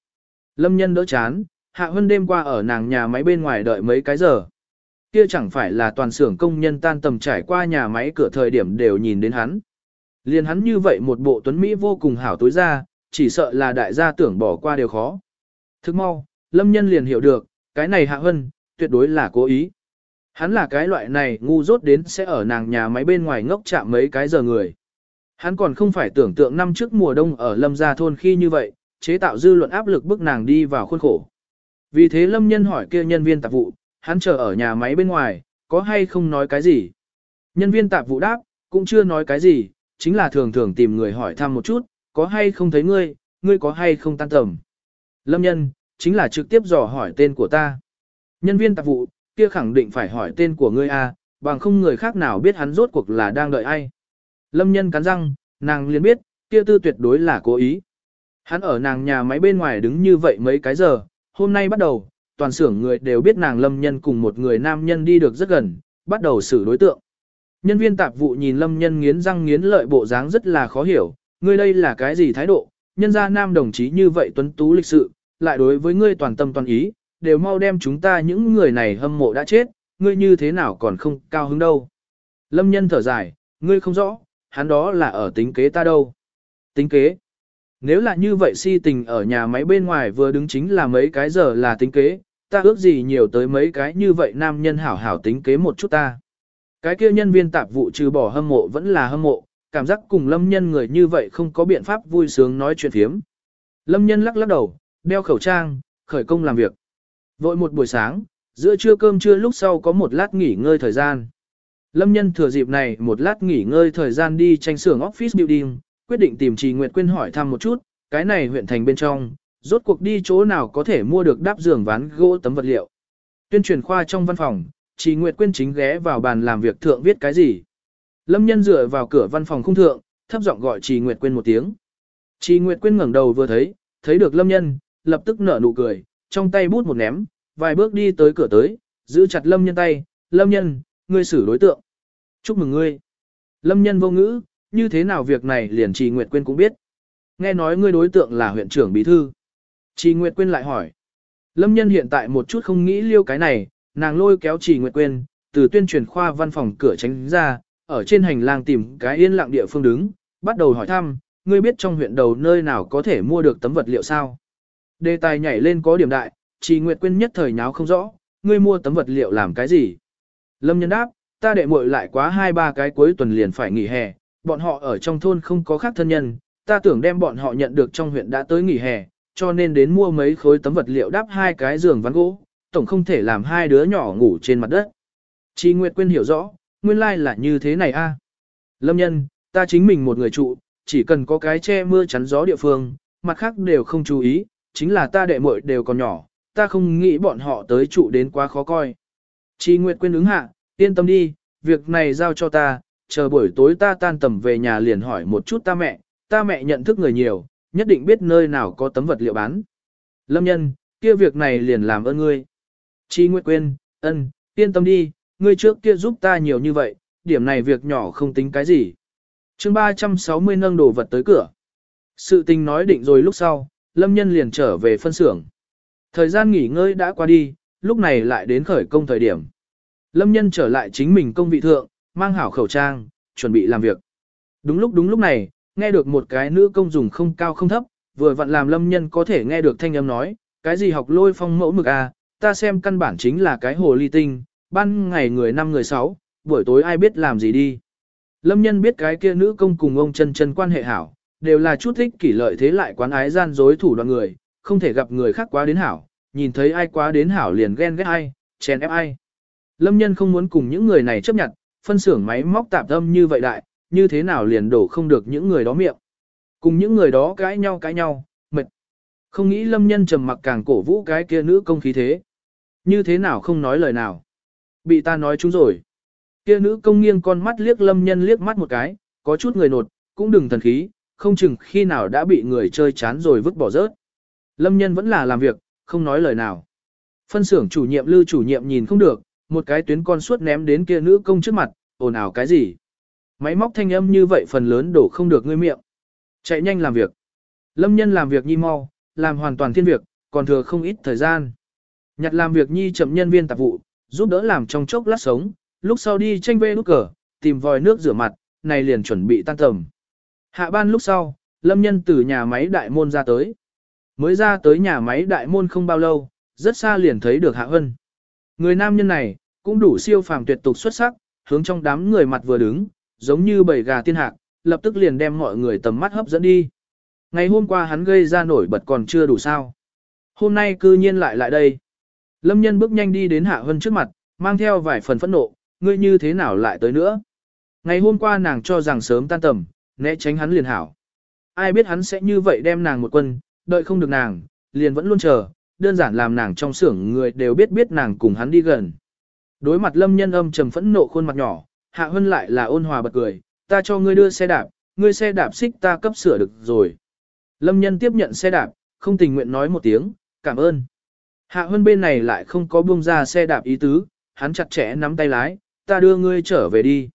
Lâm nhân đỡ chán, hạ hơn đêm qua ở nàng nhà máy bên ngoài đợi mấy cái giờ. Kia chẳng phải là toàn xưởng công nhân tan tầm trải qua nhà máy cửa thời điểm đều nhìn đến hắn. liền hắn như vậy một bộ tuấn Mỹ vô cùng hảo tối ra, chỉ sợ là đại gia tưởng bỏ qua điều khó. Thức mau, lâm nhân liền hiểu được, cái này hạ hân, tuyệt đối là cố ý. Hắn là cái loại này ngu dốt đến sẽ ở nàng nhà máy bên ngoài ngốc chạm mấy cái giờ người. Hắn còn không phải tưởng tượng năm trước mùa đông ở lâm gia thôn khi như vậy, chế tạo dư luận áp lực bức nàng đi vào khuôn khổ. Vì thế lâm nhân hỏi kia nhân viên tạp vụ, hắn chờ ở nhà máy bên ngoài, có hay không nói cái gì. Nhân viên tạp vụ đáp, cũng chưa nói cái gì, chính là thường thường tìm người hỏi thăm một chút, có hay không thấy ngươi, ngươi có hay không tan tầm. Lâm nhân, chính là trực tiếp dò hỏi tên của ta. Nhân viên tạp vụ, kia khẳng định phải hỏi tên của ngươi a, bằng không người khác nào biết hắn rốt cuộc là đang đợi ai. Lâm nhân cắn răng, nàng liền biết, kia tư tuyệt đối là cố ý. Hắn ở nàng nhà máy bên ngoài đứng như vậy mấy cái giờ, hôm nay bắt đầu, toàn xưởng người đều biết nàng lâm nhân cùng một người nam nhân đi được rất gần, bắt đầu xử đối tượng. Nhân viên tạp vụ nhìn lâm nhân nghiến răng nghiến lợi bộ dáng rất là khó hiểu, ngươi đây là cái gì thái độ, nhân gia nam đồng chí như vậy tuấn tú lịch sự, lại đối với ngươi toàn tâm toàn ý, đều mau đem chúng ta những người này hâm mộ đã chết, ngươi như thế nào còn không cao hứng đâu. Lâm nhân thở dài, ngươi không rõ, hắn đó là ở tính kế ta đâu. Tính kế. Nếu là như vậy si tình ở nhà máy bên ngoài vừa đứng chính là mấy cái giờ là tính kế, ta ước gì nhiều tới mấy cái như vậy nam nhân hảo hảo tính kế một chút ta. Cái kia nhân viên tạp vụ trừ bỏ hâm mộ vẫn là hâm mộ, cảm giác cùng lâm nhân người như vậy không có biện pháp vui sướng nói chuyện phiếm. Lâm nhân lắc lắc đầu, đeo khẩu trang, khởi công làm việc. Vội một buổi sáng, giữa trưa cơm trưa lúc sau có một lát nghỉ ngơi thời gian. Lâm nhân thừa dịp này một lát nghỉ ngơi thời gian đi tranh xưởng office building, quyết định tìm Trì Nguyệt Quyên hỏi thăm một chút, cái này huyện thành bên trong, rốt cuộc đi chỗ nào có thể mua được đáp giường ván gỗ tấm vật liệu. Tuyên truyền khoa trong văn phòng, Trì Nguyệt Quyên chính ghé vào bàn làm việc thượng viết cái gì. Lâm nhân dựa vào cửa văn phòng khung thượng, thấp giọng gọi Trì Nguyệt Quyên một tiếng. Trì Nguyệt Quyên ngẩng đầu vừa thấy, thấy được Lâm nhân, lập tức nở nụ cười, trong tay bút một ném, vài bước đi tới cửa tới, giữ chặt Lâm nhân tay, Lâm nhân, ngươi xử đối tượng. Chúc mừng ngươi. Lâm nhân vô ngữ, như thế nào việc này liền Trì Nguyệt Quyên cũng biết. Nghe nói ngươi đối tượng là huyện trưởng bí thư. Trì Nguyệt Quyên lại hỏi. Lâm nhân hiện tại một chút không nghĩ liêu cái này, nàng lôi kéo Trì Nguyệt Quyên, từ tuyên truyền khoa văn phòng cửa tránh ra, ở trên hành lang tìm cái yên lặng địa phương đứng, bắt đầu hỏi thăm, ngươi biết trong huyện đầu nơi nào có thể mua được tấm vật liệu sao? Đề tài nhảy lên có điểm đại, Trì Nguyệt Quyên nhất thời nháo không rõ, ngươi mua tấm vật liệu làm cái gì? Lâm nhân đáp, ta đệ muội lại quá hai ba cái cuối tuần liền phải nghỉ hè, bọn họ ở trong thôn không có khác thân nhân, ta tưởng đem bọn họ nhận được trong huyện đã tới nghỉ hè, cho nên đến mua mấy khối tấm vật liệu đắp hai cái giường ván gỗ, tổng không thể làm hai đứa nhỏ ngủ trên mặt đất. Chi Nguyệt Quyên hiểu rõ, nguyên lai là như thế này a. À. Lâm nhân, ta chính mình một người trụ, chỉ cần có cái che mưa chắn gió địa phương, mặt khác đều không chú ý, chính là ta đệ muội đều còn nhỏ, ta không nghĩ bọn họ tới trụ đến quá khó coi. Chi Nguyệt Quyên ứng hạ, yên tâm đi, việc này giao cho ta, chờ buổi tối ta tan tầm về nhà liền hỏi một chút ta mẹ, ta mẹ nhận thức người nhiều, nhất định biết nơi nào có tấm vật liệu bán. Lâm nhân, kia việc này liền làm ơn ngươi. Chi Nguyệt Quyên, ân, yên tâm đi, ngươi trước kia giúp ta nhiều như vậy, điểm này việc nhỏ không tính cái gì. chương 360 nâng đồ vật tới cửa. Sự tình nói định rồi lúc sau, Lâm nhân liền trở về phân xưởng. Thời gian nghỉ ngơi đã qua đi, lúc này lại đến khởi công thời điểm. Lâm nhân trở lại chính mình công vị thượng, mang hảo khẩu trang, chuẩn bị làm việc. Đúng lúc đúng lúc này, nghe được một cái nữ công dùng không cao không thấp, vừa vặn làm lâm nhân có thể nghe được thanh âm nói, cái gì học lôi phong mẫu mực à, ta xem căn bản chính là cái hồ ly tinh, ban ngày người năm người sáu, buổi tối ai biết làm gì đi. Lâm nhân biết cái kia nữ công cùng ông chân chân quan hệ hảo, đều là chút thích kỷ lợi thế lại quán ái gian dối thủ đoạn người, không thể gặp người khác quá đến hảo, nhìn thấy ai quá đến hảo liền ghen ghét ai, chèn ép ai. Lâm nhân không muốn cùng những người này chấp nhận, phân xưởng máy móc tạp âm như vậy đại, như thế nào liền đổ không được những người đó miệng. Cùng những người đó cãi nhau cãi nhau, mệt. Không nghĩ lâm nhân trầm mặc càng cổ vũ cái kia nữ công khí thế. Như thế nào không nói lời nào. Bị ta nói chúng rồi. Kia nữ công nghiêng con mắt liếc lâm nhân liếc mắt một cái, có chút người nột, cũng đừng thần khí, không chừng khi nào đã bị người chơi chán rồi vứt bỏ rớt. Lâm nhân vẫn là làm việc, không nói lời nào. Phân xưởng chủ nhiệm lưu chủ nhiệm nhìn không được, một cái tuyến con suốt ném đến kia nữ công trước mặt, ồn ào cái gì. Máy móc thanh âm như vậy phần lớn đổ không được ngươi miệng. Chạy nhanh làm việc. Lâm nhân làm việc nhi mau, làm hoàn toàn thiên việc, còn thừa không ít thời gian. Nhặt làm việc nhi chậm nhân viên tạp vụ, giúp đỡ làm trong chốc lát sống, lúc sau đi tranh vê nút cờ, tìm vòi nước rửa mặt, này liền chuẩn bị tan tầm. Hạ ban lúc sau, lâm nhân từ nhà máy đại môn ra tới. Mới ra tới nhà máy đại môn không bao lâu, rất xa liền thấy được Hạ Hân. Người nam nhân này, cũng đủ siêu phàm tuyệt tục xuất sắc, hướng trong đám người mặt vừa đứng, giống như bầy gà tiên hạc, lập tức liền đem mọi người tầm mắt hấp dẫn đi. Ngày hôm qua hắn gây ra nổi bật còn chưa đủ sao. Hôm nay cư nhiên lại lại đây. Lâm nhân bước nhanh đi đến Hạ Hân trước mặt, mang theo vài phần phẫn nộ, ngươi như thế nào lại tới nữa. Ngày hôm qua nàng cho rằng sớm tan tầm, né tránh hắn liền hảo. Ai biết hắn sẽ như vậy đem nàng một quân, đợi không được nàng, liền vẫn luôn chờ, đơn giản làm nàng trong xưởng người đều biết biết nàng cùng hắn đi gần. Đối mặt lâm nhân âm trầm phẫn nộ khuôn mặt nhỏ, hạ hân lại là ôn hòa bật cười, ta cho ngươi đưa xe đạp, ngươi xe đạp xích ta cấp sửa được rồi. Lâm nhân tiếp nhận xe đạp, không tình nguyện nói một tiếng, cảm ơn. Hạ hân bên này lại không có buông ra xe đạp ý tứ, hắn chặt chẽ nắm tay lái, ta đưa ngươi trở về đi.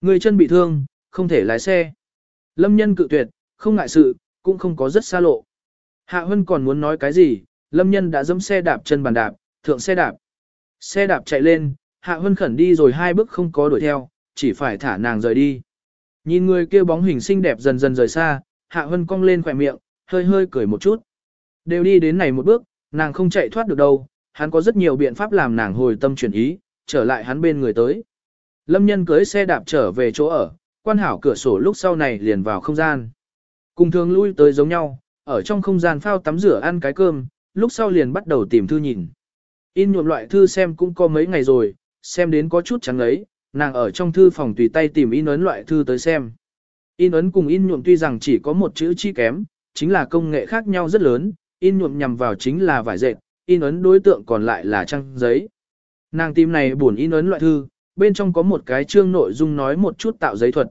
Ngươi chân bị thương, không thể lái xe. Lâm nhân cự tuyệt, không ngại sự, cũng không có rất xa lộ. Hạ hân còn muốn nói cái gì, lâm nhân đã dẫm xe đạp chân bàn đạp, thượng xe đạp. Xe đạp chạy lên, Hạ Hân khẩn đi rồi hai bước không có đuổi theo, chỉ phải thả nàng rời đi. Nhìn người kia bóng hình xinh đẹp dần dần rời xa, Hạ Hân cong lên khỏe miệng, hơi hơi cười một chút. Đều đi đến này một bước, nàng không chạy thoát được đâu, hắn có rất nhiều biện pháp làm nàng hồi tâm chuyển ý, trở lại hắn bên người tới. Lâm nhân cưới xe đạp trở về chỗ ở, quan hảo cửa sổ lúc sau này liền vào không gian. Cùng thường lui tới giống nhau, ở trong không gian phao tắm rửa ăn cái cơm, lúc sau liền bắt đầu tìm thư nhìn. In nhuộm loại thư xem cũng có mấy ngày rồi, xem đến có chút trắng ấy, nàng ở trong thư phòng tùy tay tìm in ấn loại thư tới xem. In ấn cùng in nhuộm tuy rằng chỉ có một chữ chi kém, chính là công nghệ khác nhau rất lớn, in nhuộm nhằm vào chính là vải dệt, in ấn đối tượng còn lại là trang giấy. Nàng tìm này buồn in ấn loại thư, bên trong có một cái chương nội dung nói một chút tạo giấy thuật.